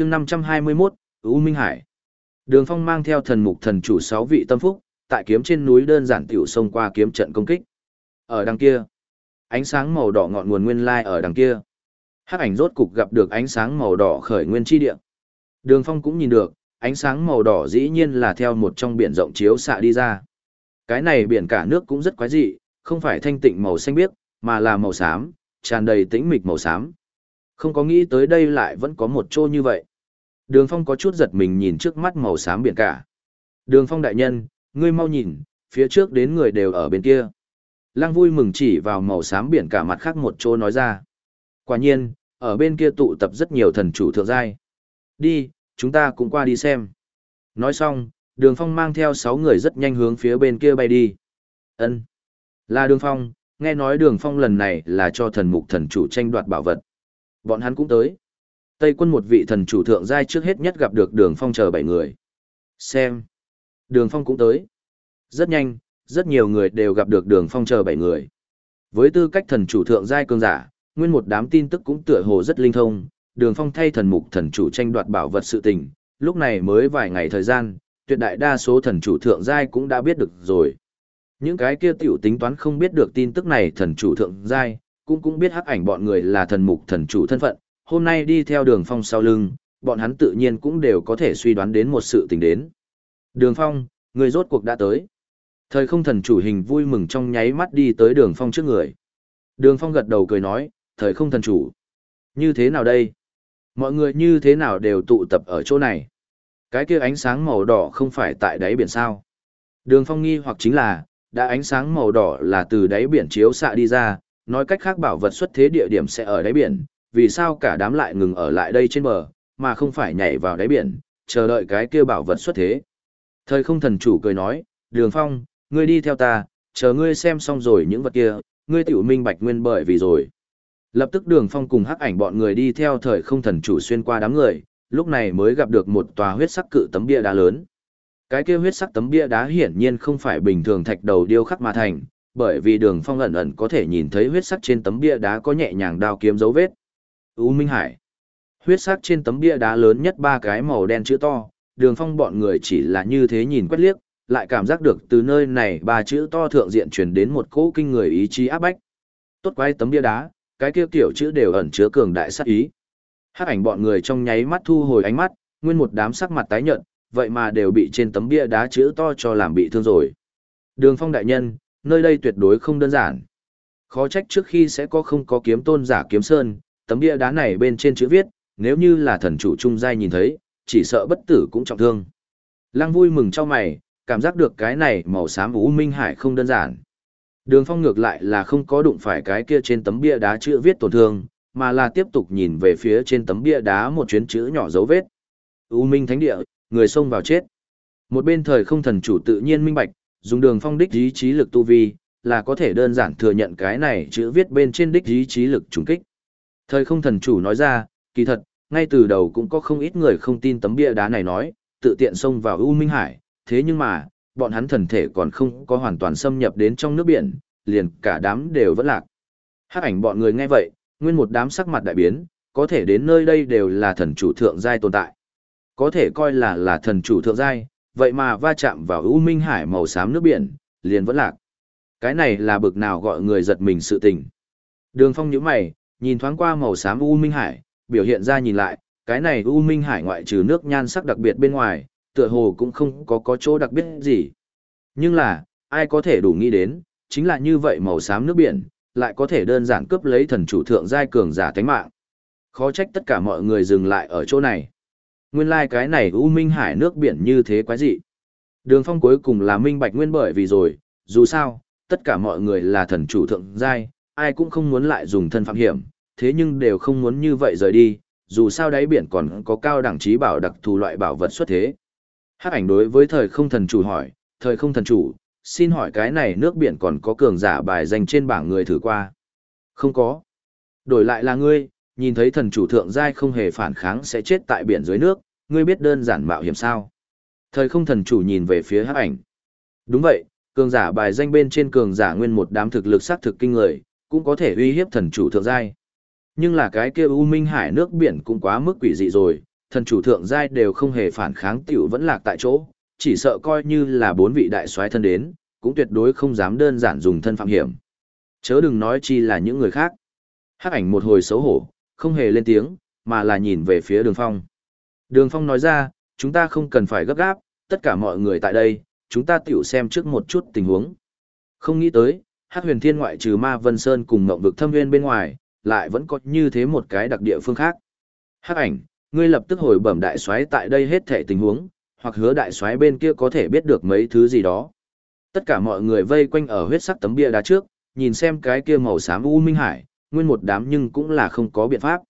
chương 521, U Minh Hải. Đường Phong mang theo thần mục thần chủ 6 vị tâm phúc, tại kiếm trên núi đơn giản tiểu xông qua kiếm trận công kích. Ở đằng kia, ánh sáng màu đỏ ngọn nguồn nguyên lai ở đằng kia. Hắc ảnh rốt cục gặp được ánh sáng màu đỏ khởi nguyên chi địa. Đường Phong cũng nhìn được, ánh sáng màu đỏ dĩ nhiên là theo một trong biển rộng chiếu xạ đi ra. Cái này biển cả nước cũng rất quái dị, không phải thanh tịnh màu xanh biếc, mà là màu xám, tràn đầy tĩnh mịch màu xám. Không có nghĩ tới đây lại vẫn có một chỗ như vậy. Đường Phong có chút giật mình nhìn trước mắt màu xám biển cả. Đường Phong đại nhân, ngươi mau nhìn, phía trước đến người đều ở bên kia. Lăng vui mừng chỉ vào màu xám biển cả mặt khác một chỗ nói ra. Quả nhiên, ở bên kia tụ tập rất nhiều thần chủ thượng giai. Đi, chúng ta cũng qua đi xem. Nói xong, đường phong mang theo sáu người rất nhanh hướng phía bên kia bay đi. ân Là đường phong, nghe nói đường phong lần này là cho thần mục thần chủ tranh đoạt bảo vật. Bọn hắn cũng tới. Tây quân một vị thần chủ thượng giai trước hết nhất gặp được đường phong chờ bảy người. Xem. Đường phong cũng tới. Rất nhanh, rất nhiều người đều gặp được đường phong chờ bảy người. Với tư cách thần chủ thượng giai cường giả, nguyên một đám tin tức cũng tựa hồ rất linh thông, đường phong thay thần mục thần chủ tranh đoạt bảo vật sự tình, lúc này mới vài ngày thời gian, tuyệt đại đa số thần chủ thượng giai cũng đã biết được rồi. Những cái kia tiểu tính toán không biết được tin tức này thần chủ thượng giai, cũng cũng biết hắc ảnh bọn người là thần mục thần chủ thân phận, hôm nay đi theo đường phong sau lưng, bọn hắn tự nhiên cũng đều có thể suy đoán đến một sự tình đến. Đường phong, người rốt cuộc đã tới. Thời không thần chủ hình vui mừng trong nháy mắt đi tới đường phong trước người. Đường phong gật đầu cười nói, thời không thần chủ. Như thế nào đây? Mọi người như thế nào đều tụ tập ở chỗ này? Cái kia ánh sáng màu đỏ không phải tại đáy biển sao? Đường phong nghi hoặc chính là, đã ánh sáng màu đỏ là từ đáy biển chiếu xạ đi ra, nói cách khác bảo vật xuất thế địa điểm sẽ ở đáy biển, vì sao cả đám lại ngừng ở lại đây trên bờ, mà không phải nhảy vào đáy biển, chờ đợi cái kia bảo vật xuất thế. Thời không thần chủ cười nói, đường phong, ngươi đi theo ta, chờ ngươi xem xong rồi những vật kia, ngươi tiểu minh bạch nguyên bởi vì rồi. Lập tức đường phong cùng hắc ảnh bọn người đi theo thời không thần chủ xuyên qua đám người, lúc này mới gặp được một tòa huyết sắc cự tấm bia đá lớn. Cái kia huyết sắc tấm bia đá hiển nhiên không phải bình thường thạch đầu điêu khắc mà thành, bởi vì đường phong ẩn ẩn có thể nhìn thấy huyết sắc trên tấm bia đá có nhẹ nhàng đao kiếm dấu vết. U Minh Hải. Huyết sắc trên tấm bia đá lớn nhất ba cái màu đen chữ to, đường phong bọn người chỉ là như thế nhìn quét liếc, lại cảm giác được từ nơi này ba chữ to thượng diện truyền đến một cỗ kinh người ý chí áp bách. Tốt quái tấm bia đá, cái kia kiểu chữ đều ẩn chứa cường đại sát ý. Hắc ảnh bọn người trong nháy mắt thu hồi ánh mắt, nguyên một đám sắc mặt tái nhợt, vậy mà đều bị trên tấm bia đá chữ to cho làm bị thương rồi. Đường Phong đại nhân, nơi đây tuyệt đối không đơn giản. Khó trách trước khi sẽ có không có kiếm tôn giả kiếm sơn, tấm bia đá này bên trên chữ viết, nếu như là thần chủ trung giai nhìn thấy, chỉ sợ bất tử cũng trọng thương. Lăng vui mừng cho mày, cảm giác được cái này màu xám vũ minh hải không đơn giản. Đường phong ngược lại là không có đụng phải cái kia trên tấm bia đá chữ viết tổn thương, mà là tiếp tục nhìn về phía trên tấm bia đá một chuyến chữ nhỏ dấu vết. U minh thánh địa, người xông vào chết. Một bên thời không thần chủ tự nhiên minh bạch, dùng đường phong đích ý chí lực tu vi, là có thể đơn giản thừa nhận cái này chữ viết bên trên đích ý chí lực trùng kích. Thời không thần chủ nói ra, kỳ thật, ngay từ đầu cũng có không ít người không tin tấm bia đá này nói, tự tiện xông vào U Minh Hải, thế nhưng mà, bọn hắn thần thể còn không có hoàn toàn xâm nhập đến trong nước biển, liền cả đám đều vẫn lạc. Hắc ảnh bọn người nghe vậy, nguyên một đám sắc mặt đại biến, có thể đến nơi đây đều là thần chủ thượng giai tồn tại. Có thể coi là là thần chủ thượng giai, vậy mà va chạm vào U Minh Hải màu xám nước biển, liền vẫn lạc. Cái này là bực nào gọi người giật mình sự tình. Đường phong nhíu mày, nhìn thoáng qua màu xám U Minh Hải, biểu hiện ra nhìn lại, cái này U Minh Hải ngoại trừ nước nhan sắc đặc biệt bên ngoài, tựa hồ cũng không có có chỗ đặc biệt gì. Nhưng là, ai có thể đủ nghĩ đến, chính là như vậy màu xám nước biển, lại có thể đơn giản cướp lấy thần chủ thượng giai cường giả thánh mạng. Khó trách tất cả mọi người dừng lại ở chỗ này. Nguyên lai like cái này U Minh Hải nước biển như thế quái dị. Đường phong cuối cùng là minh bạch nguyên bởi vì rồi, dù sao, tất cả mọi người là thần chủ thượng giai, ai cũng không muốn lại dùng thân phạm hiểm, thế nhưng đều không muốn như vậy rời đi, dù sao đáy biển còn có cao đẳng trí bảo đặc thù loại bảo vật xuất thế. Hắc ảnh đối với thời không thần chủ hỏi, thời không thần chủ, xin hỏi cái này nước biển còn có cường giả bài danh trên bảng người thử qua. Không có. Đổi lại là ngươi, nhìn thấy thần chủ thượng giai không hề phản kháng sẽ chết tại biển dưới nước, ngươi biết đơn giản mạo hiểm sao. Thời không thần chủ nhìn về phía hắc ảnh. Đúng vậy, cường giả bài danh bên trên cường giả nguyên một đám thực lực sát thực kinh người, cũng có thể uy hiếp thần chủ thượng giai. Nhưng là cái kia U Minh Hải nước biển cũng quá mức quỷ dị rồi, thần chủ thượng giai đều không hề phản kháng tiểu vẫn lạc tại chỗ, chỉ sợ coi như là bốn vị đại soái thân đến, cũng tuyệt đối không dám đơn giản dùng thân phạm hiểm. Chớ đừng nói chi là những người khác. Hắc ảnh một hồi xấu hổ, không hề lên tiếng, mà là nhìn về phía đường phong. Đường phong nói ra, chúng ta không cần phải gấp gáp, tất cả mọi người tại đây, chúng ta tiểu xem trước một chút tình huống. Không nghĩ tới, Hắc huyền thiên ngoại trừ ma vân sơn cùng ngộng vực thâm viên bên ngoài, lại vẫn có như thế một cái đặc địa phương khác. Hắc ảnh, ngươi lập tức hồi bẩm đại soái tại đây hết thể tình huống, hoặc hứa đại soái bên kia có thể biết được mấy thứ gì đó. Tất cả mọi người vây quanh ở huyết sắc tấm bia đá trước, nhìn xem cái kia màu xám u minh hải, nguyên một đám nhưng cũng là không có biện pháp.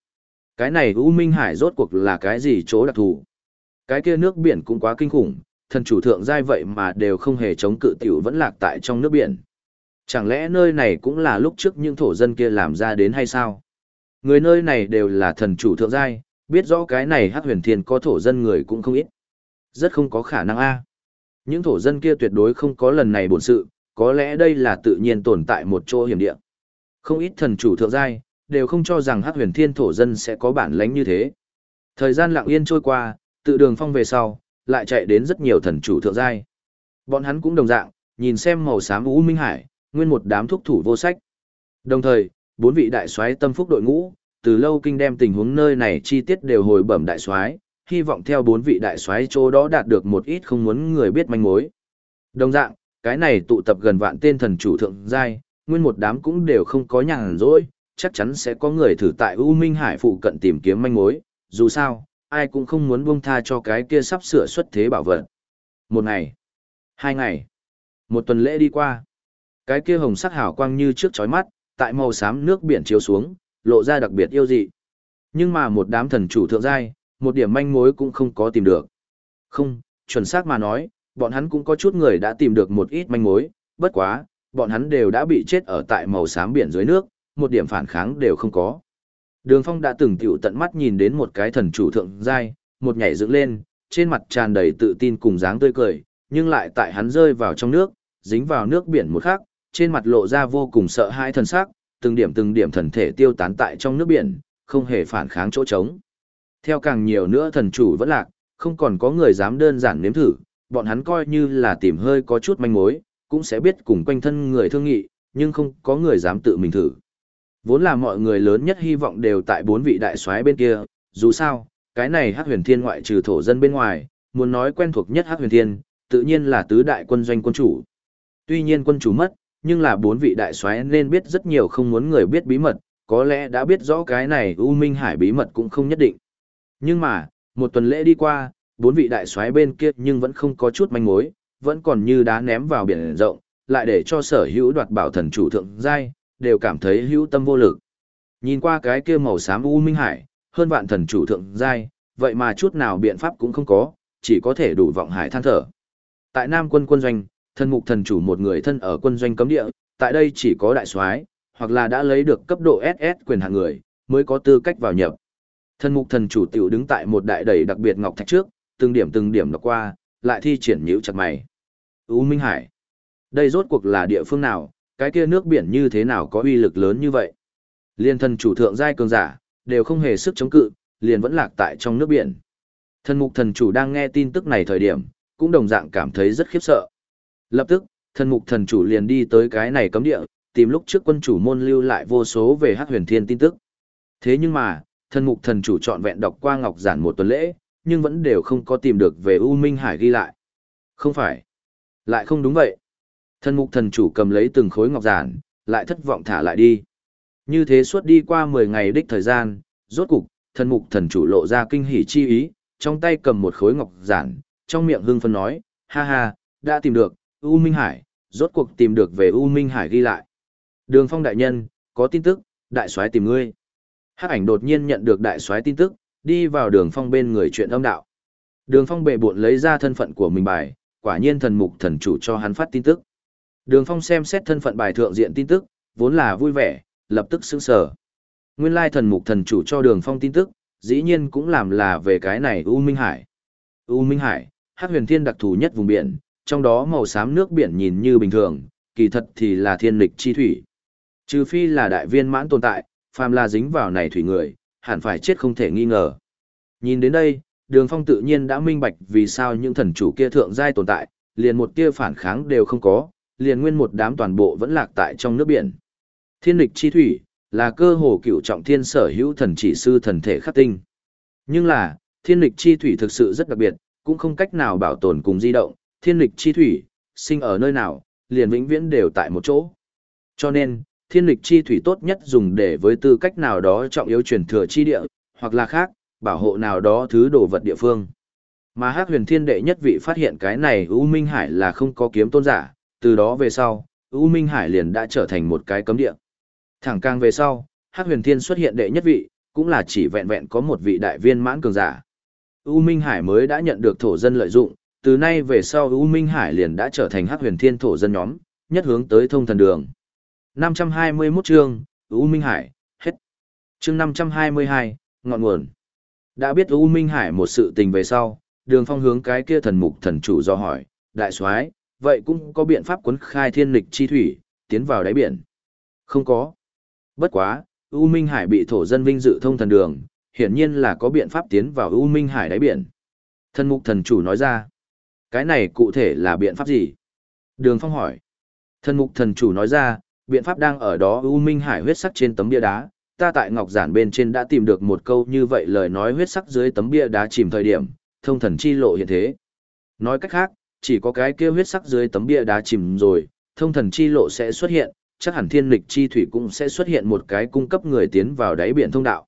Cái này u minh hải rốt cuộc là cái gì chỗ đặc thù? Cái kia nước biển cũng quá kinh khủng, thần chủ thượng giai vậy mà đều không hề chống cự tiểu vẫn lạc tại trong nước biển. Chẳng lẽ nơi này cũng là lúc trước những thổ dân kia làm ra đến hay sao? Người nơi này đều là thần chủ thượng giai, biết rõ cái này hắc huyền thiên có thổ dân người cũng không ít. Rất không có khả năng a. Những thổ dân kia tuyệt đối không có lần này bổn sự, có lẽ đây là tự nhiên tồn tại một chỗ hiểm địa. Không ít thần chủ thượng giai, đều không cho rằng hắc huyền thiên thổ dân sẽ có bản lãnh như thế. Thời gian lặng yên trôi qua, tự đường phong về sau, lại chạy đến rất nhiều thần chủ thượng giai. Bọn hắn cũng đồng dạng, nhìn xem màu xám u minh hải, nguyên một đám thúc thủ vô sách. Đồng thời, bốn vị đại soái tâm phúc đội ngũ, từ lâu kinh đem tình huống nơi này chi tiết đều hồi bẩm đại soái, hy vọng theo bốn vị đại soái chỗ đó đạt được một ít không muốn người biết manh mối. Đồng dạng, cái này tụ tập gần vạn tên thần chủ thượng giai, nguyên một đám cũng đều không có nhàn rỗi, chắc chắn sẽ có người thử tại U Minh Hải phụ cận tìm kiếm manh mối, dù sao, ai cũng không muốn buông tha cho cái kia sắp sửa xuất thế bảo vật. Một ngày, hai ngày, một tuần lễ đi qua. Cái kia hồng sắc hào quang như trước chói mắt, tại màu xám nước biển chiếu xuống, lộ ra đặc biệt yêu dị. Nhưng mà một đám thần chủ thượng giai, một điểm manh mối cũng không có tìm được. Không, chuẩn xác mà nói, bọn hắn cũng có chút người đã tìm được một ít manh mối, bất quá, bọn hắn đều đã bị chết ở tại màu xám biển dưới nước, một điểm phản kháng đều không có. Đường Phong đã từng tiểu tận mắt nhìn đến một cái thần chủ thượng giai, một nhảy dựng lên, trên mặt tràn đầy tự tin cùng dáng tươi cười, nhưng lại tại hắn rơi vào trong nước, dính vào nước biển một khắc, trên mặt lộ ra vô cùng sợ hãi thần sắc, từng điểm từng điểm thần thể tiêu tán tại trong nước biển, không hề phản kháng chỗ trống. Theo càng nhiều nữa thần chủ vẫn lạc, không còn có người dám đơn giản nếm thử, bọn hắn coi như là tìm hơi có chút manh mối, cũng sẽ biết cùng quanh thân người thương nghị, nhưng không có người dám tự mình thử. Vốn là mọi người lớn nhất hy vọng đều tại bốn vị đại soái bên kia, dù sao, cái này Hắc Huyền Thiên ngoại trừ thổ dân bên ngoài, muốn nói quen thuộc nhất Hắc Huyền Thiên, tự nhiên là tứ đại quân doanh quân chủ. Tuy nhiên quân chủ mất, nhưng là bốn vị đại soái nên biết rất nhiều không muốn người biết bí mật, có lẽ đã biết rõ cái này U Minh Hải bí mật cũng không nhất định. Nhưng mà, một tuần lễ đi qua, bốn vị đại soái bên kia nhưng vẫn không có chút manh mối, vẫn còn như đá ném vào biển rộng, lại để cho sở hữu đoạt bảo thần chủ thượng giai, đều cảm thấy hữu tâm vô lực. Nhìn qua cái kia màu xám U Minh Hải, hơn vạn thần chủ thượng giai, vậy mà chút nào biện pháp cũng không có, chỉ có thể đủ vọng hải than thở. Tại Nam quân quân doanh, Thần mục thần chủ một người thân ở quân doanh cấm địa, tại đây chỉ có đại soái hoặc là đã lấy được cấp độ SS quyền hạng người, mới có tư cách vào nhập. Thần mục thần chủ tiểu đứng tại một đại đầy đặc biệt ngọc thạch trước, từng điểm từng điểm đọc qua, lại thi triển nhíu chặt mày. U Minh Hải. Đây rốt cuộc là địa phương nào, cái kia nước biển như thế nào có uy lực lớn như vậy? Liên Thần chủ thượng giai cường giả, đều không hề sức chống cự, liền vẫn lạc tại trong nước biển. Thần mục thần chủ đang nghe tin tức này thời điểm, cũng đồng dạng cảm thấy rất khiếp sợ. Lập tức, thần mục thần chủ liền đi tới cái này cấm địa, tìm lúc trước quân chủ môn lưu lại vô số về hắc huyền thiên tin tức. Thế nhưng mà, thần mục thần chủ chọn vẹn đọc qua ngọc giản một tuần lễ, nhưng vẫn đều không có tìm được về U Minh Hải ghi lại. Không phải. Lại không đúng vậy. Thần mục thần chủ cầm lấy từng khối ngọc giản, lại thất vọng thả lại đi. Như thế suốt đi qua 10 ngày đích thời gian, rốt cục, thần mục thần chủ lộ ra kinh hỉ chi ý, trong tay cầm một khối ngọc giản, trong miệng hưng phân nói, ha ha, đã tìm được, U Minh Hải, rốt cuộc tìm được về U Minh Hải ghi lại. Đường phong đại nhân, có tin tức, đại soái tìm ngươi. Hắc ảnh đột nhiên nhận được đại soái tin tức, đi vào đường phong bên người chuyện âm đạo. Đường phong bệ bội lấy ra thân phận của mình bài, quả nhiên thần mục thần chủ cho hắn phát tin tức. Đường phong xem xét thân phận bài thượng diện tin tức, vốn là vui vẻ, lập tức sững sờ. Nguyên lai thần mục thần chủ cho đường phong tin tức, dĩ nhiên cũng làm là về cái này U Minh Hải. U Minh Hải, hắc huyền thiên đặc thù nhất vùng biển, trong đó màu xám nước biển nhìn như bình thường, kỳ thật thì là thiên lịch chi thủy. Trừ phi là đại viên mãn tồn tại, phàm là dính vào này thủy người, hẳn phải chết không thể nghi ngờ. Nhìn đến đây, Đường Phong tự nhiên đã minh bạch vì sao những thần chủ kia thượng giai tồn tại, liền một tia phản kháng đều không có, liền nguyên một đám toàn bộ vẫn lạc tại trong nước biển. Thiên lịch chi thủy, là cơ hồ cựu trọng thiên sở hữu thần chỉ sư thần thể khắc tinh. Nhưng là, thiên lịch chi thủy thực sự rất đặc biệt, cũng không cách nào bảo tồn cùng di động, thiên lịch chi thủy, sinh ở nơi nào, liền vĩnh viễn đều tại một chỗ. Cho nên, thiên lịch chi thủy tốt nhất dùng để với tư cách nào đó trọng yếu truyền thừa chi địa, hoặc là khác, bảo hộ nào đó thứ đồ vật địa phương. Mà Hắc Huyền Thiên đệ nhất vị phát hiện cái này U Minh Hải là không có kiếm tôn giả, từ đó về sau, U Minh Hải liền đã trở thành một cái cấm địa. Thẳng càng về sau, Hắc Huyền Thiên xuất hiện đệ nhất vị, cũng là chỉ vẹn vẹn có một vị đại viên mãn cường giả. U Minh Hải mới đã nhận được thổ dân lợi dụng, từ nay về sau U Minh Hải liền đã trở thành Hắc Huyền Thiên thổ dân nhóm, nhất hướng tới thông thần đường. 521 chương, U Minh Hải, hết. Chương 522, ngọn nguồn. Đã biết U Minh Hải một sự tình về sau, đường phong hướng cái kia thần mục thần chủ do hỏi, đại soái vậy cũng có biện pháp cuốn khai thiên lịch chi thủy, tiến vào đáy biển. Không có. Bất quá, U Minh Hải bị thổ dân vinh dự thông thần đường, hiển nhiên là có biện pháp tiến vào U Minh Hải đáy biển. Thần mục thần chủ nói ra, cái này cụ thể là biện pháp gì? Đường Phong hỏi. Thần mục thần chủ nói ra, biện pháp đang ở đó U Minh Hải huyết sắc trên tấm bia đá, ta tại ngọc giản bên trên đã tìm được một câu như vậy lời nói huyết sắc dưới tấm bia đá chìm thời điểm, thông thần chi lộ hiện thế. Nói cách khác, chỉ có cái kia huyết sắc dưới tấm bia đá chìm rồi, thông thần chi lộ sẽ xuất hiện, chắc hẳn thiên lịch chi thủy cũng sẽ xuất hiện một cái cung cấp người tiến vào đáy biển thông đạo.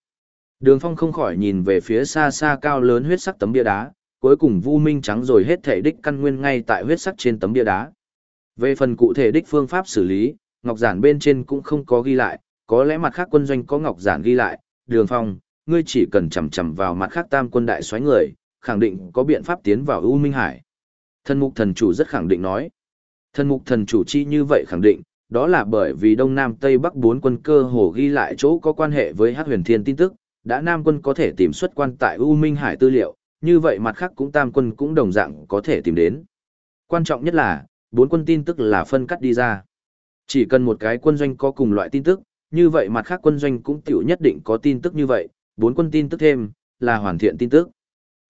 Đường Phong không khỏi nhìn về phía xa xa cao lớn huyết sắc tấm bia đá, cuối cùng Vu Minh trắng rồi hết thể đích căn nguyên ngay tại huyết sắc trên tấm bia đá. Về phần cụ thể đích phương pháp xử lý, ngọc giản bên trên cũng không có ghi lại, có lẽ mặt khác quân doanh có ngọc giản ghi lại, Đường Phong, ngươi chỉ cần chầm chầm vào mặt khác tam quân đại xoáy người, khẳng định có biện pháp tiến vào U Minh Hải. Thần mục thần chủ rất khẳng định nói. Thần mục thần chủ chi như vậy khẳng định, đó là bởi vì Đông Nam Tây Bắc bốn quân cơ hồ ghi lại chỗ có quan hệ với Hắc Huyền Thiên tin tức, đã Nam quân có thể tìm xuất quan tại U Minh Hải tư liệu, như vậy mặt khác cũng Tam quân cũng đồng dạng có thể tìm đến. Quan trọng nhất là, bốn quân tin tức là phân cắt đi ra. Chỉ cần một cái quân doanh có cùng loại tin tức, như vậy mặt khác quân doanh cũng tiểu nhất định có tin tức như vậy, bốn quân tin tức thêm, là hoàn thiện tin tức.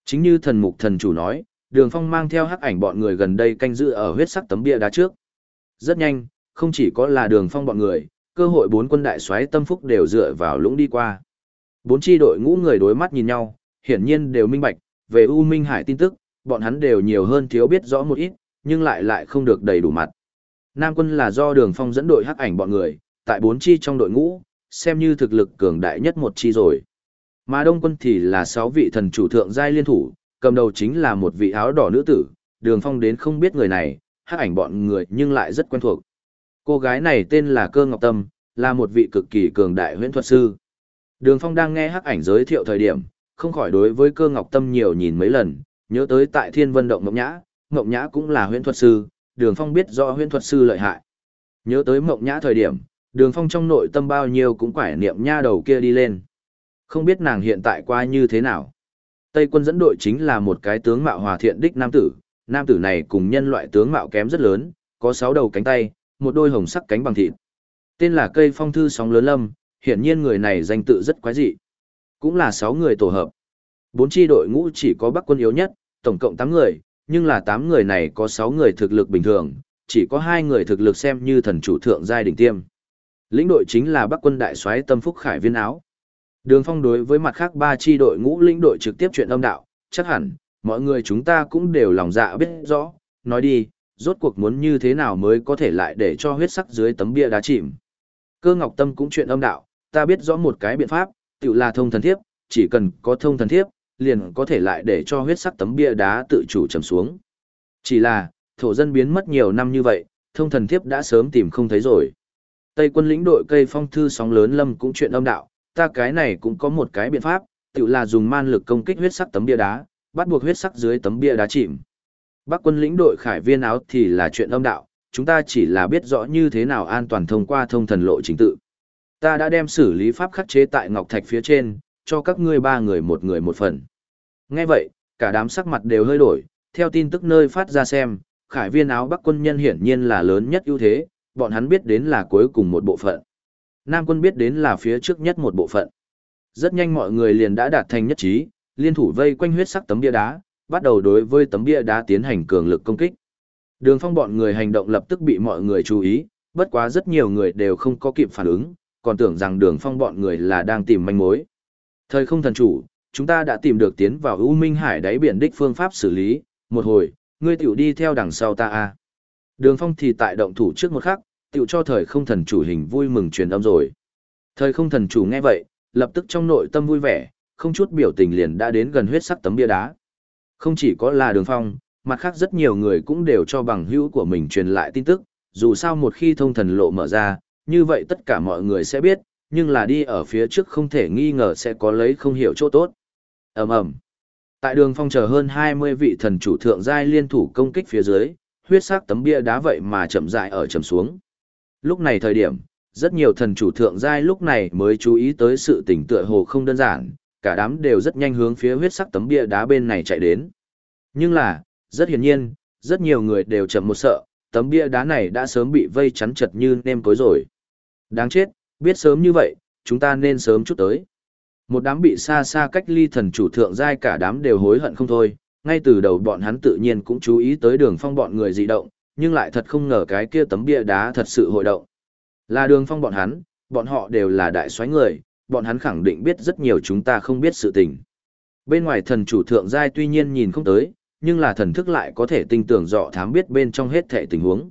Chính như thần mục thần chủ nói, đường phong mang theo hắc ảnh bọn người gần đây canh giữ ở huyết sắc tấm bia đá trước. Rất nhanh, không chỉ có là đường phong bọn người, cơ hội bốn quân đại soái tâm phúc đều dựa vào lũng đi qua. Bốn chi đội ngũ người đối mắt nhìn nhau, hiển nhiên đều minh bạch, về U Minh Hải tin tức, bọn hắn đều nhiều hơn thiếu biết rõ một ít, nhưng lại lại không được đầy đủ mặt. Nam quân là do đường phong dẫn đội hắc ảnh bọn người, tại bốn chi trong đội ngũ, xem như thực lực cường đại nhất một chi rồi. Mà đông quân thì là sáu vị thần chủ thượng giai liên thủ, cầm đầu chính là một vị áo đỏ nữ tử, đường phong đến không biết người này, hắc ảnh bọn người nhưng lại rất quen thuộc. Cô gái này tên là Cơ Ngọc Tâm, là một vị cực kỳ cường đại huyễn thuật sư. Đường phong đang nghe hắc ảnh giới thiệu thời điểm, không khỏi đối với Cơ Ngọc Tâm nhiều nhìn mấy lần, nhớ tới tại thiên vân động Mộng Nhã, Mộng Nhã cũng là huyễn thuật sư, đường phong biết rõ huyễn thuật sư lợi hại. Nhớ tới Mộng Nhã thời điểm, đường phong trong nội tâm bao nhiêu cũng quải niệm nha đầu kia đi lên. Không biết nàng hiện tại qua như thế nào. Tây quân dẫn đội chính là một cái tướng mạo hòa thiện đích nam tử, nam tử này cùng nhân loại tướng mạo kém rất lớn, có sáu đầu cánh tay, một đôi hồng sắc cánh bằng thịt. Tên là cây phong thư sóng lớn lâm, hiển nhiên người này danh tự rất quái dị. Cũng là sáu người tổ hợp. Bốn chi đội ngũ chỉ có bắc quân yếu nhất, tổng cộng tám người, nhưng là tám người này có sáu người thực lực bình thường, chỉ có hai người thực lực xem như thần chủ thượng giai đỉnh tiêm. Lĩnh đội chính là bắc quân đại soái tâm phúc khải viên áo. Đường phong đối với mặt khác ba chi đội ngũ lĩnh đội trực tiếp chuyện âm đạo, chắc hẳn, mọi người chúng ta cũng đều lòng dạ biết rõ, nói đi, rốt cuộc muốn như thế nào mới có thể lại để cho huyết sắc dưới tấm bia đá chìm. Cơ ngọc tâm cũng chuyện âm đạo, ta biết rõ một cái biện pháp, tự là thông thần thiếp, chỉ cần có thông thần thiếp, liền có thể lại để cho huyết sắc tấm bia đá tự chủ trầm xuống. Chỉ là, thổ dân biến mất nhiều năm như vậy, thông thần thiếp đã sớm tìm không thấy rồi. Tây quân lĩnh đội cây phong thư sóng lớn lâm cũng chuyện âm đạo, ta cái này cũng có một cái biện pháp, tự là dùng man lực công kích huyết sắc tấm bia đá, bắt buộc huyết sắc dưới tấm bia đá chìm. Bắc quân lĩnh đội khải viên áo thì là chuyện âm đạo, chúng ta chỉ là biết rõ như thế nào an toàn thông qua thông thần lộ chính tự. Ta đã đem xử lý pháp khắc chế tại ngọc thạch phía trên, cho các ngươi ba người một người một phần. Nghe vậy, cả đám sắc mặt đều hơi đổi, theo tin tức nơi phát ra xem, khải viên áo Bắc quân nhân hiển nhiên là lớn nhất ưu thế, bọn hắn biết đến là cuối cùng một bộ phận. Nam quân biết đến là phía trước nhất một bộ phận. Rất nhanh mọi người liền đã đạt thành nhất trí, liên thủ vây quanh huyết sắc tấm bia đá, bắt đầu đối với tấm bia đá tiến hành cường lực công kích. Đường phong bọn người hành động lập tức bị mọi người chú ý, bất quá rất nhiều người đều không có kịp phản ứng, còn tưởng rằng đường phong bọn người là đang tìm manh mối. Thời không thần chủ, chúng ta đã tìm được tiến vào U Minh Hải đáy biển đích phương pháp xử lý, một hồi, ngươi tiểu đi theo đằng sau ta a. Đường phong thì tại động thủ trước một khắc, tiểu cho thời không thần chủ hình vui mừng truyền âm rồi. Thời không thần chủ nghe vậy, lập tức trong nội tâm vui vẻ, không chút biểu tình liền đã đến gần huyết sắc tấm bia đá. Không chỉ có là đường phong, mặt khác rất nhiều người cũng đều cho bằng hữu của mình truyền lại tin tức, dù sao một khi thông thần lộ mở ra, như vậy tất cả mọi người sẽ biết, nhưng là đi ở phía trước không thể nghi ngờ sẽ có lấy không hiểu chỗ tốt. ầm ầm Tại đường phong chờ hơn 20 vị thần chủ thượng giai liên thủ công kích phía dưới, huyết sắc tấm bia đá vậy mà chậm rãi ở chậm xuống. Lúc này thời điểm, rất nhiều thần chủ thượng giai lúc này mới chú ý tới sự tỉnh tựa hồ không đơn giản, cả đám đều rất nhanh hướng phía huyết sắc tấm bia đá bên này chạy đến. Nhưng là, rất hiển nhiên, rất nhiều người đều chậm một sợ, tấm bia đá này đã sớm bị vây chắn chật như nêm cối rồi. Đáng chết, biết sớm như vậy, chúng ta nên sớm chút tới. Một đám bị xa xa cách ly thần chủ thượng giai cả đám đều hối hận không thôi, ngay từ đầu bọn hắn tự nhiên cũng chú ý tới đường phong bọn người dị động, nhưng lại thật không ngờ cái kia tấm bia đá thật sự hội động. Là đường phong bọn hắn, bọn họ đều là đại soái người, bọn hắn khẳng định biết rất nhiều chúng ta không biết sự tình. Bên ngoài thần chủ thượng giai tuy nhiên nhìn không tới, nhưng là thần thức lại có thể tinh tưởng dọ thám biết bên trong hết thể tình huống.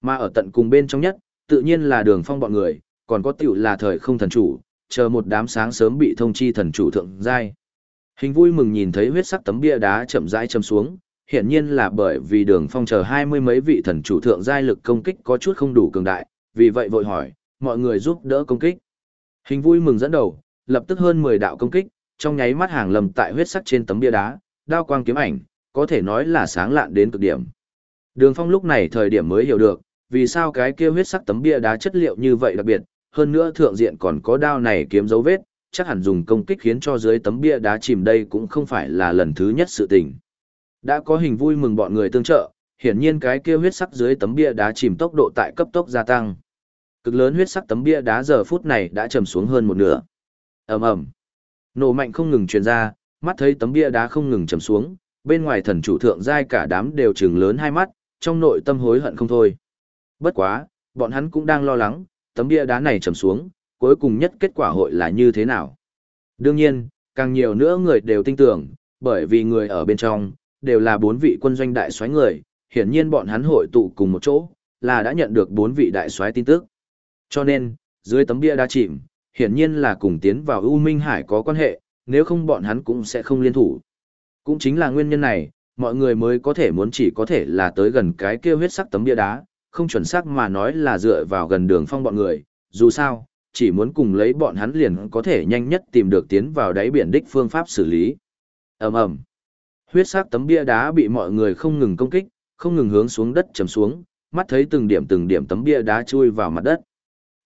Mà ở tận cùng bên trong nhất, tự nhiên là đường phong bọn người, còn có tiểu là thời không thần chủ, chờ một đám sáng sớm bị thông chi thần chủ thượng giai. Hình vui mừng nhìn thấy huyết sắc tấm bia đá chậm rãi châm xuống, hiển nhiên là bởi vì đường phong chờ hai mươi mấy vị thần chủ thượng giai lực công kích có chút không đủ cường đại, vì vậy vội hỏi, mọi người giúp đỡ công kích. Hình vui mừng dẫn đầu, lập tức hơn 10 đạo công kích, trong nháy mắt hàng lầm tại huyết sắc trên tấm bia đá, đao quang kiếm ảnh, có thể nói là sáng lạn đến cực điểm. Đường Phong lúc này thời điểm mới hiểu được, vì sao cái kia huyết sắc tấm bia đá chất liệu như vậy đặc biệt, hơn nữa thượng diện còn có đao này kiếm dấu vết, chắc hẳn dùng công kích khiến cho dưới tấm bia đá chìm đây cũng không phải là lần thứ nhất sự tình. Đã có hình vui mừng bọn người tương trợ, hiển nhiên cái kia huyết sắc dưới tấm bia đá chìm tốc độ tại cấp tốc gia tăng. Cực lớn huyết sắc tấm bia đá giờ phút này đã trầm xuống hơn một nửa. Ầm ầm. Nổ mạnh không ngừng truyền ra, mắt thấy tấm bia đá không ngừng trầm xuống, bên ngoài thần chủ thượng giai cả đám đều trừng lớn hai mắt, trong nội tâm hối hận không thôi. Bất quá, bọn hắn cũng đang lo lắng, tấm bia đá này trầm xuống, cuối cùng nhất kết quả hội là như thế nào. Đương nhiên, càng nhiều nữa người đều tin tưởng, bởi vì người ở bên trong, đều là bốn vị quân doanh đại soái người, hiển nhiên bọn hắn hội tụ cùng một chỗ, là đã nhận được bốn vị đại soái tin tức. Cho nên, dưới tấm bia đá chìm, hiển nhiên là cùng tiến vào U Minh Hải có quan hệ, nếu không bọn hắn cũng sẽ không liên thủ. Cũng chính là nguyên nhân này, mọi người mới có thể muốn chỉ có thể là tới gần cái kia huyết sắc tấm bia đá, không chuẩn xác mà nói là dựa vào gần đường phong bọn người, dù sao, chỉ muốn cùng lấy bọn hắn liền có thể nhanh nhất tìm được tiến vào đáy biển đích phương pháp xử lý. ầm ầm Huyết sắc tấm bia đá bị mọi người không ngừng công kích, không ngừng hướng xuống đất chầm xuống, mắt thấy từng điểm từng điểm tấm bia đá chui vào mặt đất.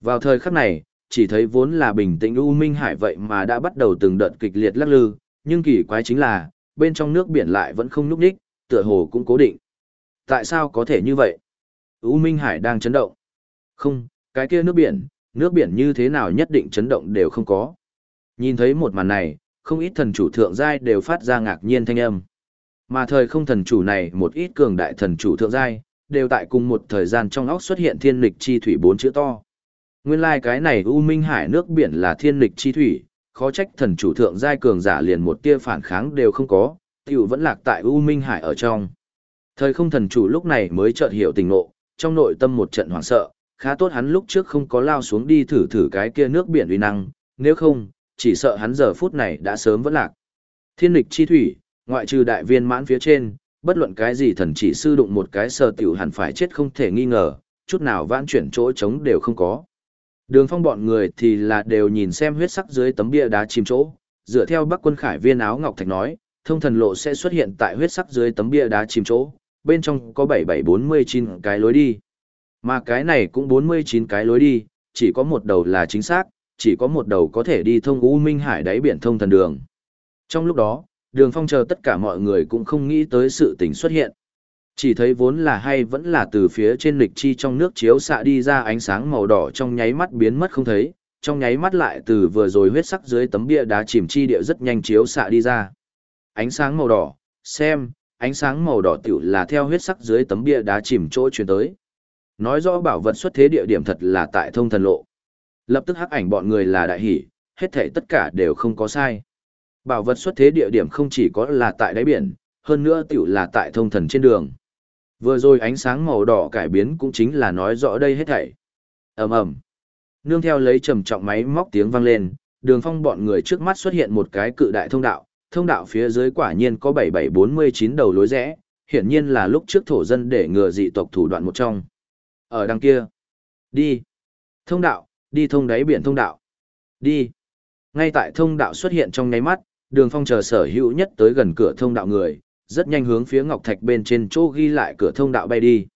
Vào thời khắc này, chỉ thấy vốn là bình tĩnh U Minh Hải vậy mà đã bắt đầu từng đợt kịch liệt lắc lư, nhưng kỳ quái chính là, bên trong nước biển lại vẫn không nhúc nhích, tựa hồ cũng cố định. Tại sao có thể như vậy? U Minh Hải đang chấn động. Không, cái kia nước biển, nước biển như thế nào nhất định chấn động đều không có. Nhìn thấy một màn này, không ít thần chủ thượng giai đều phát ra ngạc nhiên thanh âm. Mà thời không thần chủ này một ít cường đại thần chủ thượng giai, đều tại cùng một thời gian trong óc xuất hiện thiên lịch chi thủy bốn chữ to. Nguyên lai like cái này U Minh Hải nước biển là thiên lịch chi thủy, khó trách thần chủ thượng giai cường giả liền một tia phản kháng đều không có, tiểu vẫn lạc tại U Minh Hải ở trong. Thời không thần chủ lúc này mới chợt hiểu tình ngộ trong nội tâm một trận hoảng sợ, khá tốt hắn lúc trước không có lao xuống đi thử thử cái kia nước biển uy năng, nếu không, chỉ sợ hắn giờ phút này đã sớm vẫn lạc. Thiên lịch chi thủy, ngoại trừ đại viên mãn phía trên, bất luận cái gì thần chỉ sư đụng một cái sờ tiểu hẳn phải chết không thể nghi ngờ, chút nào vãn chuyển chỗ trống đều không có. Đường phong bọn người thì là đều nhìn xem huyết sắc dưới tấm bia đá chìm chỗ, dựa theo bắc quân khải viên áo ngọc thạch nói, thông thần lộ sẽ xuất hiện tại huyết sắc dưới tấm bia đá chìm chỗ, bên trong có 7749 cái lối đi. Mà cái này cũng 49 cái lối đi, chỉ có một đầu là chính xác, chỉ có một đầu có thể đi thông U Minh Hải đáy biển thông thần đường. Trong lúc đó, đường phong chờ tất cả mọi người cũng không nghĩ tới sự tình xuất hiện. Chỉ thấy vốn là hay vẫn là từ phía trên lịch chi trong nước chiếu xạ đi ra ánh sáng màu đỏ trong nháy mắt biến mất không thấy, trong nháy mắt lại từ vừa rồi huyết sắc dưới tấm bia đá chìm chi địa rất nhanh chiếu xạ đi ra. ánh sáng màu đỏ, xem, ánh sáng màu đỏ tiểu là theo huyết sắc dưới tấm bia đá chìm chỗ truyền tới. Nói rõ bảo vật xuất thế địa điểm thật là tại thông thần lộ. Lập tức hắc ảnh bọn người là đại hỉ, hết thảy tất cả đều không có sai. Bảo vật xuất thế địa điểm không chỉ có là tại đáy biển, hơn nữa tiểu là tại thông thần trên đường. Vừa rồi ánh sáng màu đỏ cải biến cũng chính là nói rõ đây hết thảy. ầm ầm Nương theo lấy trầm trọng máy móc tiếng vang lên, đường phong bọn người trước mắt xuất hiện một cái cự đại thông đạo, thông đạo phía dưới quả nhiên có 7749 đầu lối rẽ, hiển nhiên là lúc trước thổ dân để ngừa dị tộc thủ đoạn một trong. Ở đằng kia, đi. Thông đạo, đi thông đáy biển thông đạo. Đi. Ngay tại thông đạo xuất hiện trong nháy mắt, đường phong chờ sở hữu nhất tới gần cửa thông đạo người, rất nhanh hướng phía ngọc thạch bên trên chỗ ghi lại cửa thông đạo bay đi.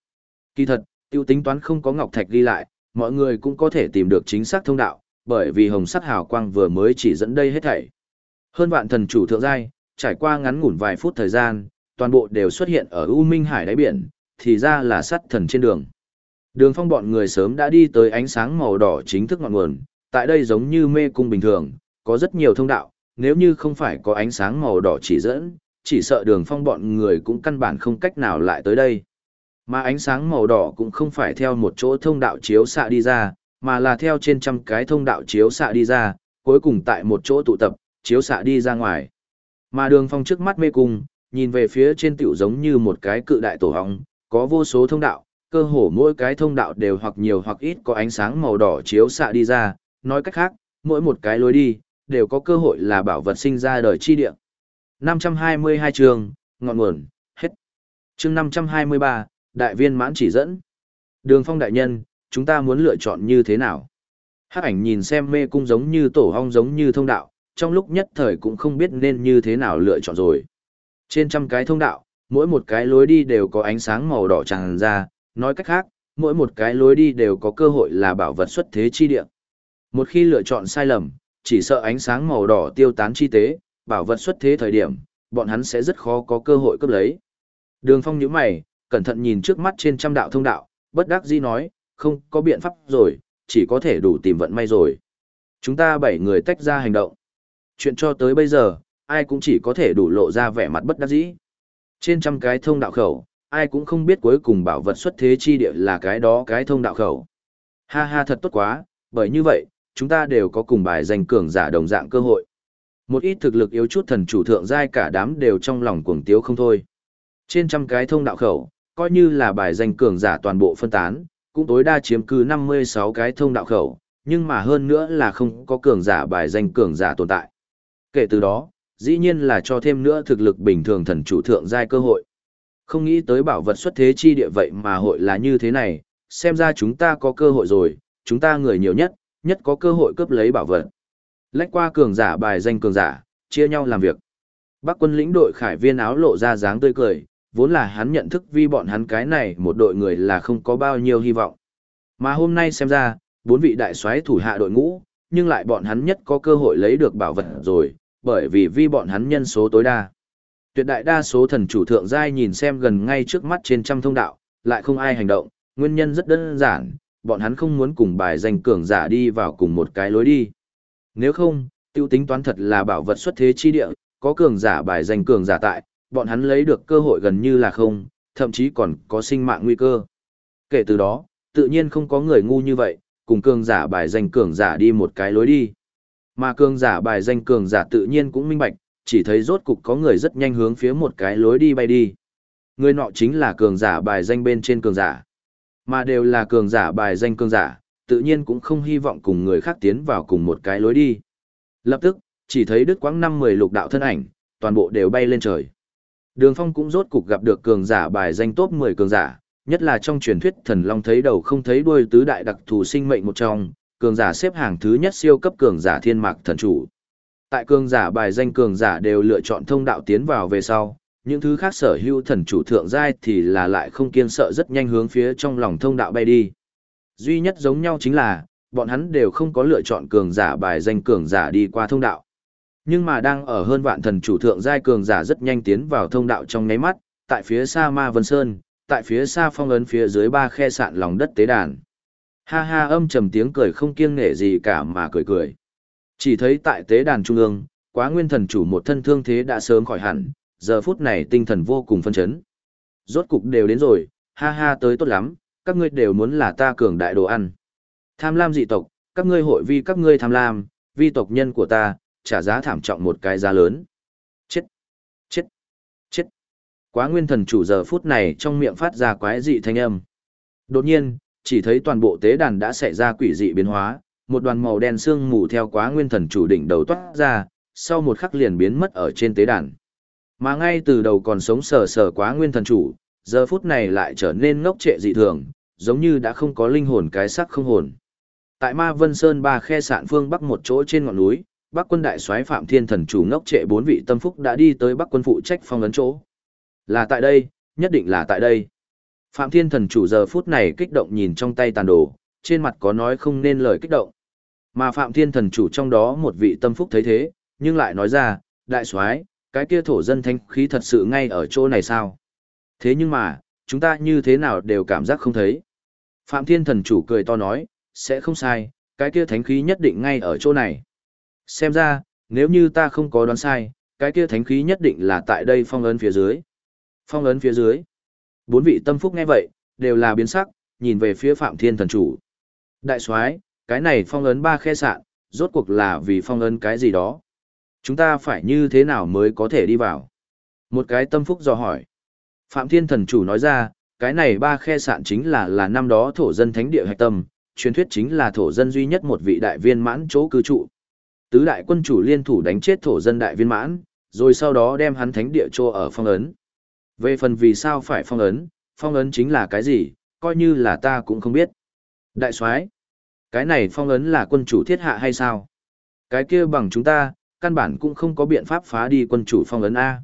Kỳ thật, tiêu tính toán không có ngọc thạch ghi lại, mọi người cũng có thể tìm được chính xác thông đạo, bởi vì hồng sắt hào quang vừa mới chỉ dẫn đây hết thảy. Hơn vạn thần chủ thượng giai, trải qua ngắn ngủn vài phút thời gian, toàn bộ đều xuất hiện ở U Minh Hải đáy biển, thì ra là sắt thần trên đường. Đường phong bọn người sớm đã đi tới ánh sáng màu đỏ chính thức ngọn nguồn, tại đây giống như mê cung bình thường, có rất nhiều thông đạo, nếu như không phải có ánh sáng màu đỏ chỉ dẫn, chỉ sợ đường phong bọn người cũng căn bản không cách nào lại tới đây. Mà ánh sáng màu đỏ cũng không phải theo một chỗ thông đạo chiếu xạ đi ra, mà là theo trên trăm cái thông đạo chiếu xạ đi ra, cuối cùng tại một chỗ tụ tập, chiếu xạ đi ra ngoài. Mà đường phong trước mắt mê cung, nhìn về phía trên tiểu giống như một cái cự đại tổ hóng, có vô số thông đạo, cơ hồ mỗi cái thông đạo đều hoặc nhiều hoặc ít có ánh sáng màu đỏ chiếu xạ đi ra, nói cách khác, mỗi một cái lối đi, đều có cơ hội là bảo vật sinh ra đời chi địa. 522 trường, ngọn nguồn, hết. chương 523, đại viên mãn chỉ dẫn. Đường phong đại nhân, chúng ta muốn lựa chọn như thế nào? Hắc ảnh nhìn xem mê cung giống như tổ hong giống như thông đạo, trong lúc nhất thời cũng không biết nên như thế nào lựa chọn rồi. Trên trăm cái thông đạo, mỗi một cái lối đi đều có ánh sáng màu đỏ tràn ra, nói cách khác, mỗi một cái lối đi đều có cơ hội là bảo vật xuất thế chi địa. Một khi lựa chọn sai lầm, chỉ sợ ánh sáng màu đỏ tiêu tán chi tế, bảo vật xuất thế thời điểm, bọn hắn sẽ rất khó có cơ hội cướp lấy. Đường Phong nhíu mày, cẩn thận nhìn trước mắt trên trăm đạo thông đạo, bất đắc dĩ nói, không có biện pháp rồi, chỉ có thể đủ tìm vận may rồi. Chúng ta bảy người tách ra hành động. Chuyện cho tới bây giờ, ai cũng chỉ có thể đủ lộ ra vẻ mặt bất đắc dĩ. Trên trăm cái thông đạo khẩu, ai cũng không biết cuối cùng bảo vật xuất thế chi địa là cái đó cái thông đạo khẩu. Ha ha thật tốt quá, bởi như vậy, chúng ta đều có cùng bài danh cường giả đồng dạng cơ hội. Một ít thực lực yếu chút thần chủ thượng giai cả đám đều trong lòng cuồng tiếu không thôi. Trên trăm cái thông đạo khẩu, coi như là bài danh cường giả toàn bộ phân tán, cũng tối đa chiếm cứ 56 cái thông đạo khẩu, nhưng mà hơn nữa là không có cường giả bài danh cường giả tồn tại. Kể từ đó, dĩ nhiên là cho thêm nữa thực lực bình thường thần chủ thượng giai cơ hội. Không nghĩ tới bảo vật xuất thế chi địa vậy mà hội là như thế này, xem ra chúng ta có cơ hội rồi, chúng ta người nhiều nhất, nhất có cơ hội cướp lấy bảo vật. Lách qua cường giả bài danh cường giả, chia nhau làm việc. Bắc quân lĩnh đội khải viên áo lộ ra dáng tươi cười, vốn là hắn nhận thức vì bọn hắn cái này một đội người là không có bao nhiêu hy vọng. Mà hôm nay xem ra, bốn vị đại soái thủ hạ đội ngũ, nhưng lại bọn hắn nhất có cơ hội lấy được bảo vật rồi, bởi vì vi bọn hắn nhân số tối đa. Tuyệt đại đa số thần chủ thượng giai nhìn xem gần ngay trước mắt trên trăm thông đạo, lại không ai hành động, nguyên nhân rất đơn giản, bọn hắn không muốn cùng bài danh cường giả đi vào cùng một cái lối đi. Nếu không, tiêu tính toán thật là bảo vật xuất thế chi địa, có cường giả bài danh cường giả tại, bọn hắn lấy được cơ hội gần như là không, thậm chí còn có sinh mạng nguy cơ. Kể từ đó, tự nhiên không có người ngu như vậy, cùng cường giả bài danh cường giả đi một cái lối đi. Mà cường giả bài danh cường giả tự nhiên cũng minh bạch, chỉ thấy rốt cục có người rất nhanh hướng phía một cái lối đi bay đi. Người nọ chính là cường giả bài danh bên trên cường giả. Mà đều là cường giả bài danh cường giả, tự nhiên cũng không hy vọng cùng người khác tiến vào cùng một cái lối đi. Lập tức, chỉ thấy đứt quãng năm mười lục đạo thân ảnh, toàn bộ đều bay lên trời. Đường Phong cũng rốt cục gặp được cường giả bài danh top 10 cường giả, nhất là trong truyền thuyết thần long thấy đầu không thấy đuôi tứ đại đặc thù sinh mệnh một trong, cường giả xếp hàng thứ nhất siêu cấp cường giả thiên mạc thần chủ. Tại cường giả bài danh cường giả đều lựa chọn thông đạo tiến vào về sau, những thứ khác sở hữu thần chủ thượng giai thì là lại không kiên sợ rất nhanh hướng phía trong lòng thông đạo bay đi. Duy nhất giống nhau chính là, bọn hắn đều không có lựa chọn cường giả bài danh cường giả đi qua thông đạo. Nhưng mà đang ở hơn vạn thần chủ thượng giai cường giả rất nhanh tiến vào thông đạo trong nháy mắt, tại phía xa Ma Vân Sơn, tại phía xa phong ấn phía dưới ba khe sạn lòng đất tế đàn. Ha ha âm trầm tiếng cười không kiêng nể gì cả mà cười cười. Chỉ thấy tại tế đàn trung ương, quá nguyên thần chủ một thân thương thế đã sớm khỏi hẳn, giờ phút này tinh thần vô cùng phân chấn. Rốt cục đều đến rồi, ha ha tới tốt lắm, các ngươi đều muốn là ta cường đại đồ ăn. Tham lam dị tộc, các ngươi hội vi các ngươi tham lam, vi tộc nhân của ta, trả giá thảm trọng một cái giá lớn. Chết! Chết! Chết! Quá nguyên thần chủ giờ phút này trong miệng phát ra quái dị thanh âm. Đột nhiên, chỉ thấy toàn bộ tế đàn đã xảy ra quỷ dị biến hóa, một đoàn màu đen sương mù theo quá nguyên thần chủ đỉnh đầu toát ra, sau một khắc liền biến mất ở trên tế đàn. Mà ngay từ đầu còn sống sờ sờ quá nguyên thần chủ, giờ phút này lại trở nên ngốc trệ dị thường, giống như đã không có linh hồn cái sắc không hồn. Tại Ma Vân Sơn ba khe sạn phương bắc một chỗ trên ngọn núi, Bắc quân đại soái Phạm Thiên thần chủ ngốc trệ bốn vị tâm phúc đã đi tới Bắc quân phụ trách phong ấn chỗ. Là tại đây, nhất định là tại đây. Phạm Thiên thần chủ giờ phút này kích động nhìn trong tay tàn đồ, trên mặt có nói không nên lời kích động. Mà Phạm Thiên thần chủ trong đó một vị tâm phúc thấy thế, nhưng lại nói ra, đại soái, cái kia thổ dân thanh khí thật sự ngay ở chỗ này sao? Thế nhưng mà, chúng ta như thế nào đều cảm giác không thấy. Phạm Thiên thần chủ cười to nói, sẽ không sai, cái kia thánh khí nhất định ngay ở chỗ này. Xem ra, nếu như ta không có đoán sai, cái kia thánh khí nhất định là tại đây phong ấn phía dưới. Phong ấn phía dưới. Bốn vị tâm phúc nghe vậy, đều là biến sắc, nhìn về phía Phạm Thiên thần chủ. Đại soái, cái này phong ấn ba khe sạn, rốt cuộc là vì phong ấn cái gì đó. Chúng ta phải như thế nào mới có thể đi vào? Một cái tâm phúc dò hỏi. Phạm Thiên thần chủ nói ra, cái này ba khe sạn chính là là năm đó thổ dân thánh địa hạch tâm, truyền thuyết chính là thổ dân duy nhất một vị đại viên mãn chỗ cư trụ. Tứ đại quân chủ liên thủ đánh chết thổ dân đại viên mãn, rồi sau đó đem hắn thánh địa chỗ ở phong ấn. Về phần vì sao phải phong ấn, phong ấn chính là cái gì, coi như là ta cũng không biết. Đại soái, cái này phong ấn là quân chủ thiết hạ hay sao? Cái kia bằng chúng ta, căn bản cũng không có biện pháp phá đi quân chủ phong ấn A.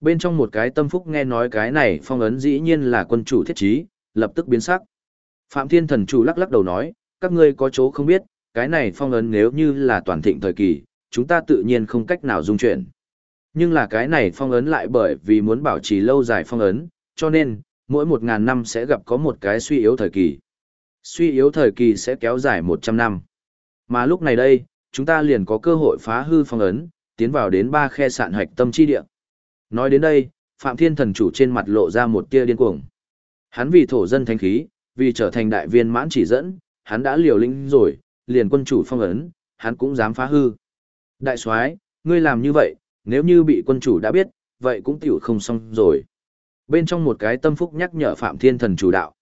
Bên trong một cái tâm phúc nghe nói cái này phong ấn dĩ nhiên là quân chủ thiết trí, lập tức biến sắc. Phạm Thiên Thần chủ lắc lắc đầu nói, các ngươi có chỗ không biết, cái này phong ấn nếu như là toàn thịnh thời kỳ, chúng ta tự nhiên không cách nào dung chuyển. Nhưng là cái này phong ấn lại bởi vì muốn bảo trì lâu dài phong ấn, cho nên, mỗi một ngàn năm sẽ gặp có một cái suy yếu thời kỳ. Suy yếu thời kỳ sẽ kéo dài một trăm năm. Mà lúc này đây, chúng ta liền có cơ hội phá hư phong ấn, tiến vào đến ba khe sạn hạch tâm chi địa. Nói đến đây, Phạm Thiên Thần chủ trên mặt lộ ra một tia điên cuồng. Hắn vì thổ dân thánh khí, vì trở thành đại viên mãn chỉ dẫn, hắn đã liều lĩnh rồi, liền quân chủ phong ấn, hắn cũng dám phá hư. Đại soái, ngươi làm như vậy, nếu như bị quân chủ đã biết, vậy cũng tiểu không xong rồi. Bên trong một cái tâm phúc nhắc nhở Phạm Thiên Thần chủ đạo.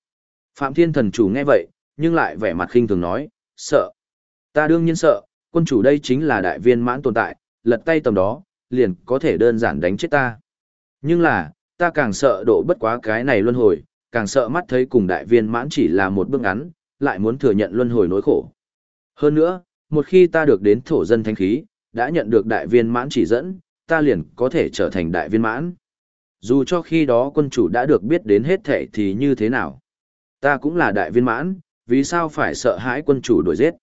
Phạm Thiên Thần chủ nghe vậy, nhưng lại vẻ mặt khinh thường nói, sợ. Ta đương nhiên sợ, quân chủ đây chính là đại viên mãn tồn tại, lật tay tầm đó, liền có thể đơn giản đánh chết ta. Nhưng là, ta càng sợ độ bất quá cái này luân hồi, càng sợ mắt thấy cùng đại viên mãn chỉ là một bước ngắn, lại muốn thừa nhận luân hồi nỗi khổ. Hơn nữa, một khi ta được đến thổ dân thanh khí, đã nhận được đại viên mãn chỉ dẫn, ta liền có thể trở thành đại viên mãn. Dù cho khi đó quân chủ đã được biết đến hết thể thì như thế nào. Ta cũng là đại viên mãn, vì sao phải sợ hãi quân chủ đuổi giết.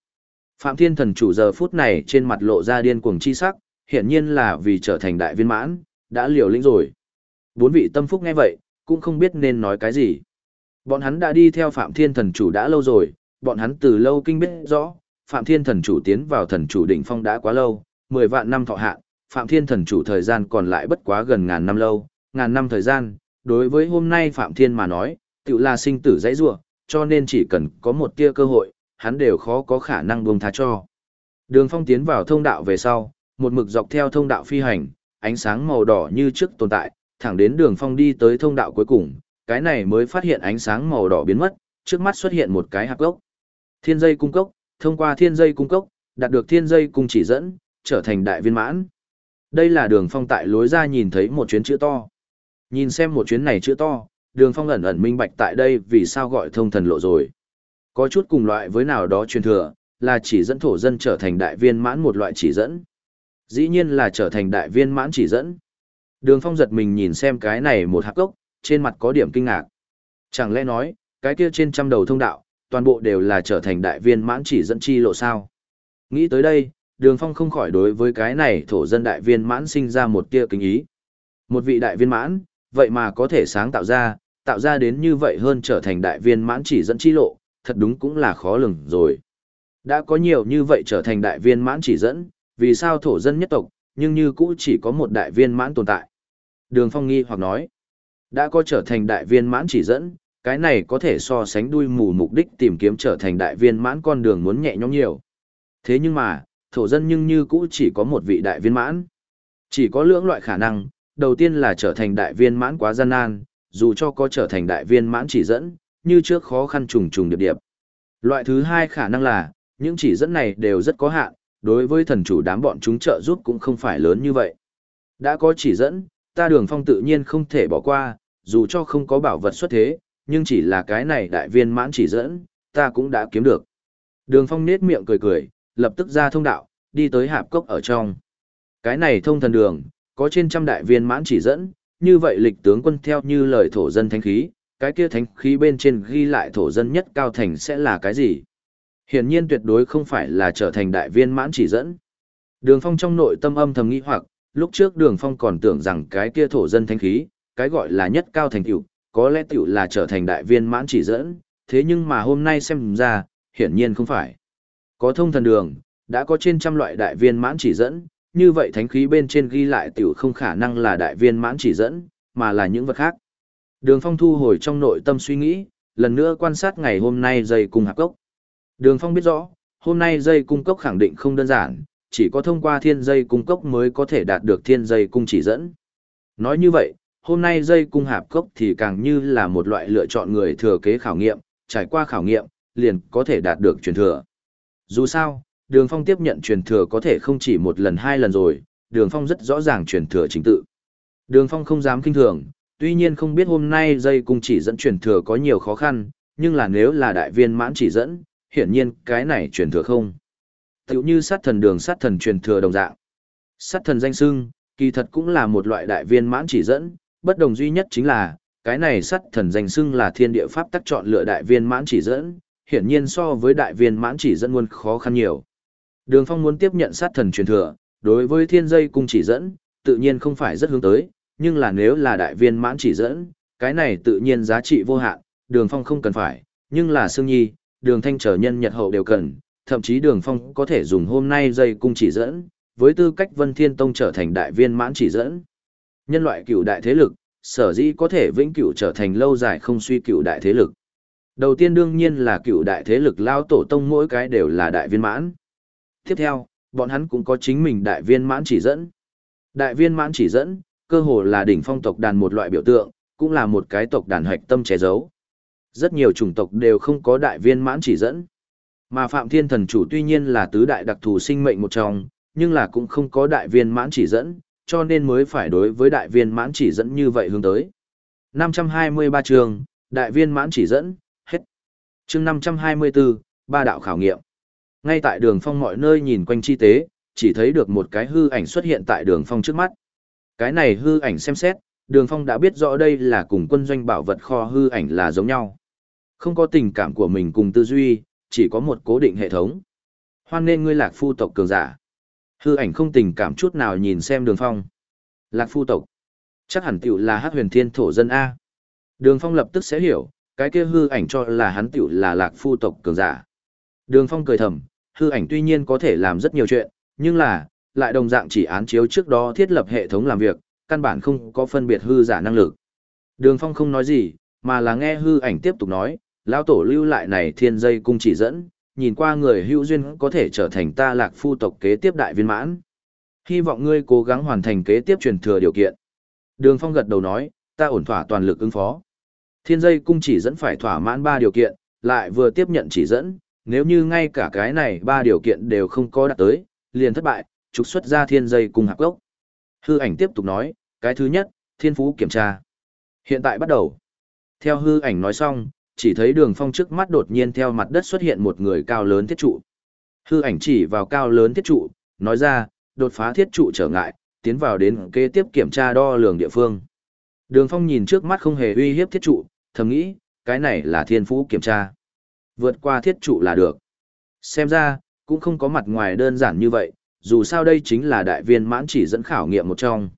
Phạm Thiên Thần chủ giờ phút này trên mặt lộ ra điên cuồng chi sắc, hiển nhiên là vì trở thành đại viên mãn, đã liều lĩnh rồi. Bốn vị tâm phúc nghe vậy, cũng không biết nên nói cái gì. Bọn hắn đã đi theo Phạm Thiên Thần chủ đã lâu rồi, bọn hắn từ lâu kinh biết rõ, Phạm Thiên Thần chủ tiến vào thần chủ đỉnh phong đã quá lâu, 10 vạn năm thọ hạn, Phạm Thiên Thần chủ thời gian còn lại bất quá gần ngàn năm lâu, ngàn năm thời gian, đối với hôm nay Phạm Thiên mà nói, tự là sinh tử dãy rủa, cho nên chỉ cần có một tia cơ hội, hắn đều khó có khả năng buông tha cho. Đường Phong tiến vào thông đạo về sau, một mực dọc theo thông đạo phi hành, ánh sáng màu đỏ như trước tồn tại, thẳng đến Đường Phong đi tới thông đạo cuối cùng, cái này mới phát hiện ánh sáng màu đỏ biến mất, trước mắt xuất hiện một cái hạp gốc. Thiên dây cung cốc, thông qua thiên dây cung cốc, đạt được thiên dây cung chỉ dẫn, trở thành đại viên mãn. Đây là đường phong tại lối ra nhìn thấy một chuyến chữ to. Nhìn xem một chuyến này chữ to, đường phong ẩn ẩn minh bạch tại đây vì sao gọi thông thần lộ rồi. Có chút cùng loại với nào đó truyền thừa, là chỉ dẫn thổ dân trở thành đại viên mãn một loại chỉ dẫn. Dĩ nhiên là trở thành đại viên mãn chỉ dẫn. Đường phong giật mình nhìn xem cái này một hạc gốc, trên mặt có điểm kinh ngạc. Chẳng lẽ nói, cái kia trên trăm đầu thông đạo, toàn bộ đều là trở thành đại viên mãn chỉ dẫn chi lộ sao? Nghĩ tới đây, đường phong không khỏi đối với cái này thổ dân đại viên mãn sinh ra một tia kính ý. Một vị đại viên mãn, vậy mà có thể sáng tạo ra, tạo ra đến như vậy hơn trở thành đại viên mãn chỉ dẫn chi lộ, thật đúng cũng là khó lường rồi. Đã có nhiều như vậy trở thành đại viên mãn chỉ dẫn, vì sao thổ dân nhất tộc, nhưng như cũ chỉ có một đại viên mãn tồn tại. Đường Phong nghi hoặc nói, đã có trở thành đại viên mãn chỉ dẫn, cái này có thể so sánh đuôi mù mục đích tìm kiếm trở thành đại viên mãn con đường muốn nhẹ nhõm nhiều. Thế nhưng mà, thổ dân nhưng như cũ chỉ có một vị đại viên mãn. Chỉ có lưỡng loại khả năng, đầu tiên là trở thành đại viên mãn quá gian nan, dù cho có trở thành đại viên mãn chỉ dẫn, như trước khó khăn trùng trùng điệp điệp. Loại thứ hai khả năng là, những chỉ dẫn này đều rất có hạn, đối với thần chủ đám bọn chúng trợ giúp cũng không phải lớn như vậy. Đã có chỉ dẫn, ta đường phong tự nhiên không thể bỏ qua, dù cho không có bảo vật xuất thế, nhưng chỉ là cái này đại viên mãn chỉ dẫn, ta cũng đã kiếm được. Đường phong nết miệng cười cười, lập tức ra thông đạo, đi tới hạp cốc ở trong. Cái này thông thần đường, có trên trăm đại viên mãn chỉ dẫn, như vậy lịch tướng quân theo như lời thổ dân thánh khí, cái kia thánh khí bên trên ghi lại thổ dân nhất cao thành sẽ là cái gì? Hiển nhiên tuyệt đối không phải là trở thành đại viên mãn chỉ dẫn. Đường Phong trong nội tâm âm thầm nghĩ hoặc, lúc trước Đường Phong còn tưởng rằng cái kia thổ dân thánh khí, cái gọi là nhất cao thành tựu, có lẽ tựu là trở thành đại viên mãn chỉ dẫn, thế nhưng mà hôm nay xem ra, hiển nhiên không phải. Có thông thần đường, đã có trên trăm loại đại viên mãn chỉ dẫn, như vậy thánh khí bên trên ghi lại tiểu không khả năng là đại viên mãn chỉ dẫn, mà là những vật khác. Đường Phong thu hồi trong nội tâm suy nghĩ, lần nữa quan sát ngày hôm nay dây cung hạc cốc. Đường Phong biết rõ, hôm nay dây cung cốc khẳng định không đơn giản, chỉ có thông qua thiên dây cung cốc mới có thể đạt được thiên dây cung chỉ dẫn. Nói như vậy, hôm nay dây cung hạp cốc thì càng như là một loại lựa chọn người thừa kế khảo nghiệm, trải qua khảo nghiệm, liền có thể đạt được truyền thừa. Dù sao, Đường Phong tiếp nhận truyền thừa có thể không chỉ một lần hai lần rồi, Đường Phong rất rõ ràng truyền thừa chính tự. Đường Phong không dám kinh thường, tuy nhiên không biết hôm nay dây cung chỉ dẫn truyền thừa có nhiều khó khăn, nhưng là nếu là đại viên mãn chỉ dẫn, hiển nhiên cái này truyền thừa không. Tiểu như sát thần đường sát thần truyền thừa đồng dạng. Sát thần danh sưng, kỳ thật cũng là một loại đại viên mãn chỉ dẫn, bất đồng duy nhất chính là, cái này sát thần danh sưng là thiên địa pháp tắc chọn lựa đại viên mãn chỉ dẫn, hiển nhiên so với đại viên mãn chỉ dẫn muôn khó khăn nhiều. Đường Phong muốn tiếp nhận sát thần truyền thừa, đối với thiên dây cung chỉ dẫn, tự nhiên không phải rất hướng tới, nhưng là nếu là đại viên mãn chỉ dẫn, cái này tự nhiên giá trị vô hạn, đường Phong không cần phải, nhưng là Sương Nhi, đường Thanh trở nhân nhật hậu đều cần, thậm chí đường Phong có thể dùng hôm nay dây cung chỉ dẫn, với tư cách Vân Thiên Tông trở thành đại viên mãn chỉ dẫn. Nhân loại cựu đại thế lực, sở dĩ có thể vĩnh cửu trở thành lâu dài không suy cựu đại thế lực. Đầu tiên đương nhiên là cựu đại thế lực lao tổ tông mỗi cái đều là đại viên mãn. Tiếp theo, bọn hắn cũng có chính mình đại viên mãn chỉ dẫn. Đại viên mãn chỉ dẫn, cơ hồ là đỉnh phong tộc đàn một loại biểu tượng, cũng là một cái tộc đàn hoạch tâm che giấu. Rất nhiều chủng tộc đều không có đại viên mãn chỉ dẫn. Mà Phạm Thiên Thần Chủ tuy nhiên là tứ đại đặc thù sinh mệnh một trong, nhưng là cũng không có đại viên mãn chỉ dẫn, cho nên mới phải đối với đại viên mãn chỉ dẫn như vậy hướng tới. 523 trường, đại viên mãn chỉ dẫn chương 524, ba đạo khảo nghiệm. Ngay tại đường phong mọi nơi nhìn quanh chi tế, chỉ thấy được một cái hư ảnh xuất hiện tại đường phong trước mắt. Cái này hư ảnh xem xét, đường phong đã biết rõ đây là cùng quân doanh bảo vật kho hư ảnh là giống nhau. Không có tình cảm của mình cùng tư duy, chỉ có một cố định hệ thống. Hoan nên ngươi lạc phu tộc cường giả. Hư ảnh không tình cảm chút nào nhìn xem đường phong. Lạc phu tộc. Chắc hẳn tiểu là hát huyền thiên thổ dân A. Đường phong lập tức sẽ hiểu, cái kia hư ảnh cho là hắn tiểu là lạc phu tộc cường giả. Đường phong cười thầm, hư ảnh tuy nhiên có thể làm rất nhiều chuyện, nhưng là, lại đồng dạng chỉ án chiếu trước đó thiết lập hệ thống làm việc, căn bản không có phân biệt hư giả năng lực. Đường phong không nói gì, mà là nghe hư ảnh tiếp tục nói, lão tổ lưu lại này thiên dây cung chỉ dẫn, nhìn qua người hữu duyên có thể trở thành ta lạc phu tộc kế tiếp đại viên mãn. Hy vọng ngươi cố gắng hoàn thành kế tiếp truyền thừa điều kiện. Đường Phong gật đầu nói, ta ổn thỏa toàn lực ứng phó. Thiên dây cung chỉ dẫn phải thỏa mãn ba điều kiện, lại vừa tiếp nhận chỉ dẫn, nếu như ngay cả cái này ba điều kiện đều không có đạt tới, liền thất bại, trục xuất ra thiên dây cung hạc gốc. Hư ảnh tiếp tục nói, cái thứ nhất, thiên phú kiểm tra. Hiện tại bắt đầu. Theo hư ảnh nói xong, chỉ thấy đường phong trước mắt đột nhiên theo mặt đất xuất hiện một người cao lớn thiết trụ. Hư ảnh chỉ vào cao lớn thiết trụ, nói ra, đột phá thiết trụ trở ngại, tiến vào đến kế tiếp kiểm tra đo lường địa phương. Đường phong nhìn trước mắt không hề uy hiếp thiết trụ, thầm nghĩ, cái này là thiên phú kiểm tra. Vượt qua thiết trụ là được. Xem ra, cũng không có mặt ngoài đơn giản như vậy, dù sao đây chính là đại viên mãn chỉ dẫn khảo nghiệm một trong.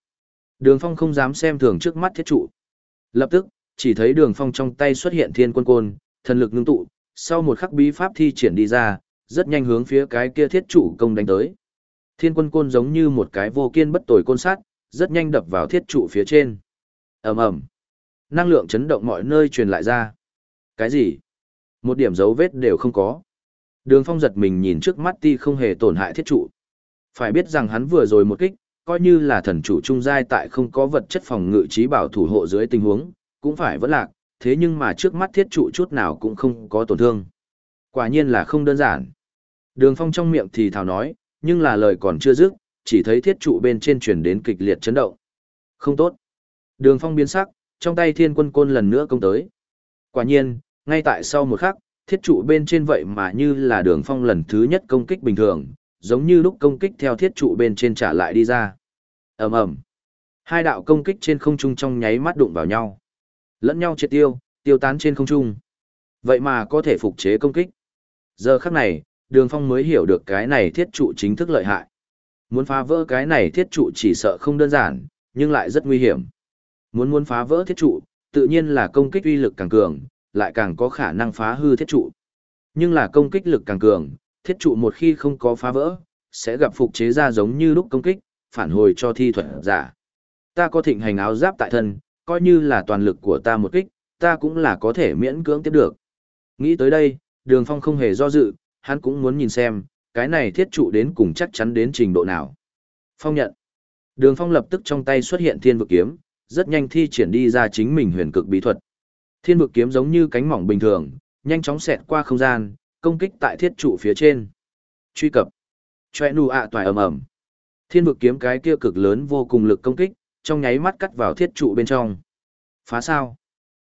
Đường phong không dám xem thường trước mắt thiết trụ. Lập tức, chỉ thấy đường phong trong tay xuất hiện thiên quân côn, thần lực ngưng tụ, sau một khắc bí pháp thi triển đi ra, rất nhanh hướng phía cái kia thiết trụ công đánh tới. Thiên quân côn giống như một cái vô kiên bất tồi côn sát rất nhanh đập vào thiết trụ phía trên. ầm ầm, năng lượng chấn động mọi nơi truyền lại ra. Cái gì? Một điểm dấu vết đều không có. Đường Phong giật mình nhìn trước mắt ti không hề tổn hại thiết trụ. Phải biết rằng hắn vừa rồi một kích, coi như là thần chủ trung giai tại không có vật chất phòng ngự trí bảo thủ hộ dưới tình huống, cũng phải vẫn lạc, thế nhưng mà trước mắt thiết trụ chút nào cũng không có tổn thương. Quả nhiên là không đơn giản. Đường Phong trong miệng thì thào nói, nhưng là lời còn chưa dứt, chỉ thấy thiết trụ bên trên truyền đến kịch liệt chấn động. Không tốt. Đường Phong biến sắc, trong tay thiên quân côn lần nữa công tới. Quả nhiên, ngay tại sau một khắc, thiết trụ bên trên vậy mà như là đường Phong lần thứ nhất công kích bình thường, giống như lúc công kích theo thiết trụ bên trên trả lại đi ra. ầm ầm, Hai đạo công kích trên không trung trong nháy mắt đụng vào nhau. Lẫn nhau triệt tiêu, tiêu tán trên không trung. Vậy mà có thể phục chế công kích. Giờ khắc này, đường phong mới hiểu được cái này thiết trụ chính thức lợi hại. Muốn phá vỡ cái này thiết trụ chỉ sợ không đơn giản, nhưng lại rất nguy hiểm. Muốn muốn phá vỡ thiết trụ, tự nhiên là công kích uy lực càng cường, lại càng có khả năng phá hư thiết trụ. Nhưng là công kích lực càng cường, thiết trụ một khi không có phá vỡ, sẽ gặp phục chế ra giống như lúc công kích, phản hồi cho thi thuật giả. Ta có thịnh hành áo giáp tại thân, coi như là toàn lực của ta một kích, ta cũng là có thể miễn cưỡng tiếp được. Nghĩ tới đây, đường phong không hề do dự, hắn cũng muốn nhìn xem, cái này thiết trụ đến cùng chắc chắn đến trình độ nào. Phong nhận. Đường phong lập tức trong tay xuất hiện thiên vực kiếm, rất nhanh thi triển đi ra chính mình huyền cực bí thuật. Thiên vực kiếm giống như cánh mỏng bình thường, nhanh chóng xẹt qua không gian, công kích tại thiết trụ phía trên. Truy cập. Choe nụ ạ à toài ầm ầm. Thiên vực kiếm cái kia cực lớn vô cùng lực công kích, trong nháy mắt cắt vào thiết trụ bên trong. Phá sao?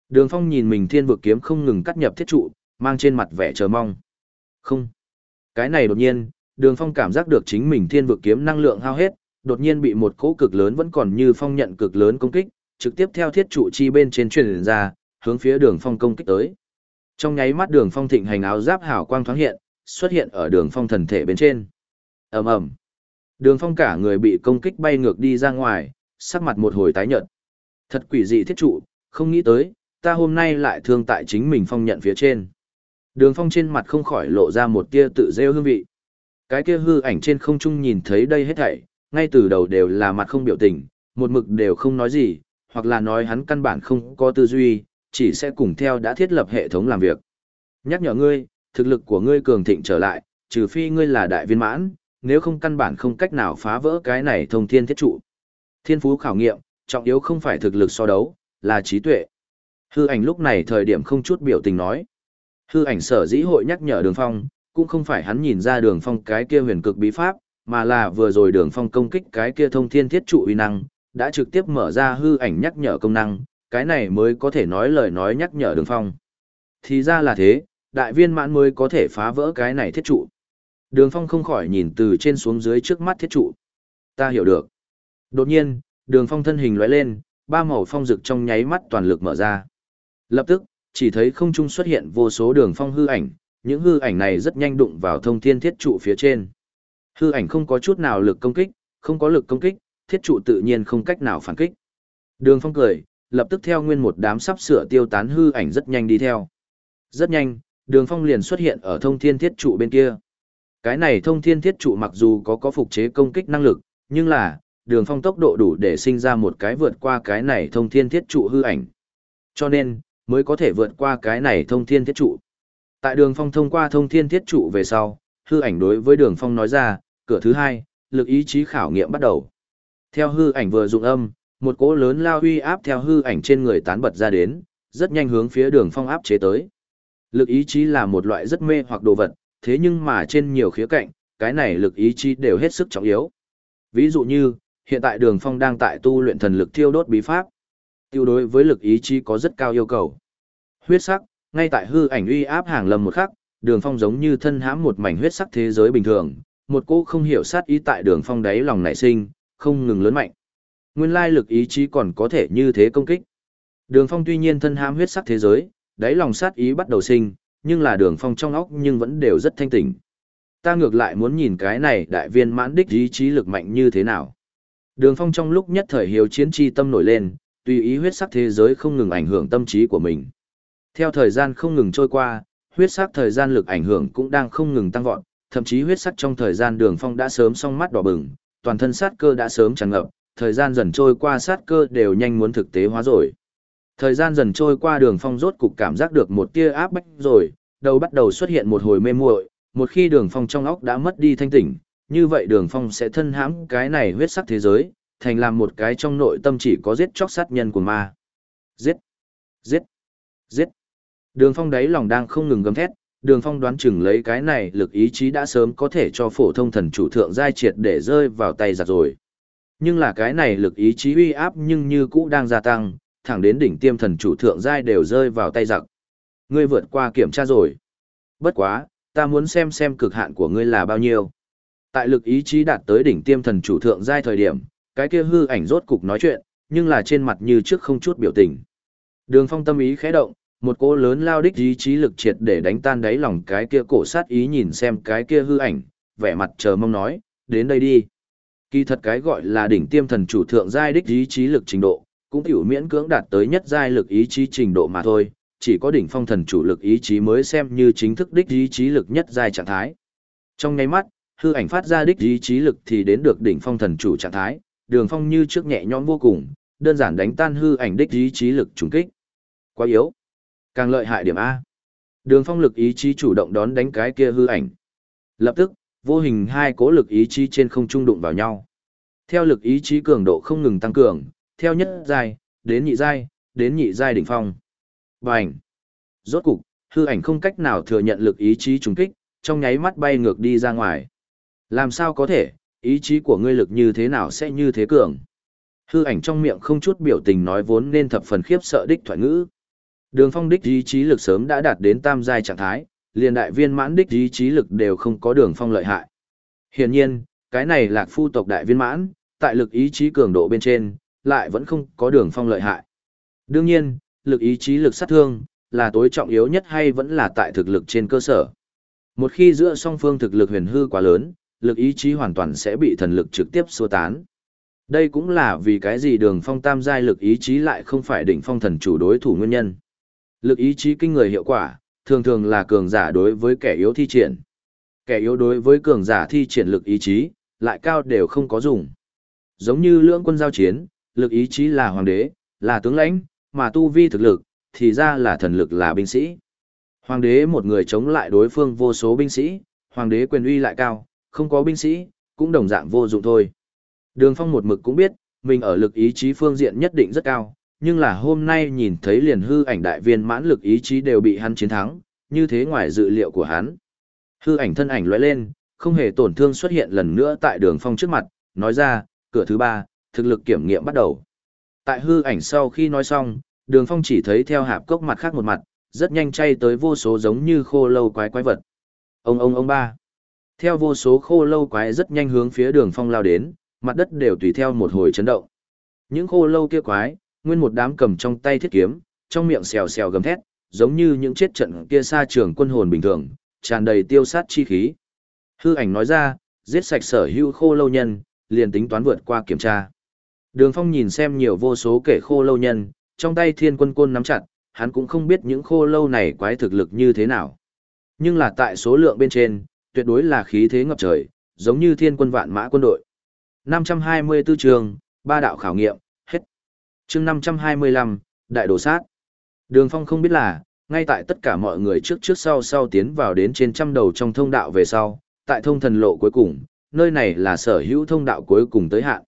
Đường Phong nhìn mình thiên vực kiếm không ngừng cắt nhập thiết trụ, mang trên mặt vẻ chờ mong. Không. Cái này đột nhiên, Đường Phong cảm giác được chính mình thiên vực kiếm năng lượng hao hết, đột nhiên bị một cỗ cực lớn vẫn còn như phong nhận cực lớn công kích, trực tiếp theo thiết trụ chi bên trên truyền ra, hướng phía Đường Phong công kích tới. Trong nháy mắt Đường Phong thịnh hành áo giáp hào quang thoáng hiện, xuất hiện ở Đường Phong thần thể bên trên. Ầm ầm. Đường Phong cả người bị công kích bay ngược đi ra ngoài, sắc mặt một hồi tái nhợt. Thật quỷ dị thiết trụ, không nghĩ tới, ta hôm nay lại thương tại chính mình phong nhận phía trên. Đường phong trên mặt không khỏi lộ ra một tia tự rêu hương vị. Cái kia hư ảnh trên không trung nhìn thấy đây hết thảy, ngay từ đầu đều là mặt không biểu tình, một mực đều không nói gì, hoặc là nói hắn căn bản không có tư duy, chỉ sẽ cùng theo đã thiết lập hệ thống làm việc. Nhắc nhở ngươi, thực lực của ngươi cường thịnh trở lại, trừ phi ngươi là đại viên mãn, nếu không căn bản không cách nào phá vỡ cái này thông thiên thiết trụ. Thiên phú khảo nghiệm, trọng yếu không phải thực lực so đấu, là trí tuệ. Hư ảnh lúc này thời điểm không chút biểu tình nói. Hư ảnh sở dĩ hội nhắc nhở đường phong, cũng không phải hắn nhìn ra đường phong cái kia huyền cực bí pháp, mà là vừa rồi đường phong công kích cái kia thông thiên thiết trụ uy năng, đã trực tiếp mở ra hư ảnh nhắc nhở công năng, cái này mới có thể nói lời nói nhắc nhở đường phong. Thì ra là thế, đại viên mãn mới có thể phá vỡ cái này thiết trụ. Đường phong không khỏi nhìn từ trên xuống dưới trước mắt thiết trụ. Ta hiểu được. Đột nhiên, đường phong thân hình lóe lên, ba màu phong rực trong nháy mắt toàn lực mở ra. Lập tức, chỉ thấy không trung xuất hiện vô số đường phong hư ảnh, những hư ảnh này rất nhanh đụng vào thông thiên thiết trụ phía trên. Hư ảnh không có chút nào lực công kích, không có lực công kích, thiết trụ tự nhiên không cách nào phản kích. Đường phong cười, lập tức theo nguyên một đám sắp sửa tiêu tán hư ảnh rất nhanh đi theo. Rất nhanh, đường phong liền xuất hiện ở thông thiên thiết trụ bên kia. Cái này thông thiên thiết trụ mặc dù có có phục chế công kích năng lực, nhưng là, đường phong tốc độ đủ để sinh ra một cái vượt qua cái này thông thiên thiết trụ hư ảnh. Cho nên, mới có thể vượt qua cái này thông thiên thiết trụ. Tại đường phong thông qua thông thiên thiết trụ về sau, hư ảnh đối với đường phong nói ra, cửa thứ hai, lực ý chí khảo nghiệm bắt đầu. Theo hư ảnh vừa dụng âm, một cỗ lớn lao uy áp theo hư ảnh trên người tán bật ra đến, rất nhanh hướng phía đường phong áp chế tới. Lực ý chí là một loại rất mê hoặc đồ vật, thế nhưng mà trên nhiều khía cạnh, cái này lực ý chí đều hết sức trọng yếu. Ví dụ như, hiện tại đường phong đang tại tu luyện thần lực thiêu đốt bí pháp. Tiêu đối với lực ý chí có rất cao yêu cầu. Huyết sắc, ngay tại hư ảnh uy áp hàng lầm một khắc, đường phong giống như thân hãm một mảnh huyết sắc thế giới bình thường, một cô không hiểu sát ý tại đường phong đáy lòng nảy sinh, không ngừng lớn mạnh. Nguyên lai lực ý chí còn có thể như thế công kích. Đường phong tuy nhiên thân hãm huyết sắc thế giới, đáy lòng sát ý bắt đầu sinh, nhưng là đường phong trong óc nhưng vẫn đều rất thanh tỉnh. Ta ngược lại muốn nhìn cái này đại viên mãn đích ý chí lực mạnh như thế nào. Đường phong trong lúc nhất thời hiếu chiến chi tâm nổi lên, tùy ý huyết sắc thế giới không ngừng ảnh hưởng tâm trí của mình. Theo thời gian không ngừng trôi qua, huyết sắc thời gian lực ảnh hưởng cũng đang không ngừng tăng vọt, thậm chí huyết sắc trong thời gian đường phong đã sớm song mắt đỏ bừng, toàn thân sát cơ đã sớm tràn ngập, thời gian dần trôi qua sát cơ đều nhanh muốn thực tế hóa rồi. Thời gian dần trôi qua đường phong rốt cục cảm giác được một tia áp bách rồi, đầu bắt đầu xuất hiện một hồi mê muội, một khi đường phong trong óc đã mất đi thanh tỉnh, như vậy đường phong sẽ thân hãm cái này huyết sắc thế giới, thành làm một cái trong nội tâm chỉ có giết chóc sát nhân của ma. Giết! Giết! Giết! Đường phong đáy lòng đang không ngừng gầm thét, đường phong đoán chừng lấy cái này lực ý chí đã sớm có thể cho phổ thông thần chủ thượng giai triệt để rơi vào tay giặc rồi. Nhưng là cái này lực ý chí uy áp nhưng như cũ đang gia tăng, thẳng đến đỉnh tiêm thần chủ thượng giai đều rơi vào tay giặc. Ngươi vượt qua kiểm tra rồi. Bất quá, ta muốn xem xem cực hạn của ngươi là bao nhiêu. Tại lực ý chí đạt tới đỉnh tiêm thần chủ thượng giai thời điểm, cái kia hư ảnh rốt cục nói chuyện, nhưng là trên mặt như trước không chút biểu tình. Đường phong tâm ý khẽ động, một cỗ lớn lao đích ý chí lực triệt để đánh tan đáy lòng cái kia cổ sát ý nhìn xem cái kia hư ảnh, vẻ mặt chờ mong nói, đến đây đi. Kỳ thật cái gọi là đỉnh tiêm thần chủ thượng giai đích ý chí lực trình độ, cũng tiểu miễn cưỡng đạt tới nhất giai lực ý chí trình độ mà thôi, chỉ có đỉnh phong thần chủ lực ý chí mới xem như chính thức đích ý chí lực nhất giai trạng thái. Trong ngay mắt, hư ảnh phát ra đích ý chí lực thì đến được đỉnh phong thần chủ trạng thái, đường phong như trước nhẹ nhõm vô cùng, đơn giản đánh tan hư ảnh đích ý chí lực trùng kích. Quá yếu. Càng lợi hại điểm A. Đường phong lực ý chí chủ động đón đánh cái kia hư ảnh. Lập tức, vô hình hai cố lực ý chí trên không trung đụng vào nhau. Theo lực ý chí cường độ không ngừng tăng cường, theo nhất giai, đến nhị giai, đến nhị giai đỉnh phong. Bành! Rốt cục, hư ảnh không cách nào thừa nhận lực ý chí trùng kích, trong nháy mắt bay ngược đi ra ngoài. Làm sao có thể, ý chí của ngươi lực như thế nào sẽ như thế cường? Hư ảnh trong miệng không chút biểu tình nói vốn nên thập phần khiếp sợ đích thoại ngữ. Đường phong đích ý chí lực sớm đã đạt đến tam giai trạng thái, liền đại viên mãn đích ý chí lực đều không có đường phong lợi hại. Hiển nhiên, cái này lạc phu tộc đại viên mãn, tại lực ý chí cường độ bên trên, lại vẫn không có đường phong lợi hại. Đương nhiên, lực ý chí lực sát thương, là tối trọng yếu nhất hay vẫn là tại thực lực trên cơ sở. Một khi giữa song phương thực lực huyền hư quá lớn, lực ý chí hoàn toàn sẽ bị thần lực trực tiếp xua tán. Đây cũng là vì cái gì đường phong tam giai lực ý chí lại không phải đỉnh phong thần chủ đối thủ nguyên nhân. Lực ý chí kinh người hiệu quả, thường thường là cường giả đối với kẻ yếu thi triển. Kẻ yếu đối với cường giả thi triển lực ý chí, lại cao đều không có dùng. Giống như lưỡng quân giao chiến, lực ý chí là hoàng đế, là tướng lãnh, mà tu vi thực lực, thì ra là thần lực là binh sĩ. Hoàng đế một người chống lại đối phương vô số binh sĩ, hoàng đế quyền uy lại cao, không có binh sĩ, cũng đồng dạng vô dụng thôi. Đường phong một mực cũng biết, mình ở lực ý chí phương diện nhất định rất cao, nhưng là hôm nay nhìn thấy liền hư ảnh đại viên mãn lực ý chí đều bị hắn chiến thắng, như thế ngoài dự liệu của hắn. Hư ảnh thân ảnh lóe lên, không hề tổn thương xuất hiện lần nữa tại đường phong trước mặt, nói ra, cửa thứ ba, thực lực kiểm nghiệm bắt đầu. Tại hư ảnh sau khi nói xong, đường phong chỉ thấy theo hạp cốc mặt khác một mặt, rất nhanh chay tới vô số giống như khô lâu quái quái vật. Ông ông ông ba. Theo vô số khô lâu quái rất nhanh hướng phía đường phong lao đến, mặt đất đều tùy theo một hồi chấn động. Những khô lâu kia quái, nguyên một đám cầm trong tay thiết kiếm, trong miệng xèo xèo gầm thét, giống như những chết trận kia xa trường quân hồn bình thường, tràn đầy tiêu sát chi khí. Hư ảnh nói ra, giết sạch sở hữu khô lâu nhân, liền tính toán vượt qua kiểm tra. Đường Phong nhìn xem nhiều vô số kẻ khô lâu nhân, trong tay thiên quân côn nắm chặt, hắn cũng không biết những khô lâu này quái thực lực như thế nào. Nhưng là tại số lượng bên trên, tuyệt đối là khí thế ngập trời, giống như thiên quân vạn mã quân đội. 524 trường, ba đạo khảo nghiệm chương 525, đại đồ sát. Đường Phong không biết là, ngay tại tất cả mọi người trước trước sau sau tiến vào đến trên trăm đầu trong thông đạo về sau, tại thông thần lộ cuối cùng, nơi này là sở hữu thông đạo cuối cùng tới hạn.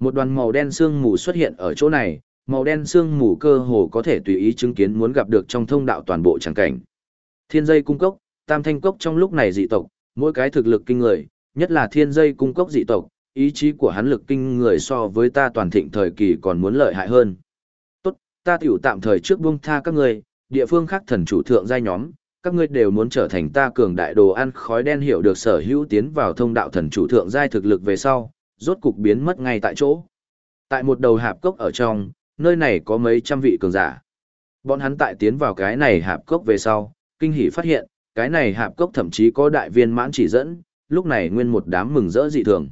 Một đoàn màu đen sương mù xuất hiện ở chỗ này, màu đen sương mù cơ hồ có thể tùy ý chứng kiến muốn gặp được trong thông đạo toàn bộ tràng cảnh. Thiên dây cung cốc, tam thanh cốc trong lúc này dị tộc, mỗi cái thực lực kinh người, nhất là thiên dây cung cốc dị tộc, ý chí của hắn lực kinh người so với ta toàn thịnh thời kỳ còn muốn lợi hại hơn. Tốt, ta tiểu tạm thời trước buông tha các người, địa phương khác thần chủ thượng giai nhóm, các ngươi đều muốn trở thành ta cường đại đồ ăn khói đen hiểu được sở hữu tiến vào thông đạo thần chủ thượng giai thực lực về sau, rốt cục biến mất ngay tại chỗ. Tại một đầu hạp cốc ở trong, nơi này có mấy trăm vị cường giả. Bọn hắn tại tiến vào cái này hạp cốc về sau, kinh hỉ phát hiện, cái này hạp cốc thậm chí có đại viên mãn chỉ dẫn, lúc này nguyên một đám mừng rỡ dị thường.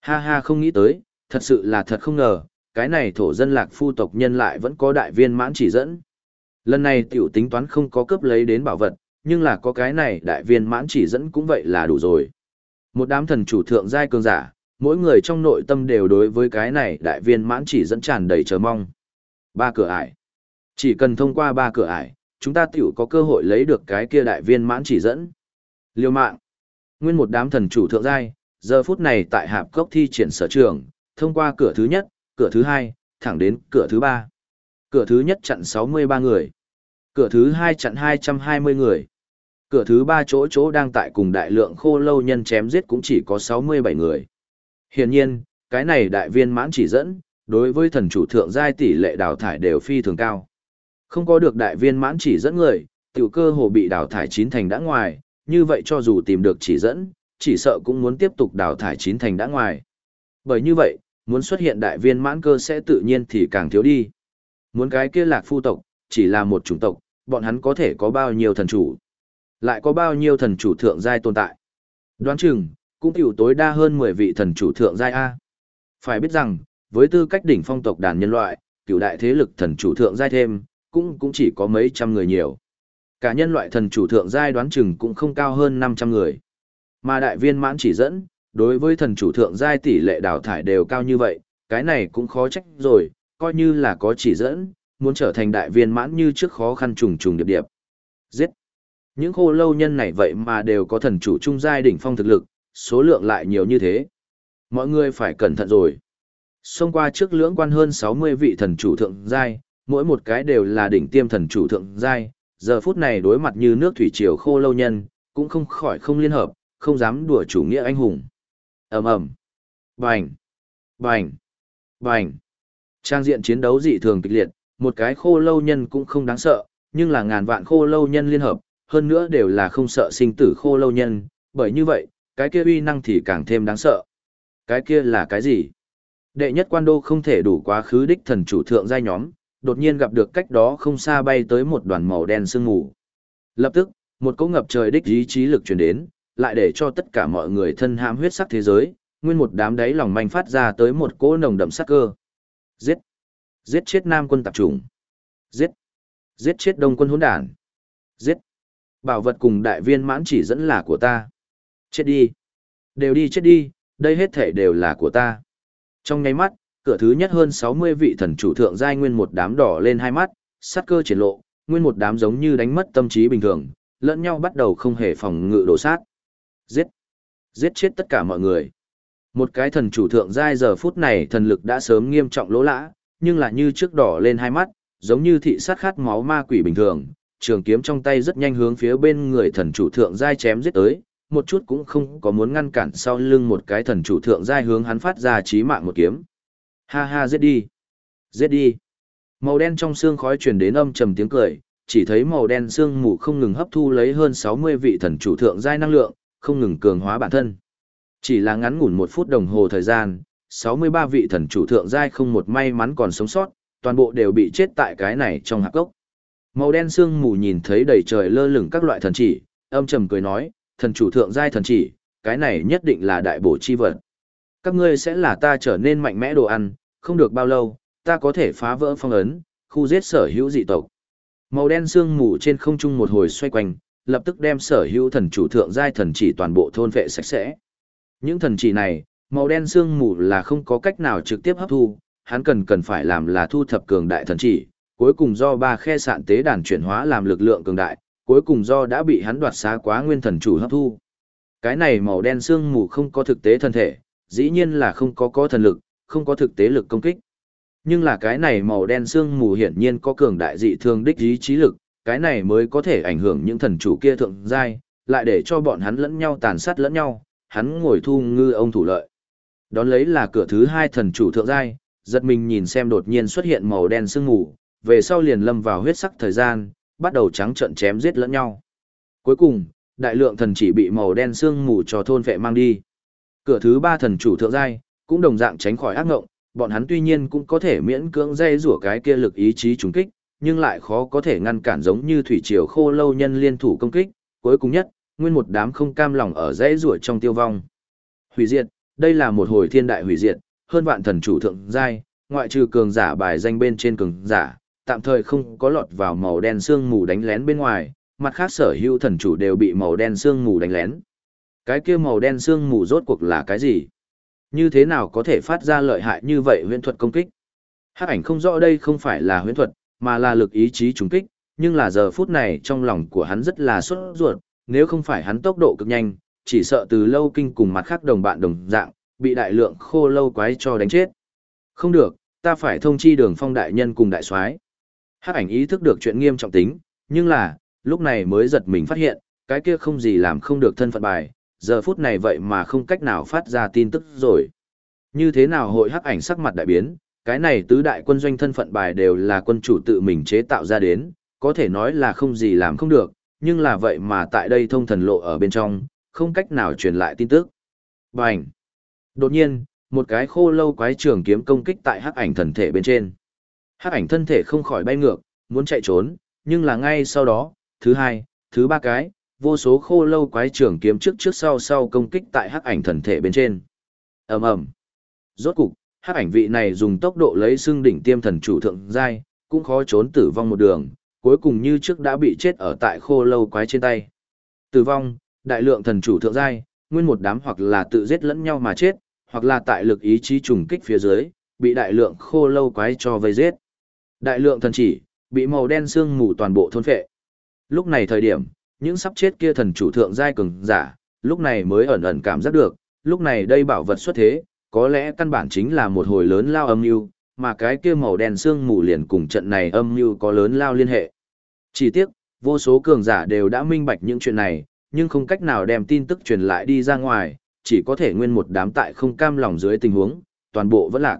Ha ha không nghĩ tới, thật sự là thật không ngờ, cái này thổ dân lạc phu tộc nhân lại vẫn có đại viên mãn chỉ dẫn. Lần này tiểu tính toán không có cướp lấy đến bảo vật, nhưng là có cái này đại viên mãn chỉ dẫn cũng vậy là đủ rồi. Một đám thần chủ thượng giai cường giả, mỗi người trong nội tâm đều đối với cái này đại viên mãn chỉ dẫn tràn đầy chờ mong. Ba cửa ải. Chỉ cần thông qua ba cửa ải, chúng ta tiểu có cơ hội lấy được cái kia đại viên mãn chỉ dẫn. Liêu mạng. Nguyên một đám thần chủ thượng giai, giờ phút này tại hạp cốc thi triển sở trường, thông qua cửa thứ nhất, cửa thứ hai, thẳng đến cửa thứ ba. Cửa thứ nhất chặn 63 người. Cửa thứ hai chặn 220 người. Cửa thứ ba chỗ chỗ đang tại cùng đại lượng khô lâu nhân chém giết cũng chỉ có 67 người. Hiển nhiên, cái này đại viên mãn chỉ dẫn, đối với thần chủ thượng giai tỷ lệ đào thải đều phi thường cao. Không có được đại viên mãn chỉ dẫn người, tiểu cơ hồ bị đào thải chín thành đã ngoài, như vậy cho dù tìm được chỉ dẫn, chỉ sợ cũng muốn tiếp tục đào thải chín thành đã ngoài. Bởi như vậy, muốn xuất hiện đại viên mãn cơ sẽ tự nhiên thì càng thiếu đi. Muốn cái kia lạc phu tộc, chỉ là một chủng tộc, bọn hắn có thể có bao nhiêu thần chủ. Lại có bao nhiêu thần chủ thượng giai tồn tại. Đoán chừng, cũng tiểu tối đa hơn 10 vị thần chủ thượng giai A. Phải biết rằng, với tư cách đỉnh phong tộc đàn nhân loại, cựu đại thế lực thần chủ thượng giai thêm, cũng cũng chỉ có mấy trăm người nhiều. Cả nhân loại thần chủ thượng giai đoán chừng cũng không cao hơn 500 người. Mà đại viên mãn chỉ dẫn, đối với thần chủ thượng giai tỷ lệ đào thải đều cao như vậy, cái này cũng khó trách rồi, coi như là có chỉ dẫn, muốn trở thành đại viên mãn như trước khó khăn trùng trùng điệp điệp. Giết! Những khô lâu nhân này vậy mà đều có thần chủ trung giai đỉnh phong thực lực, số lượng lại nhiều như thế. Mọi người phải cẩn thận rồi. Xông qua trước lưỡng quan hơn 60 vị thần chủ thượng giai, mỗi một cái đều là đỉnh tiêm thần chủ thượng giai, giờ phút này đối mặt như nước thủy triều khô lâu nhân, cũng không khỏi không liên hợp, không dám đùa chủ nghĩa anh hùng. Ầm ầm. Bành. Bành. Bành. Trang diện chiến đấu dị thường kịch liệt, một cái khô lâu nhân cũng không đáng sợ, nhưng là ngàn vạn khô lâu nhân liên hợp, hơn nữa đều là không sợ sinh tử khô lâu nhân, bởi như vậy, cái kia uy năng thì càng thêm đáng sợ. Cái kia là cái gì? Đệ nhất quan đô không thể đủ quá khứ đích thần chủ thượng giai nhóm, đột nhiên gặp được cách đó không xa bay tới một đoàn màu đen sương mù. Lập tức, một cỗ ngập trời đích ý chí lực truyền đến, lại để cho tất cả mọi người thân hãm huyết sắc thế giới, nguyên một đám đáy lòng manh phát ra tới một cỗ nồng đậm sắc cơ. Giết! Giết chết nam quân tập trùng! Giết! Giết chết đông quân hỗn đản! Giết! Bảo vật cùng đại viên mãn chỉ dẫn là của ta. Chết đi! Đều đi chết đi, đây hết thể đều là của ta. Trong nháy mắt, cửa thứ nhất hơn 60 vị thần chủ thượng giai nguyên một đám đỏ lên hai mắt, sắc cơ triển lộ, nguyên một đám giống như đánh mất tâm trí bình thường, lẫn nhau bắt đầu không hề phòng ngự đổ sát. Giết! Giết chết tất cả mọi người. Một cái thần chủ thượng giai giờ phút này thần lực đã sớm nghiêm trọng lỗ lã, nhưng là như trước đỏ lên hai mắt, giống như thị sát khát máu ma quỷ bình thường, trường kiếm trong tay rất nhanh hướng phía bên người thần chủ thượng giai chém giết tới, một chút cũng không có muốn ngăn cản sau lưng một cái thần chủ thượng giai hướng hắn phát ra chí mạng một kiếm. Ha ha giết đi. Giết đi. Màu đen trong xương khói truyền đến âm trầm tiếng cười, chỉ thấy màu đen xương mù không ngừng hấp thu lấy hơn 60 vị thần chủ thượng giai năng lượng, không ngừng cường hóa bản thân. Chỉ là ngắn ngủn một phút đồng hồ thời gian, 63 vị thần chủ thượng giai không một may mắn còn sống sót, toàn bộ đều bị chết tại cái này trong hạp gốc. Màu đen xương mù nhìn thấy đầy trời lơ lửng các loại thần chỉ, âm trầm cười nói, thần chủ thượng giai thần chỉ, cái này nhất định là đại bổ chi vật. Các ngươi sẽ là ta trở nên mạnh mẽ đồ ăn, không được bao lâu, ta có thể phá vỡ phong ấn, khu giết sở hữu dị tộc. Màu đen xương mù trên không trung một hồi xoay quanh, lập tức đem sở hữu thần chủ thượng giai thần chỉ toàn bộ thôn vệ sạch sẽ. Những thần chỉ này, màu đen xương mù là không có cách nào trực tiếp hấp thu, hắn cần cần phải làm là thu thập cường đại thần chỉ, cuối cùng do ba khe sạn tế đàn chuyển hóa làm lực lượng cường đại, cuối cùng do đã bị hắn đoạt xá quá nguyên thần chủ hấp thu. Cái này màu đen xương mù không có thực tế thân thể, dĩ nhiên là không có có thần lực, không có thực tế lực công kích. Nhưng là cái này màu đen xương mù hiển nhiên có cường đại dị thường đích ý chí lực, cái này mới có thể ảnh hưởng những thần chủ kia thượng giai, lại để cho bọn hắn lẫn nhau tàn sát lẫn nhau, hắn ngồi thu ngư ông thủ lợi. Đón lấy là cửa thứ hai thần chủ thượng giai, giật mình nhìn xem đột nhiên xuất hiện màu đen sương mù, về sau liền lâm vào huyết sắc thời gian, bắt đầu trắng trận chém giết lẫn nhau. Cuối cùng, đại lượng thần chỉ bị màu đen sương mù cho thôn vệ mang đi. Cửa thứ ba thần chủ thượng giai, cũng đồng dạng tránh khỏi ác ngộng, bọn hắn tuy nhiên cũng có thể miễn cưỡng dây rủa cái kia lực ý chí trùng kích, nhưng lại khó có thể ngăn cản giống như thủy triều khô lâu nhân liên thủ công kích, cuối cùng nhất, nguyên một đám không cam lòng ở dãy rủa trong tiêu vong. Hủy diệt, đây là một hồi thiên đại hủy diệt, hơn vạn thần chủ thượng giai, ngoại trừ cường giả bài danh bên trên cường giả, tạm thời không có lọt vào màu đen xương mù đánh lén bên ngoài, mặt khác sở hữu thần chủ đều bị màu đen sương mù đánh lén. Cái kia màu đen sương mù rốt cuộc là cái gì? Như thế nào có thể phát ra lợi hại như vậy huyễn thuật công kích? Hắc ảnh không rõ đây không phải là huyễn thuật, mà là lực ý chí trùng kích, nhưng là giờ phút này trong lòng của hắn rất là sốt ruột, nếu không phải hắn tốc độ cực nhanh, chỉ sợ từ lâu kinh cùng mặt khác đồng bạn đồng dạng, bị đại lượng khô lâu quái cho đánh chết. Không được, ta phải thông chi đường phong đại nhân cùng đại soái Hắc ảnh ý thức được chuyện nghiêm trọng tính, nhưng là, lúc này mới giật mình phát hiện, cái kia không gì làm không được thân phận bài, giờ phút này vậy mà không cách nào phát ra tin tức rồi. Như thế nào hội hắc ảnh sắc mặt đại biến, cái này tứ đại quân doanh thân phận bài đều là quân chủ tự mình chế tạo ra đến, có thể nói là không gì làm không được, nhưng là vậy mà tại đây thông thần lộ ở bên trong, không cách nào truyền lại tin tức. Bành! Đột nhiên, một cái khô lâu quái trường kiếm công kích tại hắc ảnh thần thể bên trên. Hắc ảnh thân thể không khỏi bay ngược, muốn chạy trốn, nhưng là ngay sau đó, thứ hai, thứ ba cái, vô số khô lâu quái trường kiếm trước trước sau sau công kích tại hắc ảnh thần thể bên trên. ầm ầm. Rốt cục, hắc ảnh vị này dùng tốc độ lấy xương đỉnh tiêm thần chủ thượng giai, cũng khó trốn tử vong một đường, cuối cùng như trước đã bị chết ở tại khô lâu quái trên tay. Tử vong, đại lượng thần chủ thượng giai, nguyên một đám hoặc là tự giết lẫn nhau mà chết, hoặc là tại lực ý chí trùng kích phía dưới, bị đại lượng khô lâu quái cho vây giết. Đại lượng thần chỉ, bị màu đen xương mù toàn bộ thôn phệ. Lúc này thời điểm, những sắp chết kia thần chủ thượng giai cường giả, lúc này mới ẩn ẩn cảm giác được, lúc này đây bảo vật xuất thế, có lẽ căn bản chính là một hồi lớn lao âm mưu, mà cái kia màu đen xương mù liền cùng trận này âm mưu có lớn lao liên hệ. Chỉ tiếc, vô số cường giả đều đã minh bạch những chuyện này, nhưng không cách nào đem tin tức truyền lại đi ra ngoài, chỉ có thể nguyên một đám tại không cam lòng dưới tình huống, toàn bộ vẫn lạc.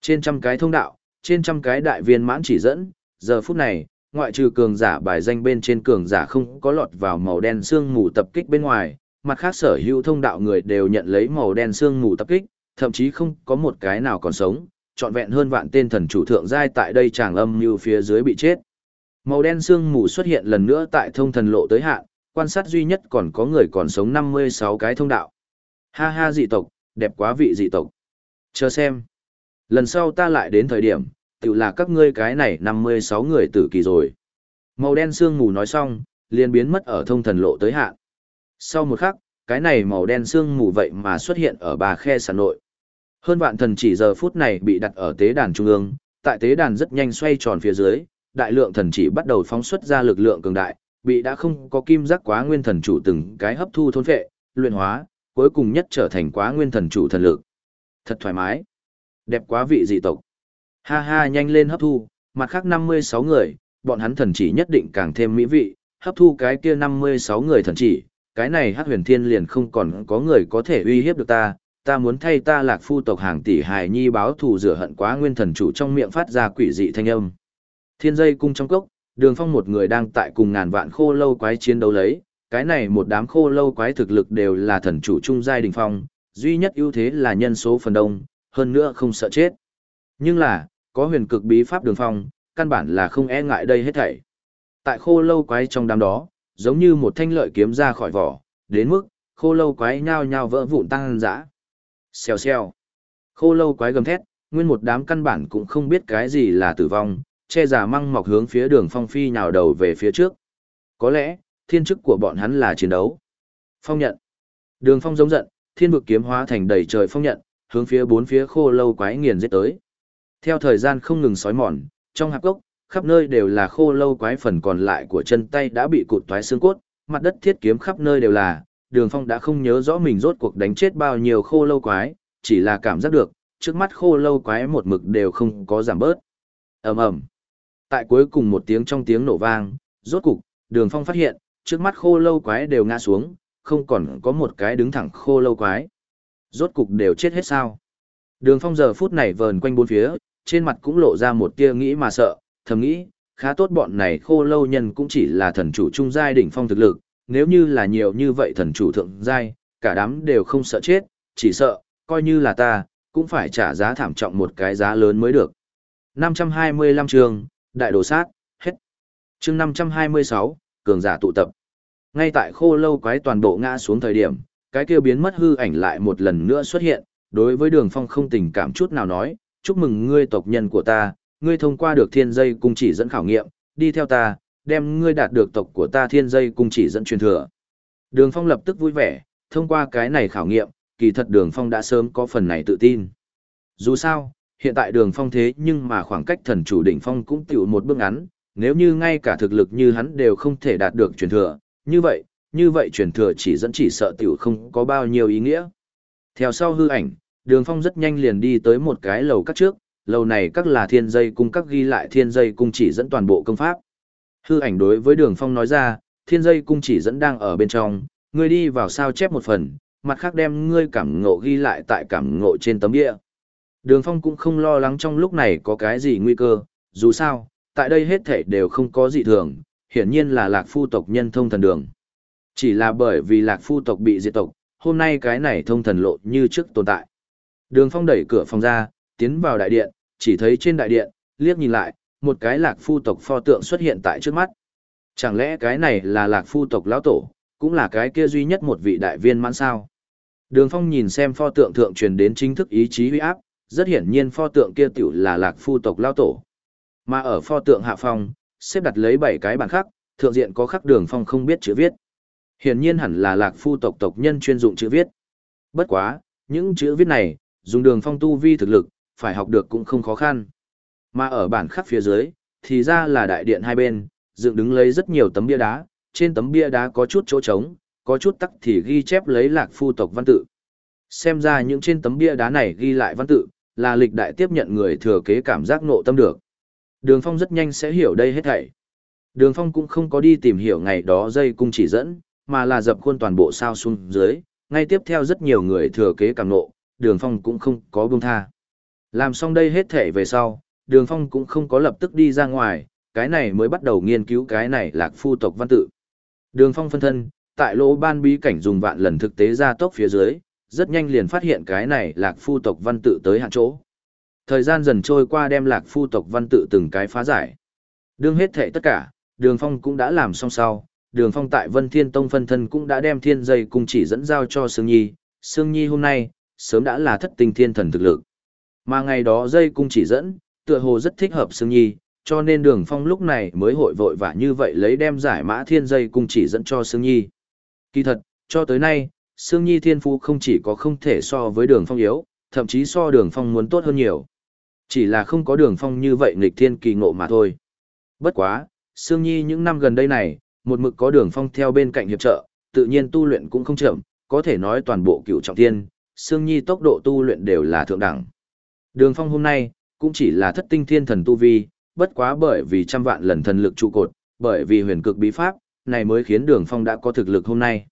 Trên trăm cái thông đạo, trên trăm cái đại viên mãn chỉ dẫn, giờ phút này, ngoại trừ cường giả bài danh bên trên cường giả không có lọt vào màu đen xương mù tập kích bên ngoài, mặt khác sở hữu thông đạo người đều nhận lấy màu đen xương mù tập kích, thậm chí không có một cái nào còn sống, trọn vẹn hơn vạn tên thần chủ thượng giai tại đây chàng âm như phía dưới bị chết. Màu đen xương mù xuất hiện lần nữa tại thông thần lộ tới hạn, quan sát duy nhất còn có người còn sống 56 cái thông đạo. Ha ha dị tộc, đẹp quá vị dị tộc. Chờ xem. Lần sau ta lại đến thời điểm, tự là các ngươi cái này 56 người tử kỳ rồi. Màu đen xương mù nói xong, liền biến mất ở thông thần lộ tới hạn. Sau một khắc, cái này màu đen xương mù vậy mà xuất hiện ở bà khe sản nội. Hơn vạn thần chỉ giờ phút này bị đặt ở tế đàn trung ương, tại tế đàn rất nhanh xoay tròn phía dưới, đại lượng thần chỉ bắt đầu phóng xuất ra lực lượng cường đại, bị đã không có kim giác quá nguyên thần chủ từng cái hấp thu thôn phệ, luyện hóa, cuối cùng nhất trở thành quá nguyên thần chủ thần lực. Thật thoải mái. Đẹp quá vị dị tộc. Ha ha nhanh lên hấp thu, mặt khác 56 người, bọn hắn thần chỉ nhất định càng thêm mỹ vị, hấp thu cái kia 56 người thần chỉ, cái này hắc huyền thiên liền không còn có người có thể uy hiếp được ta, ta muốn thay ta lạc phu tộc hàng tỷ hài nhi báo thù rửa hận quá nguyên thần chủ trong miệng phát ra quỷ dị thanh âm. Thiên dây cung trong cốc, đường phong một người đang tại cùng ngàn vạn khô lâu quái chiến đấu lấy, cái này một đám khô lâu quái thực lực đều là thần chủ trung giai đình phong, duy nhất ưu thế là nhân số phần đông, hơn nữa không sợ chết. Nhưng là, có huyền cực bí pháp đường phong, căn bản là không e ngại đây hết thảy. Tại khô lâu quái trong đám đó, giống như một thanh lợi kiếm ra khỏi vỏ, đến mức, khô lâu quái nhao nhao vỡ vụn tăng dã. Xèo xèo. Khô lâu quái gầm thét, nguyên một đám căn bản cũng không biết cái gì là tử vong, che giả măng mọc hướng phía đường phong phi nhào đầu về phía trước. Có lẽ, thiên chức của bọn hắn là chiến đấu. Phong nhận. Đường phong giống giận, thiên vực kiếm hóa thành đầy trời phong nhận, hướng phía bốn phía khô lâu quái nghiền giết tới. Theo thời gian không ngừng sói mòn, trong hạp gốc, khắp nơi đều là khô lâu quái phần còn lại của chân tay đã bị cụt toái xương cốt, mặt đất thiết kiếm khắp nơi đều là, đường phong đã không nhớ rõ mình rốt cuộc đánh chết bao nhiêu khô lâu quái, chỉ là cảm giác được, trước mắt khô lâu quái một mực đều không có giảm bớt. ầm ầm Tại cuối cùng một tiếng trong tiếng nổ vang, rốt cục, đường phong phát hiện, trước mắt khô lâu quái đều ngã xuống, không còn có một cái đứng thẳng khô lâu quái. Rốt cục đều chết hết sao. Đường phong giờ phút này vờn quanh bốn phía, trên mặt cũng lộ ra một tia nghĩ mà sợ, thầm nghĩ, khá tốt bọn này khô lâu nhân cũng chỉ là thần chủ trung giai đỉnh phong thực lực, nếu như là nhiều như vậy thần chủ thượng giai, cả đám đều không sợ chết, chỉ sợ, coi như là ta, cũng phải trả giá thảm trọng một cái giá lớn mới được. 525 trường, đại đồ sát, hết. chương 526, cường giả tụ tập. Ngay tại khô lâu quái toàn bộ ngã xuống thời điểm, cái kia biến mất hư ảnh lại một lần nữa xuất hiện, đối với đường phong không tình cảm chút nào nói, chúc mừng ngươi tộc nhân của ta, ngươi thông qua được thiên dây cung chỉ dẫn khảo nghiệm, đi theo ta, đem ngươi đạt được tộc của ta thiên dây cung chỉ dẫn truyền thừa. Đường Phong lập tức vui vẻ, thông qua cái này khảo nghiệm, kỳ thật Đường Phong đã sớm có phần này tự tin. Dù sao, hiện tại Đường Phong thế nhưng mà khoảng cách thần chủ đỉnh phong cũng tiểu một bước ngắn, nếu như ngay cả thực lực như hắn đều không thể đạt được truyền thừa, như vậy, như vậy truyền thừa chỉ dẫn chỉ sợ tiểu không có bao nhiêu ý nghĩa. Theo sau hư ảnh, Đường Phong rất nhanh liền đi tới một cái lầu các trước, lầu này các là thiên dây cung các ghi lại thiên dây cung chỉ dẫn toàn bộ công pháp. Hư ảnh đối với Đường Phong nói ra, thiên dây cung chỉ dẫn đang ở bên trong, ngươi đi vào sao chép một phần, mặt khác đem ngươi cảm ngộ ghi lại tại cảm ngộ trên tấm địa. Đường Phong cũng không lo lắng trong lúc này có cái gì nguy cơ, dù sao, tại đây hết thảy đều không có gì thường, hiển nhiên là lạc phu tộc nhân thông thần đường. Chỉ là bởi vì lạc phu tộc bị diệt tộc, hôm nay cái này thông thần lộ như trước tồn tại. Đường Phong đẩy cửa phòng ra, tiến vào đại điện, chỉ thấy trên đại điện, liếc nhìn lại, một cái lạc phu tộc pho tượng xuất hiện tại trước mắt. Chẳng lẽ cái này là lạc phu tộc lão tổ, cũng là cái kia duy nhất một vị đại viên mãn sao? Đường Phong nhìn xem pho tượng thượng truyền đến chính thức ý chí huy áp, rất hiển nhiên pho tượng kia tiểu là lạc phu tộc lão tổ. Mà ở pho tượng hạ phong, xếp đặt lấy bảy cái bản khắc, thượng diện có khắc đường phong không biết chữ viết. Hiển nhiên hẳn là lạc phu tộc tộc nhân chuyên dụng chữ viết. Bất quá, những chữ viết này, dùng đường phong tu vi thực lực, phải học được cũng không khó khăn. Mà ở bản khắc phía dưới, thì ra là đại điện hai bên, dựng đứng lấy rất nhiều tấm bia đá, trên tấm bia đá có chút chỗ trống, có chút tắc thì ghi chép lấy lạc phu tộc văn tự. Xem ra những trên tấm bia đá này ghi lại văn tự, là lịch đại tiếp nhận người thừa kế cảm giác nộ tâm được. Đường Phong rất nhanh sẽ hiểu đây hết thảy. Đường Phong cũng không có đi tìm hiểu ngày đó dây cung chỉ dẫn, mà là dập khuôn toàn bộ sao xuống dưới, ngay tiếp theo rất nhiều người thừa kế cảm nộ, Đường Phong cũng không có buông tha. Làm xong đây hết thảy về sau, Đường Phong cũng không có lập tức đi ra ngoài, cái này mới bắt đầu nghiên cứu cái này lạc phu tộc văn tự. Đường Phong phân thân, tại lỗ ban bí cảnh dùng vạn lần thực tế ra tốc phía dưới, rất nhanh liền phát hiện cái này lạc phu tộc văn tự tới hạn chỗ. Thời gian dần trôi qua đem lạc phu tộc văn tự từng cái phá giải. Đương hết thệ tất cả, đường phong cũng đã làm xong sau, đường phong tại Vân Thiên Tông phân thân cũng đã đem thiên dây cung chỉ dẫn giao cho Sương Nhi. Sương Nhi hôm nay, sớm đã là thất tinh thiên thần thực lực. Mà ngày đó dây cung chỉ dẫn, tựa hồ rất thích hợp Sương Nhi, cho nên đường phong lúc này mới hội vội vã như vậy lấy đem giải mã thiên dây cung chỉ dẫn cho Sương Nhi. Kỳ thật, cho tới nay, Sương Nhi thiên phú không chỉ có không thể so với đường phong yếu, thậm chí so đường phong muốn tốt hơn nhiều. Chỉ là không có đường phong như vậy nghịch thiên kỳ ngộ mà thôi. Bất quá, Sương Nhi những năm gần đây này, một mực có đường phong theo bên cạnh hiệp trợ, tự nhiên tu luyện cũng không chậm, có thể nói toàn bộ cựu trọng thiên, Sương Nhi tốc độ tu luyện đều là thượng đẳng. Đường phong hôm nay, cũng chỉ là thất tinh thiên thần tu vi, bất quá bởi vì trăm vạn lần thần lực trụ cột, bởi vì huyền cực bí pháp, này mới khiến đường phong đã có thực lực hôm nay.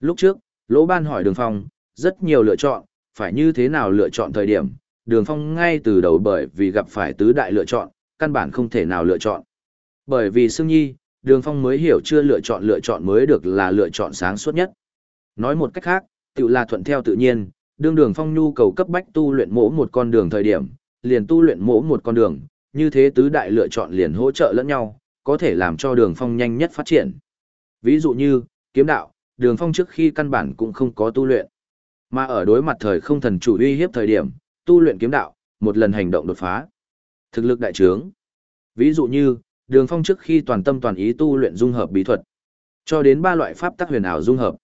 Lúc trước, Lỗ Ban hỏi đường phong, rất nhiều lựa chọn, phải như thế nào lựa chọn thời điểm, đường phong ngay từ đầu bởi vì gặp phải tứ đại lựa chọn, căn bản không thể nào lựa chọn. Bởi vì Sương Nhi, đường phong mới hiểu chưa lựa chọn lựa chọn mới được là lựa chọn sáng suốt nhất. Nói một cách khác, tự là thuận theo tự nhiên, đương đường phong nhu cầu cấp bách tu luyện mỗ một con đường thời điểm, liền tu luyện mỗ một con đường, như thế tứ đại lựa chọn liền hỗ trợ lẫn nhau, có thể làm cho đường phong nhanh nhất phát triển. Ví dụ như, kiếm đạo, đường phong trước khi căn bản cũng không có tu luyện. Mà ở đối mặt thời không thần chủ uy hiếp thời điểm, tu luyện kiếm đạo, một lần hành động đột phá. Thực lực đại trướng. Ví dụ như, Đường Phong trước khi toàn tâm toàn ý tu luyện dung hợp bí thuật, cho đến ba loại pháp tắc huyền ảo dung hợp.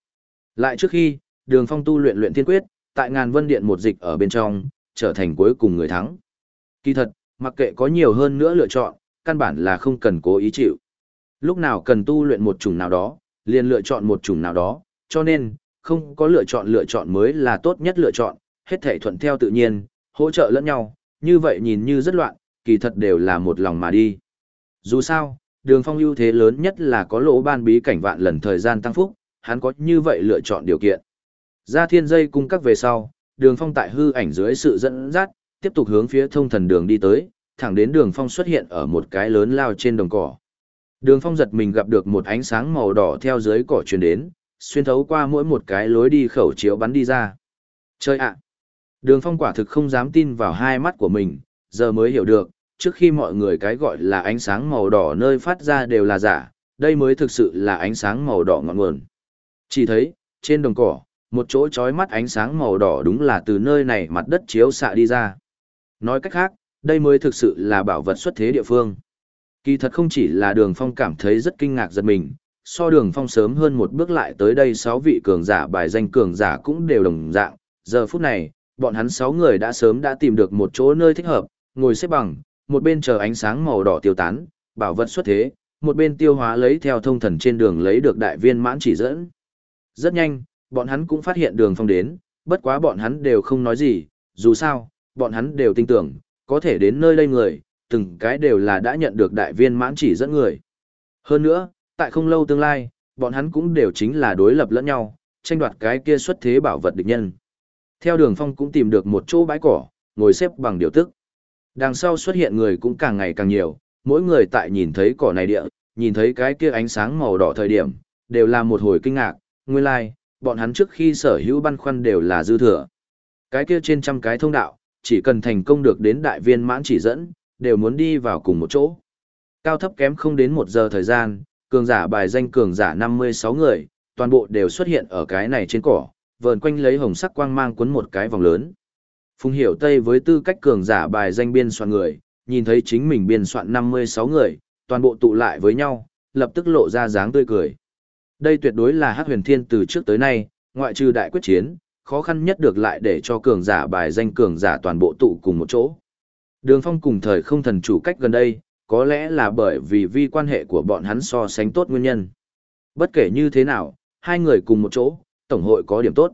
Lại trước khi, Đường Phong tu luyện luyện thiên quyết, tại ngàn vân điện một dịch ở bên trong, trở thành cuối cùng người thắng. Kỳ thật, mặc kệ có nhiều hơn nữa lựa chọn, căn bản là không cần cố ý chịu. Lúc nào cần tu luyện một chủng nào đó, liền lựa chọn một chủng nào đó, cho nên, không có lựa chọn lựa chọn mới là tốt nhất lựa chọn, hết thể thuận theo tự nhiên, hỗ trợ lẫn nhau, như vậy nhìn như rất loạn, kỳ thật đều là một lòng mà đi. Dù sao, đường phong ưu thế lớn nhất là có lỗ ban bí cảnh vạn lần thời gian tăng phúc, hắn có như vậy lựa chọn điều kiện. Ra thiên dây cung các về sau, đường phong tại hư ảnh dưới sự dẫn dắt, tiếp tục hướng phía thông thần đường đi tới, thẳng đến đường phong xuất hiện ở một cái lớn lao trên đồng cỏ. Đường phong giật mình gặp được một ánh sáng màu đỏ theo dưới cỏ truyền đến, xuyên thấu qua mỗi một cái lối đi khẩu chiếu bắn đi ra. Chơi ạ! Đường phong quả thực không dám tin vào hai mắt của mình, giờ mới hiểu được, trước khi mọi người cái gọi là ánh sáng màu đỏ nơi phát ra đều là giả, đây mới thực sự là ánh sáng màu đỏ ngọn nguồn. Chỉ thấy, trên đồng cỏ, một chỗ chói mắt ánh sáng màu đỏ đúng là từ nơi này mặt đất chiếu xạ đi ra. Nói cách khác, đây mới thực sự là bảo vật xuất thế địa phương. Kỳ thật không chỉ là đường phong cảm thấy rất kinh ngạc giật mình, so đường phong sớm hơn một bước lại tới đây sáu vị cường giả bài danh cường giả cũng đều đồng dạng. Giờ phút này, bọn hắn sáu người đã sớm đã tìm được một chỗ nơi thích hợp, ngồi xếp bằng, một bên chờ ánh sáng màu đỏ tiêu tán, bảo vật xuất thế, một bên tiêu hóa lấy theo thông thần trên đường lấy được đại viên mãn chỉ dẫn. Rất nhanh, bọn hắn cũng phát hiện đường phong đến, bất quá bọn hắn đều không nói gì, dù sao, bọn hắn đều tin tưởng, có thể đến nơi đây người, từng cái đều là đã nhận được đại viên mãn chỉ dẫn người. Hơn nữa, tại không lâu tương lai, bọn hắn cũng đều chính là đối lập lẫn nhau, tranh đoạt cái kia xuất thế bảo vật địch nhân. Theo đường phong cũng tìm được một chỗ bãi cỏ, ngồi xếp bằng điều tức. Đằng sau xuất hiện người cũng càng ngày càng nhiều, mỗi người tại nhìn thấy cỏ này địa, nhìn thấy cái kia ánh sáng màu đỏ thời điểm, đều là một hồi kinh ngạc, nguyên lai, like, bọn hắn trước khi sở hữu băn khoăn đều là dư thừa. Cái kia trên trăm cái thông đạo, chỉ cần thành công được đến đại viên mãn chỉ dẫn, đều muốn đi vào cùng một chỗ. Cao thấp kém không đến một giờ thời gian, cường giả bài danh cường giả 56 người, toàn bộ đều xuất hiện ở cái này trên cỏ, vờn quanh lấy hồng sắc quang mang cuốn một cái vòng lớn. Phùng Hiểu Tây với tư cách cường giả bài danh biên soạn người, nhìn thấy chính mình biên soạn 56 người, toàn bộ tụ lại với nhau, lập tức lộ ra dáng tươi cười. Đây tuyệt đối là Hắc Huyền Thiên từ trước tới nay, ngoại trừ đại quyết chiến, khó khăn nhất được lại để cho cường giả bài danh cường giả toàn bộ tụ cùng một chỗ. Đường Phong cùng thời không thần chủ cách gần đây, có lẽ là bởi vì vi quan hệ của bọn hắn so sánh tốt nguyên nhân. Bất kể như thế nào, hai người cùng một chỗ, tổng hội có điểm tốt.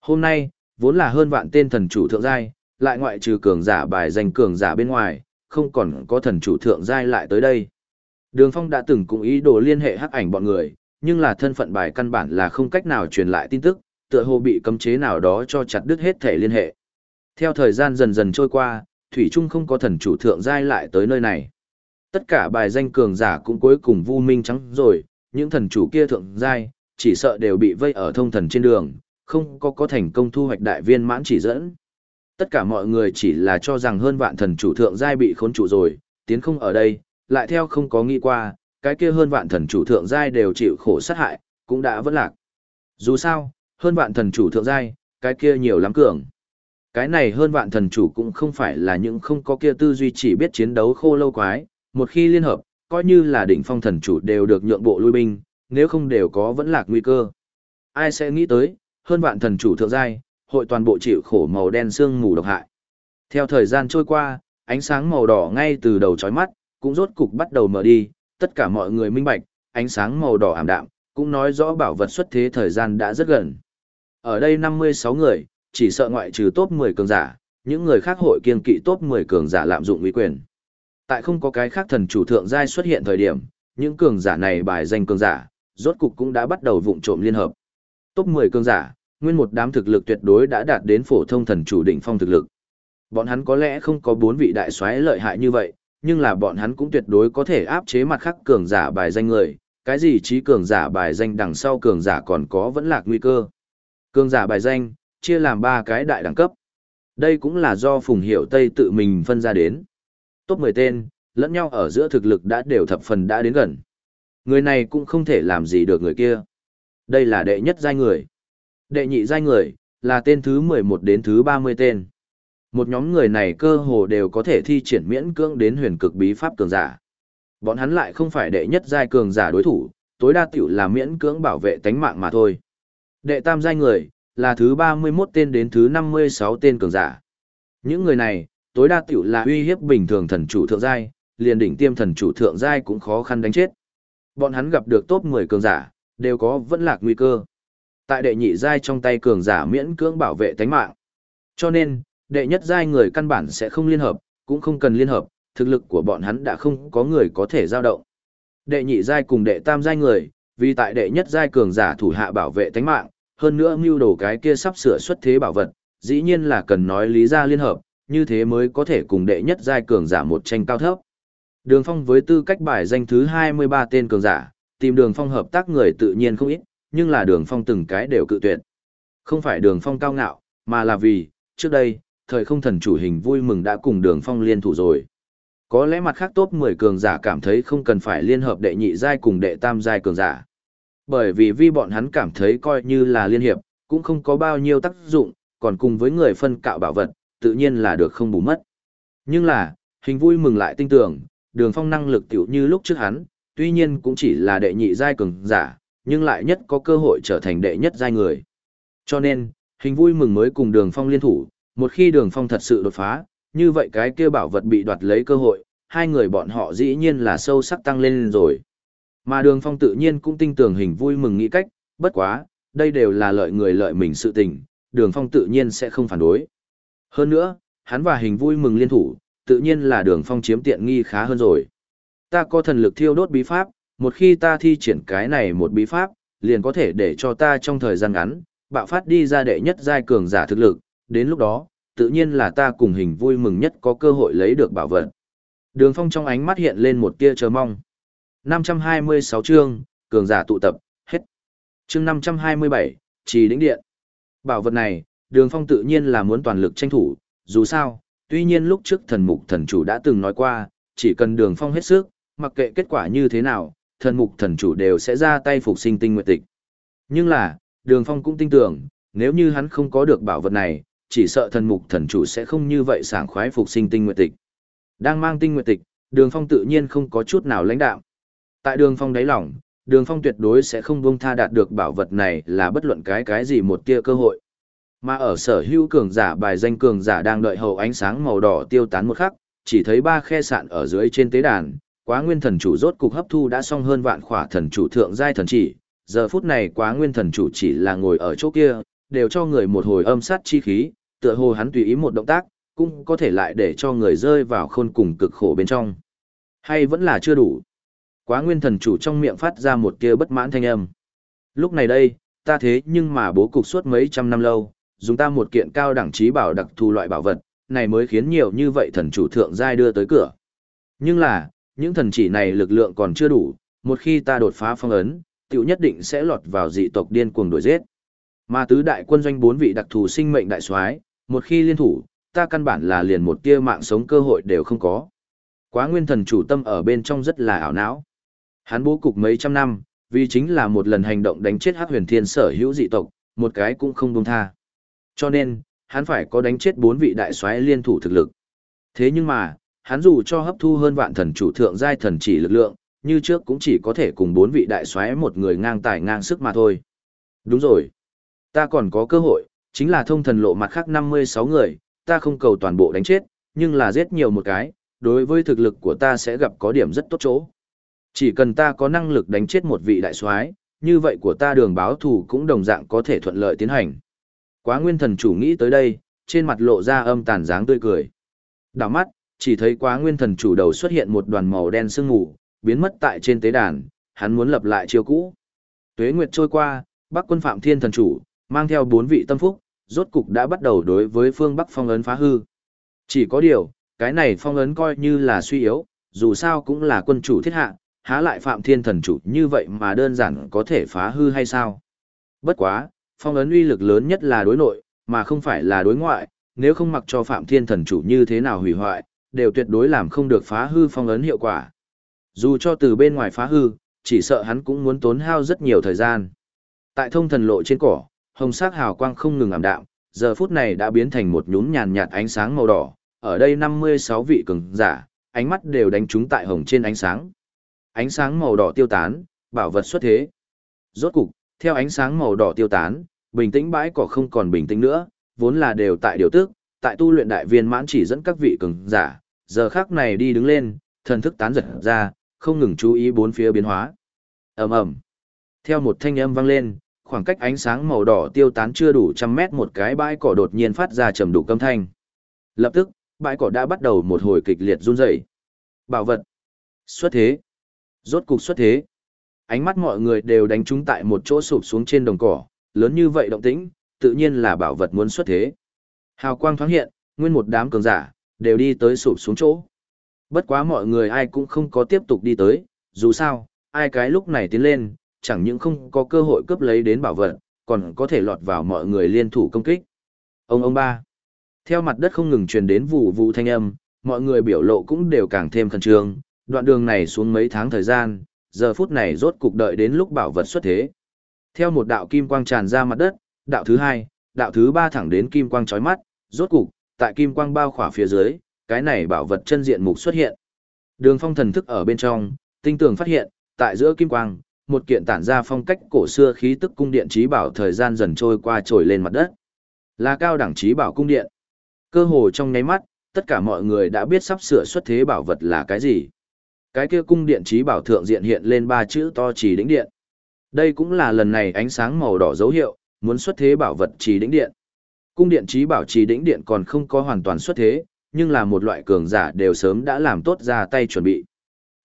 Hôm nay, vốn là hơn vạn tên thần chủ thượng giai, lại ngoại trừ cường giả bài danh cường giả bên ngoài, không còn có thần chủ thượng giai lại tới đây. Đường Phong đã từng cùng ý đồ liên hệ hắc ảnh bọn người, nhưng là thân phận bài căn bản là không cách nào truyền lại tin tức, tựa hồ bị cấm chế nào đó cho chặt đứt hết thể liên hệ. Theo thời gian dần dần trôi qua, Thủy Trung không có thần chủ thượng giai lại tới nơi này. Tất cả bài danh cường giả cũng cuối cùng vu minh trắng rồi, những thần chủ kia thượng giai, chỉ sợ đều bị vây ở thông thần trên đường, không có có thành công thu hoạch đại viên mãn chỉ dẫn. Tất cả mọi người chỉ là cho rằng hơn vạn thần chủ thượng giai bị khốn trụ rồi, tiến không ở đây, lại theo không có nghĩ qua, cái kia hơn vạn thần chủ thượng giai đều chịu khổ sát hại, cũng đã vẫn lạc. Dù sao, hơn vạn thần chủ thượng giai, cái kia nhiều lắm cường. Cái này hơn vạn thần chủ cũng không phải là những không có kia tư duy chỉ biết chiến đấu khô lâu quái, một khi liên hợp, coi như là đỉnh phong thần chủ đều được nhượng bộ lui binh, nếu không đều có vẫn lạc nguy cơ. Ai sẽ nghĩ tới, hơn vạn thần chủ thượng giai, hội toàn bộ chịu khổ màu đen xương mù độc hại. Theo thời gian trôi qua, ánh sáng màu đỏ ngay từ đầu chói mắt, cũng rốt cục bắt đầu mở đi, tất cả mọi người minh bạch, ánh sáng màu đỏ ảm đạm, cũng nói rõ bảo vật xuất thế thời gian đã rất gần. Ở đây 56 người, chỉ sợ ngoại trừ top 10 cường giả, những người khác hội kiên kỵ top 10 cường giả lạm dụng uy quyền. Tại không có cái khác thần chủ thượng giai xuất hiện thời điểm, những cường giả này bài danh cường giả, rốt cục cũng đã bắt đầu vụng trộm liên hợp. Top 10 cường giả, nguyên một đám thực lực tuyệt đối đã đạt đến phổ thông thần chủ đỉnh phong thực lực. Bọn hắn có lẽ không có bốn vị đại soái lợi hại như vậy, nhưng là bọn hắn cũng tuyệt đối có thể áp chế mặt khác cường giả bài danh người, cái gì trí cường giả bài danh đằng sau cường giả còn có vẫn lạc nguy cơ. Cường giả bài danh, chia làm ba cái đại đẳng cấp. Đây cũng là do Phùng Hiểu Tây tự mình phân ra đến. Top 10 tên, lẫn nhau ở giữa thực lực đã đều thập phần đã đến gần. Người này cũng không thể làm gì được người kia. Đây là đệ nhất giai người. Đệ nhị giai người, là tên thứ 11 đến thứ 30 tên. Một nhóm người này cơ hồ đều có thể thi triển miễn cưỡng đến huyền cực bí pháp cường giả. Bọn hắn lại không phải đệ nhất giai cường giả đối thủ, tối đa tiểu là miễn cưỡng bảo vệ tánh mạng mà thôi. Đệ tam giai người, là thứ 31 tên đến thứ 56 tên cường giả. Những người này, tối đa tiểu là uy hiếp bình thường thần chủ thượng giai, liền đỉnh tiêm thần chủ thượng giai cũng khó khăn đánh chết. Bọn hắn gặp được top 10 cường giả, đều có vẫn lạc nguy cơ. Tại đệ nhị giai trong tay cường giả miễn cưỡng bảo vệ tánh mạng. Cho nên, đệ nhất giai người căn bản sẽ không liên hợp, cũng không cần liên hợp, thực lực của bọn hắn đã không có người có thể giao động. Đệ nhị giai cùng đệ tam giai người, vì tại đệ nhất giai cường giả thủ hạ bảo vệ tánh mạng, hơn nữa mưu đồ cái kia sắp sửa xuất thế bảo vật, dĩ nhiên là cần nói lý ra liên hợp, như thế mới có thể cùng đệ nhất giai cường giả một tranh cao thấp. Đường Phong với tư cách bài danh thứ 23 tên cường giả, tìm Đường Phong hợp tác người tự nhiên không ít, nhưng là Đường Phong từng cái đều cự tuyệt. Không phải Đường Phong cao ngạo, mà là vì, trước đây, thời không thần chủ hình vui mừng đã cùng Đường Phong liên thủ rồi. Có lẽ mặt khác top 10 cường giả cảm thấy không cần phải liên hợp đệ nhị giai cùng đệ tam giai cường giả. Bởi vì vi bọn hắn cảm thấy coi như là liên hiệp, cũng không có bao nhiêu tác dụng, còn cùng với người phân cạo bảo vật, tự nhiên là được không bù mất. Nhưng là, hình vui mừng lại tin tưởng, đường phong năng lực tiểu như lúc trước hắn, tuy nhiên cũng chỉ là đệ nhị giai cường giả, nhưng lại nhất có cơ hội trở thành đệ nhất giai người. Cho nên, hình vui mừng mới cùng đường phong liên thủ, một khi đường phong thật sự đột phá, như vậy cái kia bảo vật bị đoạt lấy cơ hội, hai người bọn họ dĩ nhiên là sâu sắc tăng lên rồi. Mà đường phong tự nhiên cũng tin tưởng hình vui mừng nghĩ cách, bất quá, đây đều là lợi người lợi mình sự tình, đường phong tự nhiên sẽ không phản đối. Hơn nữa, hắn và hình vui mừng liên thủ, tự nhiên là đường phong chiếm tiện nghi khá hơn rồi. Ta có thần lực thiêu đốt bí pháp, một khi ta thi triển cái này một bí pháp, liền có thể để cho ta trong thời gian ngắn, bạo phát đi ra đệ nhất giai cường giả thực lực, đến lúc đó, tự nhiên là ta cùng hình vui mừng nhất có cơ hội lấy được bảo vật. Đường phong trong ánh mắt hiện lên một tia chờ mong. 526 chương, cường giả tụ tập, hết. Chương 527, trì đỉnh điện. Bảo vật này, đường phong tự nhiên là muốn toàn lực tranh thủ, dù sao, tuy nhiên lúc trước thần mục thần chủ đã từng nói qua, chỉ cần đường phong hết sức, mặc kệ kết quả như thế nào, thần mục thần chủ đều sẽ ra tay phục sinh tinh nguyệt tịch. Nhưng là, đường phong cũng tin tưởng, nếu như hắn không có được bảo vật này, chỉ sợ thần mục thần chủ sẽ không như vậy sảng khoái phục sinh tinh nguyệt tịch. Đang mang tinh nguyệt tịch, đường phong tự nhiên không có chút nào lãnh đạo. Tại đường phong đáy lòng, đường phong tuyệt đối sẽ không buông tha đạt được bảo vật này là bất luận cái cái gì một tia cơ hội. Mà ở sở hữu cường giả bài danh cường giả đang đợi hậu ánh sáng màu đỏ tiêu tán một khắc, chỉ thấy ba khe sạn ở dưới trên tế đàn, quá nguyên thần chủ rốt cục hấp thu đã xong hơn vạn khỏa thần chủ thượng giai thần chỉ, giờ phút này quá nguyên thần chủ chỉ là ngồi ở chỗ kia, đều cho người một hồi âm sát chi khí, tựa hồ hắn tùy ý một động tác, cũng có thể lại để cho người rơi vào khôn cùng cực khổ bên trong. Hay vẫn là chưa đủ. Quá nguyên thần chủ trong miệng phát ra một tia bất mãn thanh âm. Lúc này đây, ta thế nhưng mà bố cục suốt mấy trăm năm lâu, dùng ta một kiện cao đẳng trí bảo đặc thù loại bảo vật, này mới khiến nhiều như vậy thần chủ thượng giai đưa tới cửa. Nhưng là, những thần chỉ này lực lượng còn chưa đủ, một khi ta đột phá phong ấn, tiểu nhất định sẽ lọt vào dị tộc điên cuồng đuổi giết. Mà tứ đại quân doanh bốn vị đặc thù sinh mệnh đại soái, một khi liên thủ, ta căn bản là liền một tia mạng sống cơ hội đều không có. Quá nguyên thần chủ tâm ở bên trong rất là ảo não. Hắn bố cục mấy trăm năm, vì chính là một lần hành động đánh chết Hắc Huyền Thiên sở hữu dị tộc, một cái cũng không buông tha. Cho nên, hắn phải có đánh chết bốn vị đại soái liên thủ thực lực. Thế nhưng mà, hắn dù cho hấp thu hơn vạn thần chủ thượng giai thần chỉ lực lượng, như trước cũng chỉ có thể cùng bốn vị đại soái một người ngang tài ngang sức mà thôi. Đúng rồi. Ta còn có cơ hội, chính là thông thần lộ mặt khác 56 người, ta không cầu toàn bộ đánh chết, nhưng là giết nhiều một cái, đối với thực lực của ta sẽ gặp có điểm rất tốt chỗ. Chỉ cần ta có năng lực đánh chết một vị đại soái, như vậy của ta đường báo thù cũng đồng dạng có thể thuận lợi tiến hành. Quá nguyên thần chủ nghĩ tới đây, trên mặt lộ ra âm tàn dáng tươi cười. Đảo mắt, chỉ thấy quá nguyên thần chủ đầu xuất hiện một đoàn màu đen sương mù, biến mất tại trên tế đàn, hắn muốn lập lại chiêu cũ. Tuế nguyệt trôi qua, Bắc quân Phạm Thiên thần chủ, mang theo bốn vị tâm phúc, rốt cục đã bắt đầu đối với phương Bắc phong ấn phá hư. Chỉ có điều, cái này phong ấn coi như là suy yếu, dù sao cũng là quân chủ thiết hạ, há lại Phạm Thiên thần chủ như vậy mà đơn giản có thể phá hư hay sao? Bất quá, phong ấn uy lực lớn nhất là đối nội, mà không phải là đối ngoại, nếu không mặc cho Phạm Thiên thần chủ như thế nào hủy hoại, đều tuyệt đối làm không được phá hư phong ấn hiệu quả. Dù cho từ bên ngoài phá hư, chỉ sợ hắn cũng muốn tốn hao rất nhiều thời gian. Tại thông thần lộ trên cỏ, hồng sắc hào quang không ngừng ảm đạm, giờ phút này đã biến thành một nhún nhàn nhạt ánh sáng màu đỏ, ở đây 56 vị cường giả, ánh mắt đều đánh trúng tại hồng trên ánh sáng. Ánh sáng màu đỏ tiêu tán, bảo vật xuất thế. Rốt cục, theo ánh sáng màu đỏ tiêu tán, bình tĩnh bãi cỏ không còn bình tĩnh nữa, vốn là đều tại điều tức, tại tu luyện đại viên mãn chỉ dẫn các vị cường giả, giờ khắc này đi đứng lên, thần thức tán giật ra, không ngừng chú ý bốn phía biến hóa. ầm ầm Theo một thanh âm vang lên, khoảng cách ánh sáng màu đỏ tiêu tán chưa đủ trăm mét một cái bãi cỏ đột nhiên phát ra trầm đủ âm thanh. Lập tức, bãi cỏ đã bắt đầu một hồi kịch liệt run rẩy. Bảo vật. Xuất thế. Rốt cục xuất thế. Ánh mắt mọi người đều đánh trúng tại một chỗ sụp xuống trên đồng cỏ, lớn như vậy động tĩnh, tự nhiên là bảo vật muốn xuất thế. Hào quang thoáng hiện, nguyên một đám cường giả, đều đi tới sụp xuống chỗ. Bất quá mọi người ai cũng không có tiếp tục đi tới, dù sao, ai cái lúc này tiến lên, chẳng những không có cơ hội cướp lấy đến bảo vật, còn có thể lọt vào mọi người liên thủ công kích. Ông ông ba. Theo mặt đất không ngừng truyền đến vụ vụ thanh âm, mọi người biểu lộ cũng đều càng thêm khẩn trương, đoạn đường này xuống mấy tháng thời gian, giờ phút này rốt cục đợi đến lúc bảo vật xuất thế. Theo một đạo kim quang tràn ra mặt đất, đạo thứ hai, đạo thứ ba thẳng đến kim quang chói mắt, rốt cục, tại kim quang bao khỏa phía dưới, cái này bảo vật chân diện mục xuất hiện. Đường phong thần thức ở bên trong, tinh tường phát hiện, tại giữa kim quang, một kiện tản ra phong cách cổ xưa khí tức cung điện trí bảo thời gian dần trôi qua trồi lên mặt đất. Là cao đẳng trí bảo cung điện. Cơ hồ trong nháy mắt, tất cả mọi người đã biết sắp sửa xuất thế bảo vật là cái gì. Cái kia cung điện trí bảo thượng diện hiện lên ba chữ to chỉ đỉnh điện. Đây cũng là lần này ánh sáng màu đỏ dấu hiệu, muốn xuất thế bảo vật trì đỉnh điện. Cung điện trí bảo trì đỉnh điện còn không có hoàn toàn xuất thế, nhưng là một loại cường giả đều sớm đã làm tốt ra tay chuẩn bị.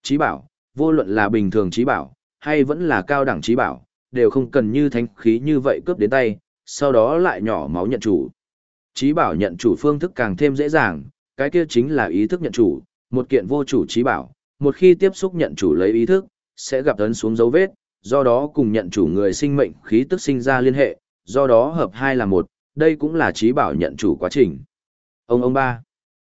Trí bảo, vô luận là bình thường trí bảo, hay vẫn là cao đẳng trí bảo, đều không cần như thánh khí như vậy cướp đến tay, sau đó lại nhỏ máu nhận chủ. Trí bảo nhận chủ phương thức càng thêm dễ dàng, cái kia chính là ý thức nhận chủ, một kiện vô chủ trí bảo, một khi tiếp xúc nhận chủ lấy ý thức, sẽ gặp ấn xuống dấu vết, do đó cùng nhận chủ người sinh mệnh khí tức sinh ra liên hệ, do đó hợp hai là một, đây cũng là trí bảo nhận chủ quá trình. Ông ông ba.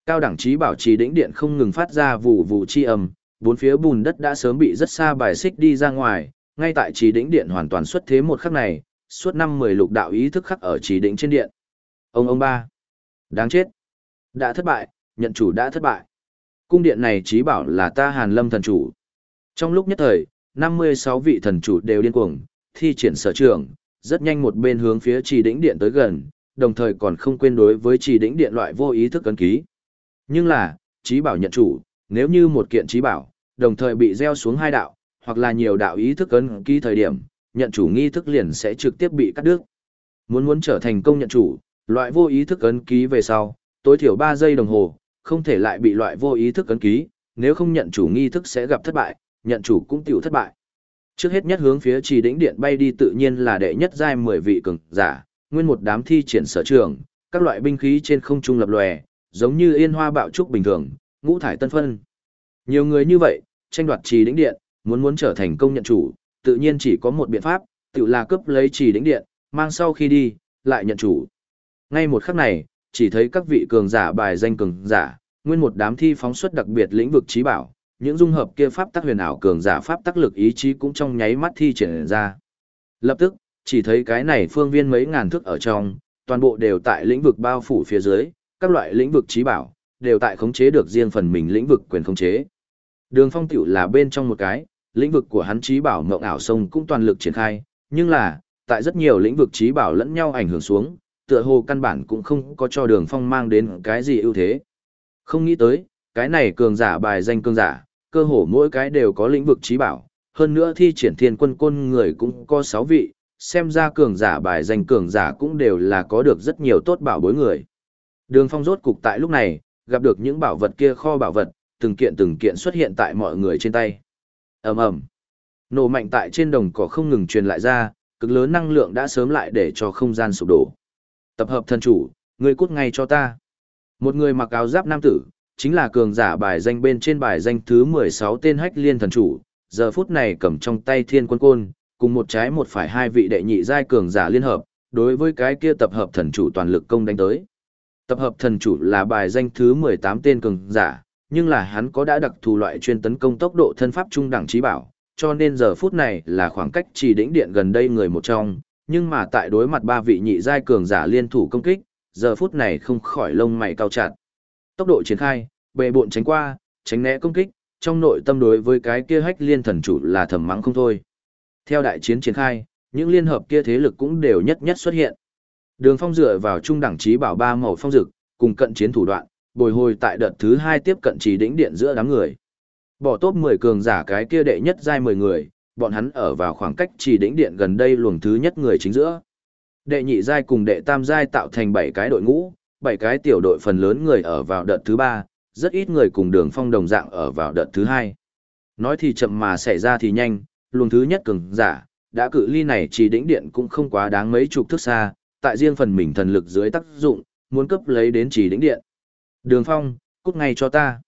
Cao đẳng trí bảo trì đỉnh điện không ngừng phát ra vụ vụ chi âm, bốn phía bùn đất đã sớm bị rất xa bài xích đi ra ngoài, ngay tại trì đỉnh điện hoàn toàn xuất thế một khắc này, suốt năm mười lục đạo ý thức khắc ở trì đỉnh trên điện. Ông ông ba. Đáng chết. Đã thất bại, nhận chủ đã thất bại. Cung điện này trí bảo là ta Hàn Lâm thần chủ. Trong lúc nhất thời, 56 vị thần chủ đều điên cuồng, thi triển sở trường, rất nhanh một bên hướng phía trì đỉnh điện tới gần, đồng thời còn không quên đối với trì đỉnh điện loại vô ý thức cấn ký. Nhưng là, trí bảo nhận chủ, nếu như một kiện trí bảo, đồng thời bị gieo xuống hai đạo, hoặc là nhiều đạo ý thức cấn ký thời điểm, nhận chủ nghi thức liền sẽ trực tiếp bị cắt đứt. Muốn muốn trở thành công nhận chủ, loại vô ý thức ấn ký về sau, tối thiểu 3 giây đồng hồ, không thể lại bị loại vô ý thức ấn ký, nếu không nhận chủ nghi thức sẽ gặp thất bại, nhận chủ cũng tiểu thất bại. Trước hết nhất hướng phía trì đỉnh điện bay đi tự nhiên là đệ nhất giai 10 vị cường giả, nguyên một đám thi triển sở trường, các loại binh khí trên không trung lập lòe, giống như yên hoa bạo trúc bình thường, ngũ thải tân phân. Nhiều người như vậy, tranh đoạt trì đỉnh điện, muốn muốn trở thành công nhận chủ, tự nhiên chỉ có một biện pháp, tự là cướp lấy trì đỉnh điện, mang sau khi đi, lại nhận chủ. Ngay một khắc này, chỉ thấy các vị cường giả bài danh cường giả, nguyên một đám thi phóng xuất đặc biệt lĩnh vực trí bảo, những dung hợp kia pháp tắc huyền ảo cường giả pháp tắc lực ý chí cũng trong nháy mắt thi triển ra. Lập tức, chỉ thấy cái này phương viên mấy ngàn thước ở trong, toàn bộ đều tại lĩnh vực bao phủ phía dưới, các loại lĩnh vực trí bảo, đều tại khống chế được riêng phần mình lĩnh vực quyền khống chế. Đường phong tiểu là bên trong một cái, lĩnh vực của hắn trí bảo ngộng ảo sông cũng toàn lực triển khai, nhưng là, tại rất nhiều lĩnh vực trí bảo lẫn nhau ảnh hưởng xuống, tựa hồ căn bản cũng không có cho đường phong mang đến cái gì ưu thế. Không nghĩ tới, cái này cường giả bài danh cường giả, cơ hồ mỗi cái đều có lĩnh vực trí bảo, hơn nữa thi triển thiên quân côn người cũng có sáu vị, xem ra cường giả bài danh cường giả cũng đều là có được rất nhiều tốt bảo bối người. Đường phong rốt cục tại lúc này, gặp được những bảo vật kia kho bảo vật, từng kiện từng kiện xuất hiện tại mọi người trên tay. ầm ầm Nổ mạnh tại trên đồng cỏ không ngừng truyền lại ra, cực lớn năng lượng đã sớm lại để cho không gian sụp đổ. Tập hợp thần chủ, người cút ngay cho ta. Một người mặc áo giáp nam tử, chính là cường giả bài danh bên trên bài danh thứ 16 tên hách liên thần chủ, giờ phút này cầm trong tay thiên quân côn, cùng một trái một phải hai vị đệ nhị giai cường giả liên hợp, đối với cái kia tập hợp thần chủ toàn lực công đánh tới. Tập hợp thần chủ là bài danh thứ 18 tên cường giả, nhưng là hắn có đã đặc thù loại chuyên tấn công tốc độ thân pháp trung đẳng trí bảo, cho nên giờ phút này là khoảng cách chỉ đỉnh điện gần đây người một trong, nhưng mà tại đối mặt ba vị nhị giai cường giả liên thủ công kích, giờ phút này không khỏi lông mày cao chặt. Tốc độ triển khai, bệ bộn tránh qua, tránh né công kích, trong nội tâm đối với cái kia hách liên thần chủ là thầm mắng không thôi. Theo đại chiến triển khai, những liên hợp kia thế lực cũng đều nhất nhất xuất hiện. Đường phong dựa vào trung đẳng trí bảo ba màu phong dực, cùng cận chiến thủ đoạn, bồi hồi tại đợt thứ hai tiếp cận trí đỉnh điện giữa đám người. Bỏ top 10 cường giả cái kia đệ nhất giai 10 người, bọn hắn ở vào khoảng cách chỉ đỉnh điện gần đây luồng thứ nhất người chính giữa. Đệ nhị giai cùng đệ tam giai tạo thành 7 cái đội ngũ, 7 cái tiểu đội phần lớn người ở vào đợt thứ 3, rất ít người cùng đường phong đồng dạng ở vào đợt thứ 2. Nói thì chậm mà xảy ra thì nhanh, luồng thứ nhất cường giả, đã cự ly này chỉ đỉnh điện cũng không quá đáng mấy chục thước xa, tại riêng phần mình thần lực dưới tác dụng, muốn cấp lấy đến chỉ đỉnh điện. Đường phong, cút ngay cho ta.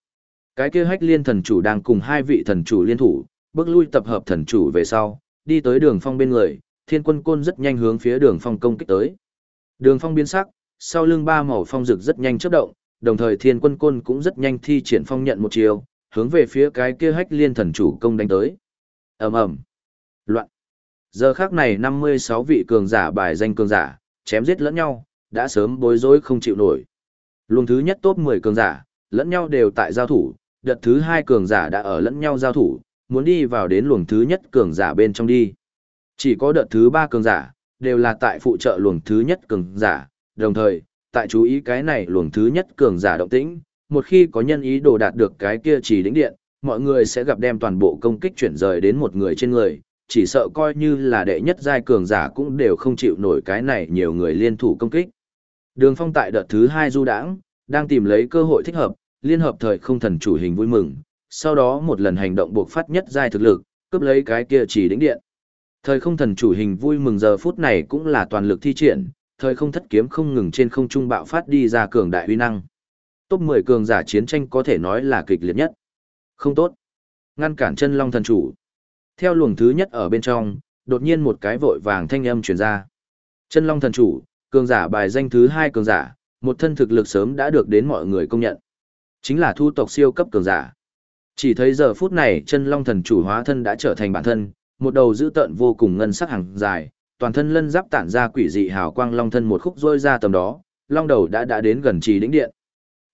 Cái kia hách liên thần chủ đang cùng hai vị thần chủ liên thủ, bước lui tập hợp thần chủ về sau, đi tới đường phong bên người, thiên quân côn rất nhanh hướng phía đường phong công kích tới. Đường phong biến sắc, sau lưng ba màu phong rực rất nhanh chớp động, đồng thời thiên quân côn cũng rất nhanh thi triển phong nhận một chiều, hướng về phía cái kia hách liên thần chủ công đánh tới. ầm ầm Loạn. Giờ khác này năm mươi sáu vị cường giả bài danh cường giả, chém giết lẫn nhau, đã sớm bối rối không chịu nổi. Luồng thứ nhất top mười cường giả, lẫn nhau đều tại giao thủ, đợt thứ hai cường giả đã ở lẫn nhau giao thủ, muốn đi vào đến luồng thứ nhất cường giả bên trong đi. Chỉ có đợt thứ ba cường giả, đều là tại phụ trợ luồng thứ nhất cường giả, đồng thời, tại chú ý cái này luồng thứ nhất cường giả động tĩnh, một khi có nhân ý đồ đạt được cái kia chỉ đỉnh điện, mọi người sẽ gặp đem toàn bộ công kích chuyển rời đến một người trên người, chỉ sợ coi như là đệ nhất giai cường giả cũng đều không chịu nổi cái này nhiều người liên thủ công kích. Đường Phong tại đợt thứ hai du đãng, đang tìm lấy cơ hội thích hợp, liên hợp thời không thần chủ hình vui mừng, sau đó một lần hành động buộc phát nhất giai thực lực, cướp lấy cái kia chỉ đỉnh điện. Thời không thần chủ hình vui mừng giờ phút này cũng là toàn lực thi triển, thời không thất kiếm không ngừng trên không trung bạo phát đi ra cường đại uy năng. Top 10 cường giả chiến tranh có thể nói là kịch liệt nhất. Không tốt. Ngăn cản chân long thần chủ. Theo luồng thứ nhất ở bên trong, đột nhiên một cái vội vàng thanh âm truyền ra. Chân long thần chủ, cường giả bài danh thứ hai cường giả, một thân thực lực sớm đã được đến mọi người công nhận. Chính là thu tộc siêu cấp cường giả. Chỉ thấy giờ phút này chân long thần chủ hóa thân đã trở thành bản thân, một đầu dữ tợn vô cùng ngân sắc hàng dài, toàn thân lân giáp tản ra quỷ dị hào quang long thân một khúc rôi ra tầm đó, long đầu đã đã đến gần trì đỉnh điện.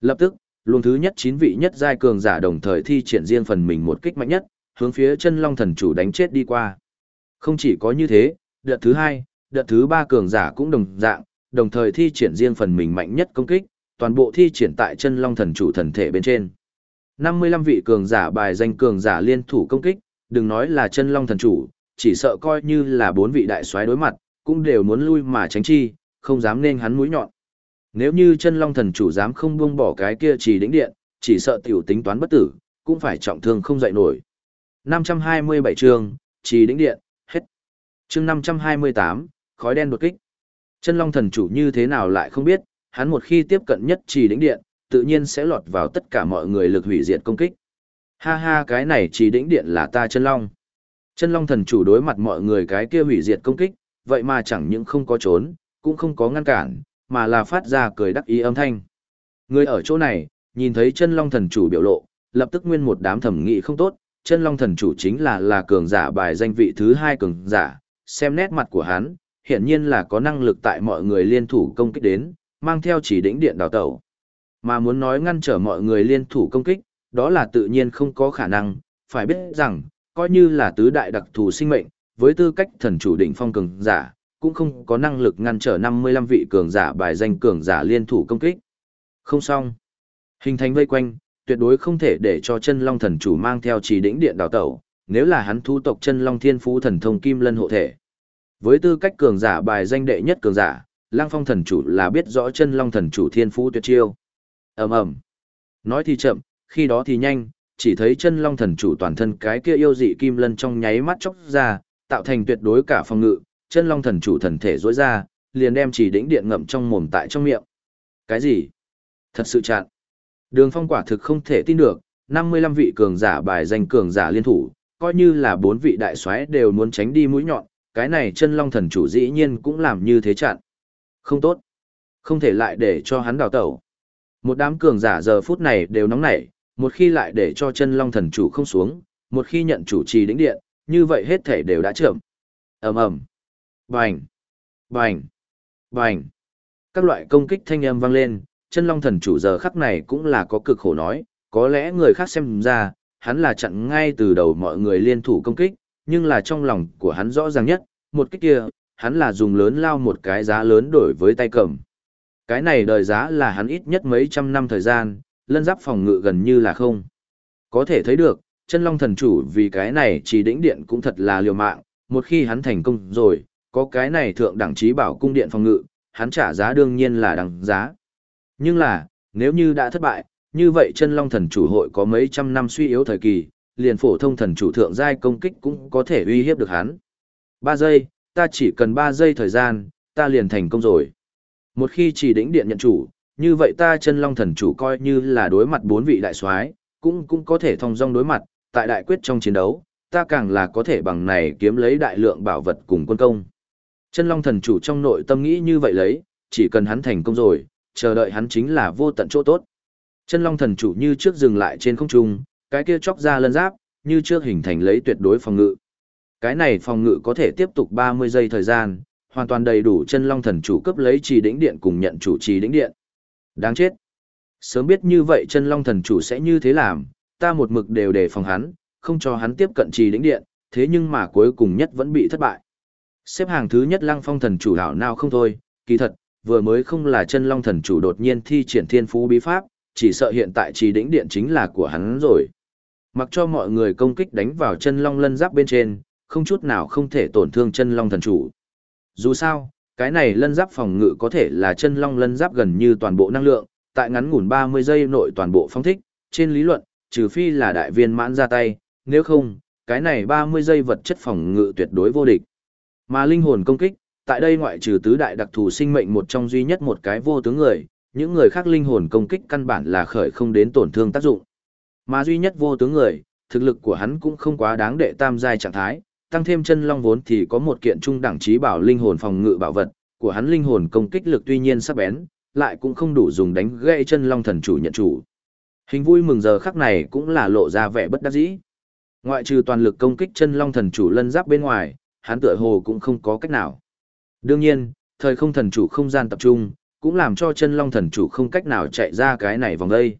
Lập tức, luồng thứ nhất chín vị nhất giai cường giả đồng thời thi triển riêng phần mình một kích mạnh nhất, hướng phía chân long thần chủ đánh chết đi qua. Không chỉ có như thế, đợt thứ hai, đợt thứ ba cường giả cũng đồng dạng, đồng thời thi triển riêng phần mình mạnh nhất công kích, toàn bộ thi triển tại chân long thần chủ thần thể bên trên. 55 vị cường giả bài danh cường giả liên thủ công kích, đừng nói là chân long thần chủ, chỉ sợ coi như là bốn vị đại soái đối mặt, cũng đều muốn lui mà tránh chi, không dám nên hắn mũi nhọn. Nếu như chân long thần chủ dám không buông bỏ cái kia chỉ đỉnh điện, chỉ sợ tiểu tính toán bất tử, cũng phải trọng thương không dậy nổi. 527 chương, chỉ đỉnh điện, hết. Chương 528, khói đen đột kích. Chân long thần chủ như thế nào lại không biết, hắn một khi tiếp cận nhất chỉ đỉnh điện, tự nhiên sẽ lọt vào tất cả mọi người lực hủy diệt công kích. Ha ha cái này chỉ đỉnh điện là ta chân long. Chân long thần chủ đối mặt mọi người cái kia hủy diệt công kích, vậy mà chẳng những không có trốn, cũng không có ngăn cản, mà là phát ra cười đắc ý âm thanh. Người ở chỗ này, nhìn thấy chân long thần chủ biểu lộ, lập tức nguyên một đám thẩm nghị không tốt, chân long thần chủ chính là là cường giả bài danh vị thứ hai cường giả, xem nét mặt của hắn, hiển nhiên là có năng lực tại mọi người liên thủ công kích đến, mang theo chỉ đỉnh điện đào tẩu. Mà muốn nói ngăn trở mọi người liên thủ công kích, đó là tự nhiên không có khả năng, phải biết rằng, coi như là tứ đại đặc thù sinh mệnh, với tư cách thần chủ đỉnh phong cường giả, cũng không có năng lực ngăn trở 55 vị cường giả bài danh cường giả liên thủ công kích. Không xong. Hình thành vây quanh, tuyệt đối không thể để cho chân long thần chủ mang theo chỉ đỉnh điện đào tẩu, nếu là hắn thu tộc chân long thiên phú thần thông kim lân hộ thể. Với tư cách cường giả bài danh đệ nhất cường giả, lang phong thần chủ là biết rõ chân long thần chủ thiên phú tuyệt chiêu ầm ầm Nói thì chậm, khi đó thì nhanh, chỉ thấy chân long thần chủ toàn thân cái kia yêu dị kim lân trong nháy mắt chốc ra, tạo thành tuyệt đối cả phòng ngự, chân long thần chủ thần thể rối ra, liền đem chỉ đĩnh điện ngậm trong mồm tại trong miệng. Cái gì? Thật sự chặn. Đường phong quả thực không thể tin được, 55 vị cường giả bài danh cường giả liên thủ, coi như là bốn vị đại soái đều muốn tránh đi mũi nhọn, cái này chân long thần chủ dĩ nhiên cũng làm như thế chặn. Không tốt. Không thể lại để cho hắn đào tẩu. Một đám cường giả giờ phút này đều nóng nảy, một khi lại để cho chân long thần chủ không xuống, một khi nhận chủ trì đỉnh điện, như vậy hết thể đều đã chậm. ầm ầm, bành, bành, bành. Các loại công kích thanh âm vang lên, chân long thần chủ giờ khắc này cũng là có cực khổ nói, có lẽ người khác xem ra, hắn là chặn ngay từ đầu mọi người liên thủ công kích, nhưng là trong lòng của hắn rõ ràng nhất, một kích kia, hắn là dùng lớn lao một cái giá lớn đổi với tay cầm. Cái này đời giá là hắn ít nhất mấy trăm năm thời gian, lân giáp phòng ngự gần như là không. Có thể thấy được, chân long thần chủ vì cái này chỉ đỉnh điện cũng thật là liều mạng, một khi hắn thành công rồi, có cái này thượng đẳng trí bảo cung điện phòng ngự, hắn trả giá đương nhiên là đằng giá. Nhưng là, nếu như đã thất bại, như vậy chân long thần chủ hội có mấy trăm năm suy yếu thời kỳ, liền phổ thông thần chủ thượng giai công kích cũng có thể uy hiếp được hắn. Ba giây, ta chỉ cần ba giây thời gian, ta liền thành công rồi. Một khi chỉ đỉnh điện nhận chủ, như vậy ta chân long thần chủ coi như là đối mặt bốn vị đại soái cũng cũng có thể thông dong đối mặt, tại đại quyết trong chiến đấu, ta càng là có thể bằng này kiếm lấy đại lượng bảo vật cùng quân công. Chân long thần chủ trong nội tâm nghĩ như vậy lấy, chỉ cần hắn thành công rồi, chờ đợi hắn chính là vô tận chỗ tốt. Chân long thần chủ như trước dừng lại trên không trung, cái kia chóc ra lân giáp, như trước hình thành lấy tuyệt đối phòng ngự. Cái này phòng ngự có thể tiếp tục 30 giây thời gian, hoàn toàn đầy đủ chân long thần chủ cấp lấy trì đỉnh điện cùng nhận chủ trì đỉnh điện. Đáng chết. Sớm biết như vậy chân long thần chủ sẽ như thế làm, ta một mực đều đề phòng hắn, không cho hắn tiếp cận trì đỉnh điện, thế nhưng mà cuối cùng nhất vẫn bị thất bại. Xếp hàng thứ nhất lăng phong thần chủ đảo nào không thôi, kỳ thật, vừa mới không là chân long thần chủ đột nhiên thi triển thiên phú bí pháp, chỉ sợ hiện tại trì đỉnh điện chính là của hắn rồi. Mặc cho mọi người công kích đánh vào chân long lân giáp bên trên, không chút nào không thể tổn thương chân long thần chủ. Dù sao, cái này lân giáp phòng ngự có thể là chân long lân giáp gần như toàn bộ năng lượng, tại ngắn ngủn 30 giây nội toàn bộ phong thích, trên lý luận, trừ phi là đại viên mãn ra tay, nếu không, cái này 30 giây vật chất phòng ngự tuyệt đối vô địch. Mà linh hồn công kích, tại đây ngoại trừ tứ đại đặc thù sinh mệnh một trong duy nhất một cái vô tướng người, những người khác linh hồn công kích căn bản là khởi không đến tổn thương tác dụng. Mà duy nhất vô tướng người, thực lực của hắn cũng không quá đáng đệ tam giai trạng thái, tăng thêm chân long vốn thì có một kiện trung đẳng trí bảo linh hồn phòng ngự bảo vật, của hắn linh hồn công kích lực tuy nhiên sắc bén, lại cũng không đủ dùng đánh gãy chân long thần chủ nhận chủ. Hình vui mừng giờ khắc này cũng là lộ ra vẻ bất đắc dĩ. Ngoại trừ toàn lực công kích chân long thần chủ lân giáp bên ngoài, hắn tựa hồ cũng không có cách nào. Đương nhiên, thời không thần chủ không gian tập trung, cũng làm cho chân long thần chủ không cách nào chạy ra cái này vòng đây.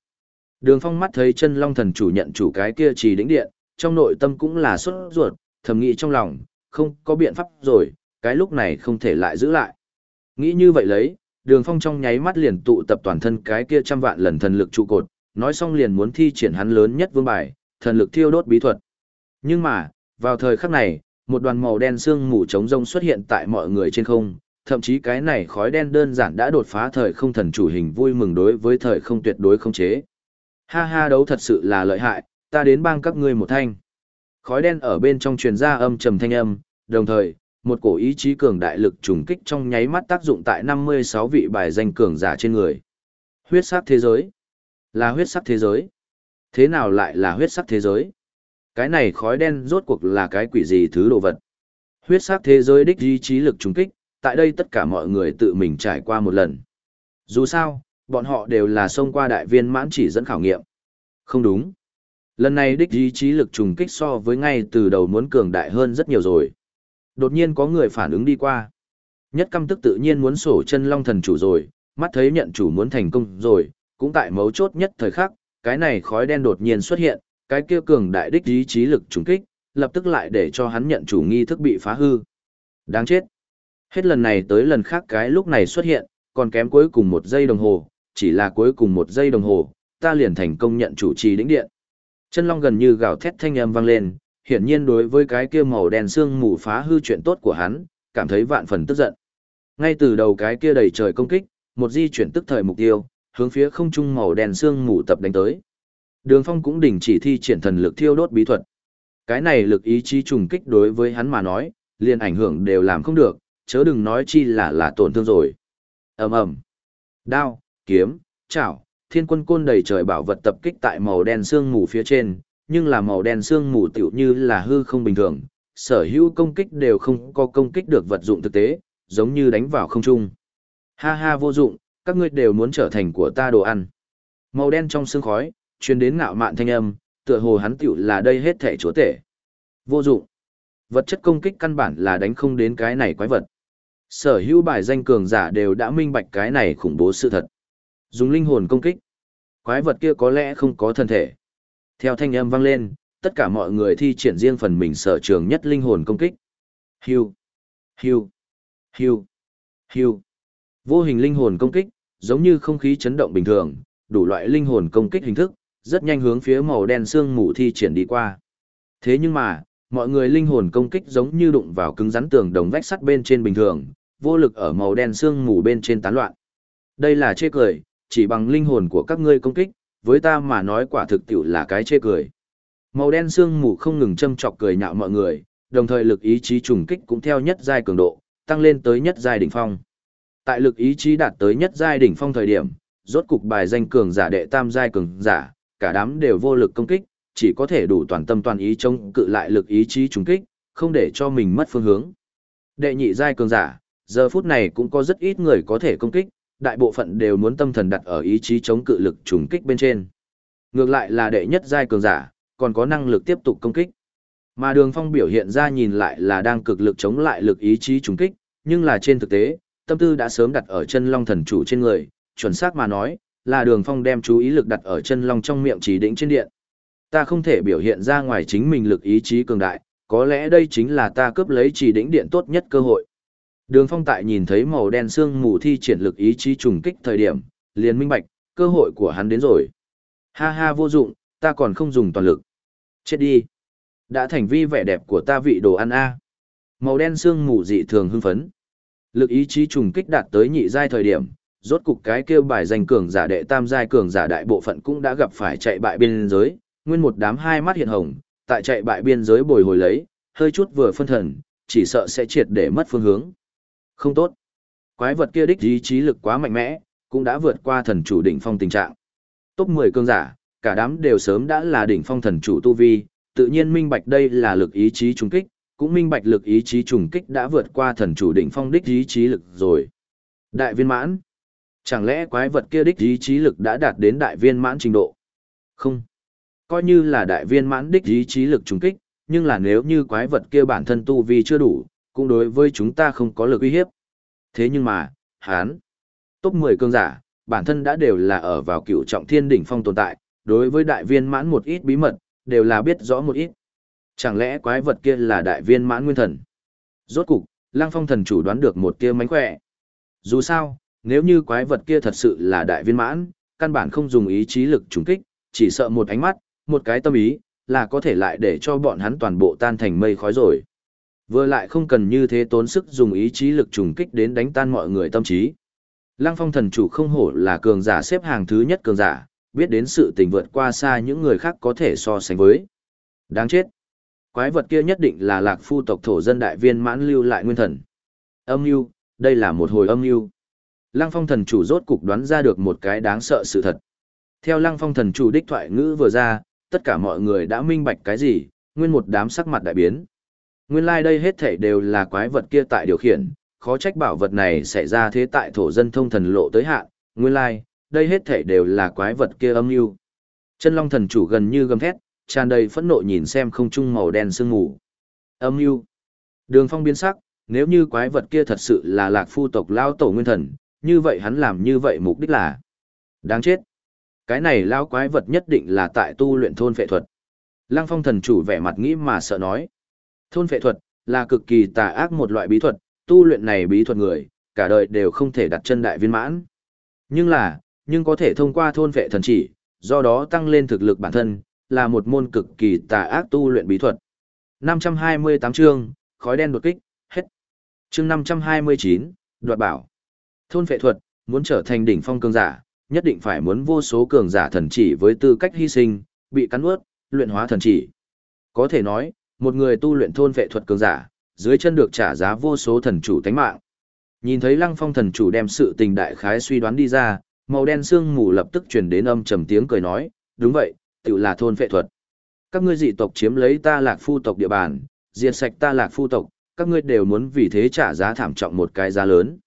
Đường phong mắt thấy chân long thần chủ nhận chủ cái kia trì đỉnh điện, trong nội tâm cũng là xuất ruột, thầm nghĩ trong lòng, không có biện pháp rồi, cái lúc này không thể lại giữ lại. Nghĩ như vậy lấy, đường phong trong nháy mắt liền tụ tập toàn thân cái kia trăm vạn lần thần lực trụ cột, nói xong liền muốn thi triển hắn lớn nhất vương bài, thần lực thiêu đốt bí thuật. Nhưng mà, vào thời khắc này, một đoàn màu đen sương mù trống rông xuất hiện tại mọi người trên không, thậm chí cái này khói đen đơn giản đã đột phá thời không thần chủ hình vui mừng đối với thời không tuyệt đối không chế. Ha ha đấu thật sự là lợi hại, ta đến bang các ngươi một thanh. Khói đen ở bên trong truyền ra âm trầm thanh âm, đồng thời, một cổ ý chí cường đại lực trùng kích trong nháy mắt tác dụng tại 56 vị bài danh cường giả trên người. Huyết sắc thế giới. Là huyết sắc thế giới. Thế nào lại là huyết sắc thế giới? Cái này khói đen rốt cuộc là cái quỷ gì thứ đồ vật? Huyết sắc thế giới đích ý chí lực trùng kích, tại đây tất cả mọi người tự mình trải qua một lần. Dù sao, bọn họ đều là xông qua đại viên mãn chỉ dẫn khảo nghiệm. Không đúng. Lần này đích ý chí lực trùng kích so với ngay từ đầu muốn cường đại hơn rất nhiều rồi. Đột nhiên có người phản ứng đi qua. Nhất căm tức tự nhiên muốn sổ chân long thần chủ rồi, mắt thấy nhận chủ muốn thành công rồi, cũng tại mấu chốt nhất thời khắc, cái này khói đen đột nhiên xuất hiện, cái kia cường đại đích ý chí lực trùng kích, lập tức lại để cho hắn nhận chủ nghi thức bị phá hư. Đáng chết. Hết lần này tới lần khác cái lúc này xuất hiện, còn kém cuối cùng một giây đồng hồ, chỉ là cuối cùng một giây đồng hồ, ta liền thành công nhận chủ trì đỉnh điện. Chân long gần như gào thét thanh âm vang lên, hiển nhiên đối với cái kia màu đen xương mù phá hư chuyện tốt của hắn, cảm thấy vạn phần tức giận. Ngay từ đầu cái kia đầy trời công kích, một di chuyển tức thời mục tiêu, hướng phía không trung màu đen xương mù tập đánh tới. Đường Phong cũng đình chỉ thi triển thần lực thiêu đốt bí thuật. Cái này lực ý chí trùng kích đối với hắn mà nói, liền ảnh hưởng đều làm không được, chớ đừng nói chi là là tổn thương rồi. Ầm ầm. Đao, kiếm, chảo, thiên quân côn đầy trời bảo vật tập kích tại màu đen xương mù phía trên, nhưng là màu đen xương mù tiểu như là hư không bình thường, sở hữu công kích đều không có công kích được vật dụng thực tế, giống như đánh vào không trung. Ha ha vô dụng, các ngươi đều muốn trở thành của ta đồ ăn. Màu đen trong xương khói, truyền đến ngạo mạn thanh âm, tựa hồ hắn tiểu là đây hết thể chúa tể. Vô dụng. Vật chất công kích căn bản là đánh không đến cái này quái vật. Sở hữu bài danh cường giả đều đã minh bạch cái này khủng bố sự thật. Dùng linh hồn công kích. Quái vật kia có lẽ không có thân thể. Theo thanh âm vang lên, tất cả mọi người thi triển riêng phần mình sở trường nhất linh hồn công kích. Hiu, hiu, hiu, hiu. Vô hình linh hồn công kích, giống như không khí chấn động bình thường, đủ loại linh hồn công kích hình thức, rất nhanh hướng phía màu đen xương mù thi triển đi qua. Thế nhưng mà, mọi người linh hồn công kích giống như đụng vào cứng rắn tường đồng vách sắt bên trên bình thường, vô lực ở màu đen xương mù bên trên tán loạn. Đây là chê cười, chỉ bằng linh hồn của các ngươi công kích, với ta mà nói quả thực tiểu là cái chê cười. Màu đen xương mù không ngừng châm chọc cười nhạo mọi người, đồng thời lực ý chí trùng kích cũng theo nhất giai cường độ, tăng lên tới nhất giai đỉnh phong. Tại lực ý chí đạt tới nhất giai đỉnh phong thời điểm, rốt cục bài danh cường giả đệ tam giai cường giả, cả đám đều vô lực công kích, chỉ có thể đủ toàn tâm toàn ý chống cự lại lực ý chí trùng kích, không để cho mình mất phương hướng. Đệ nhị giai cường giả, giờ phút này cũng có rất ít người có thể công kích, đại bộ phận đều muốn tâm thần đặt ở ý chí chống cự lực trùng kích bên trên. Ngược lại là đệ nhất giai cường giả, còn có năng lực tiếp tục công kích. Mà Đường Phong biểu hiện ra nhìn lại là đang cực lực chống lại lực ý chí trùng kích, nhưng là trên thực tế, tâm tư đã sớm đặt ở chân long thần chủ trên người, chuẩn xác mà nói, là Đường Phong đem chú ý lực đặt ở chân long trong miệng chỉ đỉnh trên điện. Ta không thể biểu hiện ra ngoài chính mình lực ý chí cường đại, có lẽ đây chính là ta cướp lấy chỉ đỉnh điện tốt nhất cơ hội. Đường phong tại nhìn thấy màu đen xương mù thi triển lực ý chí trùng kích thời điểm, liền minh bạch, cơ hội của hắn đến rồi. Ha ha vô dụng, ta còn không dùng toàn lực. Chết đi. Đã thành vi vẻ đẹp của ta vị đồ ăn a. Màu đen xương mù dị thường hưng phấn. Lực ý chí trùng kích đạt tới nhị giai thời điểm, rốt cục cái kêu bài danh cường giả đệ tam giai cường giả đại bộ phận cũng đã gặp phải chạy bại biên giới, nguyên một đám hai mắt hiện hồng, tại chạy bại biên giới bồi hồi lấy, hơi chút vừa phân thần, chỉ sợ sẽ triệt để mất phương hướng. Không tốt. Quái vật kia đích ý chí lực quá mạnh mẽ, cũng đã vượt qua thần chủ đỉnh phong tình trạng. Top 10 cường giả, cả đám đều sớm đã là đỉnh phong thần chủ tu vi, tự nhiên minh bạch đây là lực ý chí trùng kích, cũng minh bạch lực ý chí trùng kích đã vượt qua thần chủ đỉnh phong đích ý chí lực rồi. Đại viên mãn. Chẳng lẽ quái vật kia đích ý chí lực đã đạt đến đại viên mãn trình độ? Không. Coi như là đại viên mãn đích ý chí lực trùng kích, nhưng là nếu như quái vật kia bản thân tu vi chưa đủ, cũng đối với chúng ta không có lực uy hiếp. Thế nhưng mà, hán, top 10 cường giả, bản thân đã đều là ở vào cựu trọng thiên đỉnh phong tồn tại, đối với đại viên mãn một ít bí mật, đều là biết rõ một ít. Chẳng lẽ quái vật kia là đại viên mãn nguyên thần? Rốt cục, Lăng Phong thần chủ đoán được một tia mánh khỏe. Dù sao, nếu như quái vật kia thật sự là đại viên mãn, căn bản không dùng ý chí lực trùng kích, chỉ sợ một ánh mắt, một cái tâm ý, là có thể lại để cho bọn hắn toàn bộ tan thành mây khói rồi. Vừa lại không cần như thế tốn sức dùng ý chí lực trùng kích đến đánh tan mọi người tâm trí. Lăng phong thần chủ không hổ là cường giả xếp hàng thứ nhất cường giả, biết đến sự tình vượt qua xa những người khác có thể so sánh với. Đáng chết. Quái vật kia nhất định là lạc phu tộc thổ dân đại viên mãn lưu lại nguyên thần. Âm mưu, đây là một hồi âm mưu. Lăng phong thần chủ rốt cục đoán ra được một cái đáng sợ sự thật. Theo lăng phong thần chủ đích thoại ngữ vừa ra, tất cả mọi người đã minh bạch cái gì, nguyên một đám sắc mặt đại biến. Nguyên lai like đây hết thảy đều là quái vật kia tại điều khiển, khó trách bảo vật này xảy ra thế tại thổ dân thông thần lộ tới hạn, nguyên lai, like, đây hết thảy đều là quái vật kia âm mưu. Chân Long thần chủ gần như gầm thét, tràn đầy phẫn nộ nhìn xem không trung màu đen sương mù. Âm mưu. Đường Phong biến sắc, nếu như quái vật kia thật sự là Lạc Phu tộc lao tổ nguyên thần, như vậy hắn làm như vậy mục đích là đáng chết. Cái này lao quái vật nhất định là tại tu luyện thôn phệ thuật. Lăng Phong thần chủ vẻ mặt nghĩ mà sợ nói. Thôn phệ thuật là cực kỳ tà ác một loại bí thuật, tu luyện này bí thuật người, cả đời đều không thể đặt chân đại viên mãn. Nhưng là, nhưng có thể thông qua thôn phệ thần chỉ, do đó tăng lên thực lực bản thân, là một môn cực kỳ tà ác tu luyện bí thuật. 528 chương, khói đen đột kích, hết. Chương 529, đoạt bảo. Thôn phệ thuật, muốn trở thành đỉnh phong cường giả, nhất định phải muốn vô số cường giả thần chỉ với tư cách hy sinh, bị cắn ướt, luyện hóa thần chỉ. Có thể nói, một người tu luyện thôn vệ thuật cường giả, dưới chân được trả giá vô số thần chủ tánh mạng. Nhìn thấy Lăng Phong thần chủ đem sự tình đại khái suy đoán đi ra, màu đen sương mù lập tức truyền đến âm trầm tiếng cười nói, đúng vậy, tự là thôn vệ thuật. Các ngươi dị tộc chiếm lấy ta lạc phu tộc địa bàn, diệt sạch ta lạc phu tộc, các ngươi đều muốn vì thế trả giá thảm trọng một cái giá lớn.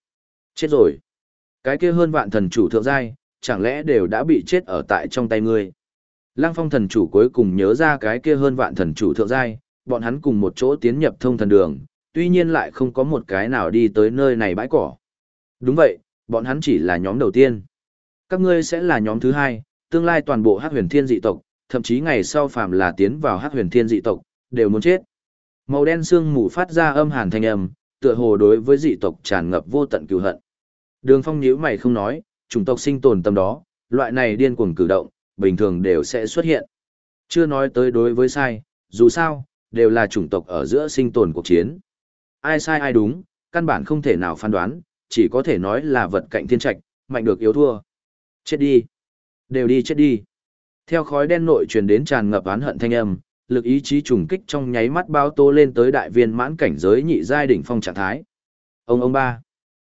Chết rồi. Cái kia hơn vạn thần chủ thượng giai, chẳng lẽ đều đã bị chết ở tại trong tay ngươi. Lăng phong thần chủ cuối cùng nhớ ra cái kia hơn vạn thần chủ thượng giai, bọn hắn cùng một chỗ tiến nhập thông thần đường, tuy nhiên lại không có một cái nào đi tới nơi này bãi cỏ. Đúng vậy, bọn hắn chỉ là nhóm đầu tiên. Các ngươi sẽ là nhóm thứ hai, tương lai toàn bộ hắc huyền thiên dị tộc, thậm chí ngày sau phàm là tiến vào hắc huyền thiên dị tộc, đều muốn chết. Màu đen xương mù phát ra âm hàn thanh âm, tựa hồ đối với dị tộc tràn ngập vô tận cừu hận. Đường Phong nhíu mày không nói, chủng tộc sinh tồn tâm đó, loại này điên cuồng cử động, bình thường đều sẽ xuất hiện. Chưa nói tới đối với sai, dù sao, đều là chủng tộc ở giữa sinh tồn cuộc chiến. Ai sai ai đúng, căn bản không thể nào phán đoán, chỉ có thể nói là vật cạnh thiên trạch, mạnh được yếu thua. Chết đi. Đều đi chết đi. Theo khói đen nội truyền đến tràn ngập oán hận thanh âm, lực ý chí trùng kích trong nháy mắt bao tô lên tới đại viên mãn cảnh giới nhị giai đỉnh phong trạng thái. Ông ông ba.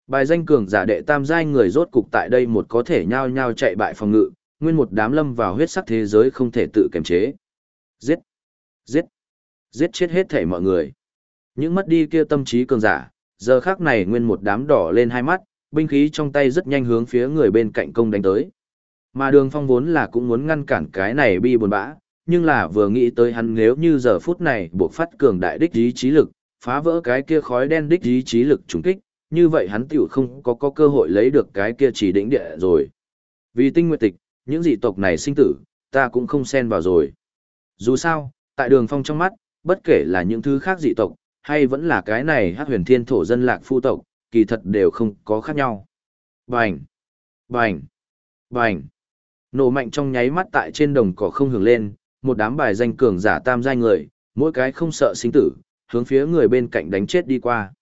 Bài danh cường giả đệ tam giai người rốt cục tại đây một có thể nhao nhao chạy bại phòng ngự, nguyên một đám lâm vào huyết sắc thế giới không thể tự kiềm chế. Giết! Giết! Giết chết hết thể mọi người. Những mất đi kia tâm trí cường giả, giờ khác này nguyên một đám đỏ lên hai mắt, binh khí trong tay rất nhanh hướng phía người bên cạnh công đánh tới. Mà đường phong vốn là cũng muốn ngăn cản cái này bi buồn bã, nhưng là vừa nghĩ tới hắn nếu như giờ phút này buộc phát cường đại đích ý trí lực, phá vỡ cái kia khói đen đích ý trí lực trùng kích, như vậy hắn tiểu không có có cơ hội lấy được cái kia chỉ đỉnh địa rồi. Vì tinh nguyệt tịch, những dị tộc này sinh tử, ta cũng không xen vào rồi. Dù sao, tại đường phong trong mắt, bất kể là những thứ khác dị tộc, hay vẫn là cái này hát huyền thiên thổ dân lạc phu tộc, kỳ thật đều không có khác nhau. Bành! Bành! Bành! Nổ mạnh trong nháy mắt tại trên đồng cỏ không hưởng lên, một đám bài danh cường giả tam giai người, mỗi cái không sợ sinh tử, hướng phía người bên cạnh đánh chết đi qua.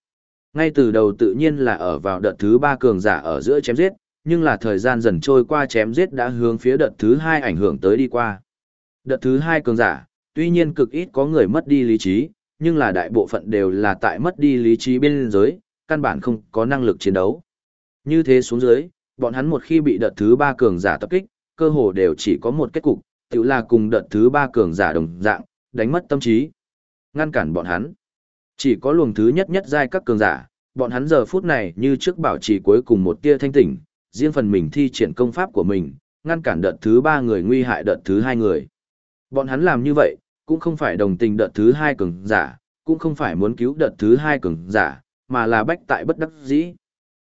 Ngay từ đầu tự nhiên là ở vào đợt thứ ba cường giả ở giữa chém giết, nhưng là thời gian dần trôi qua chém giết đã hướng phía đợt thứ hai ảnh hưởng tới đi qua. Đợt thứ hai cường giả, tuy nhiên cực ít có người mất đi lý trí, nhưng là đại bộ phận đều là tại mất đi lý trí bên giới, căn bản không có năng lực chiến đấu. Như thế xuống dưới, bọn hắn một khi bị đợt thứ ba cường giả tập kích, cơ hồ đều chỉ có một kết cục, tự là cùng đợt thứ ba cường giả đồng dạng, đánh mất tâm trí. Ngăn cản bọn hắn. Chỉ có luồng thứ nhất nhất giai các cường giả, bọn hắn giờ phút này như trước bảo trì cuối cùng một tia thanh tỉnh, riêng phần mình thi triển công pháp của mình, ngăn cản đợt thứ ba người nguy hại đợt thứ hai người. Bọn hắn làm như vậy, cũng không phải đồng tình đợt thứ hai cường giả, cũng không phải muốn cứu đợt thứ hai cường giả, mà là bách tại bất đắc dĩ.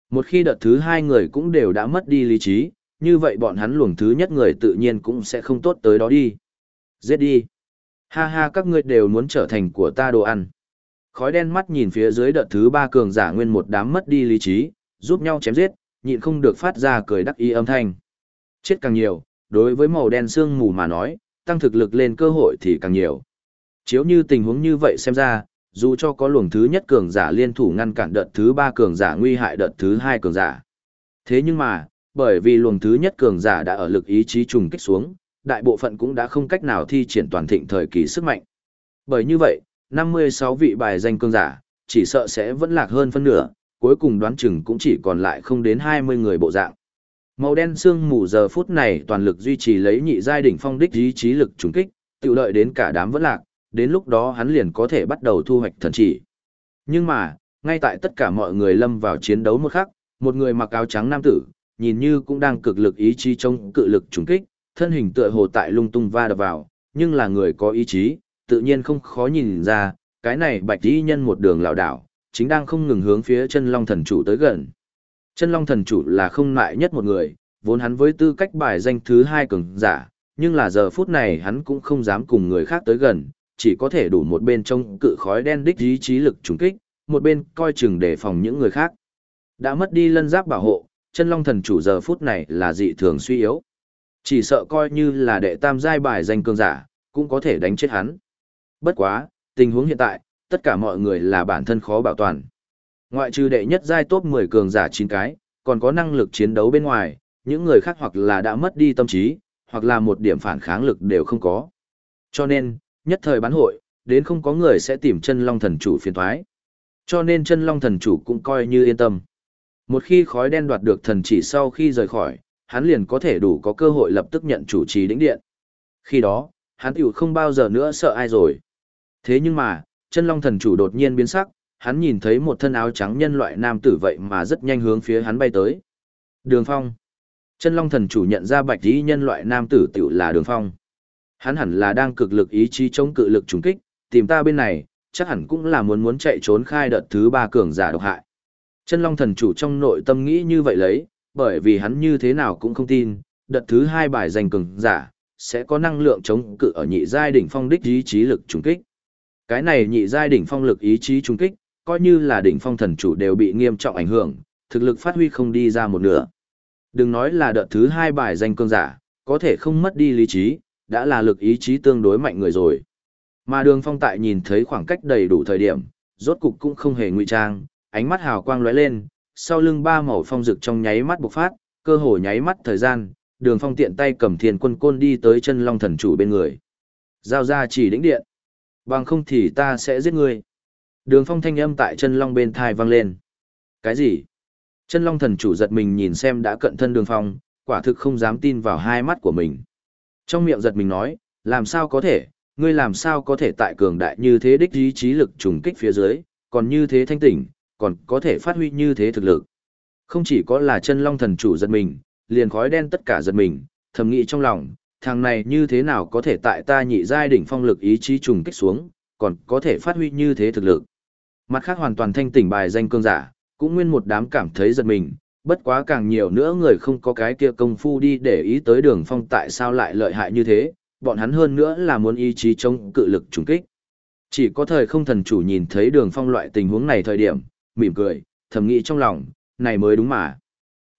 Một khi đợt thứ hai người cũng đều đã mất đi lý trí, như vậy bọn hắn luồng thứ nhất người tự nhiên cũng sẽ không tốt tới đó đi. Giết đi. Ha ha các ngươi đều muốn trở thành của ta đồ ăn. Khói đen mắt nhìn phía dưới đợt thứ ba cường giả nguyên một đám mất đi lý trí, giúp nhau chém giết, nhịn không được phát ra cười đắc ý âm thanh. Chết càng nhiều, đối với màu đen xương mù mà nói, tăng thực lực lên cơ hội thì càng nhiều. Chiếu như tình huống như vậy xem ra, dù cho có luồng thứ nhất cường giả liên thủ ngăn cản đợt thứ ba cường giả nguy hại đợt thứ hai cường giả. Thế nhưng mà, bởi vì luồng thứ nhất cường giả đã ở lực ý chí trùng kích xuống, đại bộ phận cũng đã không cách nào thi triển toàn thịnh thời kỳ sức mạnh. Bởi như vậy, 56 vị bài danh cường giả, chỉ sợ sẽ vẫn lạc hơn phân nửa, cuối cùng đoán chừng cũng chỉ còn lại không đến 20 người bộ dạng. Màu đen xương mù giờ phút này toàn lực duy trì lấy nhị giai đỉnh phong đích ý chí lực trùng kích, tự lợi đến cả đám vẫn lạc, đến lúc đó hắn liền có thể bắt đầu thu hoạch thần chỉ. Nhưng mà, ngay tại tất cả mọi người lâm vào chiến đấu một khắc, một người mặc áo trắng nam tử, nhìn như cũng đang cực lực ý chí chống cự lực trùng kích, thân hình tựa hồ tại lung tung va đập vào, nhưng là người có ý chí, tự nhiên không khó nhìn ra, cái này bạch y nhân một đường lão đảo, chính đang không ngừng hướng phía chân long thần chủ tới gần. Chân long thần chủ là không ngại nhất một người, vốn hắn với tư cách bài danh thứ hai cường giả, nhưng là giờ phút này hắn cũng không dám cùng người khác tới gần, chỉ có thể đủ một bên trông cự khói đen đích ý chí lực trùng kích, một bên coi chừng để phòng những người khác. Đã mất đi lân giáp bảo hộ, chân long thần chủ giờ phút này là dị thường suy yếu. Chỉ sợ coi như là đệ tam giai bài danh cường giả, cũng có thể đánh chết hắn. Bất quá, tình huống hiện tại, tất cả mọi người là bản thân khó bảo toàn. Ngoại trừ đệ nhất giai top 10 cường giả 9 cái, còn có năng lực chiến đấu bên ngoài, những người khác hoặc là đã mất đi tâm trí, hoặc là một điểm phản kháng lực đều không có. Cho nên, nhất thời bán hội, đến không có người sẽ tìm chân long thần chủ phiền thoái. Cho nên chân long thần chủ cũng coi như yên tâm. Một khi khói đen đoạt được thần chỉ sau khi rời khỏi, hắn liền có thể đủ có cơ hội lập tức nhận chủ trì đỉnh điện. Khi đó, hắn tiểu không bao giờ nữa sợ ai rồi. Thế nhưng mà, chân long thần chủ đột nhiên biến sắc, hắn nhìn thấy một thân áo trắng nhân loại nam tử vậy mà rất nhanh hướng phía hắn bay tới. Đường phong. Chân long thần chủ nhận ra bạch tí nhân loại nam tử tiểu là đường phong. Hắn hẳn là đang cực lực ý chí chống cự lực trùng kích, tìm ta bên này, chắc hẳn cũng là muốn muốn chạy trốn khai đợt thứ ba cường giả độc hại. Chân long thần chủ trong nội tâm nghĩ như vậy lấy, bởi vì hắn như thế nào cũng không tin, đợt thứ hai bài giành cường giả, sẽ có năng lượng chống cự ở nhị giai đỉnh phong đích ý chí lực trùng kích. Cái này nhị giai đỉnh phong lực ý chí trùng kích, coi như là đỉnh phong thần chủ đều bị nghiêm trọng ảnh hưởng, thực lực phát huy không đi ra một nửa. Đừng nói là đợt thứ hai bài danh cương giả, có thể không mất đi lý trí, đã là lực ý chí tương đối mạnh người rồi. Mà đường phong tại nhìn thấy khoảng cách đầy đủ thời điểm, rốt cục cũng không hề ngụy trang, ánh mắt hào quang lóe lên, sau lưng ba màu phong rực trong nháy mắt bộc phát, cơ hồ nháy mắt thời gian, đường phong tiện tay cầm thiên quân côn đi tới chân long thần chủ bên người. Giao ra chỉ đĩnh điện. Bằng không thì ta sẽ giết ngươi. Đường phong thanh âm tại chân long bên thai vang lên. Cái gì? Chân long thần chủ giật mình nhìn xem đã cận thân đường phong, quả thực không dám tin vào hai mắt của mình. Trong miệng giật mình nói, làm sao có thể, ngươi làm sao có thể tại cường đại như thế đích ý chí lực trùng kích phía dưới, còn như thế thanh tỉnh, còn có thể phát huy như thế thực lực. Không chỉ có là chân long thần chủ giật mình, liền khói đen tất cả giật mình, thầm nghĩ trong lòng, thằng này như thế nào có thể tại ta nhị giai đỉnh phong lực ý chí trùng kích xuống, còn có thể phát huy như thế thực lực. Mặt khác hoàn toàn thanh tỉnh bài danh cương giả, cũng nguyên một đám cảm thấy giật mình, bất quá càng nhiều nữa người không có cái kia công phu đi để ý tới đường phong tại sao lại lợi hại như thế, bọn hắn hơn nữa là muốn ý chí chống cự lực trùng kích. Chỉ có thời không thần chủ nhìn thấy đường phong loại tình huống này thời điểm, mỉm cười, thầm nghĩ trong lòng, này mới đúng mà.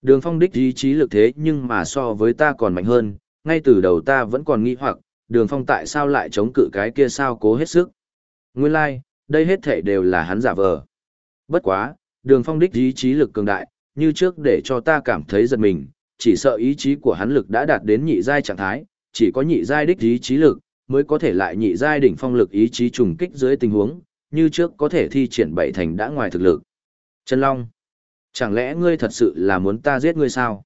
Đường phong đích ý chí lực thế nhưng mà so với ta còn mạnh hơn, ngay từ đầu ta vẫn còn nghi hoặc, đường phong tại sao lại chống cự cái kia sao cố hết sức. Nguyên lai, like, đây hết thể đều là hắn giả vờ. Bất quá, đường phong đích ý chí lực cường đại, như trước để cho ta cảm thấy giật mình, chỉ sợ ý chí của hắn lực đã đạt đến nhị giai trạng thái, chỉ có nhị giai đích ý chí lực, mới có thể lại nhị giai đỉnh phong lực ý chí trùng kích dưới tình huống, như trước có thể thi triển bảy thành đã ngoài thực lực. Trần Long, chẳng lẽ ngươi thật sự là muốn ta giết ngươi sao?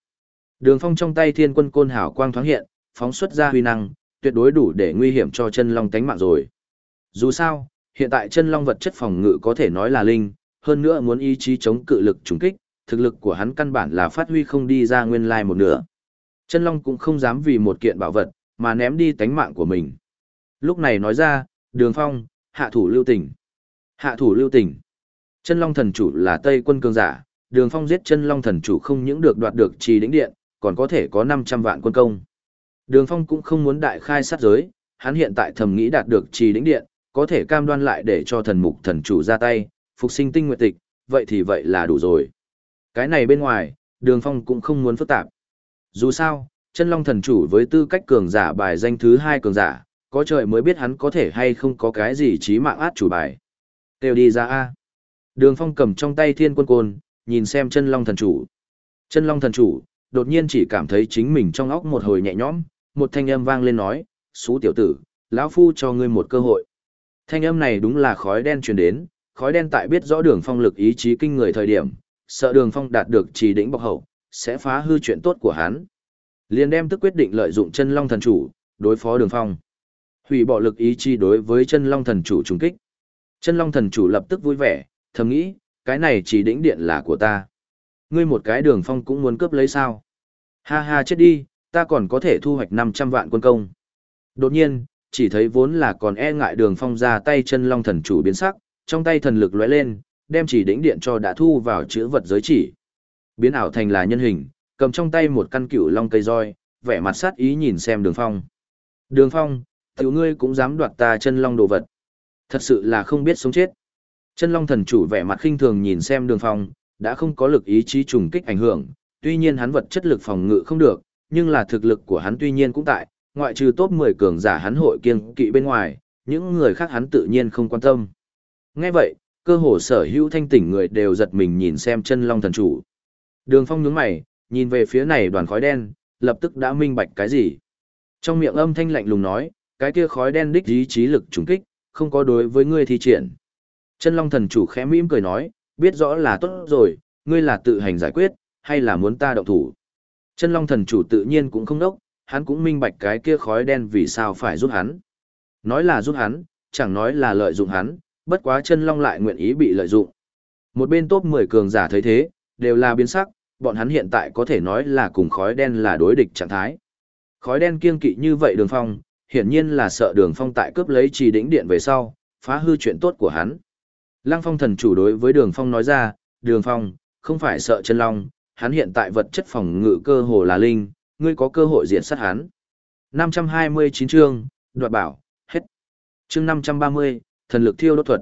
Đường phong trong tay thiên quân côn hảo quang thoáng hiện, phóng xuất ra huy năng, tuyệt đối đủ để nguy hiểm cho chân long tánh mạng rồi. Dù sao, hiện tại chân long vật chất phòng ngự có thể nói là linh, hơn nữa muốn ý chí chống cự lực trùng kích, thực lực của hắn căn bản là phát huy không đi ra nguyên lai một nửa. Chân long cũng không dám vì một kiện bảo vật, mà ném đi tánh mạng của mình. Lúc này nói ra, đường phong, hạ thủ lưu tình. Hạ thủ lưu tình. Chân long thần chủ là Tây quân cường giả, đường phong giết chân long thần chủ không những được đoạt được trì đỉnh điện, còn có thể có 500 vạn quân công. Đường phong cũng không muốn đại khai sát giới, hắn hiện tại thầm nghĩ đạt được trì đỉnh điện, có thể cam đoan lại để cho thần mục thần chủ ra tay, phục sinh tinh nguyệt tịch, vậy thì vậy là đủ rồi. Cái này bên ngoài, đường phong cũng không muốn phức tạp. Dù sao, chân long thần chủ với tư cách cường giả bài danh thứ hai cường giả, có trời mới biết hắn có thể hay không có cái gì trí mạng át chủ bài. Đều đi ra A. Đường phong cầm trong tay thiên quân côn, nhìn xem chân long thần chủ. Chân long thần chủ, đột nhiên chỉ cảm thấy chính mình trong óc một hồi nhẹ nhõm, một thanh âm vang lên nói, xú tiểu tử, lão phu cho ngươi một cơ hội. Thanh âm này đúng là khói đen truyền đến, khói đen tại biết rõ đường phong lực ý chí kinh người thời điểm, sợ đường phong đạt được trì đỉnh bọc hậu, sẽ phá hư chuyện tốt của hắn. Liền đem tức quyết định lợi dụng chân long thần chủ, đối phó đường phong. Hủy bỏ lực ý chí đối với chân long thần chủ trùng kích. Chân long thần chủ lập tức vui vẻ, thầm nghĩ, cái này chỉ đỉnh điện là của ta. Ngươi một cái đường phong cũng muốn cướp lấy sao. Ha ha chết đi, ta còn có thể thu hoạch 500 vạn quân công. Đột nhiên, chỉ thấy vốn là còn e ngại đường phong ra tay chân long thần chủ biến sắc, trong tay thần lực lóe lên, đem chỉ đỉnh điện cho đã thu vào chữ vật giới chỉ. Biến ảo thành là nhân hình, cầm trong tay một căn cựu long cây roi, vẻ mặt sát ý nhìn xem đường phong. Đường phong, tiểu ngươi cũng dám đoạt ta chân long đồ vật. Thật sự là không biết sống chết. Chân long thần chủ vẻ mặt khinh thường nhìn xem đường phong, đã không có lực ý chí trùng kích ảnh hưởng, tuy nhiên hắn vật chất lực phòng ngự không được, nhưng là thực lực của hắn tuy nhiên cũng tại, ngoại trừ top 10 cường giả hắn hội kiên kỵ bên ngoài, những người khác hắn tự nhiên không quan tâm. Nghe vậy, cơ hồ sở hữu thanh tỉnh người đều giật mình nhìn xem chân long thần chủ. Đường phong nhướng mày, nhìn về phía này đoàn khói đen, lập tức đã minh bạch cái gì. Trong miệng âm thanh lạnh lùng nói, cái kia khói đen đích ý chí lực trùng kích, không có đối với ngươi thi triển. Chân long thần chủ khẽ mỉm cười nói, biết rõ là tốt rồi, ngươi là tự hành giải quyết, hay là muốn ta động thủ. Chân long thần chủ tự nhiên cũng không đốc, hắn cũng minh bạch cái kia khói đen vì sao phải giúp hắn. Nói là giúp hắn, chẳng nói là lợi dụng hắn, bất quá chân long lại nguyện ý bị lợi dụng. Một bên top 10 cường giả thấy thế, đều là biến sắc, bọn hắn hiện tại có thể nói là cùng khói đen là đối địch trạng thái. Khói đen kiên kỵ như vậy đường phong, hiển nhiên là sợ đường phong tại cướp lấy trì đỉnh điện về sau, phá hư chuyện tốt của hắn. Lăng phong thần chủ đối với đường phong nói ra, đường phong, không phải sợ chân long, hắn hiện tại vật chất phòng ngự cơ hồ là linh, ngươi có cơ hội diện sát hắn. 529 chương, đoạt bảo, hết. Chương 530, thần lực thiêu đốt thuật.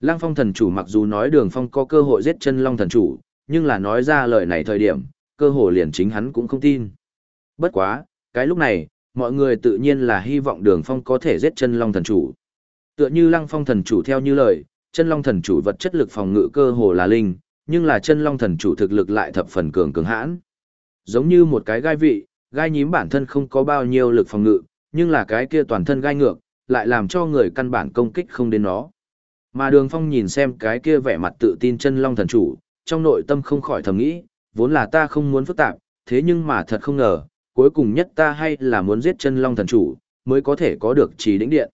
Lăng phong thần chủ mặc dù nói đường phong có cơ hội giết chân long thần chủ, nhưng là nói ra lời này thời điểm, cơ hồ liền chính hắn cũng không tin. Bất quá, cái lúc này, mọi người tự nhiên là hy vọng đường phong có thể giết chân long thần chủ. Tựa như lăng phong thần chủ theo như lời, chân long thần chủ vật chất lực phòng ngự cơ hồ là linh, nhưng là chân long thần chủ thực lực lại thập phần cường cường hãn. Giống như một cái gai vị, gai nhím bản thân không có bao nhiêu lực phòng ngự, nhưng là cái kia toàn thân gai ngược, lại làm cho người căn bản công kích không đến nó. Mà đường phong nhìn xem cái kia vẻ mặt tự tin chân long thần chủ, trong nội tâm không khỏi thầm nghĩ, vốn là ta không muốn phức tạp, thế nhưng mà thật không ngờ, cuối cùng nhất ta hay là muốn giết chân long thần chủ, mới có thể có được trì đĩnh điện.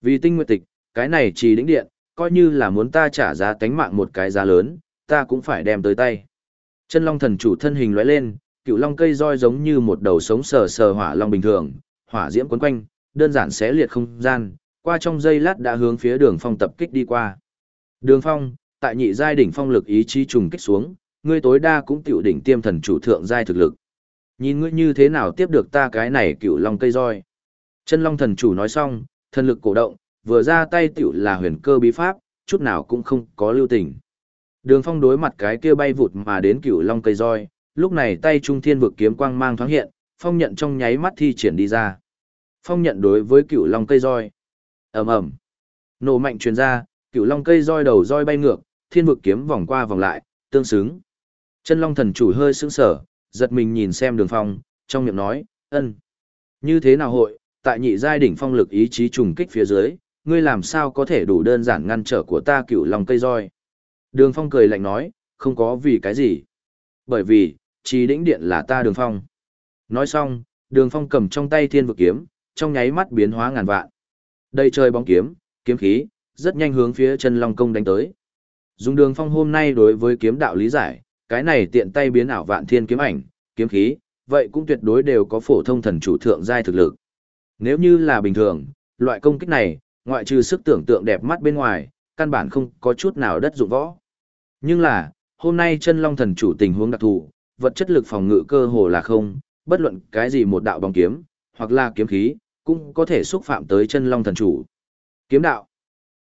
Vì tinh nguyệt tịch, cái này trì đĩnh điện, coi như là muốn ta trả giá tánh mạng một cái giá lớn, ta cũng phải đem tới tay. Chân long thần chủ thân hình lóe lên, cựu long cây roi giống như một đầu sống sờ sờ hỏa long bình thường, hỏa diễm quấn quanh, đơn giản xé liệt không gian, qua trong giây lát đã hướng phía đường phong tập kích đi qua. Đường phong, tại nhị giai đỉnh phong lực ý chí trùng kích xuống, ngươi tối đa cũng tiểu đỉnh tiêm thần chủ thượng giai thực lực. Nhìn ngươi như thế nào tiếp được ta cái này cựu long cây roi. Chân Long thần chủ nói xong, thần lực cổ động, vừa ra tay tiểu là huyền cơ bí pháp, chút nào cũng không có lưu tình. Đường Phong đối mặt cái kia bay vụt mà đến Cựu long cây roi, lúc này tay trung thiên vực kiếm quang mang thoáng hiện, phong nhận trong nháy mắt thi triển đi ra. Phong nhận đối với cựu long cây roi. Ầm ầm. Nổ mạnh truyền ra, cựu long cây roi đầu roi bay ngược, thiên vực kiếm vòng qua vòng lại, tương xứng. Chân Long thần chủ hơi sững sờ, giật mình nhìn xem Đường Phong, trong miệng nói, "Ân, như thế nào hội, tại nhị giai đỉnh phong lực ý chí trùng kích phía dưới, ngươi làm sao có thể đủ đơn giản ngăn trở của ta cựu long cây roi?" Đường Phong cười lạnh nói, "Không có vì cái gì. Bởi vì, trì đĩnh điện là ta Đường Phong." Nói xong, Đường Phong cầm trong tay thiên vực kiếm, trong nháy mắt biến hóa ngàn vạn. Đây trời bóng kiếm, kiếm khí, rất nhanh hướng phía chân long công đánh tới. Dùng đường phong hôm nay đối với kiếm đạo lý giải, cái này tiện tay biến ảo vạn thiên kiếm ảnh, kiếm khí, vậy cũng tuyệt đối đều có phổ thông thần chủ thượng giai thực lực. Nếu như là bình thường, loại công kích này, ngoại trừ sức tưởng tượng đẹp mắt bên ngoài, căn bản không có chút nào đất dụng võ. Nhưng là, hôm nay chân long thần chủ tình huống đặc thù, vật chất lực phòng ngự cơ hồ là không, bất luận cái gì một đạo bóng kiếm, hoặc là kiếm khí, cũng có thể xúc phạm tới chân long thần chủ. Kiếm đạo.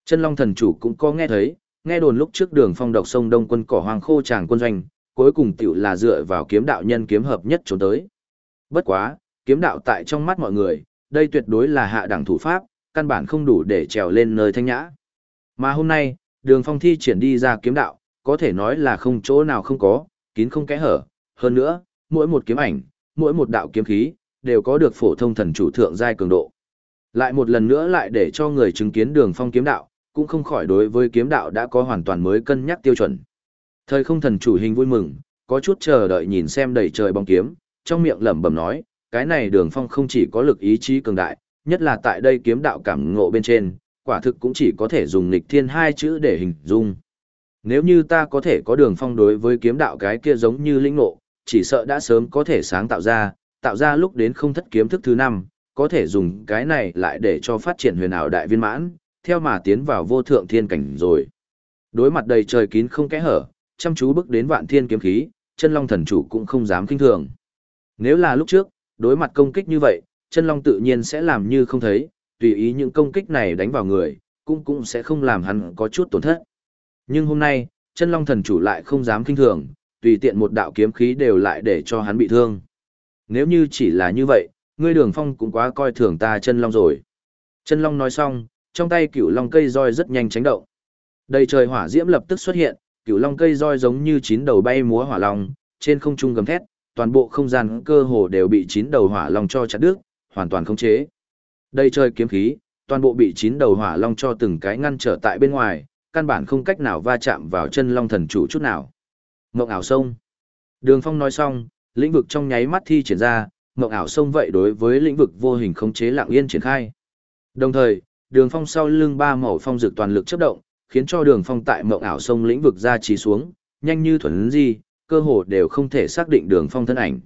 Chân long thần chủ cũng có nghe thấy, nghe đồn lúc trước đường phong độc sông đông quân cỏ hoàng khô tràng quân doanh, cuối cùng tiểu là dựa vào kiếm đạo nhân kiếm hợp nhất trốn tới. Bất quá, kiếm đạo tại trong mắt mọi người, đây tuyệt đối là hạ đẳng thủ pháp, căn bản không đủ để trèo lên nơi thanh nhã. Mà hôm nay, đường phong thi triển đi ra kiếm đạo, có thể nói là không chỗ nào không có, kín không kẽ hở. Hơn nữa, mỗi một kiếm ảnh, mỗi một đạo kiếm khí, đều có được phổ thông thần chủ thượng giai cường độ. Lại một lần nữa lại để cho người chứng kiến đường phong kiếm đạo, cũng không khỏi đối với kiếm đạo đã có hoàn toàn mới cân nhắc tiêu chuẩn. Thời không thần chủ hình vui mừng, có chút chờ đợi nhìn xem đầy trời bóng kiếm, trong miệng lẩm bẩm nói, cái này đường phong không chỉ có lực ý chí cường đại, nhất là tại đây kiếm đạo cảm ngộ bên trên, quả thực cũng chỉ có thể dùng lịch thiên hai chữ để hình dung. Nếu như ta có thể có đường phong đối với kiếm đạo cái kia giống như linh ngộ, chỉ sợ đã sớm có thể sáng tạo ra, tạo ra lúc đến không thất kiếm thức thứ năm, có thể dùng cái này lại để cho phát triển huyền ảo đại viên mãn, theo mà tiến vào vô thượng thiên cảnh rồi. Đối mặt đầy trời kín không kẽ hở, chăm chú bước đến vạn thiên kiếm khí, chân long thần chủ cũng không dám kinh thường. Nếu là lúc trước, đối mặt công kích như vậy, chân long tự nhiên sẽ làm như không thấy, tùy ý những công kích này đánh vào người, cũng cũng sẽ không làm hắn có chút tổn thất. Nhưng hôm nay, chân long thần chủ lại không dám kinh thường, tùy tiện một đạo kiếm khí đều lại để cho hắn bị thương. Nếu như chỉ là như vậy, ngươi đường phong cũng quá coi thường ta chân long rồi. Chân long nói xong, trong tay cửu long cây roi rất nhanh tránh động. Đầy trời hỏa diễm lập tức xuất hiện, cửu long cây roi giống như chín đầu bay múa hỏa long, trên không trung gầm thét, toàn bộ không gian cơ hồ đều bị chín đầu hỏa long cho chặt đứt, hoàn toàn khống chế. Đầy trời kiếm khí, toàn bộ bị chín đầu hỏa long cho từng cái ngăn trở tại bên ngoài, căn bản không cách nào va chạm vào chân long thần chủ chút nào. Mộng ảo sông. Đường Phong nói xong, lĩnh vực trong nháy mắt thi triển ra, mộng ảo sông vậy đối với lĩnh vực vô hình khống chế lặng yên triển khai. Đồng thời, đường phong sau lưng ba màu phong dược toàn lực chấp động, khiến cho đường phong tại mộng ảo sông lĩnh vực ra trí xuống, nhanh như thuần di, cơ hồ đều không thể xác định đường phong thân ảnh.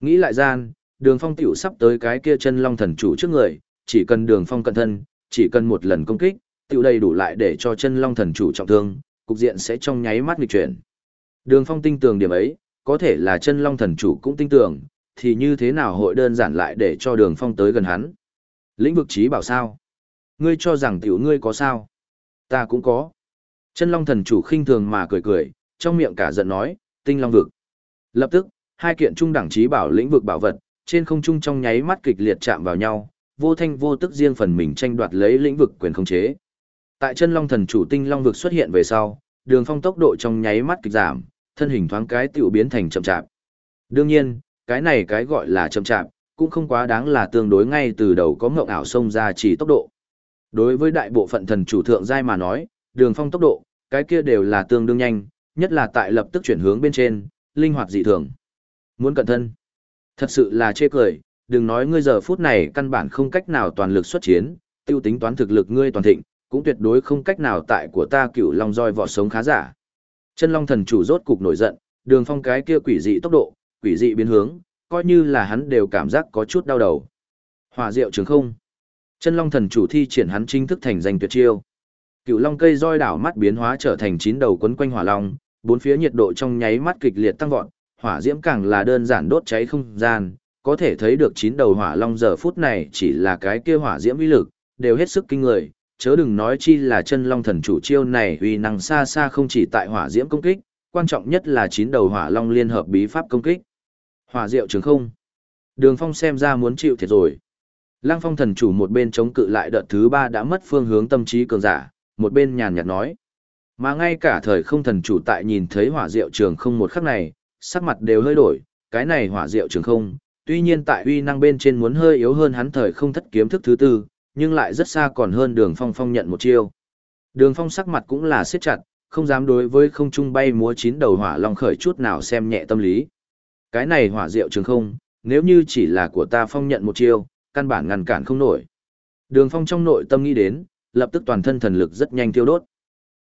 Nghĩ lại gian, đường phong tiểu sắp tới cái kia chân long thần chủ trước người, chỉ cần đường phong cận thân, chỉ cần một lần công kích, tiểu đầy đủ lại để cho chân long thần chủ trọng thương, cục diện sẽ trong nháy mắt nghịch chuyển. Đường phong tinh tường điểm ấy, có thể là chân long thần chủ cũng tinh tường, thì như thế nào hội đơn giản lại để cho đường phong tới gần hắn. Lĩnh vực trí bảo sao? ngươi cho rằng tiểu ngươi có sao? Ta cũng có. Chân Long thần chủ khinh thường mà cười cười, trong miệng cả giận nói, tinh long vực. Lập tức, hai kiện trung đẳng trí bảo lĩnh vực bảo vật, trên không trung trong nháy mắt kịch liệt chạm vào nhau, vô thanh vô tức riêng phần mình tranh đoạt lấy lĩnh vực quyền khống chế. Tại chân long thần chủ tinh long vực xuất hiện về sau, đường phong tốc độ trong nháy mắt kịch giảm, thân hình thoáng cái tiểu biến thành chậm chạp. Đương nhiên, cái này cái gọi là chậm chạp, cũng không quá đáng là tương đối ngay từ đầu có ngộng ảo xông ra chỉ tốc độ. Đối với đại bộ phận thần chủ thượng giai mà nói, đường phong tốc độ, cái kia đều là tương đương nhanh, nhất là tại lập tức chuyển hướng bên trên, linh hoạt dị thường. Muốn cận thân. Thật sự là chê cười, đừng nói ngươi giờ phút này căn bản không cách nào toàn lực xuất chiến, tiêu tính toán thực lực ngươi toàn thịnh, cũng tuyệt đối không cách nào tại của ta cựu long roi vỏ sống khá giả. Chân long thần chủ rốt cục nổi giận, đường phong cái kia quỷ dị tốc độ, quỷ dị biến hướng, coi như là hắn đều cảm giác có chút đau đầu. Hỏa diệu trường không. Chân Long thần chủ thi triển hắn chính thức thành danh tuyệt chiêu. Cựu Long cây roi đảo mắt biến hóa trở thành chín đầu quấn quanh hỏa long, bốn phía nhiệt độ trong nháy mắt kịch liệt tăng vọt, hỏa diễm càng là đơn giản đốt cháy không gian, có thể thấy được chín đầu hỏa long giờ phút này chỉ là cái kia hỏa diễm uy lực, đều hết sức kinh người, chớ đừng nói chi là chân long thần chủ chiêu này uy năng xa xa không chỉ tại hỏa diễm công kích, quan trọng nhất là chín đầu hỏa long liên hợp bí pháp công kích. Hỏa diệu trường không. Đường Phong xem ra muốn chịu thiệt rồi. Lăng Phong thần chủ một bên chống cự lại đợt thứ ba đã mất phương hướng tâm trí cường giả, một bên nhàn nhạt nói. Mà ngay cả thời không thần chủ tại nhìn thấy hỏa diệu trường không một khắc này, sắc mặt đều hơi đổi, cái này hỏa diệu trường không, tuy nhiên tại uy năng bên trên muốn hơi yếu hơn hắn thời không thất kiếm thức thứ tư, nhưng lại rất xa còn hơn đường phong phong nhận một chiêu. Đường phong sắc mặt cũng là siết chặt, không dám đối với không trung bay múa chín đầu hỏa long khởi chút nào xem nhẹ tâm lý. Cái này hỏa diệu trường không, nếu như chỉ là của ta phong nhận một chiêu, căn bản ngăn cản không nổi. Đường phong trong nội tâm nghĩ đến, lập tức toàn thân thần lực rất nhanh thiêu đốt.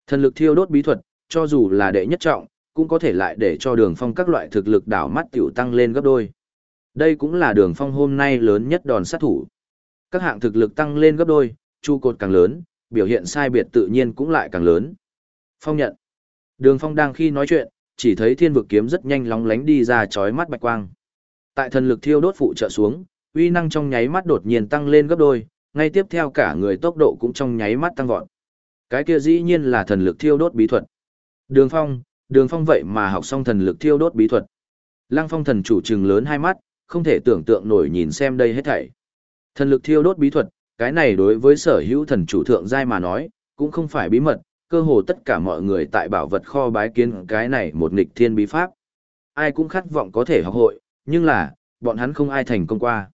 Thần lực thiêu đốt bí thuật, cho dù là đệ nhất trọng, cũng có thể lại để cho đường phong các loại thực lực đảo mắt tiểu tăng lên gấp đôi. Đây cũng là đường phong hôm nay lớn nhất đòn sát thủ. Các hạng thực lực tăng lên gấp đôi, chu cột càng lớn, biểu hiện sai biệt tự nhiên cũng lại càng lớn. Phong nhận. Đường phong đang khi nói chuyện, chỉ thấy thiên vực kiếm rất nhanh lóng lánh đi ra chói mắt bạch quang. Tại thần lực thiêu đốt phụ trợ xuống, uy năng trong nháy mắt đột nhiên tăng lên gấp đôi, ngay tiếp theo cả người tốc độ cũng trong nháy mắt tăng vọt. Cái kia dĩ nhiên là thần lực thiêu đốt bí thuật. Đường Phong, Đường Phong vậy mà học xong thần lực thiêu đốt bí thuật. Lăng Phong thần chủ trừng lớn hai mắt, không thể tưởng tượng nổi nhìn xem đây hết thảy. Thần lực thiêu đốt bí thuật, cái này đối với sở hữu thần chủ thượng giai mà nói, cũng không phải bí mật, cơ hồ tất cả mọi người tại bảo vật kho bái kiến cái này một nghịch thiên bí pháp. Ai cũng khát vọng có thể học hội, nhưng là, bọn hắn không ai thành công qua.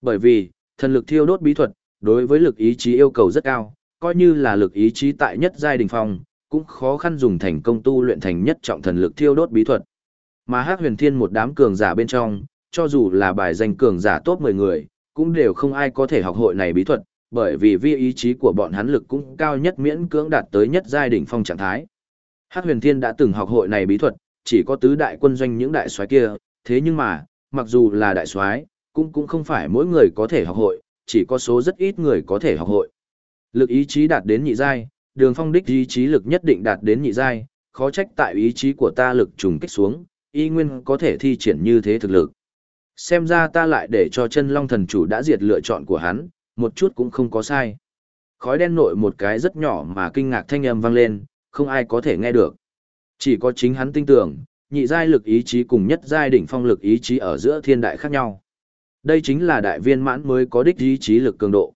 Bởi vì, thần lực thiêu đốt bí thuật, đối với lực ý chí yêu cầu rất cao, coi như là lực ý chí tại nhất giai đỉnh phong, cũng khó khăn dùng thành công tu luyện thành nhất trọng thần lực thiêu đốt bí thuật. Mà Hắc Huyền Thiên một đám cường giả bên trong, cho dù là bài danh cường giả top 10 người, cũng đều không ai có thể học hội này bí thuật, bởi vì vi ý chí của bọn hắn lực cũng cao nhất miễn cưỡng đạt tới nhất giai đỉnh phong trạng thái. Hắc Huyền Thiên đã từng học hội này bí thuật, chỉ có tứ đại quân doanh những đại soái kia, thế nhưng mà, mặc dù là đại soái, cũng cũng không phải mỗi người có thể học hội, chỉ có số rất ít người có thể học hội. Lực ý chí đạt đến nhị giai, Đường Phong đích ý chí lực nhất định đạt đến nhị giai, khó trách tại ý chí của ta lực trùng kích xuống, y nguyên có thể thi triển như thế thực lực. Xem ra ta lại để cho chân long thần chủ đã diệt lựa chọn của hắn, một chút cũng không có sai. Khói đen nội một cái rất nhỏ mà kinh ngạc thanh âm vang lên, không ai có thể nghe được. Chỉ có chính hắn tin tưởng, nhị giai lực ý chí cùng nhất giai đỉnh phong lực ý chí ở giữa thiên đại khác nhau. Đây chính là đại viên mãn mới có đích ý chí lực cường độ.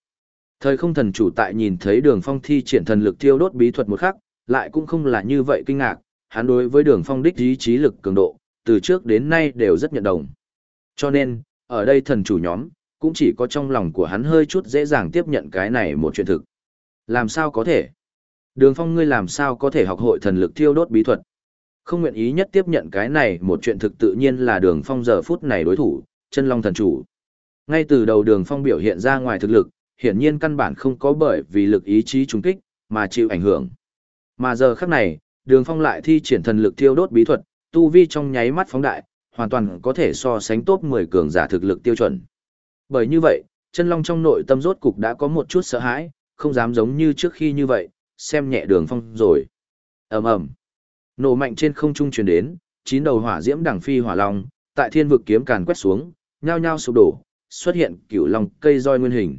Thời không thần chủ tại nhìn thấy đường phong thi triển thần lực thiêu đốt bí thuật một khắc, lại cũng không là như vậy kinh ngạc, hắn đối với đường phong đích ý chí lực cường độ, từ trước đến nay đều rất nhận đồng. Cho nên, ở đây thần chủ nhóm, cũng chỉ có trong lòng của hắn hơi chút dễ dàng tiếp nhận cái này một chuyện thực. Làm sao có thể? Đường phong ngươi làm sao có thể học hội thần lực thiêu đốt bí thuật? Không nguyện ý nhất tiếp nhận cái này một chuyện thực tự nhiên là đường phong giờ phút này đối thủ, chân long thần chủ. Ngay từ đầu đường phong biểu hiện ra ngoài thực lực, hiển nhiên căn bản không có bởi vì lực ý chí trùng kích, mà chịu ảnh hưởng. Mà giờ khắc này, đường phong lại thi triển thần lực thiêu đốt bí thuật, tu vi trong nháy mắt phóng đại, hoàn toàn có thể so sánh top 10 cường giả thực lực tiêu chuẩn. Bởi như vậy, chân long trong nội tâm rốt cục đã có một chút sợ hãi, không dám giống như trước khi như vậy, xem nhẹ đường phong rồi. ầm ầm Nổ mạnh trên không trung truyền đến, chín đầu hỏa diễm đằng phi hỏa long, tại thiên vực kiếm càn quét xuống, nhao nhao sụp đổ, xuất hiện cửu long cây roi nguyên hình.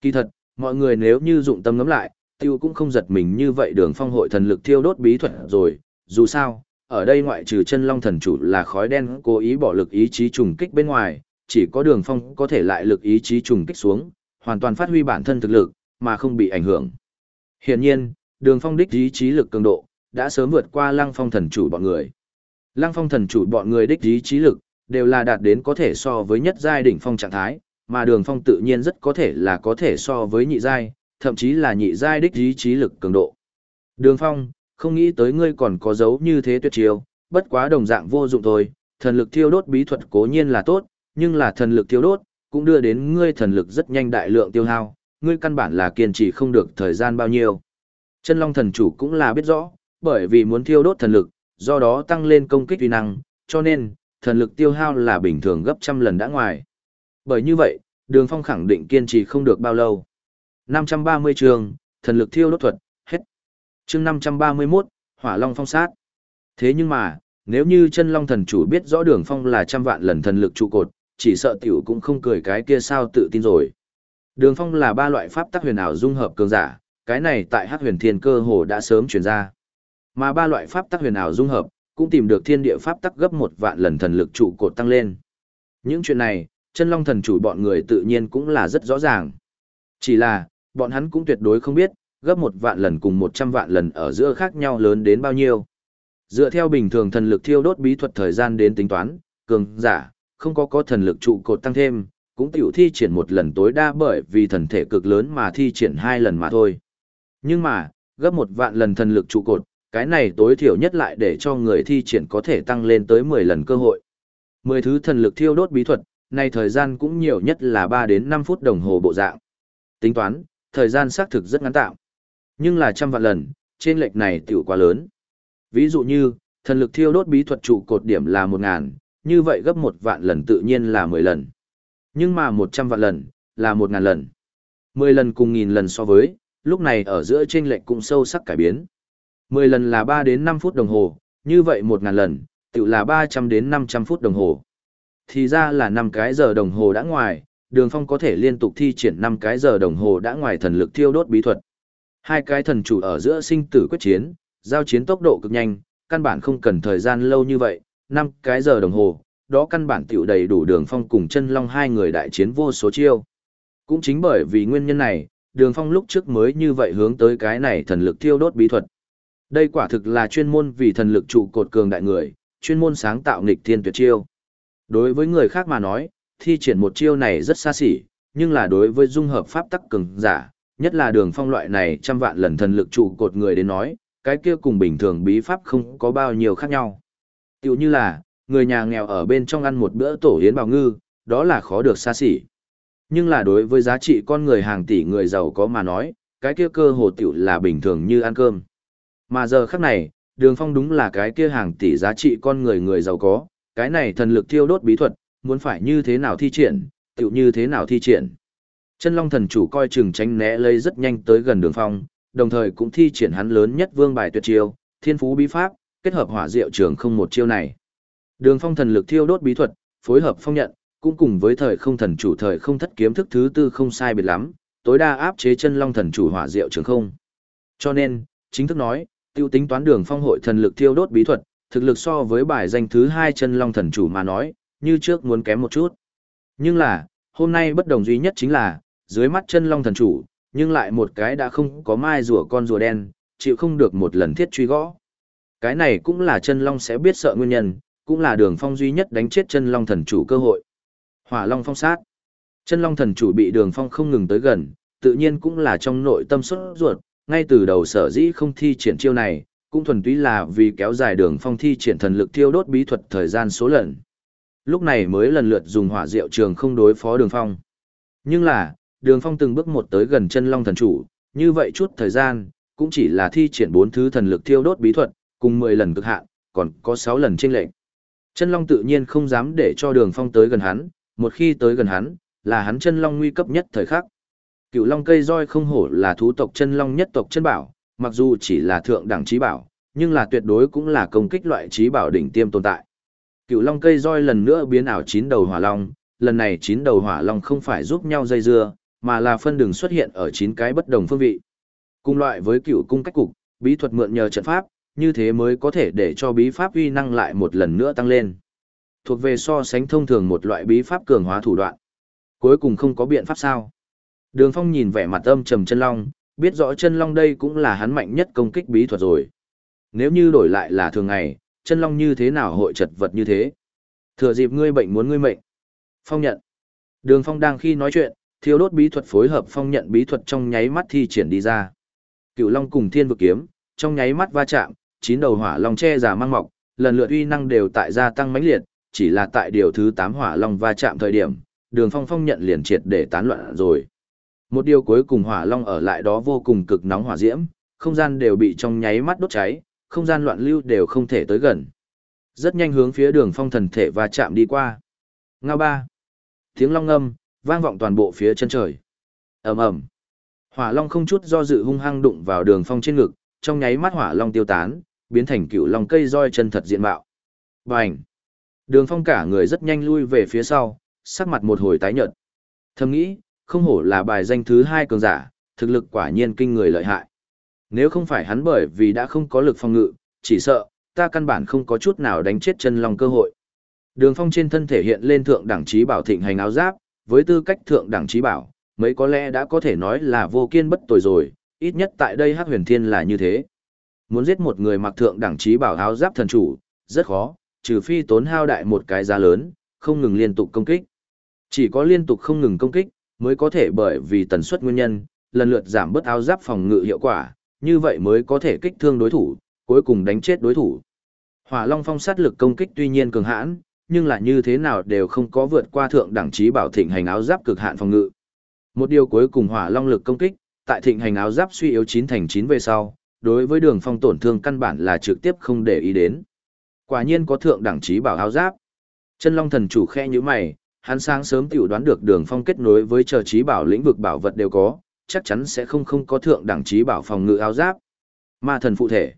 Kỳ thật, mọi người nếu như dụng tâm ngắm lại, tiêu cũng không giật mình như vậy đường phong hội thần lực thiêu đốt bí thuật rồi, dù sao, ở đây ngoại trừ chân long thần chủ là khói đen cố ý bỏ lực ý chí trùng kích bên ngoài, chỉ có đường phong có thể lại lực ý chí trùng kích xuống, hoàn toàn phát huy bản thân thực lực, mà không bị ảnh hưởng. Hiển nhiên, đường phong đích ý chí lực cường độ, đã sớm vượt qua lăng phong thần chủ bọn người. Lăng phong thần chủ bọn người đích ý chí lực, đều là đạt đến có thể so với nhất giai đỉnh phong trạng thái, mà đường phong tự nhiên rất có thể là có thể so với nhị giai, thậm chí là nhị giai đích ý chí lực cường độ. Đường phong, không nghĩ tới ngươi còn có dấu như thế tuyệt chiêu, bất quá đồng dạng vô dụng thôi, thần lực thiêu đốt bí thuật cố nhiên là tốt, nhưng là thần lực thiêu đốt, cũng đưa đến ngươi thần lực rất nhanh đại lượng tiêu hao, ngươi căn bản là kiên trì không được thời gian bao nhiêu. Chân Long thần chủ cũng là biết rõ, bởi vì muốn thiêu đốt thần lực, do đó tăng lên công kích uy năng, cho nên, thần lực tiêu hao là bình thường gấp trăm lần đã ngoài. Bởi như vậy, Đường Phong khẳng định kiên trì không được bao lâu. 530 trường, thần lực thiêu đốt thuật chương 531, Hỏa Long phong sát. Thế nhưng mà, nếu như chân Long thần chủ biết rõ Đường Phong là trăm vạn lần thần lực trụ cột, chỉ sợ tiểu cũng không cười cái kia sao tự tin rồi. Đường phong là ba loại pháp tắc huyền ảo dung hợp cường giả, cái này tại hắc huyền thiên cơ hồ đã sớm truyền ra. Mà ba loại pháp tắc huyền ảo dung hợp, cũng tìm được thiên địa pháp tắc gấp một vạn lần thần lực trụ cột tăng lên. Những chuyện này, chân long thần chủ bọn người tự nhiên cũng là rất rõ ràng. Chỉ là, bọn hắn cũng tuyệt đối không biết, gấp một vạn lần cùng một trăm vạn lần ở giữa khác nhau lớn đến bao nhiêu. Dựa theo bình thường thần lực thiêu đốt bí thuật thời gian đến tính toán, cường giả, không có có thần lực trụ cột tăng thêm, cũng tiểu thi triển một lần tối đa bởi vì thần thể cực lớn mà thi triển hai lần mà thôi. Nhưng mà, gấp một vạn lần thần lực trụ cột, cái này tối thiểu nhất lại để cho người thi triển có thể tăng lên tới 10 lần cơ hội. 10 thứ thần lực thiêu đốt bí thuật, này thời gian cũng nhiều nhất là 3 đến 5 phút đồng hồ bộ dạng. Tính toán, thời gian xác thực rất ngắn tạm. Nhưng là trăm vạn lần, trên lệch này tiểu quá lớn. Ví dụ như, thần lực thiêu đốt bí thuật trụ cột điểm là 1000, như vậy gấp một vạn lần tự nhiên là 10 lần. Nhưng mà 100 vạn lần, là 1000 lần. 10 lần cùng nghìn lần so với, lúc này ở giữa trên lệch cũng sâu sắc cải biến. 10 lần là 3 đến 5 phút đồng hồ, như vậy 1000 lần, tự là 300 đến 500 phút đồng hồ. Thì ra là 5 cái giờ đồng hồ đã ngoài, đường phong có thể liên tục thi triển 5 cái giờ đồng hồ đã ngoài thần lực thiêu đốt bí thuật. Hai cái thần chủ ở giữa sinh tử quyết chiến, giao chiến tốc độ cực nhanh, căn bản không cần thời gian lâu như vậy, năm cái giờ đồng hồ, đó căn bản tiểu đầy đủ đường phong cùng chân long hai người đại chiến vô số chiêu. Cũng chính bởi vì nguyên nhân này, đường phong lúc trước mới như vậy hướng tới cái này thần lực thiêu đốt bí thuật. Đây quả thực là chuyên môn vì thần lực trụ cột cường đại người, chuyên môn sáng tạo nghịch thiên tuyệt chiêu. Đối với người khác mà nói, thi triển một chiêu này rất xa xỉ, nhưng là đối với dung hợp pháp tắc cường giả, nhất là đường phong loại này trăm vạn lần thần lực trụ cột người đến nói, cái kia cùng bình thường bí pháp không có bao nhiêu khác nhau. Tiểu như là, người nhà nghèo ở bên trong ăn một bữa tổ yến bào ngư, đó là khó được xa xỉ. Nhưng là đối với giá trị con người hàng tỷ người giàu có mà nói, cái kia cơ hồ tiểu là bình thường như ăn cơm. Mà giờ khắc này, đường phong đúng là cái kia hàng tỷ giá trị con người người giàu có, cái này thần lực thiêu đốt bí thuật, muốn phải như thế nào thi triển, tiểu như thế nào thi triển. Chân long thần chủ coi chừng tránh né lấy rất nhanh tới gần đường phong, đồng thời cũng thi triển hắn lớn nhất vương bài tuyệt chiêu, thiên phú bí pháp, kết hợp hỏa diệu trường không một chiêu này. Đường phong thần lực thiêu đốt bí thuật, phối hợp phong nhận, cũng cùng với thời không thần chủ thời không thất kiếm thức thứ tư không sai biệt lắm, tối đa áp chế chân long thần chủ hỏa diệu trường không. Cho nên, chính thức nói, tiêu tính toán đường phong hội thần lực thiêu đốt bí thuật, thực lực so với bài danh thứ hai chân long thần chủ mà nói, như trước muốn kém một chút. Nhưng là, hôm nay bất đồng duy nhất chính là, dưới mắt chân long thần chủ, nhưng lại một cái đã không có mai rùa con rùa đen, chịu không được một lần thiết truy gõ. Cái này cũng là chân long sẽ biết sợ nguyên nhân, cũng là đường phong duy nhất đánh chết chân long thần chủ cơ hội. Hỏa long phong sát. Chân long thần chủ bị đường phong không ngừng tới gần, tự nhiên cũng là trong nội tâm xuất ruột, ngay từ đầu sở dĩ không thi triển chiêu này, cũng thuần túy là vì kéo dài đường phong thi triển thần lực thiêu đốt bí thuật thời gian số lần. Lúc này mới lần lượt dùng hỏa diệu trường không đối phó đường phong. Nhưng là, đường phong từng bước một tới gần chân long thần chủ, như vậy chút thời gian, cũng chỉ là thi triển bốn thứ thần lực thiêu đốt bí thuật, cùng mười lần cực hạn, còn có sáu lần chênh lệnh. Chân long tự nhiên không dám để cho đường phong tới gần hắn, một khi tới gần hắn, là hắn chân long nguy cấp nhất thời khắc. Cựu long cây roi không hổ là thú tộc chân long nhất tộc chân bảo, mặc dù chỉ là thượng đẳng trí bảo, nhưng là tuyệt đối cũng là công kích loại trí bảo đỉnh tiêm tồn tại. Cựu long cây roi lần nữa biến ảo chín đầu hỏa long, lần này chín đầu hỏa long không phải giúp nhau dây dưa, mà là phân đường xuất hiện ở chín cái bất đồng phương vị. Cùng loại với cựu cung cách cục, bí thuật mượn nhờ trận pháp, như thế mới có thể để cho bí pháp uy năng lại một lần nữa tăng lên. Thuộc về so sánh thông thường một loại bí pháp cường hóa thủ đoạn. Cuối cùng không có biện pháp sao? Đường Phong nhìn vẻ mặt âm trầm chân long, biết rõ chân long đây cũng là hắn mạnh nhất công kích bí thuật rồi. Nếu như đổi lại là thường ngày, chân long như thế nào hội chật vật như thế? Thừa dịp ngươi bệnh muốn ngươi mệnh. Phong nhận. Đường Phong đang khi nói chuyện, thiêu đốt bí thuật phối hợp phong nhận bí thuật trong nháy mắt thi triển đi ra. Cựu long cùng thiên vực kiếm, trong nháy mắt va chạm, chín đầu hỏa long che giả mang mọc, lần lượt uy năng đều tại gia tăng mãnh liệt, chỉ là tại điều thứ 8 hỏa long va chạm thời điểm, đường phong phong nhận liền triệt để tán loạn rồi. Một điều cuối cùng hỏa long ở lại đó vô cùng cực nóng hỏa diễm, không gian đều bị trong nháy mắt đốt cháy, không gian loạn lưu đều không thể tới gần. Rất nhanh hướng phía đường phong thần thể và chạm đi qua. Ngao ba. Tiếng long ngâm, vang vọng toàn bộ phía chân trời. ầm ầm Hỏa long không chút do dự hung hăng đụng vào đường phong trên ngực, trong nháy mắt hỏa long tiêu tán, biến thành cựu long cây roi chân thật diện mạo. Bành! Đường phong cả người rất nhanh lui về phía sau, sắc mặt một hồi tái nhợt. Thầm nghĩ, không hổ là bài danh thứ hai cường giả, thực lực quả nhiên kinh người lợi hại. Nếu không phải hắn bởi vì đã không có lực phòng ngự, chỉ sợ, ta căn bản không có chút nào đánh chết chân long cơ hội. Đường phong trên thân thể hiện lên thượng đẳng trí bảo thịnh hành áo giáp, với tư cách thượng đẳng trí bảo, mấy có lẽ đã có thể nói là vô kiên bất tồi rồi, ít nhất tại đây hắc huyền thiên là như thế. Muốn giết một người mặc thượng đẳng trí bảo áo giáp thần chủ, rất khó, trừ phi tốn hao đại một cái giá lớn, không ngừng liên tục công kích. Chỉ có liên tục không ngừng công kích, mới có thể bởi vì tần suất nguyên nhân, lần lượt giảm bớt áo giáp phòng ngự hiệu quả, như vậy mới có thể kích thương đối thủ, cuối cùng đánh chết đối thủ. Hỏa Long Phong sát lực công kích tuy nhiên cường hãn, nhưng là như thế nào đều không có vượt qua thượng đẳng trí bảo thịnh hành áo giáp cực hạn phòng ngự. Một điều cuối cùng Hỏa Long lực công kích, tại thịnh hành áo giáp suy yếu chín thành chín về sau, đối với Đường Phong tổn thương căn bản là trực tiếp không để ý đến. Quả nhiên có thượng đẳng trí bảo áo giáp. Chân Long thần chủ khe như mày, hắn sáng sớm tiểu đoán được Đường Phong kết nối với chờ trí bảo lĩnh vực bảo vật đều có, chắc chắn sẽ không không có thượng đẳng trí bảo phòng ngự áo giáp. Ma thần phụ thể.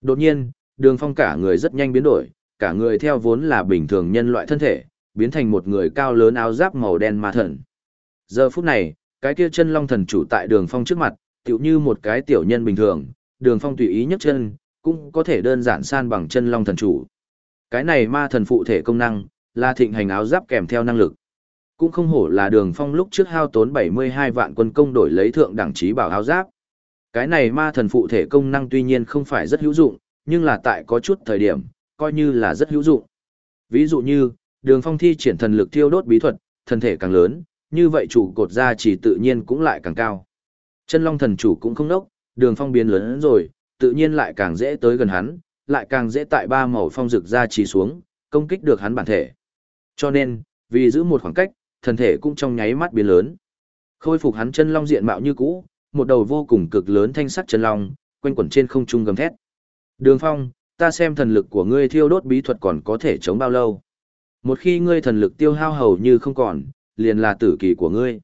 Đột nhiên, đường phong cả người rất nhanh biến đổi, cả người theo vốn là bình thường nhân loại thân thể, biến thành một người cao lớn áo giáp màu đen ma thần. Giờ phút này, cái kia chân long thần chủ tại đường phong trước mặt, tựu như một cái tiểu nhân bình thường, đường phong tùy ý nhấc chân, cũng có thể đơn giản san bằng chân long thần chủ. Cái này ma thần phụ thể công năng, là thịnh hành áo giáp kèm theo năng lực. Cũng không hổ là đường phong lúc trước hao tốn 72 vạn quân công đổi lấy thượng đẳng trí bảo áo giáp. Cái này ma thần phụ thể công năng tuy nhiên không phải rất hữu dụng, nhưng là tại có chút thời điểm, coi như là rất hữu dụng. Ví dụ như, đường phong thi triển thần lực thiêu đốt bí thuật, thân thể càng lớn, như vậy chủ cột ra chỉ tự nhiên cũng lại càng cao. Chân long thần chủ cũng không nốc, đường phong biến lớn hơn rồi, tự nhiên lại càng dễ tới gần hắn, lại càng dễ tại ba màu phong rực ra chỉ xuống, công kích được hắn bản thể. Cho nên, vì giữ một khoảng cách, thân thể cũng trong nháy mắt biến lớn. Khôi phục hắn chân long diện mạo như cũ, một đầu vô cùng cực lớn thanh sắc chân long, quanh quẩn trên không trung gầm thét. Đường Phong, ta xem thần lực của ngươi thiêu đốt bí thuật còn có thể chống bao lâu. Một khi ngươi thần lực tiêu hao hầu như không còn, liền là tử kỳ của ngươi.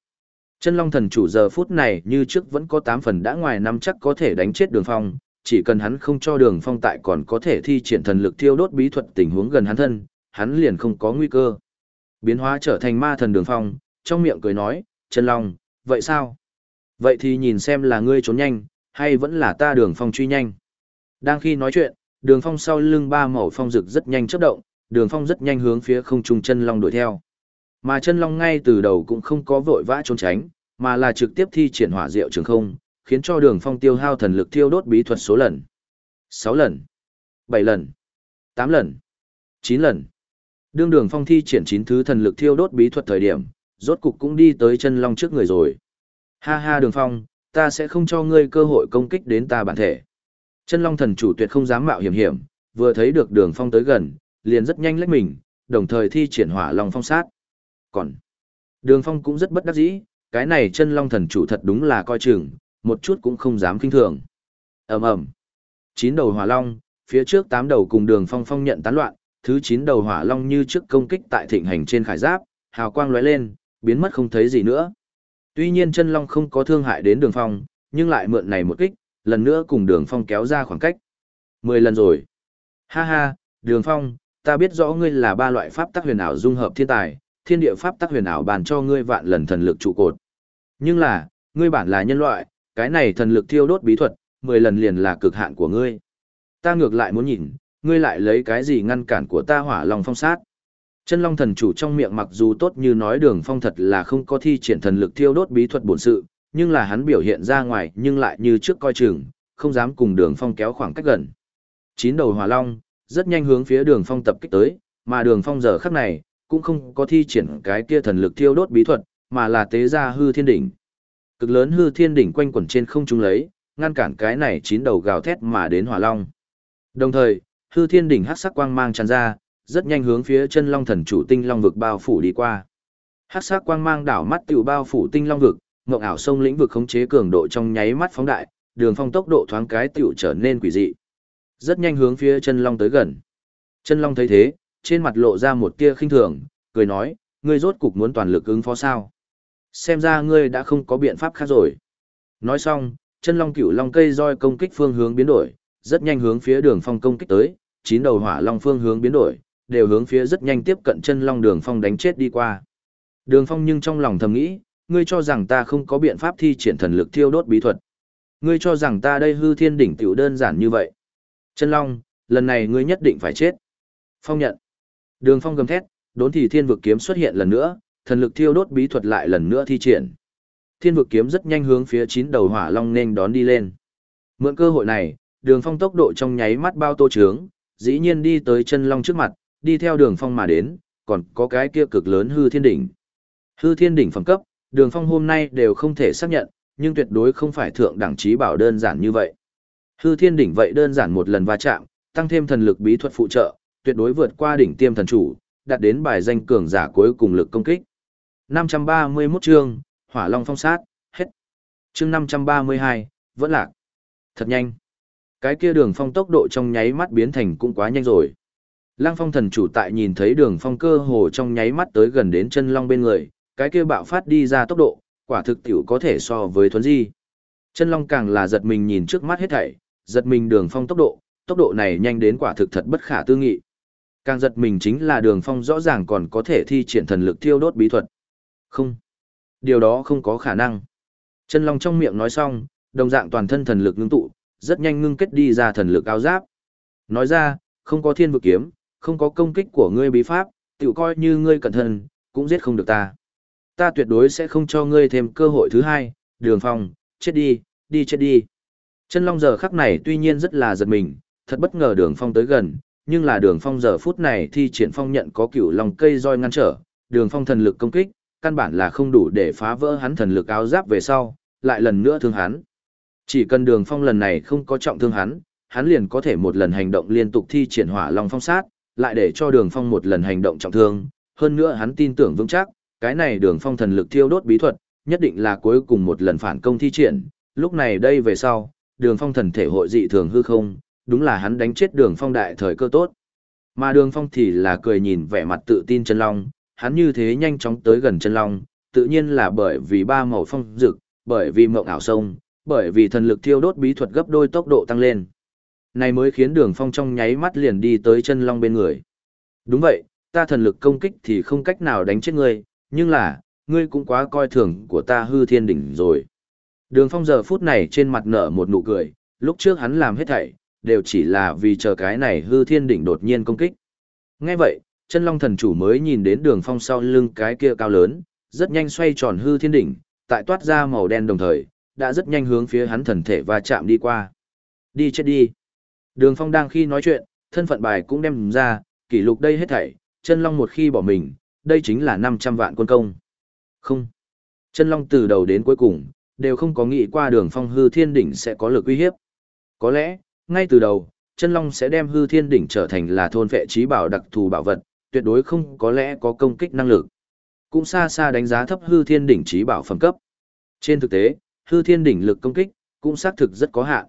Chân long thần chủ giờ phút này như trước vẫn có 8 phần đã ngoài năm chắc có thể đánh chết đường phong, chỉ cần hắn không cho đường phong tại còn có thể thi triển thần lực thiêu đốt bí thuật tình huống gần hắn thân, hắn liền không có nguy cơ. Biến hóa trở thành ma thần đường phong, trong miệng cười nói, chân long, vậy sao? Vậy thì nhìn xem là ngươi trốn nhanh, hay vẫn là ta đường phong truy nhanh. Đang khi nói chuyện, đường phong sau lưng ba màu phong rực rất nhanh chớp động, đường phong rất nhanh hướng phía không trung chân long đuổi theo. Mà chân long ngay từ đầu cũng không có vội vã trốn tránh, mà là trực tiếp thi triển hỏa diệu trường không, khiến cho đường phong tiêu hao thần lực thiêu đốt bí thuật số lần. sáu lần, bảy lần, tám lần, chín lần. Đương đường phong thi triển chín thứ thần lực thiêu đốt bí thuật thời điểm, rốt cục cũng đi tới chân long trước người rồi. Ha ha đường phong, ta sẽ không cho ngươi cơ hội công kích đến ta bản thể. Chân long thần chủ tuyệt không dám mạo hiểm hiểm, vừa thấy được đường phong tới gần, liền rất nhanh lách mình, đồng thời thi triển hỏa long phong sát. Còn, đường phong cũng rất bất đắc dĩ, cái này chân long thần chủ thật đúng là coi chừng, một chút cũng không dám kinh thường. ầm ầm Chín đầu hỏa long, phía trước tám đầu cùng đường phong phong nhận tán loạn, thứ chín đầu hỏa long như trước công kích tại thịnh hành trên khải giáp, hào quang lóe lên, biến mất không thấy gì nữa. Tuy nhiên chân long không có thương hại đến đường phong, nhưng lại mượn này một kích, lần nữa cùng đường phong kéo ra khoảng cách. Mười lần rồi. Ha ha, đường phong, ta biết rõ ngươi là ba loại pháp tắc huyền ảo dung hợp thiên tài, thiên địa pháp tắc huyền ảo bàn cho ngươi vạn lần thần lực trụ cột. Nhưng là, ngươi bản là nhân loại, cái này thần lực thiêu đốt bí thuật, mười lần liền là cực hạn của ngươi. Ta ngược lại muốn nhìn, ngươi lại lấy cái gì ngăn cản của ta hỏa long phong sát. Chân long thần chủ trong miệng mặc dù tốt như nói đường phong thật là không có thi triển thần lực thiêu đốt bí thuật bổn sự, nhưng là hắn biểu hiện ra ngoài nhưng lại như trước coi chừng, không dám cùng đường phong kéo khoảng cách gần. Chín đầu hỏa long, rất nhanh hướng phía đường phong tập kích tới, mà đường phong giờ khắc này, cũng không có thi triển cái kia thần lực thiêu đốt bí thuật, mà là tế ra hư thiên đỉnh. Cực lớn hư thiên đỉnh quanh quẩn trên không trung lấy, ngăn cản cái này chín đầu gào thét mà đến hỏa long. Đồng thời, hư thiên đỉnh hắc sắc quang mang tràn ra, rất nhanh hướng phía chân long thần chủ tinh long vực bao phủ đi qua. Hắc sắc quang mang đảo mắt tiểu bao phủ tinh long vực, ngộng ảo sông lĩnh vực khống chế cường độ trong nháy mắt phóng đại, đường phong tốc độ thoáng cái tiểu trở nên quỷ dị. Rất nhanh hướng phía chân long tới gần. Chân long thấy thế, trên mặt lộ ra một tia khinh thường, cười nói, ngươi rốt cục muốn toàn lực ứng phó sao? Xem ra ngươi đã không có biện pháp khác rồi. Nói xong, chân long cửu long cây roi công kích phương hướng biến đổi, rất nhanh hướng phía đường phong công kích tới, chín đầu hỏa long phương hướng biến đổi, đều hướng phía rất nhanh tiếp cận chân long đường phong đánh chết đi qua. Đường Phong nhưng trong lòng thầm nghĩ, ngươi cho rằng ta không có biện pháp thi triển thần lực thiêu đốt bí thuật. Ngươi cho rằng ta đây hư thiên đỉnh tiểu đơn giản như vậy. Chân Long, lần này ngươi nhất định phải chết. Phong nhận. Đường Phong gầm thét, đốn thì thiên vực kiếm xuất hiện lần nữa, thần lực thiêu đốt bí thuật lại lần nữa thi triển. Thiên vực kiếm rất nhanh hướng phía chín đầu hỏa long nên đón đi lên. Mượn cơ hội này, Đường Phong tốc độ trong nháy mắt bao tô trướng, dĩ nhiên đi tới chân long trước mặt, đi theo Đường Phong mà đến, còn có cái kia cực lớn hư thiên đỉnh. Hư thiên đỉnh phẩm cấp, Đường Phong hôm nay đều không thể xác nhận, nhưng tuyệt đối không phải thượng đẳng trí bảo đơn giản như vậy. Hư thiên đỉnh vậy đơn giản một lần va chạm, tăng thêm thần lực bí thuật phụ trợ, tuyệt đối vượt qua đỉnh tiêm thần chủ, đạt đến bài danh cường giả cuối cùng lực công kích. 531 chương, Hỏa Long phong sát, hết. Chương 532, vẫn lạc. Thật nhanh. Cái kia đường phong tốc độ trong nháy mắt biến thành cũng quá nhanh rồi. Lăng phong thần chủ tại nhìn thấy đường phong cơ hồ trong nháy mắt tới gần đến chân long bên người, cái kia bạo phát đi ra tốc độ, quả thực tiểu có thể so với thuấn di. Chân long càng là giật mình nhìn trước mắt hết thảy, giật mình đường phong tốc độ, tốc độ này nhanh đến quả thực thật bất khả tư nghị. Càng giật mình chính là đường phong rõ ràng còn có thể thi triển thần lực thiêu đốt bí thuật. Không. Điều đó không có khả năng. Chân long trong miệng nói xong, đồng dạng toàn thân thần lực ngưng tụ, rất nhanh ngưng kết đi ra thần lực áo giáp. Nói ra, không có thiên vực kiếm, không có công kích của ngươi bí pháp, tiểu coi như ngươi cẩn thận, cũng giết không được ta. Ta tuyệt đối sẽ không cho ngươi thêm cơ hội thứ hai, đường phong, chết đi, đi chết đi. Chân long giờ khắc này tuy nhiên rất là giật mình, thật bất ngờ đường phong tới gần, nhưng là đường phong giờ phút này thi triển phong nhận có cửu lòng cây roi ngăn trở, đường phong thần lực công kích, căn bản là không đủ để phá vỡ hắn thần lực áo giáp về sau, lại lần nữa thương hắn. Chỉ cần đường phong lần này không có trọng thương hắn, hắn liền có thể một lần hành động liên tục thi triển hỏa long phong sát, lại để cho đường phong một lần hành động trọng thương. Hơn nữa hắn tin tưởng vững chắc, cái này đường phong thần lực thiêu đốt bí thuật, nhất định là cuối cùng một lần phản công thi triển. Lúc này đây về sau, đường phong thần thể hội dị thường hư không, đúng là hắn đánh chết đường phong đại thời cơ tốt. Mà đường phong thì là cười nhìn vẻ mặt tự tin chân long, hắn như thế nhanh chóng tới gần chân long, tự nhiên là bởi vì ba màu phong rực, bởi vì mộng ảo sông, bởi vì thần lực thiêu đốt bí thuật gấp đôi tốc độ tăng lên. Này mới khiến đường phong trong nháy mắt liền đi tới chân long bên người. Đúng vậy, ta thần lực công kích thì không cách nào đánh chết ngươi, nhưng là, ngươi cũng quá coi thường của ta hư thiên đỉnh rồi. Đường phong giờ phút này trên mặt nở một nụ cười, lúc trước hắn làm hết thảy, đều chỉ là vì chờ cái này hư thiên đỉnh đột nhiên công kích. Nghe vậy, chân long thần chủ mới nhìn đến đường phong sau lưng cái kia cao lớn, rất nhanh xoay tròn hư thiên đỉnh, tại toát ra màu đen đồng thời, đã rất nhanh hướng phía hắn thần thể và chạm đi qua. Đi chết đi. Đường phong đang khi nói chuyện, thân phận bài cũng đem ra, kỷ lục đây hết thảy, chân long một khi bỏ mình, đây chính là 500 vạn quân công. Không. Chân long từ đầu đến cuối cùng, đều không có nghĩ qua đường phong hư thiên đỉnh sẽ có lực uy hiếp. Có lẽ, ngay từ đầu, chân long sẽ đem hư thiên đỉnh trở thành là thôn vệ trí bảo đặc thù bảo vật, tuyệt đối không có lẽ có công kích năng lực. Cũng xa xa đánh giá thấp hư thiên đỉnh trí bảo phẩm cấp. Trên thực tế, hư thiên đỉnh lực công kích, cũng xác thực rất có hạn.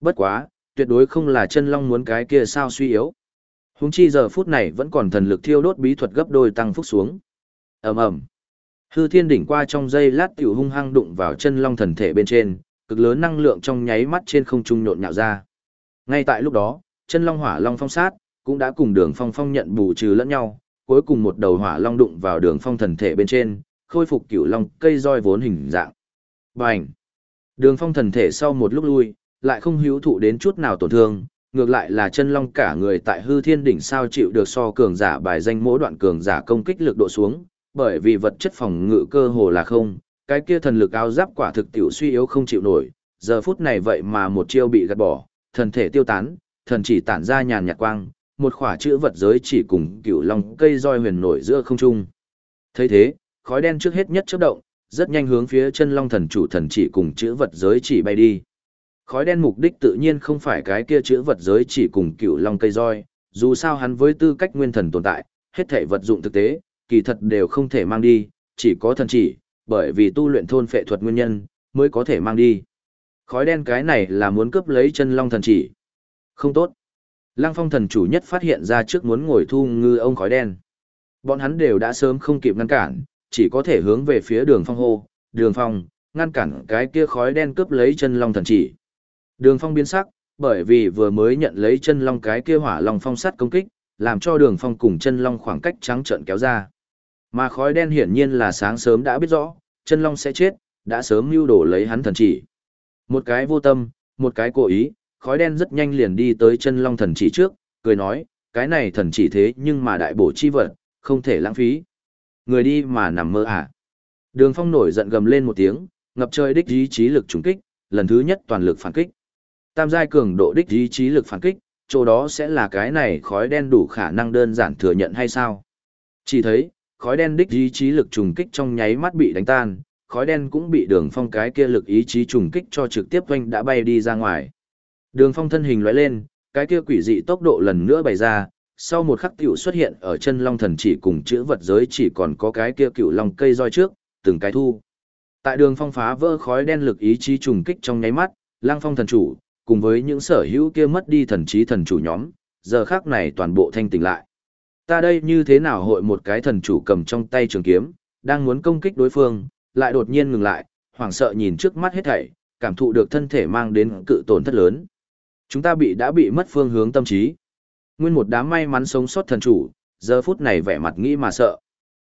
Bất quá, tuyệt đối không là chân long muốn cái kia sao suy yếu. Húng chi giờ phút này vẫn còn thần lực thiêu đốt bí thuật gấp đôi tăng phúc xuống. ầm ầm Hư thiên đỉnh qua trong giây lát tiểu hung hăng đụng vào chân long thần thể bên trên, cực lớn năng lượng trong nháy mắt trên không trung nhộn nhạo ra. Ngay tại lúc đó, chân long hỏa long phong sát, cũng đã cùng đường phong phong nhận bù trừ lẫn nhau, cuối cùng một đầu hỏa long đụng vào đường phong thần thể bên trên, khôi phục cửu long cây roi vốn hình dạng. Bành! Đường phong thần thể sau một lúc lui, lại không hữu thụ đến chút nào tổn thương, ngược lại là chân long cả người tại hư thiên đỉnh sao chịu được so cường giả bài danh mỗi đoạn cường giả công kích lực độ xuống, bởi vì vật chất phòng ngự cơ hồ là không, cái kia thần lực áo giáp quả thực tiểu suy yếu không chịu nổi, giờ phút này vậy mà một chiêu bị gạt bỏ, thần thể tiêu tán, thần chỉ tản ra nhàn nhạt quang, một khỏa chữ vật giới chỉ cùng cựu long cây roi huyền nổi giữa không trung. thấy thế, khói đen trước hết nhất chớp động, rất nhanh hướng phía chân long thần chủ thần chỉ cùng chữ vật giới chỉ bay đi. Khói đen mục đích tự nhiên không phải cái kia chữ vật giới chỉ cùng cựu long cây roi, dù sao hắn với tư cách nguyên thần tồn tại, hết thể vật dụng thực tế, kỳ thật đều không thể mang đi, chỉ có thần chỉ, bởi vì tu luyện thôn phệ thuật nguyên nhân, mới có thể mang đi. Khói đen cái này là muốn cướp lấy chân long thần chỉ. Không tốt. Lăng phong thần chủ nhất phát hiện ra trước muốn ngồi thu ngư ông khói đen. Bọn hắn đều đã sớm không kịp ngăn cản, chỉ có thể hướng về phía đường phong hô, đường phong, ngăn cản cái kia khói đen cướp lấy chân long thần chỉ. Đường phong biến sắc, bởi vì vừa mới nhận lấy chân long cái kia hỏa long phong sắt công kích, làm cho đường phong cùng chân long khoảng cách trắng trợn kéo ra. Mà khói đen hiển nhiên là sáng sớm đã biết rõ, chân long sẽ chết, đã sớm mưu đổ lấy hắn thần chỉ. Một cái vô tâm, một cái cố ý, khói đen rất nhanh liền đi tới chân long thần chỉ trước, cười nói, cái này thần chỉ thế nhưng mà đại bổ chi vật, không thể lãng phí. Người đi mà nằm mơ à. Đường phong nổi giận gầm lên một tiếng, ngập trời đích ý chí lực trùng kích, lần thứ nhất toàn lực phản kích. Tam giai cường độ đích ý chí lực phản kích, chỗ đó sẽ là cái này khói đen đủ khả năng đơn giản thừa nhận hay sao? Chỉ thấy, khói đen đích ý chí lực trùng kích trong nháy mắt bị đánh tan, khói đen cũng bị đường phong cái kia lực ý chí trùng kích cho trực tiếp doanh đã bay đi ra ngoài. Đường phong thân hình lóe lên, cái kia quỷ dị tốc độ lần nữa bày ra, sau một khắc tiểu xuất hiện ở chân long thần chỉ cùng chữ vật giới chỉ còn có cái kia cựu long cây roi trước, từng cái thu. Tại đường phong phá vỡ khói đen lực ý chí trùng kích trong nháy mắt, lang phong thần chủ, cùng với những sở hữu kia mất đi thần trí thần chủ nhóm, giờ khác này toàn bộ thanh tỉnh lại. Ta đây như thế nào hội một cái thần chủ cầm trong tay trường kiếm, đang muốn công kích đối phương, lại đột nhiên ngừng lại, hoảng sợ nhìn trước mắt hết thảy, cảm thụ được thân thể mang đến cự tổn thất lớn. Chúng ta bị đã bị mất phương hướng tâm trí. Nguyên một đám may mắn sống sót thần chủ, giờ phút này vẻ mặt nghĩ mà sợ.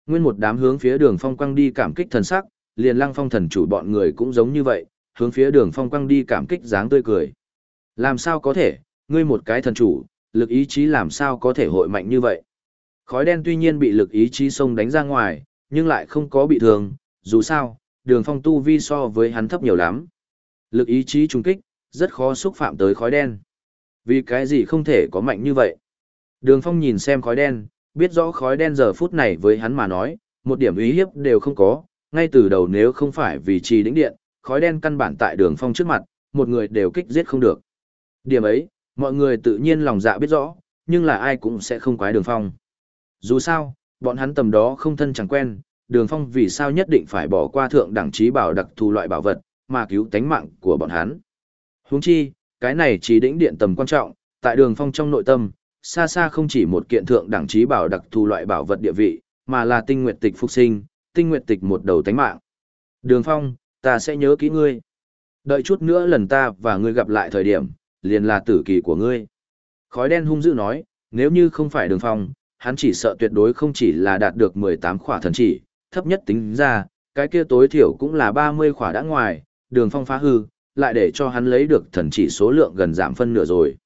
Nguyên một đám hướng phía đường phong quăng đi cảm kích thần sắc, liền lăng phong thần chủ bọn người cũng giống như vậy, hướng phía đường phong quăng đi cảm kích dáng tươi cười. Làm sao có thể, ngươi một cái thần chủ, lực ý chí làm sao có thể hội mạnh như vậy. Khói đen tuy nhiên bị lực ý chí sông đánh ra ngoài, nhưng lại không có bị thương, dù sao, đường phong tu vi so với hắn thấp nhiều lắm. Lực ý chí trung kích, rất khó xúc phạm tới khói đen. Vì cái gì không thể có mạnh như vậy? Đường phong nhìn xem khói đen, biết rõ khói đen giờ phút này với hắn mà nói, một điểm ý hiếp đều không có, ngay từ đầu nếu không phải vì trì đĩnh điện, khói đen căn bản tại đường phong trước mặt, một người đều kích giết không được. Điểm ấy, mọi người tự nhiên lòng dạ biết rõ, nhưng là ai cũng sẽ không quái đường phong. Dù sao, bọn hắn tầm đó không thân chẳng quen, đường phong vì sao nhất định phải bỏ qua thượng đẳng trí bảo đặc thù loại bảo vật, mà cứu tánh mạng của bọn hắn. Huống chi, cái này chỉ đỉnh điện tầm quan trọng, tại đường phong trong nội tâm, xa xa không chỉ một kiện thượng đẳng trí bảo đặc thù loại bảo vật địa vị, mà là tinh nguyệt tịch phục sinh, tinh nguyệt tịch một đầu tánh mạng. Đường phong, ta sẽ nhớ kỹ ngươi. Đợi chút nữa lần ta và ngươi gặp lại thời điểm, liền là tử kỳ của ngươi. Khói đen hung dữ nói, nếu như không phải đường phong, hắn chỉ sợ tuyệt đối không chỉ là đạt được 18 khỏa thần chỉ, thấp nhất tính ra, cái kia tối thiểu cũng là 30 khỏa đã ngoài, đường phong phá hư, lại để cho hắn lấy được thần chỉ số lượng gần giảm phân nửa rồi.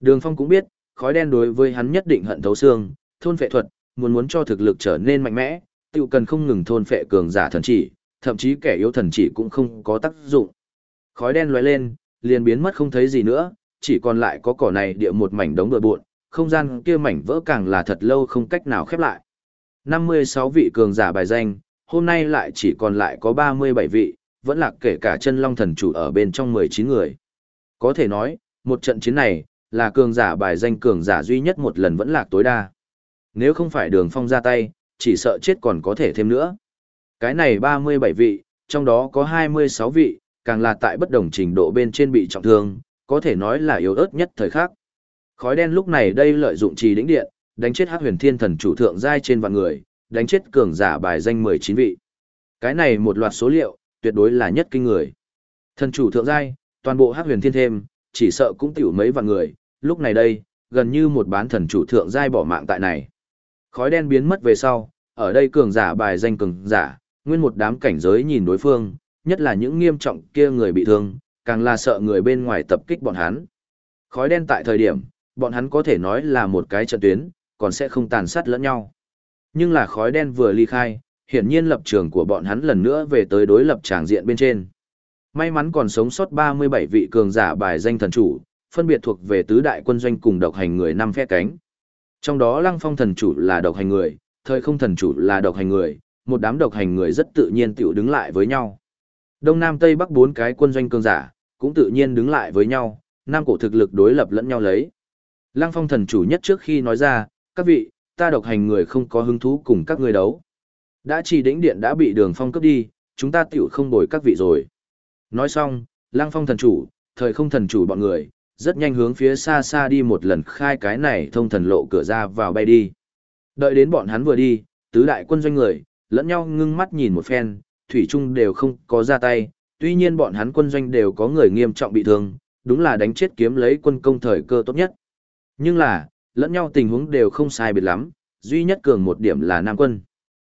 Đường phong cũng biết, khói đen đối với hắn nhất định hận thấu xương, thôn phệ thuật, muốn muốn cho thực lực trở nên mạnh mẽ, tự cần không ngừng thôn phệ cường giả thần chỉ, thậm chí kẻ yếu thần chỉ cũng không có tác dụng. Khói đen lóe lên, liền biến mất không thấy gì nữa, chỉ còn lại có cỏ này địa một mảnh đống bừa bộn, không gian kia mảnh vỡ càng là thật lâu không cách nào khép lại. 56 vị cường giả bài danh, hôm nay lại chỉ còn lại có 37 vị, vẫn là kể cả chân long thần chủ ở bên trong 19 người. Có thể nói, một trận chiến này, là cường giả bài danh cường giả duy nhất một lần vẫn lạc tối đa. Nếu không phải đường phong ra tay, chỉ sợ chết còn có thể thêm nữa. Cái này 37 vị, trong đó có 26 vị, càng là tại bất đồng trình độ bên trên bị trọng thương, có thể nói là yếu ớt nhất thời khắc. Khói đen lúc này đây lợi dụng trì đỉnh điện, đánh chết Hắc Huyền Thiên Thần chủ thượng giai trên vạn người, đánh chết cường giả bài danh 19 vị. Cái này một loạt số liệu, tuyệt đối là nhất kinh người. Thần chủ thượng giai, toàn bộ Hắc Huyền Thiên thêm, chỉ sợ cũng tiểu mấy vạn người, lúc này đây, gần như một bán thần chủ thượng giai bỏ mạng tại này. Khói đen biến mất về sau, ở đây cường giả bài danh cường giả, nguyên một đám cảnh giới nhìn đối phương, nhất là những nghiêm trọng kia người bị thương, càng là sợ người bên ngoài tập kích bọn hắn. Khói đen tại thời điểm, bọn hắn có thể nói là một cái trận tuyến, còn sẽ không tàn sát lẫn nhau. Nhưng là khói đen vừa ly khai, hiển nhiên lập trường của bọn hắn lần nữa về tới đối lập tràng diện bên trên. May mắn còn sống sót 37 vị cường giả bài danh thần chủ, phân biệt thuộc về tứ đại quân doanh cùng độc hành người năm phe cánh. Trong đó Lăng Phong thần chủ là độc hành người, Thời Không thần chủ là độc hành người, một đám độc hành người rất tự nhiên tiểu đứng lại với nhau. Đông Nam Tây Bắc bốn cái quân doanh cường giả, cũng tự nhiên đứng lại với nhau, nam cổ thực lực đối lập lẫn nhau lấy. Lăng phong thần chủ nhất trước khi nói ra, các vị, ta độc hành người không có hứng thú cùng các ngươi đấu. Đã chỉ đỉnh điện đã bị đường phong cướp đi, chúng ta tiểu không bồi các vị rồi. Nói xong, lăng phong thần chủ, thời không thần chủ bọn người, rất nhanh hướng phía xa xa đi một lần khai cái này thông thần lộ cửa ra vào bay đi. Đợi đến bọn hắn vừa đi, tứ đại quân doanh người, lẫn nhau ngưng mắt nhìn một phen, thủy trung đều không có ra tay, tuy nhiên bọn hắn quân doanh đều có người nghiêm trọng bị thương, đúng là đánh chết kiếm lấy quân công thời cơ tốt nhất. Nhưng là, lẫn nhau tình huống đều không sai biệt lắm, duy nhất cường một điểm là Nam quân.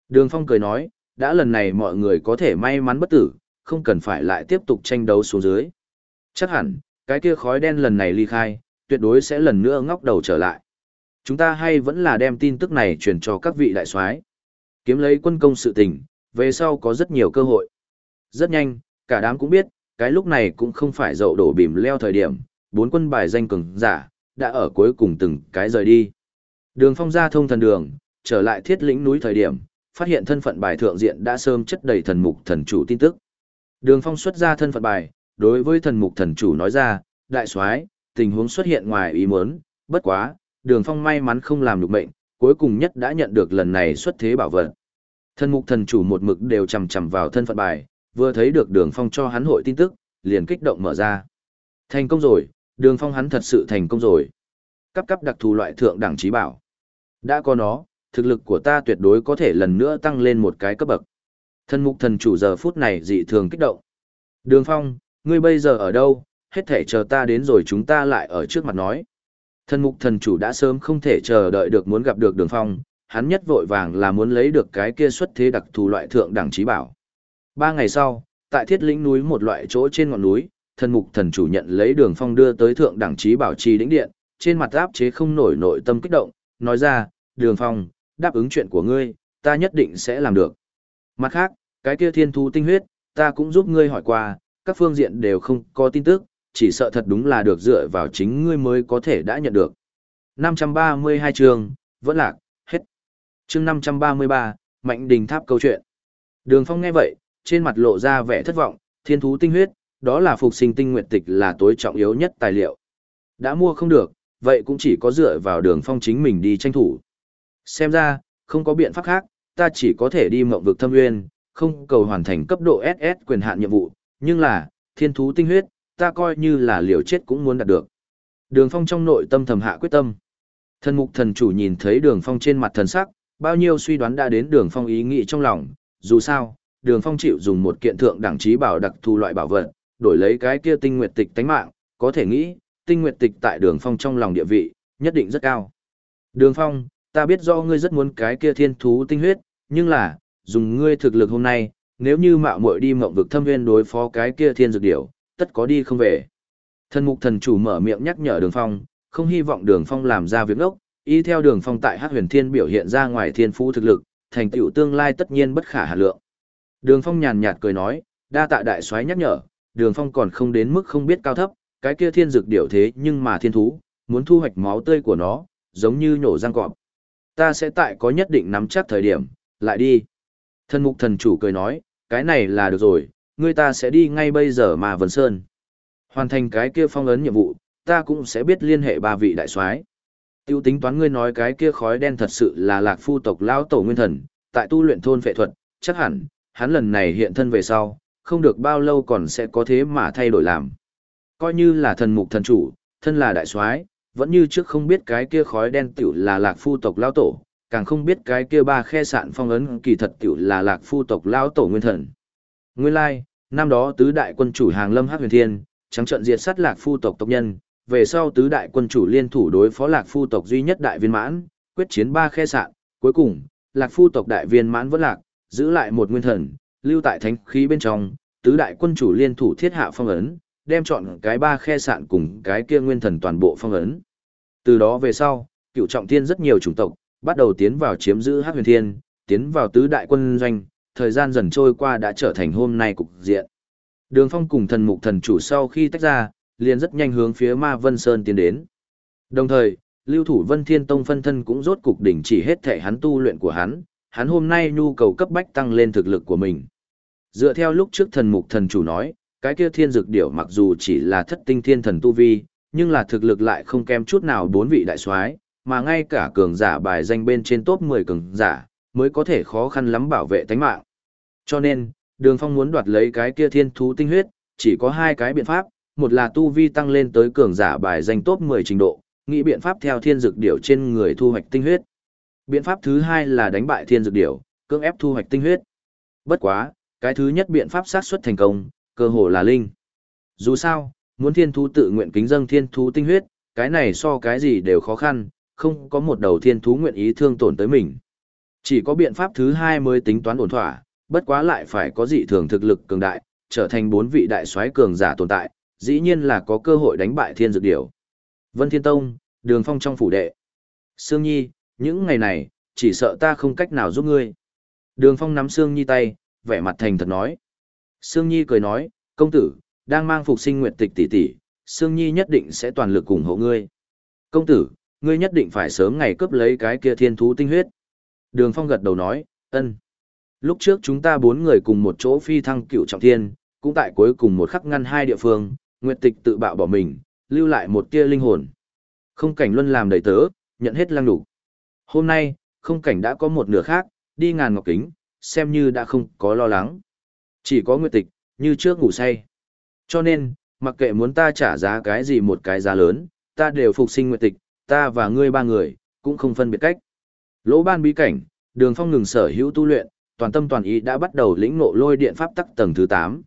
Đường Phong cười nói, đã lần này mọi người có thể may mắn bất tử, không cần phải lại tiếp tục tranh đấu xuống dưới. Chắc hẳn, cái kia khói đen lần này ly khai, tuyệt đối sẽ lần nữa ngóc đầu trở lại. Chúng ta hay vẫn là đem tin tức này truyền cho các vị đại soái, kiếm lấy quân công sự tình, về sau có rất nhiều cơ hội. Rất nhanh, cả đám cũng biết, cái lúc này cũng không phải dậu đổ bìm leo thời điểm, bốn quân bài danh cường giả, đã ở cuối cùng từng cái rời đi. Đường phong ra thông thần đường, trở lại thiết lĩnh núi thời điểm, phát hiện thân phận bài thượng diện đã sớm chất đầy thần mục thần chủ tin tức. Đường phong xuất ra thân phận bài, đối với thần mục thần chủ nói ra, đại soái tình huống xuất hiện ngoài ý muốn, bất quá, đường phong may mắn không làm được mệnh, cuối cùng nhất đã nhận được lần này xuất thế bảo vật. Thần mục thần chủ một mực đều chầm chầm vào thân phận bài, vừa thấy được đường phong cho hắn hội tin tức, liền kích động mở ra. Thành công rồi, đường phong hắn thật sự thành công rồi. Cấp cấp đặc thù loại thượng đẳng trí bảo. Đã có nó, thực lực của ta tuyệt đối có thể lần nữa tăng lên một cái cấp bậc. Thần mục thần chủ giờ phút này dị thường kích động. Đường phong, ngươi bây giờ ở đâu, hết thể chờ ta đến rồi chúng ta lại ở trước mặt nói. Thần mục thần chủ đã sớm không thể chờ đợi được muốn gặp được đường phong, hắn nhất vội vàng là muốn lấy được cái kia xuất thế đặc thù loại thượng đẳng trí bảo. Ba ngày sau, tại thiết lĩnh núi một loại chỗ trên ngọn núi, thần mục thần chủ nhận lấy đường phong đưa tới thượng đẳng trí bảo trì đĩnh điện, trên mặt áp chế không nổi nội tâm kích động, nói ra, đường phong, đáp ứng chuyện của ngươi, ta nhất định sẽ làm được. Mặt khác, cái kia thiên thu tinh huyết, ta cũng giúp ngươi hỏi qua, các phương diện đều không có tin tức, chỉ sợ thật đúng là được dựa vào chính ngươi mới có thể đã nhận được. 532 chương, vẫn lạc. Chương 533, Mạnh Đình Tháp câu chuyện. Đường Phong nghe vậy, trên mặt lộ ra vẻ thất vọng, thiên thú tinh huyết, đó là phục sinh tinh nguyện tịch là tối trọng yếu nhất tài liệu. Đã mua không được, vậy cũng chỉ có dựa vào đường Phong chính mình đi tranh thủ. Xem ra, không có biện pháp khác, ta chỉ có thể đi mộng vực thâm nguyên, không cầu hoàn thành cấp độ SS quyền hạn nhiệm vụ, nhưng là, thiên thú tinh huyết, ta coi như là liều chết cũng muốn đạt được. Đường Phong trong nội tâm thầm hạ quyết tâm. Thần mục thần chủ nhìn thấy đường Phong trên mặt thần sắc, bao nhiêu suy đoán đã đến đường Phong ý nghĩ trong lòng, dù sao, đường Phong chịu dùng một kiện thượng đẳng trí bảo đặc thù loại bảo vật, đổi lấy cái kia tinh nguyệt tịch tánh mạng, có thể nghĩ, tinh nguyệt tịch tại đường Phong trong lòng địa vị, nhất định rất cao. Đường Phong, ta biết do ngươi rất muốn cái kia thiên thú tinh huyết, nhưng là, dùng ngươi thực lực hôm nay, nếu như mạo muội đi mộng vực thâm viên đối phó cái kia thiên dược điểu, tất có đi không về. Thần mục thần chủ mở miệng nhắc nhở đường phong, không hy vọng đường phong làm ra việc ốc, y theo đường phong tại hát huyền thiên biểu hiện ra ngoài thiên phú thực lực, thành tựu tương lai tất nhiên bất khả hà lượng. Đường phong nhàn nhạt cười nói, đa tạ đại soái nhắc nhở, đường phong còn không đến mức không biết cao thấp, cái kia thiên dược điều thế nhưng mà thiên thú, muốn thu hoạch máu tươi của nó, giống như nhổ răng cọp. Ta sẽ tại có nhất định nắm chắc thời điểm, lại đi. Thần mục thần chủ cười nói, cái này là được rồi, người ta sẽ đi ngay bây giờ mà Vân Sơn. Hoàn thành cái kia phong ấn nhiệm vụ, ta cũng sẽ biết liên hệ ba vị đại soái. Tiêu tính toán ngươi nói cái kia khói đen thật sự là lạc phu tộc lão tổ nguyên thần, tại tu luyện thôn phệ thuật, chắc hẳn, hắn lần này hiện thân về sau, không được bao lâu còn sẽ có thế mà thay đổi làm. Coi như là thần mục thần chủ, thân là đại soái, vẫn như trước không biết cái kia khói đen tiểu là lạc phu tộc lão tổ, càng không biết cái kia ba khe sạn phong ấn kỳ thật tiểu là lạc phu tộc lão tổ nguyên thần. Nguyên lai, năm đó tứ đại quân chủ hàng lâm hắc huyền thiên, trắng trận diệt sát lạc phu tộc tộc nhân, về sau tứ đại quân chủ liên thủ đối phó lạc phu tộc duy nhất đại viên mãn, quyết chiến ba khe sạn, cuối cùng, lạc phu tộc đại viên mãn vẫn lạc, giữ lại một nguyên thần, lưu tại thánh khí bên trong, tứ đại quân chủ liên thủ thiết hạ phong ấn, đem chọn cái ba khe sạn cùng cái kia nguyên thần toàn bộ phong ấn. Từ đó về sau, cựu trọng thiên rất nhiều chủng tộc, bắt đầu tiến vào chiếm giữ hắc huyền thiên, tiến vào tứ đại quân doanh, thời gian dần trôi qua đã trở thành hôm nay cục diện. Đường Phong cùng thần mục thần chủ sau khi tách ra, liền rất nhanh hướng phía Ma Vân Sơn tiến đến. Đồng thời, lưu thủ Vân Thiên Tông phân thân cũng rốt cục đỉnh chỉ hết thể hắn tu luyện của hắn, hắn hôm nay nhu cầu cấp bách tăng lên thực lực của mình. Dựa theo lúc trước thần mục thần chủ nói, cái kia thiên dược điểu mặc dù chỉ là thất tinh thiên thần tu vi, nhưng là thực lực lại không kém chút nào bốn vị đại soái, mà ngay cả cường giả bài danh bên trên top 10 cường giả, mới có thể khó khăn lắm bảo vệ tánh mạng. Cho nên, Đường Phong muốn đoạt lấy cái kia thiên thú tinh huyết, chỉ có hai cái biện pháp, một là tu vi tăng lên tới cường giả bài danh top 10 trình độ, nghĩ biện pháp theo thiên dược điểu trên người thu hoạch tinh huyết. Biện pháp thứ hai là đánh bại thiên dược điểu, cưỡng ép thu hoạch tinh huyết. Bất quá, cái thứ nhất biện pháp xác suất thành công, cơ hồ là linh. Dù sao, muốn thiên thú tự nguyện kính dâng thiên thú tinh huyết, cái này so cái gì đều khó khăn, không có một đầu thiên thú nguyện ý thương tổn tới mình. Chỉ có biện pháp thứ hai mới tính toán ổn thỏa, bất quá lại phải có dị thường thực lực cường đại, trở thành bốn vị đại soái cường giả tồn tại, dĩ nhiên là có cơ hội đánh bại thiên dược điểu. Vân Thiên Tông, Đường Phong trong phủ đệ. Sương Nhi, những ngày này, chỉ sợ ta không cách nào giúp ngươi. Đường Phong nắm Sương Nhi tay, vẻ mặt thành thật nói. Sương Nhi cười nói, công tử, đang mang phục sinh nguyệt tịch tỷ tỷ, Sương Nhi nhất định sẽ toàn lực ủng hộ ngươi. Công tử, ngươi nhất định phải sớm ngày cướp lấy cái kia thiên thú tinh huyết. Đường Phong gật đầu nói, ân. Lúc trước chúng ta bốn người cùng một chỗ phi thăng cựu trọng thiên, cũng tại cuối cùng một khắc ngăn hai địa phương, Nguyệt Tịch tự bạo bỏ mình, lưu lại một tia linh hồn. Không cảnh luân làm đầy tớ, nhận hết lăng đủ. Hôm nay, không cảnh đã có một nửa khác, đi ngàn ngọc kính, xem như đã không có lo lắng. Chỉ có Nguyệt Tịch, như trước ngủ say. Cho nên, mặc kệ muốn ta trả giá cái gì một cái giá lớn, ta đều phục sinh Nguyệt Tịch, ta và ngươi ba người, cũng không phân biệt cách. Lỗ ban bí cảnh, đường phong ngừng sở hữu tu luyện, toàn tâm toàn ý đã bắt đầu lĩnh ngộ lôi điện pháp tắc tầng thứ 8.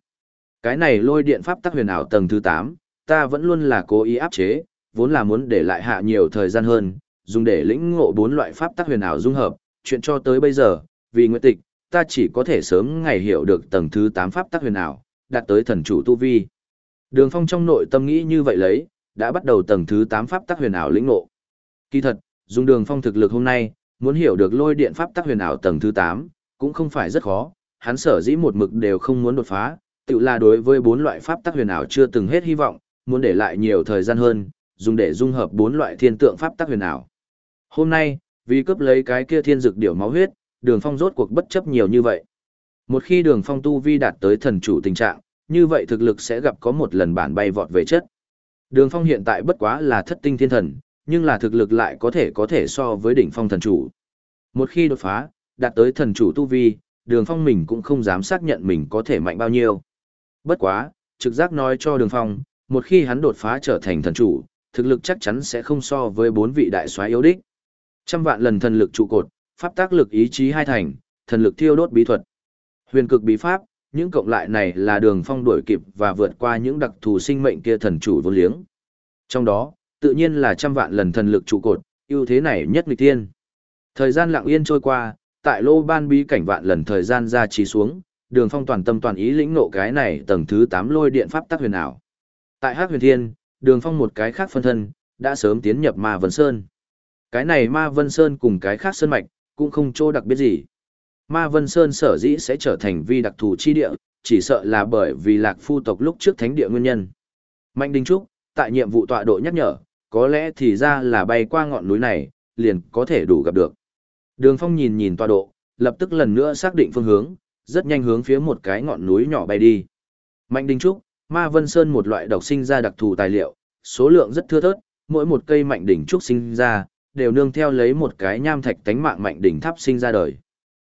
Cái này lôi điện pháp tắc huyền ảo tầng thứ 8, ta vẫn luôn là cố ý áp chế, vốn là muốn để lại hạ nhiều thời gian hơn, dùng để lĩnh ngộ bốn loại pháp tắc huyền ảo dung hợp, chuyện cho tới bây giờ, vì nguyện tịch, ta chỉ có thể sớm ngày hiểu được tầng thứ 8 pháp tắc huyền ảo, đạt tới thần chủ tu vi. Đường Phong trong nội tâm nghĩ như vậy lấy, đã bắt đầu tầng thứ 8 pháp tắc huyền ảo lĩnh ngộ. Kỳ thật, dùng Đường Phong thực lực hôm nay, muốn hiểu được lôi điện pháp tắc huyền ảo tầng thứ 8, cũng không phải rất khó, hắn sở dĩ một mực đều không muốn đột phá, tự là đối với bốn loại pháp tắc huyền ảo chưa từng hết hy vọng, muốn để lại nhiều thời gian hơn, dùng để dung hợp bốn loại thiên tượng pháp tắc huyền ảo. Hôm nay, vì cướp lấy cái kia thiên dược điểu máu huyết, Đường Phong rốt cuộc bất chấp nhiều như vậy. Một khi Đường Phong tu vi đạt tới thần chủ tình trạng, như vậy thực lực sẽ gặp có một lần bản bay vọt về chất. Đường Phong hiện tại bất quá là thất tinh thiên thần, nhưng là thực lực lại có thể có thể so với đỉnh phong thần chủ. Một khi đột phá, đạt tới thần chủ tu vi, Đường Phong mình cũng không dám xác nhận mình có thể mạnh bao nhiêu. Bất quá, trực giác nói cho Đường Phong, một khi hắn đột phá trở thành thần chủ, thực lực chắc chắn sẽ không so với bốn vị đại soái yếu đích. Trăm vạn lần thần lực trụ cột, pháp tác lực ý chí hai thành, thần lực thiêu đốt bí thuật. Huyền cực bí pháp, những cộng lại này là đường phong đuổi kịp và vượt qua những đặc thù sinh mệnh kia thần chủ vô liếng. Trong đó, tự nhiên là trăm vạn lần thần lực trụ cột, ưu thế này nhất nghịch tiên. Thời gian lặng yên trôi qua, tại lô ban bí cảnh vạn lần thời gian ra trì xuống, đường phong toàn tâm toàn ý lĩnh nộ cái này tầng thứ tám lôi điện pháp tắc huyền ảo. Tại Hắc Huyền Thiên, đường phong một cái khác phân thân, đã sớm tiến nhập Ma Vân Sơn. Cái này Ma Vân Sơn cùng cái khác sơn mạch, cũng không chỗ đặc biệt gì. Ma Vân Sơn sở dĩ sẽ trở thành vi đặc thù chi địa, chỉ sợ là bởi vì lạc phu tộc lúc trước thánh địa nguyên nhân. Mạnh Đinh Trúc, tại nhiệm vụ tọa độ nhắc nhở, có lẽ thì ra là bay qua ngọn núi này, liền có thể đủ gặp được. Đường Phong nhìn nhìn tọa độ, lập tức lần nữa xác định phương hướng, rất nhanh hướng phía một cái ngọn núi nhỏ bay đi. Mạnh Đinh Trúc, Ma Vân Sơn một loại độc sinh ra đặc thù tài liệu, số lượng rất thưa thớt, mỗi một cây mạnh đỉnh trúc sinh ra, đều nương theo lấy một cái nham thạch tánh mạng mạnh đỉnh tháp sinh ra đời.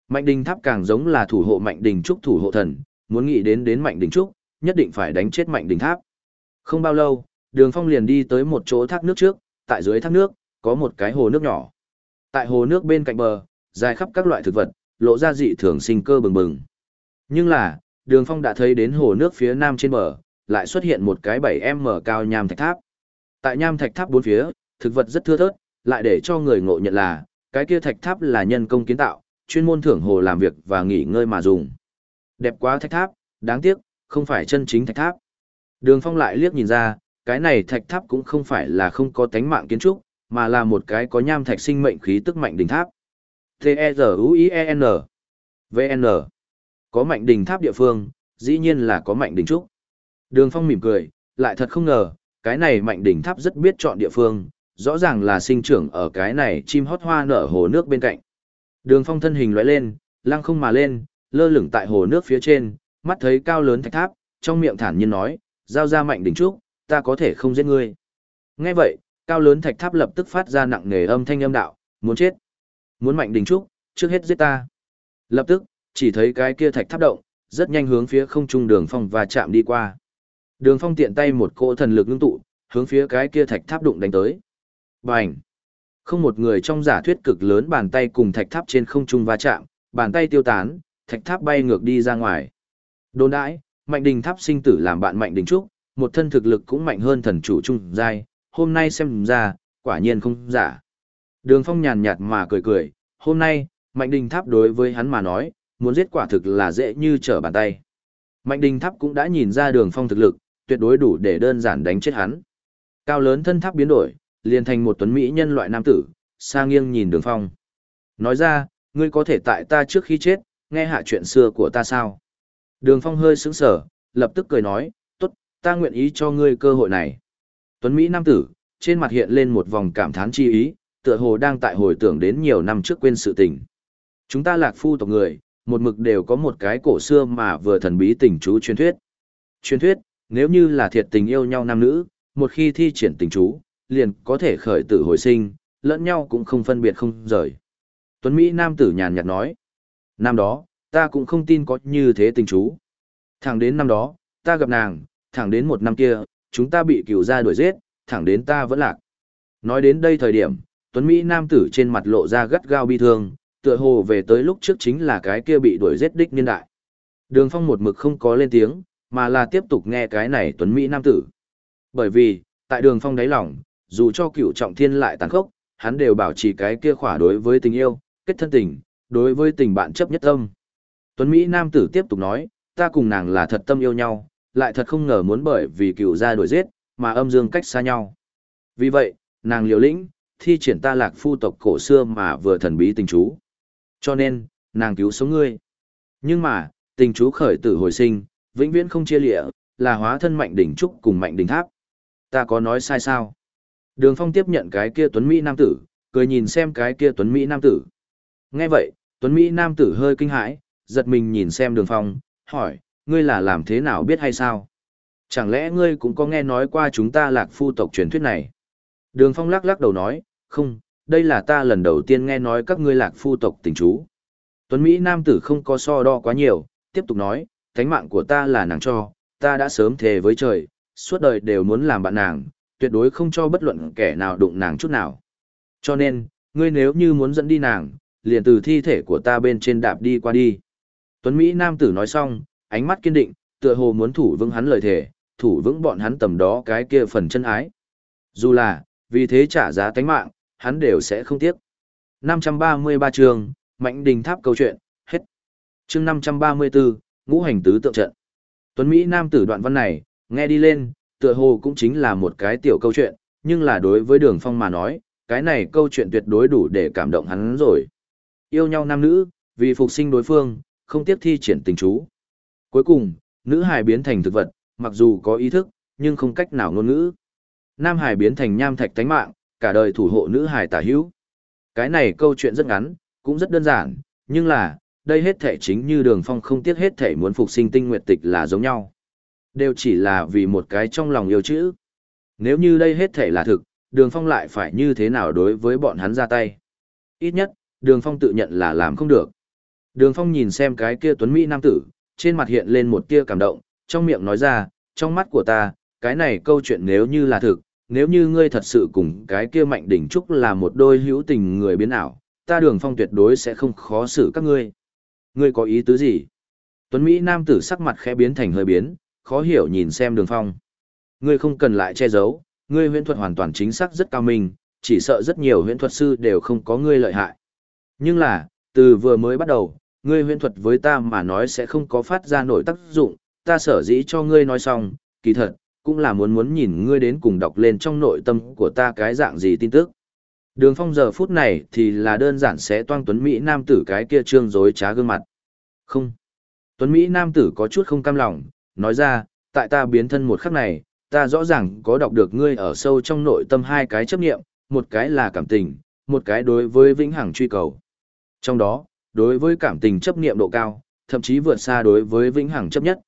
Mạnh đỉnh tháp càng giống là thủ hộ mạnh đỉnh trúc thủ hộ thần, muốn nghĩ đến đến mạnh đỉnh trúc, nhất định phải đánh chết mạnh đỉnh tháp. Không bao lâu, Đường Phong liền đi tới một chỗ thác nước trước, tại dưới thác nước có một cái hồ nước nhỏ. Tại hồ nước bên cạnh bờ, dài khắp các loại thực vật, lộ ra dị thường sinh cơ bừng bừng. Nhưng là, Đường Phong đã thấy đến hồ nước phía nam trên bờ, lại xuất hiện một cái 7m cao nham thạch tháp. Tại nham thạch tháp bốn phía, thực vật rất thưa thớt, lại để cho người ngộ nhận là, cái kia thạch tháp là nhân công kiến tạo, chuyên môn thưởng hồ làm việc và nghỉ ngơi mà dùng. Đẹp quá thạch tháp, đáng tiếc, không phải chân chính thạch tháp. Đường Phong lại liếc nhìn ra, cái này thạch tháp cũng không phải là không có tánh mạng kiến trúc, mà là một cái có nham thạch sinh mệnh khí tức mạnh đỉnh tháp. T-E-Z-U-I-E-N V-N Có mạnh đỉnh tháp địa phương, dĩ nhiên là có mạnh đỉnh trúc. Đường Phong mỉm cười, lại thật không ngờ, cái này mạnh đỉnh tháp rất biết chọn địa phương, rõ ràng là sinh trưởng ở cái này chim hót hoa nở hồ nước bên cạnh. Đường Phong thân hình lóe lên, lăng không mà lên, lơ lửng tại hồ nước phía trên, mắt thấy cao lớn thạch tháp, trong miệng thản nhiên nói, giao ra mạnh đỉnh trúc, ta có thể không giết ngươi. Nghe vậy, cao lớn thạch tháp lập tức phát ra nặng nề âm thanh âm đạo, muốn chết. Muốn mạnh đỉnh trúc, trước hết giết ta. Lập tức, chỉ thấy cái kia thạch tháp động, rất nhanh hướng phía không trung đường phong và chạm đi qua. Đường phong tiện tay một cỗ thần lực ngưng tụ, hướng phía cái kia thạch tháp đụng đánh tới. Bành! Không một người trong giả thuyết cực lớn bàn tay cùng thạch tháp trên không trung va chạm, bàn tay tiêu tán, thạch tháp bay ngược đi ra ngoài. Đồn đãi, mạnh đình tháp sinh tử làm bạn mạnh đình trúc, một thân thực lực cũng mạnh hơn thần chủ trung giai, hôm nay xem ra, quả nhiên không giả. Đường phong nhàn nhạt mà cười cười, hôm nay, Mạnh Đình Tháp đối với hắn mà nói, muốn giết quả thực là dễ như trở bàn tay. Mạnh Đình Tháp cũng đã nhìn ra đường phong thực lực, tuyệt đối đủ để đơn giản đánh chết hắn. Cao lớn thân tháp biến đổi, liền thành một tuấn mỹ nhân loại nam tử, sang nghiêng nhìn đường phong. Nói ra, ngươi có thể tại ta trước khi chết, nghe hạ chuyện xưa của ta sao? Đường phong hơi sững sờ, lập tức cười nói, tốt, ta nguyện ý cho ngươi cơ hội này. Tuấn Mỹ nam tử, trên mặt hiện lên một vòng cảm thán chi ý, tựa hồ đang tại hồi tưởng đến nhiều năm trước quên sự tình. Chúng ta lạc phu tộc người, một mực đều có một cái cổ xưa mà vừa thần bí tình chú truyền thuyết. Truyền thuyết, nếu như là thiệt tình yêu nhau nam nữ, một khi thi triển tình chú, liền có thể khởi tử hồi sinh, lẫn nhau cũng không phân biệt không rời. Tuấn Mỹ nam tử nhàn nhạt nói, năm đó, ta cũng không tin có như thế tình chú. Thẳng đến năm đó, ta gặp nàng, thẳng đến một năm kia, chúng ta bị cửu gia đuổi giết, thẳng đến ta vẫn lạc. Nói đến đây thời điểm, Tuấn Mỹ nam tử trên mặt lộ ra gắt gao bi thương, tựa hồ về tới lúc trước chính là cái kia bị đuổi giết đích niên đại. Đường Phong một mực không có lên tiếng, mà là tiếp tục nghe cái này Tuấn Mỹ nam tử. Bởi vì, tại Đường Phong đáy lòng, dù cho cựu trọng thiên lại tàn khốc, hắn đều bảo trì cái kia khỏa đối với tình yêu, kết thân tình, đối với tình bạn chấp nhất tâm. Tuấn Mỹ nam tử tiếp tục nói, ta cùng nàng là thật tâm yêu nhau, lại thật không ngờ muốn bởi vì cựu gia đuổi giết, mà âm dương cách xa nhau. Vì vậy, nàng liều lĩnh, thi triển ta lạc phu tộc cổ xưa mà vừa thần bí tình chú. Cho nên, nàng cứu sống ngươi. Nhưng mà, tình chú khởi tử hồi sinh, vĩnh viễn không chia lịa, là hóa thân mạnh đỉnh trúc cùng mạnh đỉnh tháp. Ta có nói sai sao? Đường Phong tiếp nhận cái kia Tuấn Mỹ Nam tử, cười nhìn xem cái kia Tuấn Mỹ Nam tử. Nghe vậy, Tuấn Mỹ Nam tử hơi kinh hãi, giật mình nhìn xem Đường Phong, hỏi, ngươi là làm thế nào biết hay sao? Chẳng lẽ ngươi cũng có nghe nói qua chúng ta lạc phu tộc truyền thuyết này? Đường Phong lắc lắc đầu nói, không, đây là ta lần đầu tiên nghe nói các ngươi lạc phu tộc tình chú. Tuấn Mỹ Nam tử không có so đo quá nhiều, tiếp tục nói, thánh mạng của ta là nàng cho, ta đã sớm thề với trời, suốt đời đều muốn làm bạn nàng, tuyệt đối không cho bất luận kẻ nào đụng nàng chút nào. Cho nên, ngươi nếu như muốn dẫn đi nàng, liền từ thi thể của ta bên trên đạp đi qua đi. Tuấn Mỹ Nam tử nói xong, ánh mắt kiên định, tựa hồ muốn thủ vững hắn lời thề, thủ vững bọn hắn tầm đó cái kia phần chân ái. Dù là, vì thế trả giá tánh mạng, hắn đều sẽ không tiếc. 533 chương, Mạnh Đình Tháp câu chuyện, hết. Chương 534, Ngũ hành tứ tượng trận. Tuấn Mỹ nam tử đoạn văn này, nghe đi lên, tựa hồ cũng chính là một cái tiểu câu chuyện, nhưng là đối với Đường Phong mà nói, cái này câu chuyện tuyệt đối đủ để cảm động hắn rồi. Yêu nhau nam nữ, vì phục sinh đối phương, không tiếc thi triển tình chú. Cuối cùng, nữ hài biến thành thực vật, mặc dù có ý thức, nhưng không cách nào ngôn ngữ. Nam hài biến thành nham thạch tánh mạng, cả đời thủ hộ nữ hài tả hữu. Cái này câu chuyện rất ngắn, cũng rất đơn giản, nhưng là, đây hết thể chính như đường phong không tiếc hết thể muốn phục sinh tinh nguyệt tịch là giống nhau. Đều chỉ là vì một cái trong lòng yêu chữ. Nếu như đây hết thể là thực, đường phong lại phải như thế nào đối với bọn hắn ra tay. Ít nhất, đường phong tự nhận là làm không được. Đường phong nhìn xem cái kia tuấn Mỹ nam tử, trên mặt hiện lên một tia cảm động, trong miệng nói ra, trong mắt của ta, cái này câu chuyện nếu như là thực, nếu như ngươi thật sự cùng cái kia mạnh đỉnh trúc là một đôi hữu tình người biến ảo, ta đường phong tuyệt đối sẽ không khó xử các ngươi. Ngươi có ý tứ gì? Tuấn Mỹ nam tử sắc mặt khẽ biến thành hơi biến, khó hiểu nhìn xem đường phong. Ngươi không cần lại che giấu, ngươi huyễn thuật hoàn toàn chính xác rất cao minh, chỉ sợ rất nhiều huyễn thuật sư đều không có ngươi lợi hại. Nhưng là, từ vừa mới bắt đầu, ngươi huyễn thuật với ta mà nói sẽ không có phát ra nổi tác dụng, ta sở dĩ cho ngươi nói xong, kỳ thật, cũng là muốn muốn nhìn ngươi đến cùng đọc lên trong nội tâm của ta cái dạng gì tin tức. Đường phong giờ phút này thì là đơn giản sẽ toan tuấn Mỹ nam tử cái kia trương dối trá gương mặt. Không. Tuấn Mỹ nam tử có chút không cam lòng, nói ra, tại ta biến thân một khắc này, ta rõ ràng có đọc được ngươi ở sâu trong nội tâm hai cái chấp nghiệm, một cái là cảm tình, một cái đối với vĩnh hằng truy cầu. Trong đó, đối với cảm tình chấp nghiệm độ cao, thậm chí vượt xa đối với vĩnh hằng chấp nhất.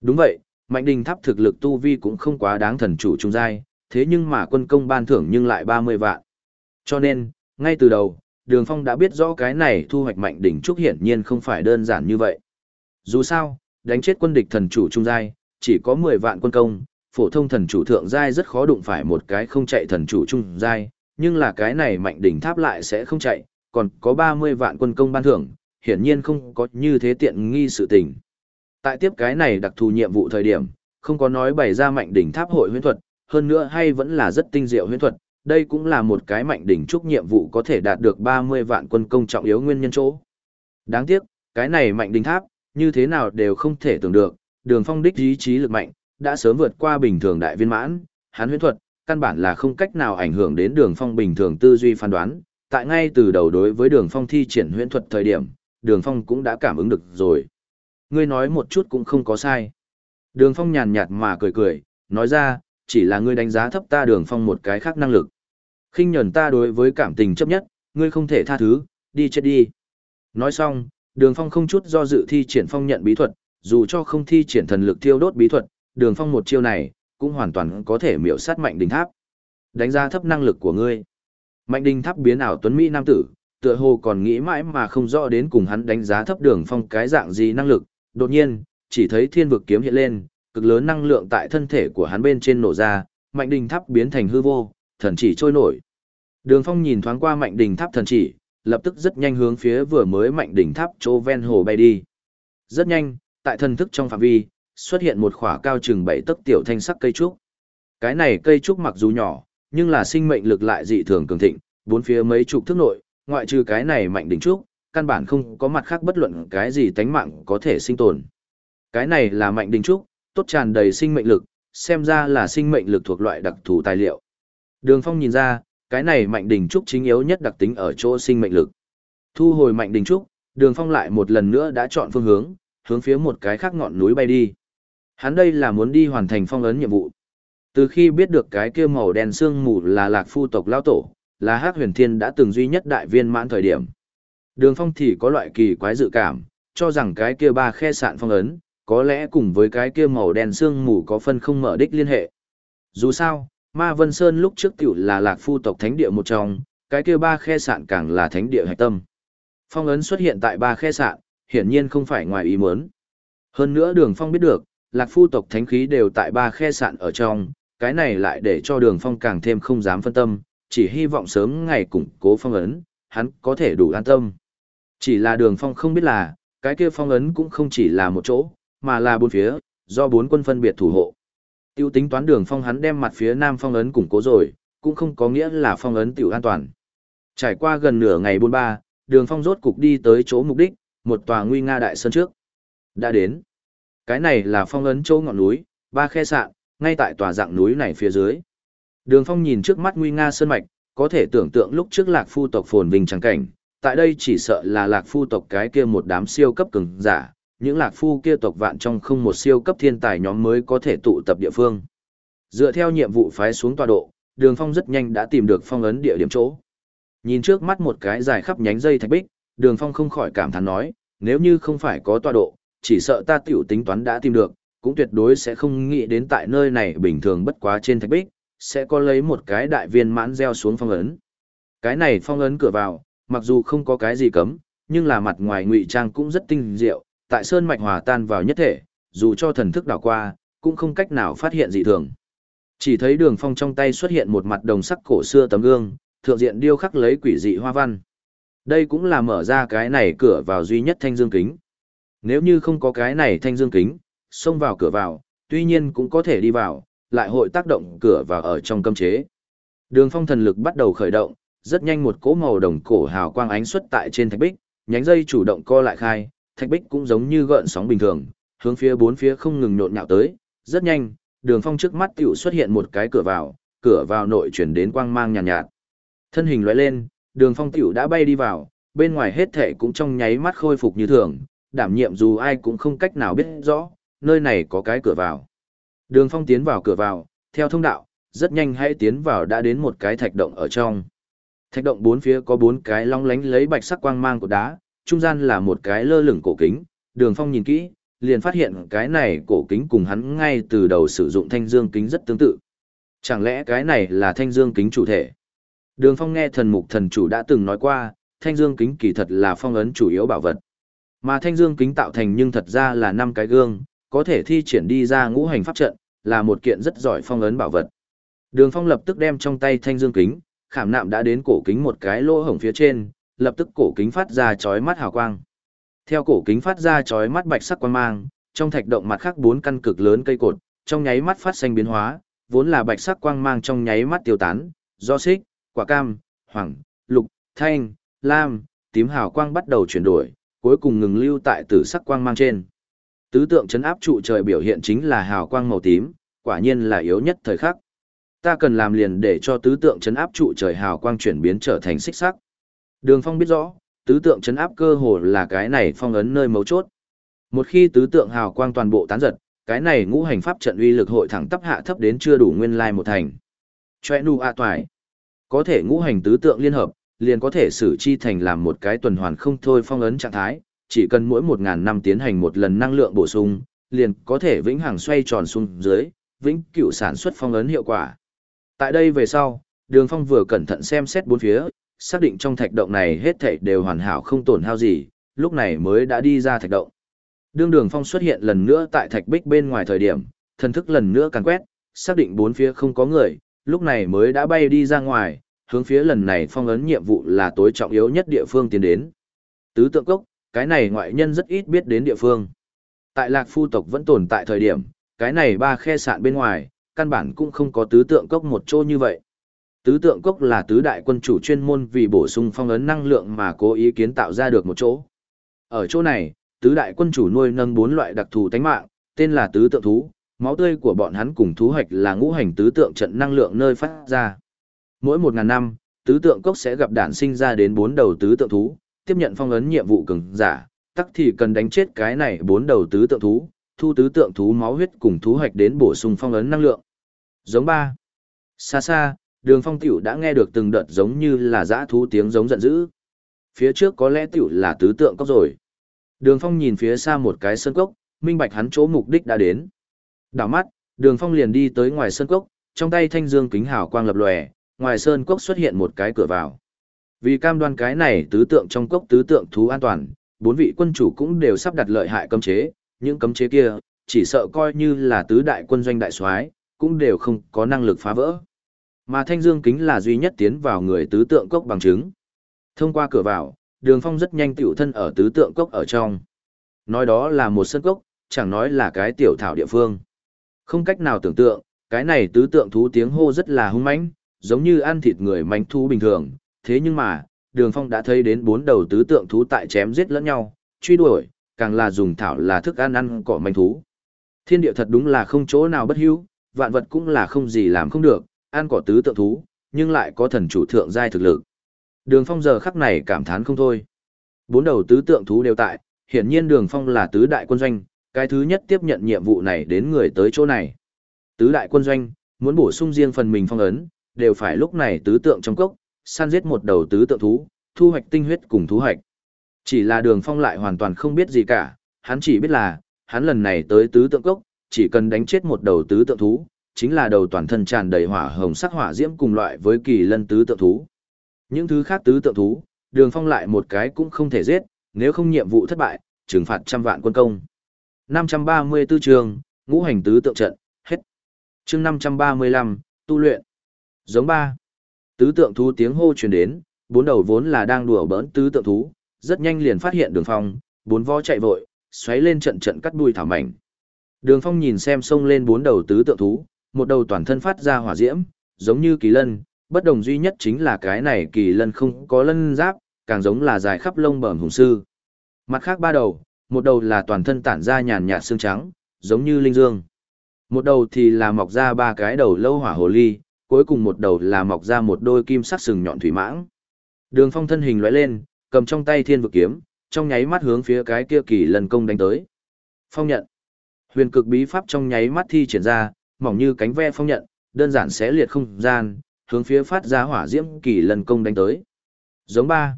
Đúng vậy, Mạnh Đình Tháp thực lực tu vi cũng không quá đáng thần chủ trung giai, thế nhưng mà quân công ban thưởng nhưng lại 30 vạn. Cho nên, ngay từ đầu, Đường Phong đã biết rõ cái này thu hoạch Mạnh Đình Trúc hiển nhiên không phải đơn giản như vậy. Dù sao, đánh chết quân địch thần chủ trung giai, chỉ có 10 vạn quân công, phổ thông thần chủ thượng giai rất khó đụng phải một cái không chạy thần chủ trung giai, nhưng là cái này Mạnh Đình Tháp lại sẽ không chạy, còn có 30 vạn quân công ban thưởng, hiển nhiên không có như thế tiện nghi sự tình. Tại tiếp cái này đặc thù nhiệm vụ thời điểm, không có nói bày ra mạnh đỉnh tháp hội huyễn thuật, hơn nữa hay vẫn là rất tinh diệu huyễn thuật, đây cũng là một cái mạnh đỉnh trúc nhiệm vụ có thể đạt được 30 vạn quân công trọng yếu nguyên nhân chỗ. Đáng tiếc, cái này mạnh đỉnh tháp, như thế nào đều không thể tưởng được, đường phong đích ý chí lực mạnh, đã sớm vượt qua bình thường đại viên mãn, hắn huyễn thuật, căn bản là không cách nào ảnh hưởng đến đường phong bình thường tư duy phán đoán, tại ngay từ đầu đối với đường phong thi triển huyễn thuật thời điểm, đường phong cũng đã cảm ứng được rồi. Ngươi nói một chút cũng không có sai. Đường phong nhàn nhạt mà cười cười, nói ra, chỉ là ngươi đánh giá thấp ta đường phong một cái khác năng lực. khinh nhẫn ta đối với cảm tình chấp nhất, ngươi không thể tha thứ, đi chết đi. Nói xong, đường phong không chút do dự thi triển phong nhận bí thuật, dù cho không thi triển thần lực thiêu đốt bí thuật, đường phong một chiêu này, cũng hoàn toàn có thể miểu sát mạnh đình tháp. Đánh giá thấp năng lực của ngươi. Mạnh đình tháp biến ảo tuấn Mỹ nam tử, tựa hồ còn nghĩ mãi mà không rõ đến cùng hắn đánh giá thấp đường phong cái dạng gì năng lực. Đột nhiên, chỉ thấy thiên vực kiếm hiện lên, cực lớn năng lượng tại thân thể của hắn bên trên nổ ra, mạnh đình tháp biến thành hư vô, thần chỉ trôi nổi. Đường phong nhìn thoáng qua mạnh đình tháp thần chỉ, lập tức rất nhanh hướng phía vừa mới mạnh đỉnh tháp chỗ ven hồ bay đi. Rất nhanh, tại thần thức trong phạm vi, xuất hiện một khỏa cao chừng bảy tấc tiểu thanh sắc cây trúc. Cái này cây trúc mặc dù nhỏ, nhưng là sinh mệnh lực lại dị thường cường thịnh, bốn phía mấy chục thước nội, ngoại trừ cái này mạnh đỉnh trúc, căn bản không có mặt khác bất luận cái gì tánh mạng có thể sinh tồn. Cái này là mạnh đỉnh trúc, tốt tràn đầy sinh mệnh lực, xem ra là sinh mệnh lực thuộc loại đặc thù tài liệu. Đường Phong nhìn ra, cái này mạnh đỉnh trúc chính yếu nhất đặc tính ở chỗ sinh mệnh lực. Thu hồi mạnh đỉnh trúc, Đường Phong lại một lần nữa đã chọn phương hướng, hướng phía một cái khác ngọn núi bay đi. Hắn đây là muốn đi hoàn thành phong ấn nhiệm vụ. Từ khi biết được cái kia màu đen sương mù là lạc phu tộc lao tổ, là Hắc Huyền Thiên đã từng duy nhất đại viên mãn thời điểm. Đường Phong thì có loại kỳ quái dự cảm, cho rằng cái kia ba khe sạn phong ấn, có lẽ cùng với cái kia màu đen sương mù có phân không mở đích liên hệ. Dù sao, Ma Vân Sơn lúc trước tiểu là lạc phu tộc thánh địa một trong, cái kia ba khe sạn càng là thánh địa hạch tâm. Phong ấn xuất hiện tại ba khe sạn, hiển nhiên không phải ngoài ý muốn. Hơn nữa đường phong biết được, lạc phu tộc thánh khí đều tại ba khe sạn ở trong, cái này lại để cho đường phong càng thêm không dám phân tâm, chỉ hy vọng sớm ngày củng cố phong ấn, hắn có thể đủ an tâm. Chỉ là đường phong không biết là, cái kia phong ấn cũng không chỉ là một chỗ, mà là bốn phía, do bốn quân phân biệt thủ hộ. Tiêu tính toán đường phong hắn đem mặt phía nam phong ấn củng cố rồi, cũng không có nghĩa là phong ấn tiểu an toàn. Trải qua gần nửa ngày buôn ba, đường phong rốt cục đi tới chỗ mục đích, một tòa nguy nga đại sơn trước. Đã đến. Cái này là phong ấn chỗ ngọn núi, ba khe sạn, ngay tại tòa dạng núi này phía dưới. Đường phong nhìn trước mắt nguy nga sơn mạch, có thể tưởng tượng lúc trước lạc phu tộc phồn vinh trắng cảnh, tại đây chỉ sợ là lạc phu tộc cái kia một đám siêu cấp cường giả, những lạc phu kia tộc vạn trong không một siêu cấp thiên tài nhóm mới có thể tụ tập địa phương. Dựa theo nhiệm vụ phái xuống tọa độ, đường phong rất nhanh đã tìm được phong ấn địa điểm chỗ. Nhìn trước mắt một cái dài khắp nhánh dây thạch bích, đường phong không khỏi cảm thán nói, nếu như không phải có tọa độ, chỉ sợ ta tiểu tính toán đã tìm được, cũng tuyệt đối sẽ không nghĩ đến tại nơi này bình thường bất quá trên thạch bích, sẽ có lấy một cái đại viên mãn gieo xuống phong ấn. Cái này phong ấn cửa vào, mặc dù không có cái gì cấm, nhưng là mặt ngoài ngụy trang cũng rất tinh diệu, tại sơn mạch hòa tan vào nhất thể, dù cho thần thức đảo qua, cũng không cách nào phát hiện dị thường. Chỉ thấy đường phong trong tay xuất hiện một mặt đồng sắc cổ xưa tấm gương, thượng diện điêu khắc lấy quỷ dị hoa văn. Đây cũng là mở ra cái này cửa vào duy nhất thanh dương kính. Nếu như không có cái này thanh dương kính, xông vào cửa vào, tuy nhiên cũng có thể đi vào, lại hội tác động cửa vào ở trong cấm chế. Đường phong thần lực bắt đầu khởi động, rất nhanh một cỗ màu đồng cổ hào quang ánh xuất tại trên thạch bích, nhánh dây chủ động co lại khai, thạch bích cũng giống như gợn sóng bình thường, hướng phía bốn phía không ngừng nhộn nhạo tới, rất nhanh, đường phong trước mắt tiểu xuất hiện một cái cửa vào, cửa vào nội chuyển đến quang mang nhàn nhạt, nhạt. Thân hình lóe lên, đường phong tiểu đã bay đi vào, bên ngoài hết thể cũng trong nháy mắt khôi phục như thường, đảm nhiệm dù ai cũng không cách nào biết rõ, nơi này có cái cửa vào. Đường phong tiến vào cửa vào, theo thông đạo, rất nhanh hãy tiến vào đã đến một cái thạch động ở trong. Thạch động bốn phía có bốn cái long lánh lấy bạch sắc quang mang của đá, trung gian là một cái lơ lửng cổ kính, đường phong nhìn kỹ, liền phát hiện cái này cổ kính cùng hắn ngay từ đầu sử dụng thanh dương kính rất tương tự. Chẳng lẽ cái này là thanh dương kính chủ thể? Đường phong nghe thần mục thần chủ đã từng nói qua, thanh dương kính kỳ thật là phong ấn chủ yếu bảo vật. Mà thanh dương kính tạo thành nhưng thật ra là năm cái gương, có thể thi triển đi ra ngũ hành pháp trận, là một kiện rất giỏi phong ấn bảo vật. Đường phong lập tức đem trong tay thanh dương kính, khảm nạm đã đến cổ kính một cái lỗ hổng phía trên, lập tức cổ kính phát ra chói mắt hào quang. Theo cổ kính phát ra chói mắt bạch sắc quang mang, trong thạch động mặt khác bốn căn cực lớn cây cột, trong nháy mắt phát xanh biến hóa, vốn là bạch sắc quang mang trong nháy mắt tiêu tán, do xích, quả cam, hoàng, lục, thanh, lam, tím hào quang bắt đầu chuyển đổi, cuối cùng ngừng lưu tại tử sắc quang mang trên. Tứ tượng chấn áp trụ trời biểu hiện chính là hào quang màu tím, quả nhiên là yếu nhất thời khắc. Ta cần làm liền để cho tứ tượng chấn áp trụ trời hào quang chuyển biến trở thành xích sắc. Đường Phong biết rõ, tứ tượng chấn áp cơ hồ là cái này phong ấn nơi mấu chốt. Một khi tứ tượng hào quang toàn bộ tán giật, cái này ngũ hành pháp trận uy lực hội thẳng tắp hạ thấp đến chưa đủ nguyên lai một thành. Choe nu a toại. Có thể ngũ hành tứ tượng liên hợp, liền có thể xử chi thành làm một cái tuần hoàn không thôi phong ấn trạng thái, chỉ cần mỗi 1000 năm tiến hành một lần năng lượng bổ sung, liền có thể vĩnh hằng xoay tròn xuống dưới, vĩnh cửu sản xuất phong ấn hiệu quả. Tại đây về sau, Đường Phong vừa cẩn thận xem xét bốn phía, xác định trong thạch động này hết thảy đều hoàn hảo không tổn hao gì, lúc này mới đã đi ra thạch động. Đường Đường Phong xuất hiện lần nữa tại thạch bích bên ngoài thời điểm, thần thức lần nữa càng quét, xác định bốn phía không có người, lúc này mới đã bay đi ra ngoài, hướng phía lần này phong ấn nhiệm vụ là tối trọng yếu nhất địa phương tiến đến. Tứ tượng cốc, cái này ngoại nhân rất ít biết đến địa phương. Tại lạc phu tộc vẫn tồn tại thời điểm, cái này ba khe sạn bên ngoài, căn bản cũng không có tứ tượng cốc một chỗ như vậy. Tứ tượng cốc là tứ đại quân chủ chuyên môn vì bổ sung phong ấn năng lượng mà cố ý kiến tạo ra được một chỗ. Ở chỗ này, tứ đại quân chủ nuôi nâng bốn loại đặc thù tánh mạng, tên là tứ tượng thú, máu tươi của bọn hắn cùng thú hoạch là ngũ hành tứ tượng trận năng lượng nơi phát ra. Mỗi một ngàn năm, tứ tượng cốc sẽ gặp đản sinh ra đến bốn đầu tứ tượng thú, tiếp nhận phong ấn nhiệm vụ cường giả, tắc thì cần đánh chết cái này bốn đầu tứ tượng thú, thu tứ tượng thú máu huyết cùng thú hoạch đến bổ sung phong ấn năng lượng. Giống ba. Xa xa, đường phong tiểu đã nghe được từng đợt giống như là dã thú tiếng giống giận dữ. Phía trước có lẽ tiểu là tứ tượng cốc rồi. Đường phong nhìn phía xa một cái sơn cốc, minh bạch hắn chỗ mục đích đã đến. Đảo mắt, đường phong liền đi tới ngoài sơn cốc, trong tay thanh dương kính hào quang lập lòe, ngoài sơn cốc xuất hiện một cái cửa vào. Vì cam đoan cái này tứ tượng trong cốc tứ tượng thú an toàn, bốn vị quân chủ cũng đều sắp đặt lợi hại cấm chế, những cấm chế kia, chỉ sợ coi như là tứ đại quân doanh đại soái cũng đều không có năng lực phá vỡ. Mà thanh dương kính là duy nhất tiến vào người tứ tượng cốc bằng chứng. Thông qua cửa vào, đường phong rất nhanh tiểu thân ở tứ tượng cốc ở trong. Nói đó là một sân cốc, chẳng nói là cái tiểu thảo địa phương. Không cách nào tưởng tượng, cái này tứ tượng thú tiếng hô rất là hung mãnh, giống như ăn thịt người mánh thú bình thường. Thế nhưng mà, đường phong đã thấy đến bốn đầu tứ tượng thú tại chém giết lẫn nhau, truy đuổi, càng là dùng thảo là thức ăn ăn cỏ manh thú. Thiên địa thật đúng là không chỗ nào bất hữu, vạn vật cũng là không gì làm không được, ăn cỏ tứ tượng thú, nhưng lại có thần chủ thượng giai thực lực. Đường Phong giờ khắc này cảm thán không thôi. Bốn đầu tứ tượng thú đều tại, hiển nhiên Đường Phong là tứ đại quân doanh, cái thứ nhất tiếp nhận nhiệm vụ này đến người tới chỗ này. Tứ đại quân doanh, muốn bổ sung riêng phần mình phong ấn, đều phải lúc này tứ tượng trong cốc, săn giết một đầu tứ tượng thú, thu hoạch tinh huyết cùng thú hoạch. Chỉ là Đường Phong lại hoàn toàn không biết gì cả, hắn chỉ biết là, hắn lần này tới tứ tượng cốc, chỉ cần đánh chết một đầu tứ tượng thú, chính là đầu toàn thân tràn đầy hỏa hồng sắc hỏa diễm cùng loại với kỳ lân tứ tượng thú. Những thứ khác tứ tượng thú, đường phong lại một cái cũng không thể giết, nếu không nhiệm vụ thất bại, trừng phạt trăm vạn quân công. 534 trường, ngũ hành tứ tượng trận, hết. chương 535, tu luyện. Giống ba. Tứ tượng thú tiếng hô truyền đến, bốn đầu vốn là đang đùa bỡn tứ tượng thú, rất nhanh liền phát hiện đường phong, bốn vó chạy vội, xoáy lên trận trận cắt đuôi thảo mảnh. Đường phong nhìn xem sông lên bốn đầu tứ tượng thú, một đầu toàn thân phát ra hỏa diễm, giống như kỳ lân, bất đồng duy nhất chính là cái này kỳ lân không có lân giáp, càng giống là dài khắp lông bẩm hùng sư. Mặt khác ba đầu, một đầu là toàn thân tản ra nhàn nhạt xương trắng, giống như linh dương. Một đầu thì là mọc ra ba cái đầu lâu hỏa hồ ly, cuối cùng một đầu là mọc ra một đôi kim sắc sừng nhọn thủy mãng. Đường phong thân hình lóe lên, cầm trong tay thiên vực kiếm, trong nháy mắt hướng phía cái kia kỳ lân công đánh tới. Phong nhận. Huyền cực bí pháp trong nháy mắt thi triển ra, mỏng như cánh ve phong nhận, đơn giản xé liệt không gian, hướng phía phát ra hỏa diễm kỳ lân công đánh tới. Giống ba.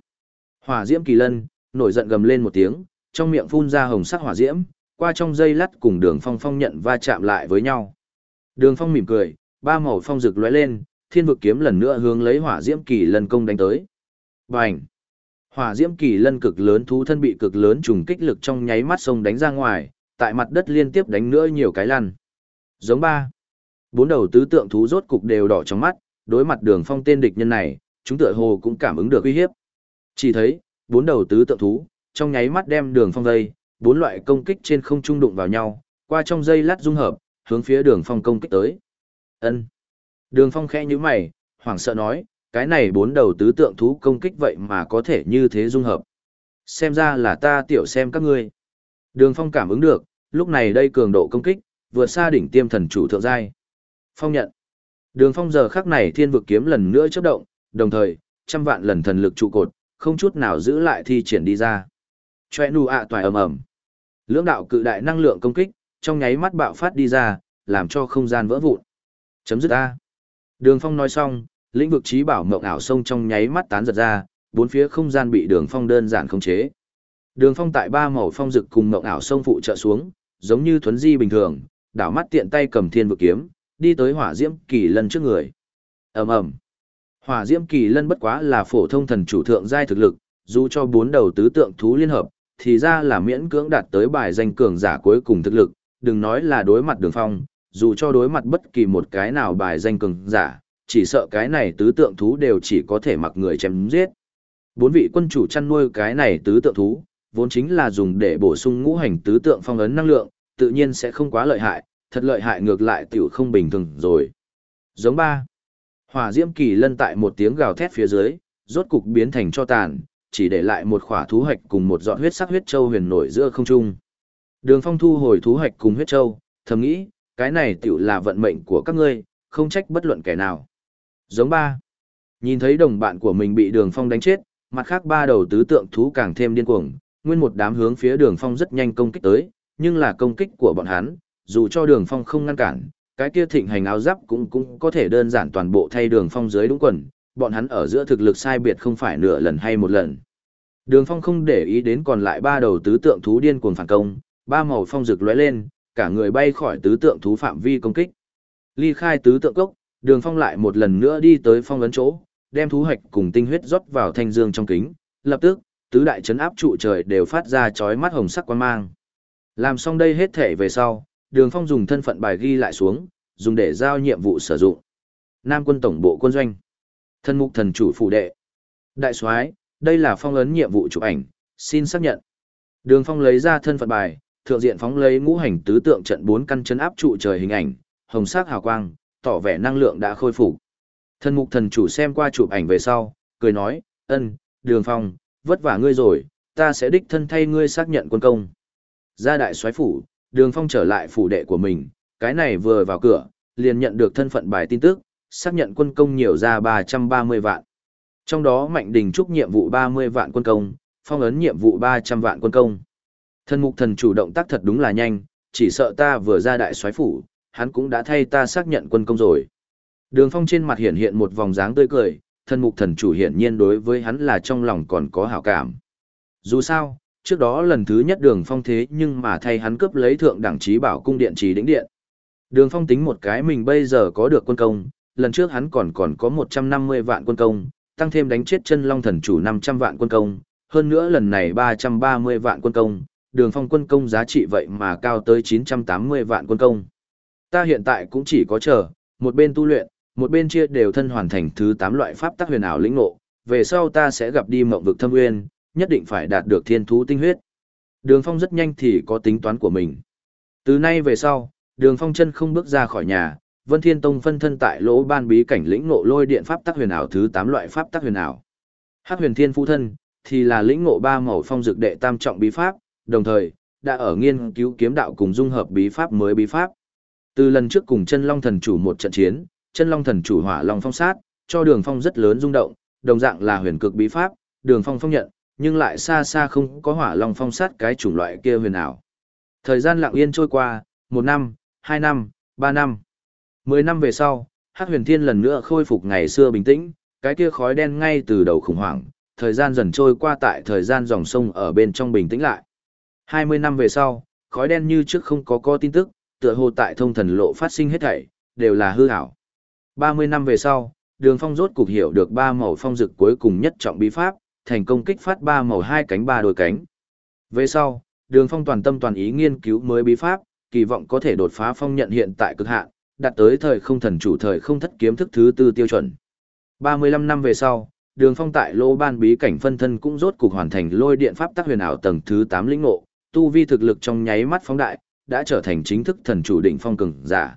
Hỏa diễm kỳ lân, nổi giận gầm lên một tiếng, trong miệng phun ra hồng sắc hỏa diễm, qua trong dây lắt cùng đường phong phong nhận va chạm lại với nhau. Đường phong mỉm cười, ba màu phong rực lóe lên, thiên vực kiếm lần nữa hướng lấy hỏa diễm kỳ lân công đánh tới. Bành! Hỏa diễm kỳ lân cực lớn thú thân bị cực lớn trùng kích lực trong nháy mắt sông đánh ra ngoài, tại mặt đất liên tiếp đánh nữa nhiều cái lăn. Giống ba. Bốn đầu tứ tượng thú rốt cục đều đỏ trong mắt, đối mặt đường phong tên địch nhân này, chúng tựa hồ cũng cảm ứng được uy hiếp. Chỉ thấy, bốn đầu tứ tượng thú, trong nháy mắt đem đường phong dây, bốn loại công kích trên không trung đụng vào nhau, qua trong dây lát dung hợp, hướng phía đường phong công kích tới. Ân. Đường phong khẽ như mày, hoảng sợ nói, cái này bốn đầu tứ tượng thú công kích vậy mà có thể như thế dung hợp. Xem ra là ta tiểu xem các ngươi. Đường Phong cảm ứng được, lúc này đây cường độ công kích, vượt xa đỉnh tiêm thần chủ thượng giai. Phong nhận. Đường Phong giờ khắc này thiên vực kiếm lần nữa chớp động, đồng thời, trăm vạn lần thần lực trụ cột, không chút nào giữ lại thi triển đi ra. Choe nu ạ toài ầm ầm. Lưỡng đạo cự đại năng lượng công kích, trong nháy mắt bạo phát đi ra, làm cho không gian vỡ vụn. Chấm dứt a. Đường Phong nói xong, lĩnh vực trí bảo mộng ảo sông trong nháy mắt tán giật ra, bốn phía không gian bị Đường Phong đơn giản khống chế. Đường Phong tại ba màu phong dực cùng mộng ảo sông phụ trợ xuống, giống như thuấn di bình thường, đảo mắt tiện tay cầm thiên vực kiếm, đi tới hỏa diễm kỳ lân trước người. ầm ầm Hỏa diễm kỳ lân bất quá là phổ thông thần chủ thượng giai thực lực, dù cho bốn đầu tứ tượng thú liên hợp, thì ra là miễn cưỡng đạt tới bài danh cường giả cuối cùng thực lực, đừng nói là đối mặt đường phong, dù cho đối mặt bất kỳ một cái nào bài danh cường giả, chỉ sợ cái này tứ tượng thú đều chỉ có thể mặc người chém giết. Bốn vị quân chủ chăn nuôi cái này tứ tượng thú, vốn chính là dùng để bổ sung ngũ hành tứ tượng phong ấn năng lượng, tự nhiên sẽ không quá lợi hại, thật lợi hại ngược lại tiểu không bình thường rồi. Giống ba. Hỏa diễm kỳ lân tại một tiếng gào thét phía dưới, rốt cục biến thành cho tàn, chỉ để lại một khỏa thú hạch cùng một giọt huyết sắc huyết châu huyền nổi giữa không trung. Đường Phong thu hồi thú hạch cùng huyết châu, thầm nghĩ, cái này tiểu là vận mệnh của các ngươi, không trách bất luận kẻ nào. Giống ba. Nhìn thấy đồng bạn của mình bị Đường Phong đánh chết, mặt khác ba đầu tứ tượng thú càng thêm điên cuồng, nguyên một đám hướng phía Đường Phong rất nhanh công kích tới, nhưng là công kích của bọn hắn, dù cho Đường Phong không ngăn cản, cái kia thịnh hành áo giáp cũng cũng có thể đơn giản toàn bộ thay Đường Phong dưới đúng quần, bọn hắn ở giữa thực lực sai biệt không phải nửa lần hay một lần. Đường Phong không để ý đến còn lại ba đầu tứ tượng thú điên cuồng phản công, ba màu phong rực lóe lên, cả người bay khỏi tứ tượng thú phạm vi công kích. Ly khai tứ tượng cốc, Đường Phong lại một lần nữa đi tới phong ấn chỗ, đem thú hạch cùng tinh huyết rót vào thanh dương trong kính, lập tức, tứ đại chấn áp trụ trời đều phát ra chói mắt hồng sắc quang mang. Làm xong đây hết thể về sau, Đường Phong dùng thân phận bài ghi lại xuống, dùng để giao nhiệm vụ sử dụng. Nam quân tổng bộ quân doanh. Thân mục thần chủ phủ đệ. Đại soái, đây là phong ấn nhiệm vụ chụp ảnh, xin xác nhận. Đường Phong lấy ra thân phận bài, thượng diện phóng lấy ngũ hành tứ tượng trận bốn căn chấn áp trụ trời hình ảnh, hồng sắc hào quang, tỏ vẻ năng lượng đã khôi phục. Thân mục thần chủ xem qua chụp ảnh về sau, cười nói, ân, Đường Phong, vất vả ngươi rồi, ta sẽ đích thân thay ngươi xác nhận quân công. Ra đại soái phủ, Đường Phong trở lại phủ đệ của mình, cái này vừa vào cửa, liền nhận được thân phận bài tin tức, xác nhận quân công nhiều ra 330 vạn. Trong đó Mạnh Đình trúc nhiệm vụ 30 vạn quân công, phong ấn nhiệm vụ 300 vạn quân công. Thân mục thần chủ động tác thật đúng là nhanh, chỉ sợ ta vừa ra đại soái phủ, hắn cũng đã thay ta xác nhận quân công rồi. Đường phong trên mặt hiện hiện một vòng dáng tươi cười, Thần mục thần chủ hiển nhiên đối với hắn là trong lòng còn có hảo cảm. Dù sao, trước đó lần thứ nhất đường phong thế nhưng mà thay hắn cướp lấy thượng đẳng trí bảo cung điện trí đỉnh điện. Đường phong tính một cái mình bây giờ có được quân công, lần trước hắn còn còn có 150 vạn quân công, tăng thêm đánh chết chân long thần chủ 500 vạn quân công, hơn nữa lần này 330 vạn quân công, đường phong quân công giá trị vậy mà cao tới 980 vạn quân công. Ta hiện tại cũng chỉ có chờ, một bên tu luyện, một bên chia đều thân hoàn thành thứ 8 loại pháp tắc huyền ảo lĩnh ngộ, về sau ta sẽ gặp đi mộng vực thâm nguyên, nhất định phải đạt được thiên thú tinh huyết. Đường phong rất nhanh thì có tính toán của mình. Từ nay về sau, đường phong chân không bước ra khỏi nhà, Vân Thiên Tông phân thân tại lỗ ban bí cảnh lĩnh ngộ lôi điện pháp tắc huyền ảo thứ 8 loại pháp tắc huyền ảo. Hắc Huyền Thiên Phu thân thì là lĩnh ngộ ba màu phong dược đệ tam trọng bí pháp, đồng thời đã ở nghiên cứu kiếm đạo cùng dung hợp bí pháp mới bí pháp. Từ lần trước cùng Chân Long thần chủ một trận chiến, Chân Long thần chủ Hỏa Long phong sát, cho Đường Phong rất lớn rung động, đồng dạng là huyền cực bí pháp, Đường Phong phong nhận, nhưng lại xa xa không có Hỏa Long phong sát cái chủng loại kia huyền ảo. Thời gian lặng yên trôi qua, một năm, hai năm, ba năm. Mười năm về sau, Hắc Huyền Thiên lần nữa khôi phục ngày xưa bình tĩnh, cái kia khói đen ngay từ đầu khủng hoảng, thời gian dần trôi qua tại thời gian dòng sông ở bên trong bình tĩnh lại. Hai mươi năm về sau, khói đen như trước không có có tin tức, tựa hồ tại thông thần lộ phát sinh hết thảy, đều là hư ảo. Ba mươi năm về sau, Đường Phong rốt cục hiểu được ba màu phong dực cuối cùng nhất trọng bí pháp, thành công kích phát ba màu hai cánh ba đôi cánh. Về sau, Đường Phong toàn tâm toàn ý nghiên cứu mới bí pháp, kỳ vọng có thể đột phá phong nhận hiện tại cực hạn, đạt tới thời không thần chủ thời không thất kiếm thức thứ tư tiêu chuẩn. 35 năm về sau, đường phong tại lô ban bí cảnh phân thân cũng rốt cục hoàn thành lôi điện pháp tác huyền ảo tầng thứ 8 lĩnh ngộ, tu vi thực lực trong nháy mắt phóng đại, đã trở thành chính thức thần chủ định phong cường giả.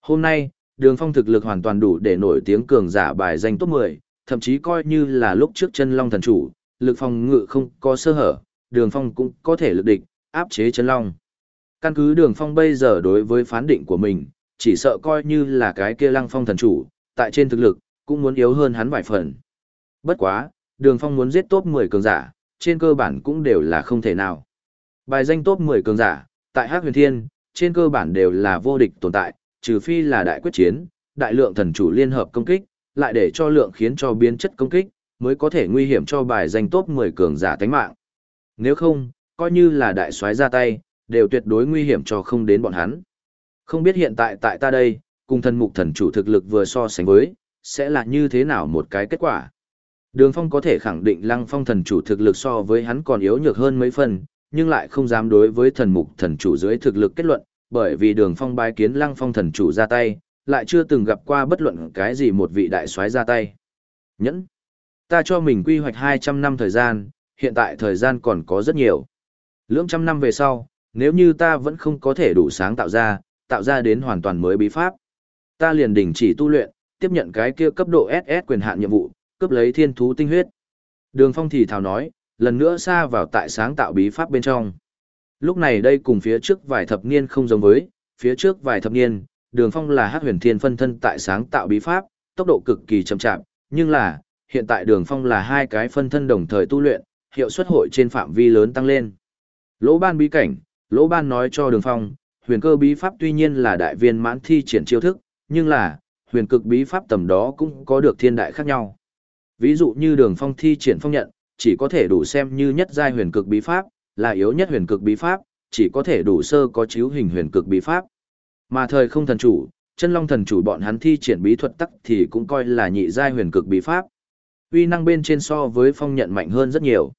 Hôm nay, đường phong thực lực hoàn toàn đủ để nổi tiếng cường giả bài danh top 10, thậm chí coi như là lúc trước chân long thần chủ, lực phòng ngự không có sơ hở, đường phong cũng có thể lực địch, áp chế chân long. Căn cứ đường phong bây giờ đối với phán định của mình, chỉ sợ coi như là cái kia lăng phong thần chủ, tại trên thực lực, cũng muốn yếu hơn hắn vài phần. Bất quá, đường phong muốn giết top 10 cường giả, trên cơ bản cũng đều là không thể nào. Bài danh top 10 cường giả, tại Hắc Huyền Thiên, trên cơ bản đều là vô địch tồn tại, trừ phi là đại quyết chiến, đại lượng thần chủ liên hợp công kích, lại để cho lượng khiến cho biến chất công kích, mới có thể nguy hiểm cho bài danh top 10 cường giả tánh mạng. Nếu không, coi như là đại soái ra tay, đều tuyệt đối nguy hiểm cho không đến bọn hắn. Không biết hiện tại tại ta đây, cùng thần mục thần chủ thực lực vừa so sánh với, sẽ là như thế nào một cái kết quả. Đường Phong có thể khẳng định Lăng Phong thần chủ thực lực so với hắn còn yếu nhược hơn mấy phần, nhưng lại không dám đối với thần mục thần chủ dưới thực lực kết luận, bởi vì Đường Phong bái kiến Lăng Phong thần chủ ra tay, lại chưa từng gặp qua bất luận cái gì một vị đại soái ra tay. Nhẫn. Ta cho mình quy hoạch 200 năm thời gian, hiện tại thời gian còn có rất nhiều. Lưỡng trăm năm về sau, nếu như ta vẫn không có thể đủ sáng tạo ra, tạo ra đến hoàn toàn mới bí pháp, ta liền đình chỉ tu luyện, tiếp nhận cái kia cấp độ SS quyền hạn nhiệm vụ, cướp lấy thiên thú tinh huyết. Đường Phong thì thào nói, lần nữa xa vào tại sáng tạo bí pháp bên trong. Lúc này đây cùng phía trước vài thập niên không giống với, phía trước vài thập niên, Đường Phong là Hắc Huyền Thiên phân thân tại sáng tạo bí pháp, tốc độ cực kỳ chậm chạp, nhưng là, hiện tại Đường Phong là hai cái phân thân đồng thời tu luyện, hiệu suất hội trên phạm vi lớn tăng lên. Lỗ Ban bí cảnh, Lỗ Ban nói cho Đường Phong, huyền cơ bí pháp tuy nhiên là đại viên mãn thi triển chiêu thức, nhưng là, huyền cực bí pháp tầm đó cũng có được thiên đại khác nhau. Ví dụ như đường phong thi triển phong nhận, chỉ có thể đủ xem như nhất giai huyền cực bí pháp, là yếu nhất huyền cực bí pháp, chỉ có thể đủ sơ có chiếu hình huyền cực bí pháp. Mà thời không thần chủ, chân long thần chủ bọn hắn thi triển bí thuật tắc thì cũng coi là nhị giai huyền cực bí pháp. Uy năng bên trên so với phong nhận mạnh hơn rất nhiều.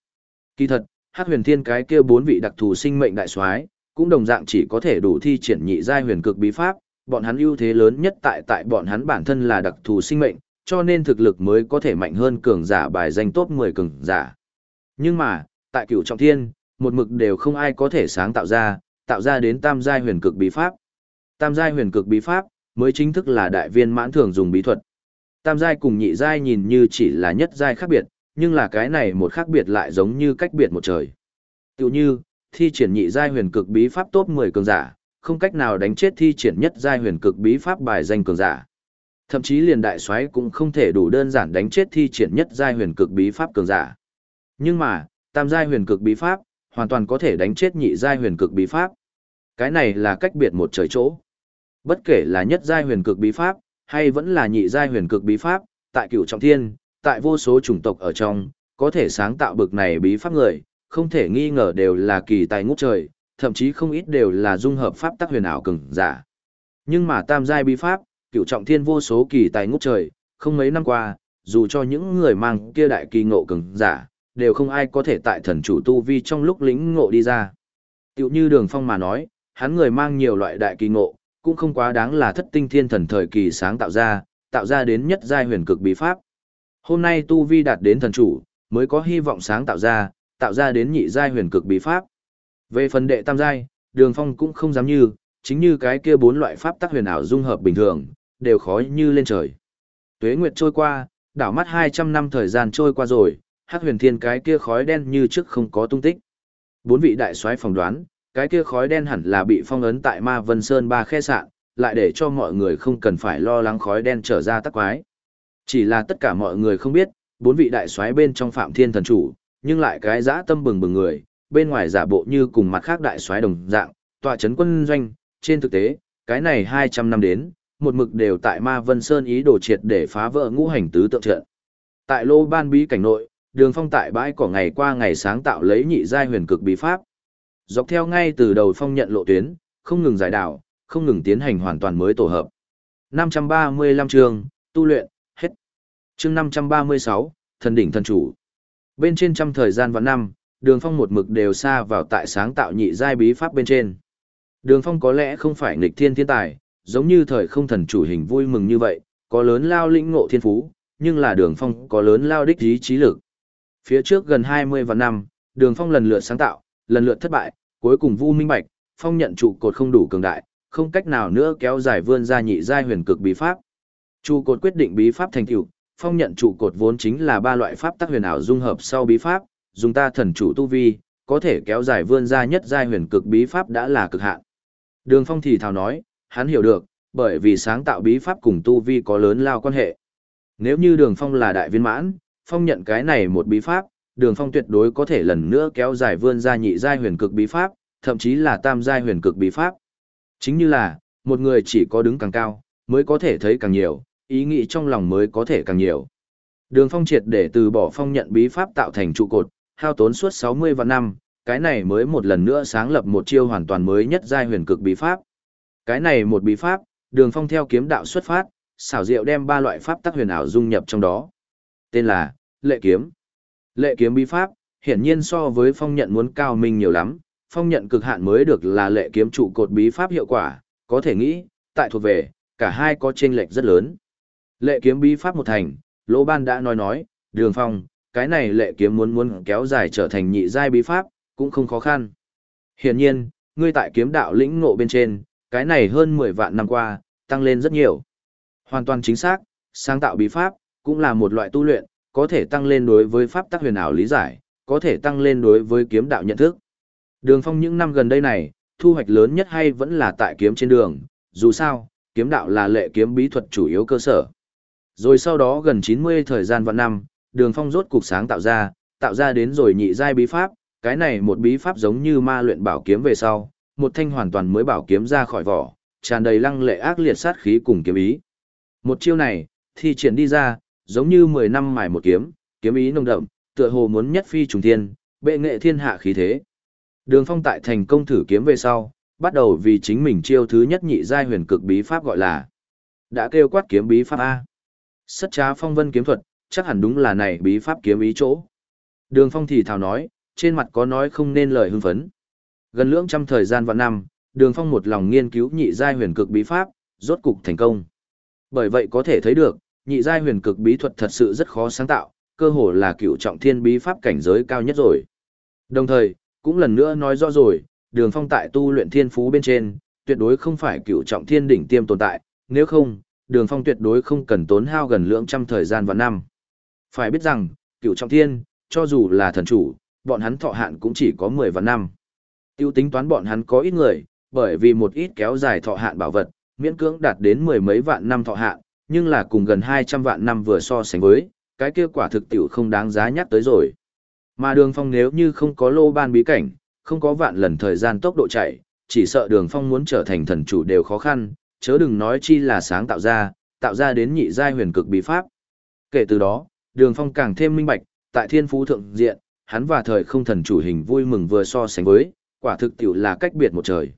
Kỳ thật, Hắc Huyền Thiên cái kia bốn vị đặc thù sinh mệnh đại soái, cũng đồng dạng chỉ có thể đủ thi triển nhị giai huyền cực bí pháp, bọn hắn ưu thế lớn nhất tại tại bọn hắn bản thân là đặc thù sinh mệnh, cho nên thực lực mới có thể mạnh hơn cường giả bài danh top 10 cường giả. Nhưng mà, tại cửu trọng thiên, một mực đều không ai có thể sáng tạo ra, tạo ra đến tam giai huyền cực bí pháp. Tam giai huyền cực bí pháp mới chính thức là đại viên mãn thường dùng bí thuật. Tam giai cùng nhị giai nhìn như chỉ là nhất giai khác biệt, nhưng là cái này một khác biệt lại giống như cách biệt một trời. Tiểu như, thi triển nhị giai huyền cực bí pháp top 10 cường giả, không cách nào đánh chết thi triển nhất giai huyền cực bí pháp bài danh cường giả. Thậm chí liền đại soái cũng không thể đủ đơn giản đánh chết thi triển nhất giai huyền cực bí pháp cường giả. Nhưng mà, tam giai huyền cực bí pháp hoàn toàn có thể đánh chết nhị giai huyền cực bí pháp. Cái này là cách biệt một trời chỗ. Bất kể là nhất giai huyền cực bí pháp hay vẫn là nhị giai huyền cực bí pháp, tại Cửu Trọng Thiên, tại vô số chủng tộc ở trong, có thể sáng tạo bực này bí pháp người, không thể nghi ngờ đều là kỳ tài ngút trời, thậm chí không ít đều là dung hợp pháp tắc huyền ảo cường giả. Nhưng mà tam giai bí pháp, cửu trọng thiên vô số kỳ tài ngút trời, không mấy năm qua, dù cho những người mang kia đại kỳ ngộ cường giả, đều không ai có thể tại thần chủ tu vi trong lúc lĩnh ngộ đi ra. Tiểu như đường phong mà nói, hắn người mang nhiều loại đại kỳ ngộ, cũng không quá đáng là thất tinh thiên thần thời kỳ sáng tạo ra, tạo ra đến nhất giai huyền cực bí pháp. Hôm nay tu vi đạt đến thần chủ, mới có hy vọng sáng tạo ra, tạo ra đến nhị giai huyền cực bí pháp. Về phần đệ tam giai, đường phong cũng không dám như, chính như cái kia bốn loại pháp tắc huyền ảo dung hợp bình thường, đều khó như lên trời. Tuế nguyệt trôi qua, đảo mắt 200 năm thời gian trôi qua rồi, hắc huyền thiên cái kia khói đen như trước không có tung tích. Bốn vị đại soái phỏng đoán, cái kia khói đen hẳn là bị phong ấn tại Ma Vân Sơn ba khe sạn, lại để cho mọi người không cần phải lo lắng khói đen trở ra tắc quái. Chỉ là tất cả mọi người không biết, bốn vị đại soái bên trong Phạm Thiên thần chủ, nhưng lại cái dã tâm bừng bừng người, bên ngoài giả bộ như cùng mặt khác đại soái đồng dạng, tọa chấn quân doanh, trên thực tế, cái này 200 năm đến, một mực đều tại Ma Vân Sơn ý đồ triệt để phá vỡ ngũ hành tứ tượng trận. Tại lô ban bí cảnh nội, đường phong tại bãi cỏ ngày qua ngày sáng tạo lấy nhị giai huyền cực bí pháp. Dọc theo ngay từ đầu phong nhận lộ tuyến, không ngừng giải đảo, không ngừng tiến hành hoàn toàn mới tổ hợp. 535 chương, tu luyện, hết. Chương 536, thần đỉnh thần chủ. Bên trên trăm thời gian và năm, đường phong một mực đều xa vào tại sáng tạo nhị giai bí pháp bên trên. Đường phong có lẽ không phải nghịch thiên thiên tài, giống như thời không thần chủ hình vui mừng như vậy, có lớn lao lĩnh ngộ thiên phú, nhưng là đường phong có lớn lao đích ý trí lực. Phía trước gần 20 và năm, đường phong lần lượt sáng tạo, lần lượt thất bại, cuối cùng vu minh bạch, phong nhận trụ cột không đủ cường đại, không cách nào nữa kéo dài vươn ra nhị giai huyền cực bí pháp. Trụ cột quyết định bí pháp thành tựu, phong nhận trụ cột vốn chính là ba loại pháp tác huyền ảo dung hợp sau bí pháp, dùng ta thần chủ tu vi, có thể kéo dài vươn ra nhất giai huyền cực bí pháp đã là cực hạn. Đường Phong thì thào nói, hắn hiểu được, bởi vì sáng tạo bí pháp cùng tu vi có lớn lao quan hệ. Nếu như Đường Phong là đại viên mãn, Phong nhận cái này một bí pháp, Đường Phong tuyệt đối có thể lần nữa kéo dài vươn ra nhị giai huyền cực bí pháp, thậm chí là tam giai huyền cực bí pháp. Chính như là, một người chỉ có đứng càng cao, mới có thể thấy càng nhiều, ý nghĩ trong lòng mới có thể càng nhiều. Đường Phong triệt để từ bỏ phong nhận bí pháp tạo thành trụ cột, hao tốn suốt 60 vạn năm, cái này mới một lần nữa sáng lập một chiêu hoàn toàn mới nhất giai huyền cực bí pháp. Cái này một bí pháp, Đường Phong theo kiếm đạo xuất phát, xảo diệu đem ba loại pháp tắc huyền ảo dung nhập trong đó. Tên là Lệ kiếm. Lệ kiếm bí pháp, hiển nhiên so với phong nhận muốn cao minh nhiều lắm, phong nhận cực hạn mới được là lệ kiếm trụ cột bí pháp hiệu quả, có thể nghĩ, tại thuộc về, cả hai có chênh lệch rất lớn. Lệ kiếm bí pháp một thành, Lỗ Ban đã nói nói, Đường Phong, cái này lệ kiếm muốn muốn kéo dài trở thành nhị giai bí pháp, cũng không khó khăn. Hiển nhiên, ngươi tại kiếm đạo lĩnh ngộ bên trên, cái này hơn 10 vạn năm qua, tăng lên rất nhiều. Hoàn toàn chính xác, sáng tạo bí pháp, cũng là một loại tu luyện, có thể tăng lên đối với pháp tắc huyền ảo lý giải, có thể tăng lên đối với kiếm đạo nhận thức. Đường phong những năm gần đây này, thu hoạch lớn nhất hay vẫn là tại kiếm trên đường, dù sao, kiếm đạo là lệ kiếm bí thuật chủ yếu cơ sở. Rồi sau đó gần 90 thời gian vạn năm, đường phong rốt cục sáng tạo ra, tạo ra đến rồi nhị giai bí pháp, cái này một bí pháp giống như ma luyện bảo kiếm về sau, một thanh hoàn toàn mới bảo kiếm ra khỏi vỏ, tràn đầy lăng lệ ác liệt sát khí cùng kiếm ý. Một chiêu này, thi triển đi ra, giống như 10 năm mài một kiếm, kiếm ý nồng đậm, tựa hồ muốn nhất phi trùng thiên, bệ nghệ thiên hạ khí thế. Đường Phong tại thành công thử kiếm về sau, bắt đầu vì chính mình chiêu thứ nhất nhị giai huyền cực bí pháp gọi là đã kêu quát kiếm bí pháp a. Sất trá phong vân kiếm thuật, chắc hẳn đúng là này bí pháp kiếm ý chỗ. Đường Phong thì thào nói, trên mặt có nói không nên lời hưng phấn. Gần lưỡng trăm thời gian và năm, Đường Phong một lòng nghiên cứu nhị giai huyền cực bí pháp, rốt cục thành công. Bởi vậy có thể thấy được, nhị giai huyền cực bí thuật thật sự rất khó sáng tạo, cơ hồ là cựu trọng thiên bí pháp cảnh giới cao nhất rồi. Đồng thời, cũng lần nữa nói rõ rồi, Đường Phong tại tu luyện thiên phú bên trên, tuyệt đối không phải cựu trọng thiên đỉnh tiêm tồn tại, nếu không, Đường Phong tuyệt đối không cần tốn hao gần lượng trăm thời gian và năm. Phải biết rằng, cựu trọng thiên, cho dù là thần chủ, bọn hắn thọ hạn cũng chỉ có 10 vạn năm. Tiêu tính toán bọn hắn có ít người, bởi vì một ít kéo dài thọ hạn bảo vật, miễn cưỡng đạt đến mười mấy vạn năm thọ hạn, nhưng là cùng gần 200 vạn năm vừa so sánh với, cái kia quả thực tiểu không đáng giá nhắc tới rồi. Mà đường phong nếu như không có lô ban bí cảnh, không có vạn lần thời gian tốc độ chạy, chỉ sợ đường phong muốn trở thành thần chủ đều khó khăn, chớ đừng nói chi là sáng tạo ra, tạo ra đến nhị giai huyền cực bí pháp. Kể từ đó, đường phong càng thêm minh bạch, tại thiên phú thượng diện, hắn và thời không thần chủ hình vui mừng vừa so sánh với, quả thực tiểu là cách biệt một trời.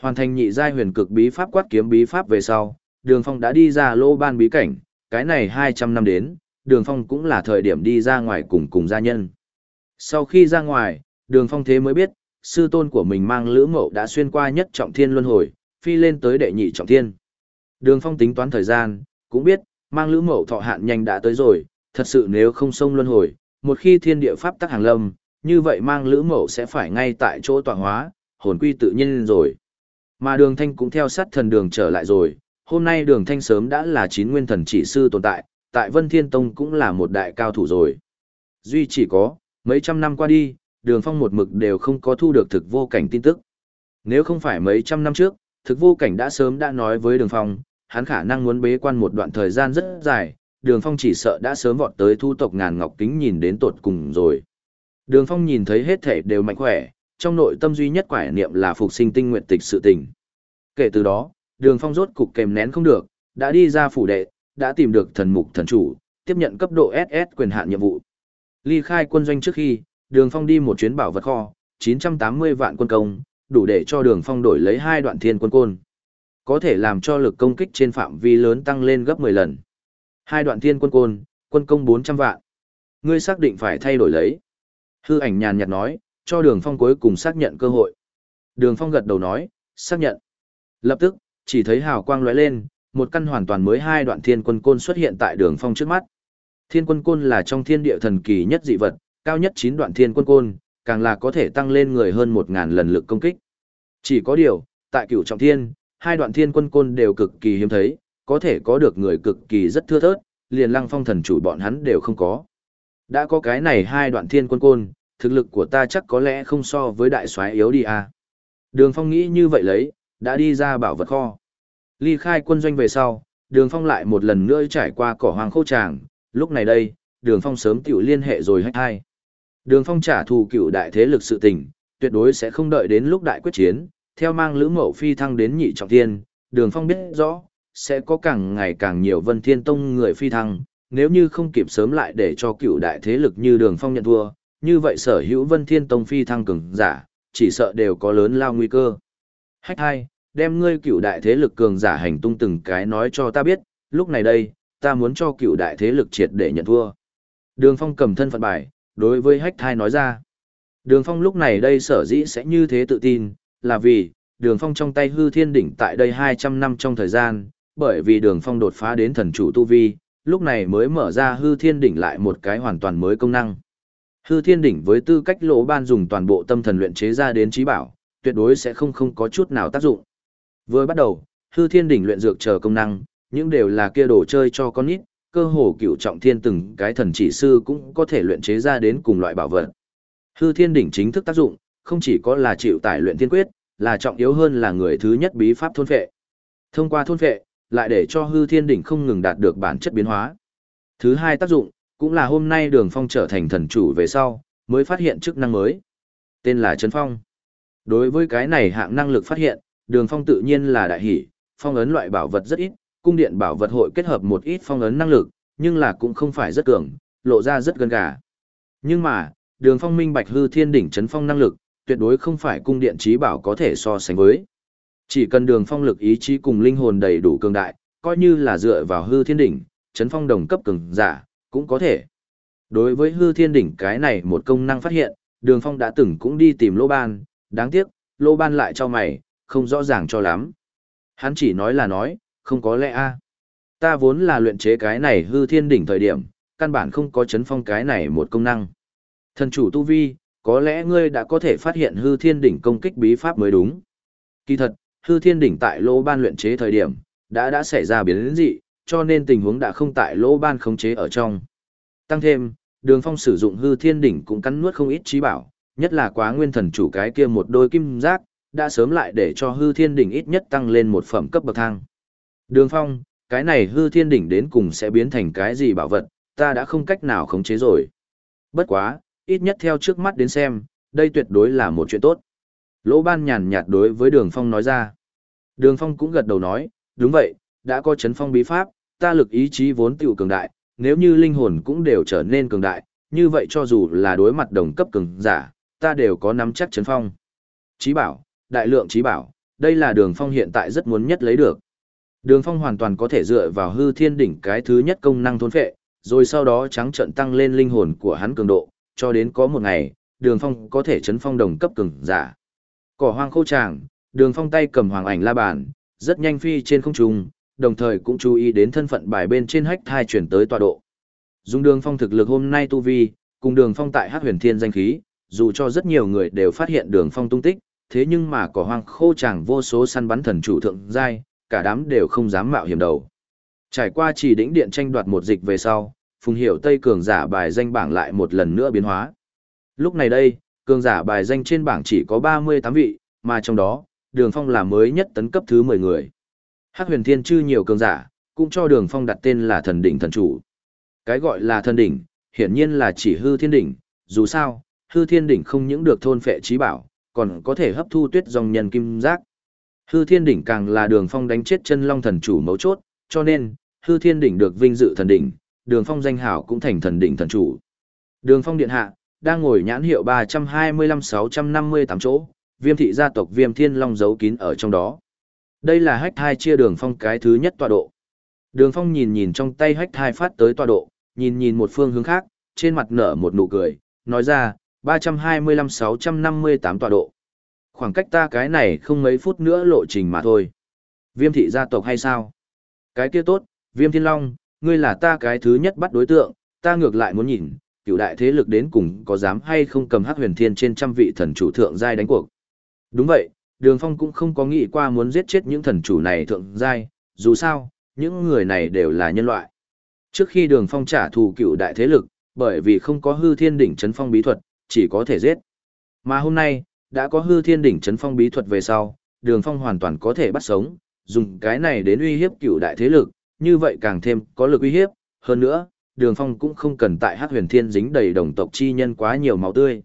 Hoàn thành nhị giai huyền cực bí pháp quát kiếm bí pháp về sau, Đường Phong đã đi ra lô ban bí cảnh, cái này 200 năm đến, Đường Phong cũng là thời điểm đi ra ngoài cùng cùng gia nhân. Sau khi ra ngoài, Đường Phong thế mới biết, sư tôn của mình mang lữ mậu đã xuyên qua nhất trọng thiên luân hồi, phi lên tới đệ nhị trọng thiên. Đường Phong tính toán thời gian, cũng biết, mang lữ mậu thọ hạn nhanh đã tới rồi, thật sự nếu không xông luân hồi, một khi thiên địa pháp tắc hàng lâm, như vậy mang lữ mậu sẽ phải ngay tại chỗ tọa hóa, hồn quy tự nhiên rồi. Mà đường thanh cũng theo sát thần đường trở lại rồi, hôm nay đường thanh sớm đã là chín nguyên thần chỉ sư tồn tại, tại Vân Thiên Tông cũng là một đại cao thủ rồi. Duy chỉ có, mấy trăm năm qua đi, đường phong một mực đều không có thu được thực vô cảnh tin tức. Nếu không phải mấy trăm năm trước, thực vô cảnh đã sớm đã nói với đường phong, hắn khả năng muốn bế quan một đoạn thời gian rất dài, đường phong chỉ sợ đã sớm vọt tới thu tộc ngàn ngọc kính nhìn đến tột cùng rồi. Đường phong nhìn thấy hết thể đều mạnh khỏe, trong nội tâm duy nhất quải niệm là phục sinh tinh nguyện tịch sự tình. Kể từ đó, đường phong rốt cục kèm nén không được, đã đi ra phủ đệ, đã tìm được thần mục thần chủ, tiếp nhận cấp độ SS quyền hạn nhiệm vụ. Ly khai quân doanh trước khi, đường phong đi một chuyến bảo vật kho, 980 vạn quân công, đủ để cho đường phong đổi lấy hai đoạn thiên quân côn. Có thể làm cho lực công kích trên phạm vi lớn tăng lên gấp 10 lần. Hai đoạn thiên quân côn, quân công 400 vạn. Ngươi xác định phải thay đổi lấy. Hư ảnh nhàn nhạt nói, cho đường phong cuối cùng xác nhận cơ hội. Đường phong gật đầu nói, xác nhận. Lập tức, chỉ thấy hào quang lóe lên, một căn hoàn toàn mới hai đoạn thiên quân côn xuất hiện tại đường phong trước mắt. Thiên quân côn là trong thiên địa thần kỳ nhất dị vật, cao nhất chín đoạn thiên quân côn, càng là có thể tăng lên người hơn một ngàn lần lực công kích. Chỉ có điều, tại cửu trọng thiên, hai đoạn thiên quân côn đều cực kỳ hiếm thấy, có thể có được người cực kỳ rất thưa thớt, liền lăng phong thần chủ bọn hắn đều không có. Đã có cái này hai đoạn thiên quân côn, thực lực của ta chắc có lẽ không so với đại soái yếu đi à. Đường phong nghĩ như vậy lấy, đã đi ra bảo vật kho. Ly khai quân doanh về sau, đường phong lại một lần nữa trải qua cỏ hoàng khô tràng, lúc này đây, đường phong sớm tiểu liên hệ rồi hách hai. Đường phong trả thù cựu đại thế lực sự tình, tuyệt đối sẽ không đợi đến lúc đại quyết chiến, theo mang lữ mậu phi thăng đến nhị trọng thiên, đường phong biết rõ, sẽ có càng ngày càng nhiều vân thiên tông người phi thăng, nếu như không kịp sớm lại để cho cựu đại thế lực như đường phong nhận thua, như vậy sở hữu vân thiên tông phi thăng cường giả, chỉ sợ đều có lớn lao nguy cơ. Hách hai, đem ngươi cựu đại thế lực cường giả hành tung từng cái nói cho ta biết, lúc này đây, ta muốn cho cựu đại thế lực triệt để nhận thua. Đường phong cầm thân phận bài, đối với hách thai nói ra. Đường phong lúc này đây sở dĩ sẽ như thế tự tin, là vì, đường phong trong tay hư thiên đỉnh tại đây 200 năm trong thời gian, bởi vì đường phong đột phá đến thần chủ tu vi, lúc này mới mở ra hư thiên đỉnh lại một cái hoàn toàn mới công năng. Hư thiên đỉnh với tư cách lỗ ban dùng toàn bộ tâm thần luyện chế ra đến trí bảo, tuyệt đối sẽ không không có chút nào tác dụng. Vừa bắt đầu, hư thiên đỉnh luyện dược chờ công năng, những đều là kia đồ chơi cho con nít, cơ hồ cựu trọng thiên từng cái thần chỉ sư cũng có thể luyện chế ra đến cùng loại bảo vật. Hư thiên đỉnh chính thức tác dụng, không chỉ có là chịu tải luyện thiên quyết, là trọng yếu hơn là người thứ nhất bí pháp thôn phệ. Thông qua thôn phệ, lại để cho hư thiên đỉnh không ngừng đạt được bản chất biến hóa. Thứ hai tác dụng, cũng là hôm nay đường phong trở thành thần chủ về sau, mới phát hiện chức năng mới. Tên là Trấn Phong. Đối với cái này hạng năng lực phát hiện, đường phong tự nhiên là đại hỷ, phong ấn loại bảo vật rất ít, cung điện bảo vật hội kết hợp một ít phong ấn năng lực, nhưng là cũng không phải rất cường, lộ ra rất gần gà. Nhưng mà, đường phong minh bạch hư thiên đỉnh chấn phong năng lực, tuyệt đối không phải cung điện trí bảo có thể so sánh với. Chỉ cần đường phong lực ý chí cùng linh hồn đầy đủ cường đại, coi như là dựa vào hư thiên đỉnh, chấn phong đồng cấp cường giả, cũng có thể. Đối với hư thiên đỉnh cái này một công năng phát hiện, đường phong đã từng cũng đi tìm lỗ ban, đáng tiếc, lô ban lại cho mày, không rõ ràng cho lắm. Hắn chỉ nói là nói, không có lẽ a Ta vốn là luyện chế cái này hư thiên đỉnh thời điểm, căn bản không có chấn phong cái này một công năng. Thần chủ tu vi, có lẽ ngươi đã có thể phát hiện hư thiên đỉnh công kích bí pháp mới đúng. Kỳ thật, hư thiên đỉnh tại lô ban luyện chế thời điểm, đã đã xảy ra biến dị, cho nên tình huống đã không tại lô ban khống chế ở trong. Tăng thêm, đường phong sử dụng hư thiên đỉnh cũng cắn nuốt không ít trí bảo, nhất là quá nguyên thần chủ cái kia một đôi kim giác, đã sớm lại để cho hư thiên đỉnh ít nhất tăng lên một phẩm cấp bậc thang. Đường phong, cái này hư thiên đỉnh đến cùng sẽ biến thành cái gì bảo vật, ta đã không cách nào khống chế rồi. Bất quá, ít nhất theo trước mắt đến xem, đây tuyệt đối là một chuyện tốt. Lỗ ban nhàn nhạt đối với đường phong nói ra. Đường phong cũng gật đầu nói, đúng vậy, đã có chấn phong bí pháp, ta lực ý chí vốn tiểu cường đại, nếu như linh hồn cũng đều trở nên cường đại, như vậy cho dù là đối mặt đồng cấp cường giả, ta đều có nắm chắc chấn phong. Chí bảo, đại lượng chí bảo, đây là đường phong hiện tại rất muốn nhất lấy được. Đường phong hoàn toàn có thể dựa vào hư thiên đỉnh cái thứ nhất công năng thôn phệ, rồi sau đó trắng trận tăng lên linh hồn của hắn cường độ, cho đến có một ngày, đường phong có thể chấn phong đồng cấp cường giả. Cỏ hoang khô tràng, đường phong tay cầm hoàng ảnh la bàn, rất nhanh phi trên không trung, đồng thời cũng chú ý đến thân phận bài bên trên hách thai chuyển tới tọa độ. Dùng đường phong thực lực hôm nay tu vi, cùng đường phong tại hát huyền thiên danh khí, dù cho rất nhiều người đều phát hiện đường phong tung tích, thế nhưng mà cỏ hoang khô tràng vô số săn bắn thần chủ thượng giai, cả đám đều không dám mạo hiểm đầu. Trải qua chỉ đỉnh điện tranh đoạt một dịch về sau, Phùng Hiểu Tây cường giả bài danh bảng lại một lần nữa biến hóa. Lúc này đây, cường giả bài danh trên bảng chỉ có 38 vị, mà trong đó, Đường Phong là mới nhất tấn cấp thứ 10 người. Hắc Huyền Thiên chư nhiều cường giả, cũng cho Đường Phong đặt tên là Thần đỉnh thần chủ. Cái gọi là thần đỉnh, hiển nhiên là chỉ hư thiên đỉnh, dù sao, hư thiên đỉnh không những được thôn phệ trí bảo, còn có thể hấp thu tuyết dòng nhân kim giác. Hư thiên đỉnh càng là Đường Phong đánh chết chân long thần chủ mấu chốt, cho nên, hư thiên đỉnh được vinh dự thần đỉnh, đường phong danh hảo cũng thành thần đỉnh thần chủ. Đường phong điện hạ, đang ngồi nhãn hiệu ba trăm hai mươi lăm sáu trăm năm mươi tám chỗ, viêm thị gia tộc viêm thiên long giấu kín ở trong đó. Đây là hách thai chia đường phong cái thứ nhất tọa độ. Đường phong nhìn nhìn trong tay hách thai phát tới tọa độ, nhìn nhìn một phương hướng khác, trên mặt nở một nụ cười, nói ra, ba trăm hai mươi lăm sáu trăm năm mươi tám tọa độ. Khoảng cách ta cái này không mấy phút nữa lộ trình mà thôi. Viêm thị gia tộc hay sao? Cái kia tốt, viêm thiên long, ngươi là ta cái thứ nhất bắt đối tượng, ta ngược lại muốn nhìn, cựu đại thế lực đến cùng có dám hay không cầm hắc huyền thiên trên trăm vị thần chủ thượng giai đánh cuộc. Đúng vậy, đường phong cũng không có nghĩ qua muốn giết chết những thần chủ này thượng giai, dù sao, những người này đều là nhân loại. Trước khi đường phong trả thù cựu đại thế lực, bởi vì không có hư thiên đỉnh chấn phong bí thuật, chỉ có thể giết. Mà hôm nay, đã có hư thiên đỉnh chấn phong bí thuật về sau, đường phong hoàn toàn có thể bắt sống, dùng cái này đến uy hiếp cựu đại thế lực, như vậy càng thêm có lực uy hiếp, hơn nữa, đường phong cũng không cần tại hát huyền thiên dính đầy đồng tộc chi nhân quá nhiều máu tươi.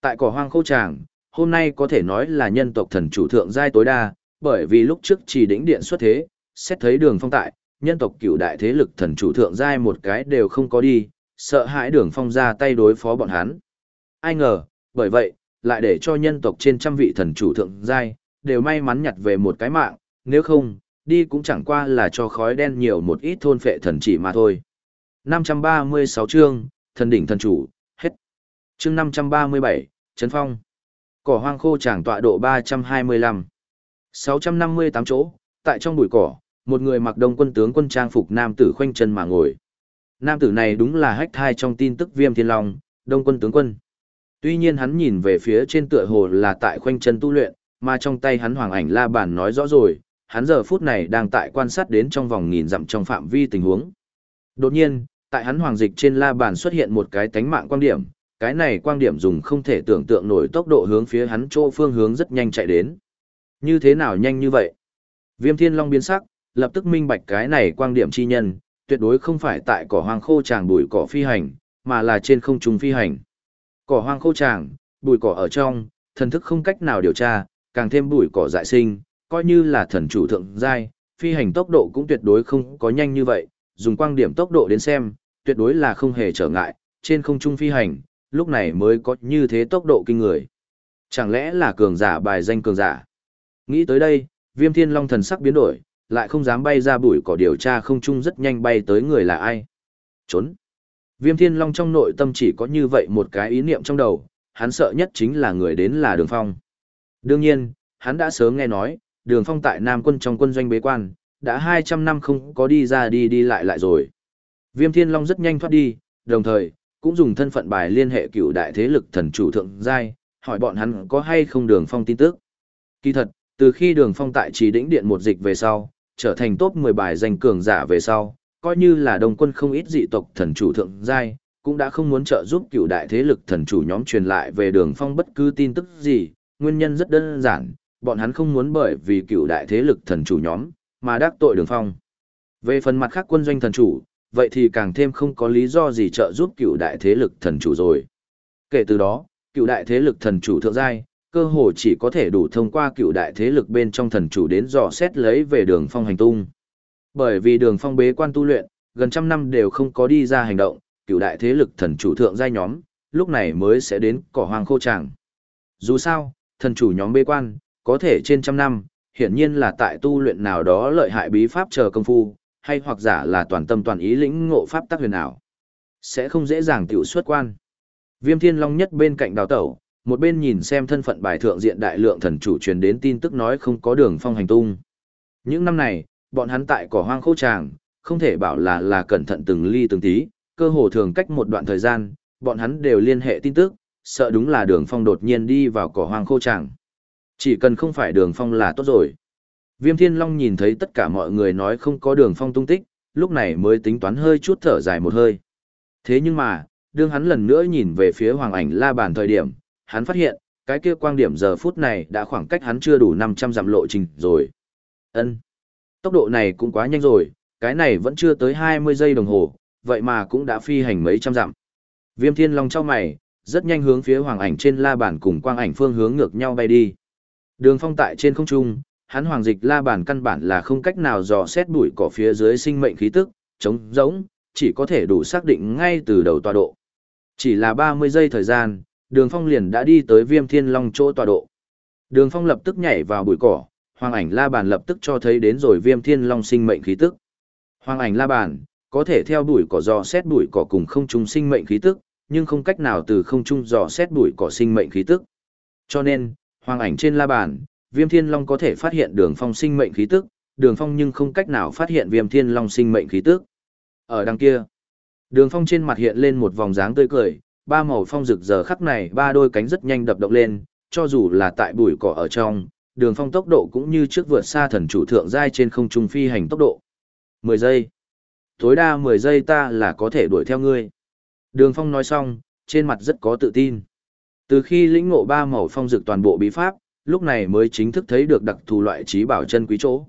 Tại cỏ hoang khô tràng, hôm nay có thể nói là nhân tộc thần chủ thượng giai tối đa, bởi vì lúc trước chỉ đỉnh điện xuất thế, xét thấy đường phong tại, nhân tộc cựu đại thế lực thần chủ thượng giai một cái đều không có đi, sợ hãi đường phong ra tay đối phó bọn hắn. Ai ngờ, bởi vậy, lại để cho nhân tộc trên trăm vị thần chủ thượng giai, đều may mắn nhặt về một cái mạng, nếu không, đi cũng chẳng qua là cho khói đen nhiều một ít thôn phệ thần chỉ mà thôi. 536 chương, thần đỉnh thần chủ, hết. Chương 537, Trấn Phong. Cỏ hoang khô tràng tọa độ 325. 658 chỗ, tại trong bụi cỏ, một người mặc đông quân tướng quân trang phục nam tử khoanh chân mà ngồi. Nam tử này đúng là hách thai trong tin tức viêm thiên long, đông quân tướng quân. Tuy nhiên hắn nhìn về phía trên tựa hồ là tại khoanh chân tu luyện, mà trong tay hắn hoàng ảnh la bàn nói rõ rồi, hắn giờ phút này đang tại quan sát đến trong vòng nghìn dặm trong phạm vi tình huống. Đột nhiên, tại hắn hoàng dịch trên la bàn xuất hiện một cái tánh mạng quan điểm, cái này quang điểm dùng không thể tưởng tượng nổi tốc độ hướng phía hắn chỗ phương hướng rất nhanh chạy đến. Như thế nào nhanh như vậy? Viêm Thiên Long biến sắc, lập tức minh bạch cái này quang điểm chi nhân, tuyệt đối không phải tại cỏ hoang khô tràng bụi cỏ phi hành, mà là trên không trung phi hành. Cỏ hoang khô tràng, bụi cỏ ở trong, thần thức không cách nào điều tra, càng thêm bụi cỏ dại sinh, coi như là thần chủ thượng giai, phi hành tốc độ cũng tuyệt đối không có nhanh như vậy, dùng quang điểm tốc độ đến xem, tuyệt đối là không hề trở ngại, trên không trung phi hành, lúc này mới có như thế tốc độ kinh người. Chẳng lẽ là cường giả bài danh cường giả? Nghĩ tới đây, viêm thiên long thần sắc biến đổi, lại không dám bay ra bụi cỏ điều tra không trung rất nhanh bay tới người là ai. Trốn. Viêm thiên long trong nội tâm chỉ có như vậy một cái ý niệm trong đầu, hắn sợ nhất chính là người đến là đường phong. Đương nhiên, hắn đã sớm nghe nói, đường phong tại Nam quân trong quân doanh bế quan, đã 200 năm không có đi ra đi đi lại lại rồi. Viêm thiên long rất nhanh thoát đi, đồng thời, cũng dùng thân phận bài liên hệ cựu đại thế lực thần chủ thượng giai, hỏi bọn hắn có hay không đường phong tin tức. Kỳ thật, từ khi đường phong tại trì đỉnh điện một dịch về sau, trở thành top 10 bài danh cường giả về sau, coi như là đồng quân không ít dị tộc thần chủ thượng giai, cũng đã không muốn trợ giúp cựu đại thế lực thần chủ nhóm truyền lại về đường phong bất cứ tin tức gì, nguyên nhân rất đơn giản, bọn hắn không muốn bởi vì cựu đại thế lực thần chủ nhóm, mà đắc tội đường phong. Về phần mặt khác quân doanh thần chủ, vậy thì càng thêm không có lý do gì trợ giúp cựu đại thế lực thần chủ rồi. Kể từ đó, cựu đại thế lực thần chủ thượng giai, cơ hồ chỉ có thể đủ thông qua cựu đại thế lực bên trong thần chủ đến dò xét lấy về đường phong hành tung. Bởi vì đường phong bế quan tu luyện, gần trăm năm đều không có đi ra hành động, cựu đại thế lực thần chủ thượng giai nhóm, lúc này mới sẽ đến cỏ hoàng khô tràng. Dù sao, thần chủ nhóm bế quan, có thể trên trăm năm, hiển nhiên là tại tu luyện nào đó lợi hại bí pháp chờ công phu, hay hoặc giả là toàn tâm toàn ý lĩnh ngộ pháp tắc huyền ảo. Sẽ không dễ dàng tiểu xuất quan. Viêm Thiên Long nhất bên cạnh đào tẩu, một bên nhìn xem thân phận bài thượng diện đại lượng thần chủ truyền đến tin tức nói không có đường phong hành tung. Những năm này, bọn hắn tại cỏ hoang khô tràng, không thể bảo là là cẩn thận từng ly từng tí, cơ hồ thường cách một đoạn thời gian, bọn hắn đều liên hệ tin tức, sợ đúng là đường phong đột nhiên đi vào cỏ hoang khô tràng. Chỉ cần không phải đường phong là tốt rồi. Viêm Thiên Long nhìn thấy tất cả mọi người nói không có đường phong tung tích, lúc này mới tính toán hơi chút thở dài một hơi. Thế nhưng mà, đương hắn lần nữa nhìn về phía hoàng ảnh la bàn thời điểm, hắn phát hiện, cái kia quang điểm giờ phút này đã khoảng cách hắn chưa đủ 500 dặm lộ trình rồi. Ân, Tốc độ này cũng quá nhanh rồi, cái này vẫn chưa tới 20 giây đồng hồ, vậy mà cũng đã phi hành mấy trăm dặm. Viêm Thiên Long trao mày, rất nhanh hướng phía hoàng ảnh trên la bàn cùng quang ảnh phương hướng ngược nhau bay đi. Đường phong tại trên không trung, hắn hoàng dịch la bàn căn bản là không cách nào dò xét bụi cỏ phía dưới sinh mệnh khí tức, trống rỗng, chỉ có thể đủ xác định ngay từ đầu tọa độ. Chỉ là 30 giây thời gian, đường phong liền đã đi tới viêm thiên long chỗ tọa độ. Đường phong lập tức nhảy vào bụi cỏ, hoàng ảnh la bàn lập tức cho thấy đến rồi viêm thiên long sinh mệnh khí tức. Hoàng ảnh la bàn, có thể theo đuổi cỏ dò xét đuổi cỏ cùng không trung sinh mệnh khí tức, nhưng không cách nào từ không trung dò xét đuổi cỏ sinh mệnh khí tức. Cho nên, hoàng ảnh trên la bàn, viêm thiên long có thể phát hiện đường phong sinh mệnh khí tức, đường phong nhưng không cách nào phát hiện viêm thiên long sinh mệnh khí tức. Ở đằng kia, đường phong trên mặt hiện lên một vòng dáng tươi cười, ba màu phong rực giờ khắc này ba đôi cánh rất nhanh đập động lên, cho dù là tại bụi cỏ ở trong, đường phong tốc độ cũng như trước vượt xa thần chủ thượng giai trên không trung phi hành tốc độ. 10 giây. Tối đa 10 giây ta là có thể đuổi theo ngươi. Đường phong nói xong, trên mặt rất có tự tin. Từ khi lĩnh ngộ ba màu phong dực toàn bộ bí pháp, lúc này mới chính thức thấy được đặc thù loại trí bảo chân quý chỗ.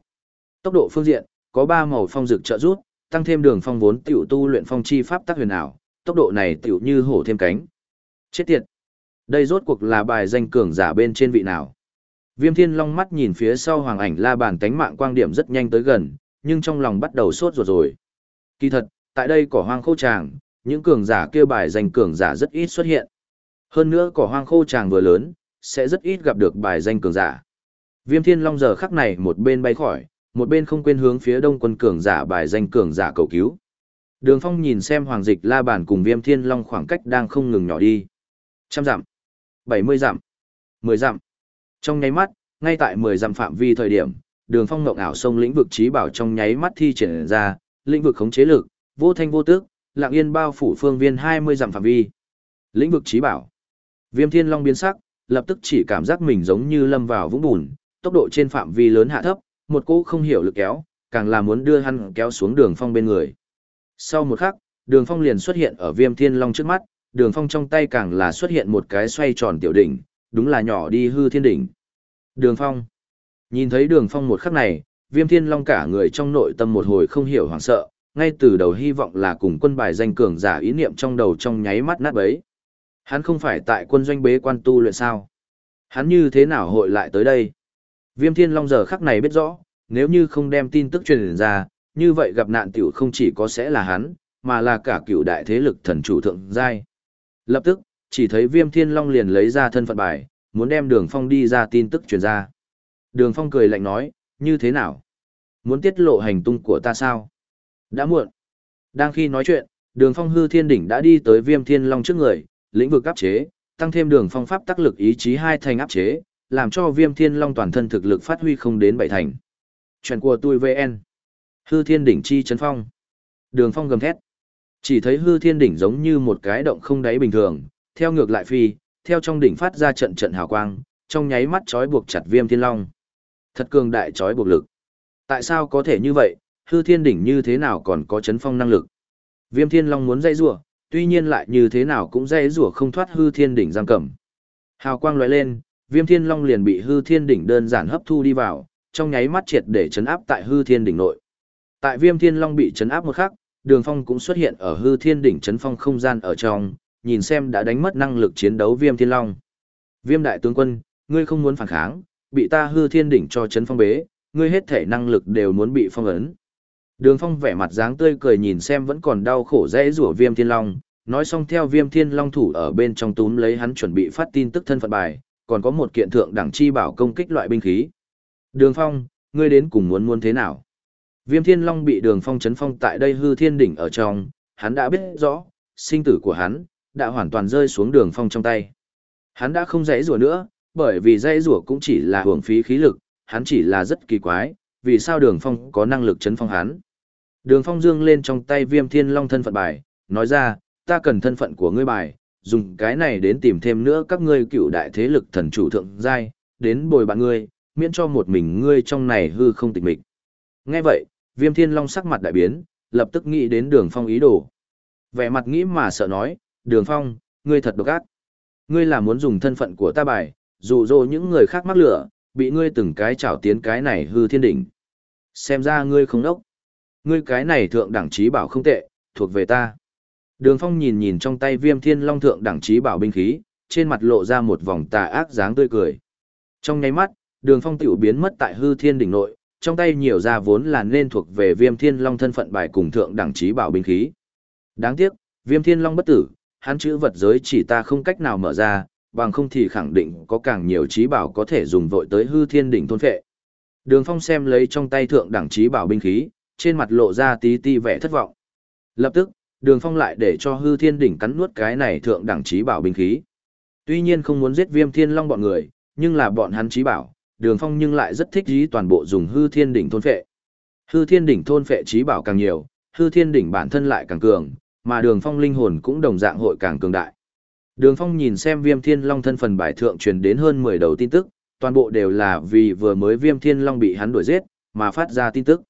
Tốc độ phương diện, có ba màu phong dực trợ rút, tăng thêm đường phong vốn tiểu tu luyện phong chi pháp tác huyền ảo, tốc độ này tiểu như hổ thêm cánh. Chết tiệt. Đây rốt cuộc là bài danh cường giả bên trên vị nào. Viêm thiên long mắt nhìn phía sau hoàng ảnh la bàn tánh mạng quang điểm rất nhanh tới gần, nhưng trong lòng bắt đầu sốt ruột rồi. Kỳ thật, tại đây cỏ hoang khô tràng, những cường giả kêu bài danh cường giả rất ít xuất hiện. Hơn nữa cỏ hoang khô tràng vừa lớn, sẽ rất ít gặp được bài danh cường giả. Viêm thiên long giờ khắc này một bên bay khỏi, một bên không quên hướng phía đông quân cường giả bài danh cường giả cầu cứu. Đường phong nhìn xem hoàng dịch la bàn cùng viêm thiên long khoảng cách đang không ngừng nhỏ đi. Trăm dặm, bảy mươi dặm, mười dặm. Trong nháy mắt, ngay tại mười dặm phạm vi thời điểm, đường phong ngộng ảo sông lĩnh vực trí bảo trong nháy mắt thi triển ra, lĩnh vực khống chế lực, vô thanh vô tức, lặng yên bao phủ phương viên hai mươi dặm phạm vi. Lĩnh vực trí bảo. Viêm Thiên Long biến sắc, lập tức chỉ cảm giác mình giống như lâm vào vũng bùn, tốc độ trên phạm vi lớn hạ thấp, một cỗ không hiểu lực kéo, càng là muốn đưa hắn kéo xuống đường phong bên người. Sau một khắc, đường phong liền xuất hiện ở Viêm Thiên Long trước mắt, đường phong trong tay càng là xuất hiện một cái xoay tròn tiểu đỉnh, đúng là nhỏ đi hư thiên đỉnh. Đường phong. Nhìn thấy đường phong một khắc này, Viêm Thiên Long cả người trong nội tâm một hồi không hiểu hoảng sợ, ngay từ đầu hy vọng là cùng quân bài danh cường giả ý niệm trong đầu trong nháy mắt nát bấy. Hắn không phải tại quân doanh bế quan tu luyện sao? Hắn như thế nào hội lại tới đây? Viêm Thiên Long giờ khắc này biết rõ, nếu như không đem tin tức truyền ra, như vậy gặp nạn tiểu không chỉ có sẽ là hắn, mà là cả cựu đại thế lực thần chủ thượng giai. Lập tức, chỉ thấy Viêm Thiên Long liền lấy ra thân phận bài, muốn đem Đường Phong đi ra tin tức truyền ra. Đường Phong cười lạnh nói, như thế nào? Muốn tiết lộ hành tung của ta sao? Đã muộn. Đang khi nói chuyện, Đường Phong hư thiên đỉnh đã đi tới Viêm Thiên Long trước người, lĩnh vực áp chế, tăng thêm đường phong pháp tác lực ý chí hai thành áp chế, làm cho viêm thiên long toàn thân thực lực phát huy không đến bảy thành. Chuyện của tôi VN. Hư thiên đỉnh chi chấn phong. Đường phong gầm thét. Chỉ thấy hư thiên đỉnh giống như một cái động không đáy bình thường, theo ngược lại phi, theo trong đỉnh phát ra trận trận hào quang, trong nháy mắt trói buộc chặt viêm thiên long. Thật cường đại trói buộc lực. Tại sao có thể như vậy, hư thiên đỉnh như thế nào còn có chấn phong năng lực? Viêm thiên long muốn dây rủa tuy nhiên lại như thế nào cũng dây rủa không thoát hư thiên đỉnh giam cầm. Hào quang lóe lên, viêm thiên long liền bị hư thiên đỉnh đơn giản hấp thu đi vào, trong nháy mắt triệt để chấn áp tại hư thiên đỉnh nội. Tại viêm thiên long bị chấn áp một khắc, đường phong cũng xuất hiện ở hư thiên đỉnh chấn phong không gian ở trong, nhìn xem đã đánh mất năng lực chiến đấu viêm thiên long. Viêm đại tướng quân, ngươi không muốn phản kháng, bị ta hư thiên đỉnh cho chấn phong bế, ngươi hết thể năng lực đều muốn bị phong ấn. Đường phong vẻ mặt dáng tươi cười nhìn xem vẫn còn đau khổ dễ rủa viêm thiên long, nói xong theo viêm thiên long thủ ở bên trong túm lấy hắn chuẩn bị phát tin tức thân phận bài, còn có một kiện thượng đẳng chi bảo công kích loại binh khí. Đường phong, ngươi đến cùng muốn muốn thế nào? Viêm thiên long bị đường phong chấn phong tại đây hư thiên đỉnh ở trong, hắn đã biết rõ, sinh tử của hắn, đã hoàn toàn rơi xuống đường phong trong tay. Hắn đã không dãy rủa nữa, bởi vì dãy rủa cũng chỉ là hưởng phí khí lực, hắn chỉ là rất kỳ quái, vì sao đường phong có năng lực chấn phong hắn. Đường phong dương lên trong tay viêm thiên long thân phận bài, nói ra, ta cần thân phận của ngươi bài, dùng cái này đến tìm thêm nữa các ngươi cựu đại thế lực thần chủ thượng giai, đến bồi bạn ngươi, miễn cho một mình ngươi trong này hư không tịch mịch. Nghe vậy, viêm thiên long sắc mặt đại biến, lập tức nghĩ đến đường phong ý đồ. Vẻ mặt nghĩ mà sợ nói, đường phong, ngươi thật độc ác. Ngươi là muốn dùng thân phận của ta bài, dụ dỗ những người khác mắc lửa, bị ngươi từng cái trảo tiến cái này hư thiên đỉnh. Xem ra ngươi không đốc. Ngươi cái này thượng đẳng trí bảo không tệ, thuộc về ta. Đường Phong nhìn nhìn trong tay Viêm Thiên Long thượng đẳng trí bảo binh khí, trên mặt lộ ra một vòng tà ác dáng tươi cười. Trong nháy mắt, Đường Phong tiểu biến mất tại hư thiên đỉnh nội, trong tay nhiều ra vốn là nên thuộc về Viêm Thiên Long thân phận bài cùng thượng đẳng trí bảo binh khí. Đáng tiếc, Viêm Thiên Long bất tử, hắn chữ vật giới chỉ ta không cách nào mở ra, bằng không thì khẳng định có càng nhiều trí bảo có thể dùng vội tới hư thiên đỉnh thôn phệ. Đường Phong xem lấy trong tay thượng đẳng trí bảo binh khí, trên mặt lộ ra tí ti vẻ thất vọng. Lập tức, Đường Phong lại để cho hư thiên đỉnh cắn nuốt cái này thượng đẳng trí bảo binh khí. Tuy nhiên không muốn giết viêm thiên long bọn người, nhưng là bọn hắn trí bảo, đường phong nhưng lại rất thích ý toàn bộ dùng hư thiên đỉnh thôn phệ. Hư thiên đỉnh thôn phệ trí bảo càng nhiều, hư thiên đỉnh bản thân lại càng cường, mà đường phong linh hồn cũng đồng dạng hội càng cường đại. Đường phong nhìn xem viêm thiên long thân phần bài thượng truyền đến hơn mười đầu tin tức, toàn bộ đều là vì vừa mới viêm thiên long bị hắn đuổi giết, mà phát ra tin tức.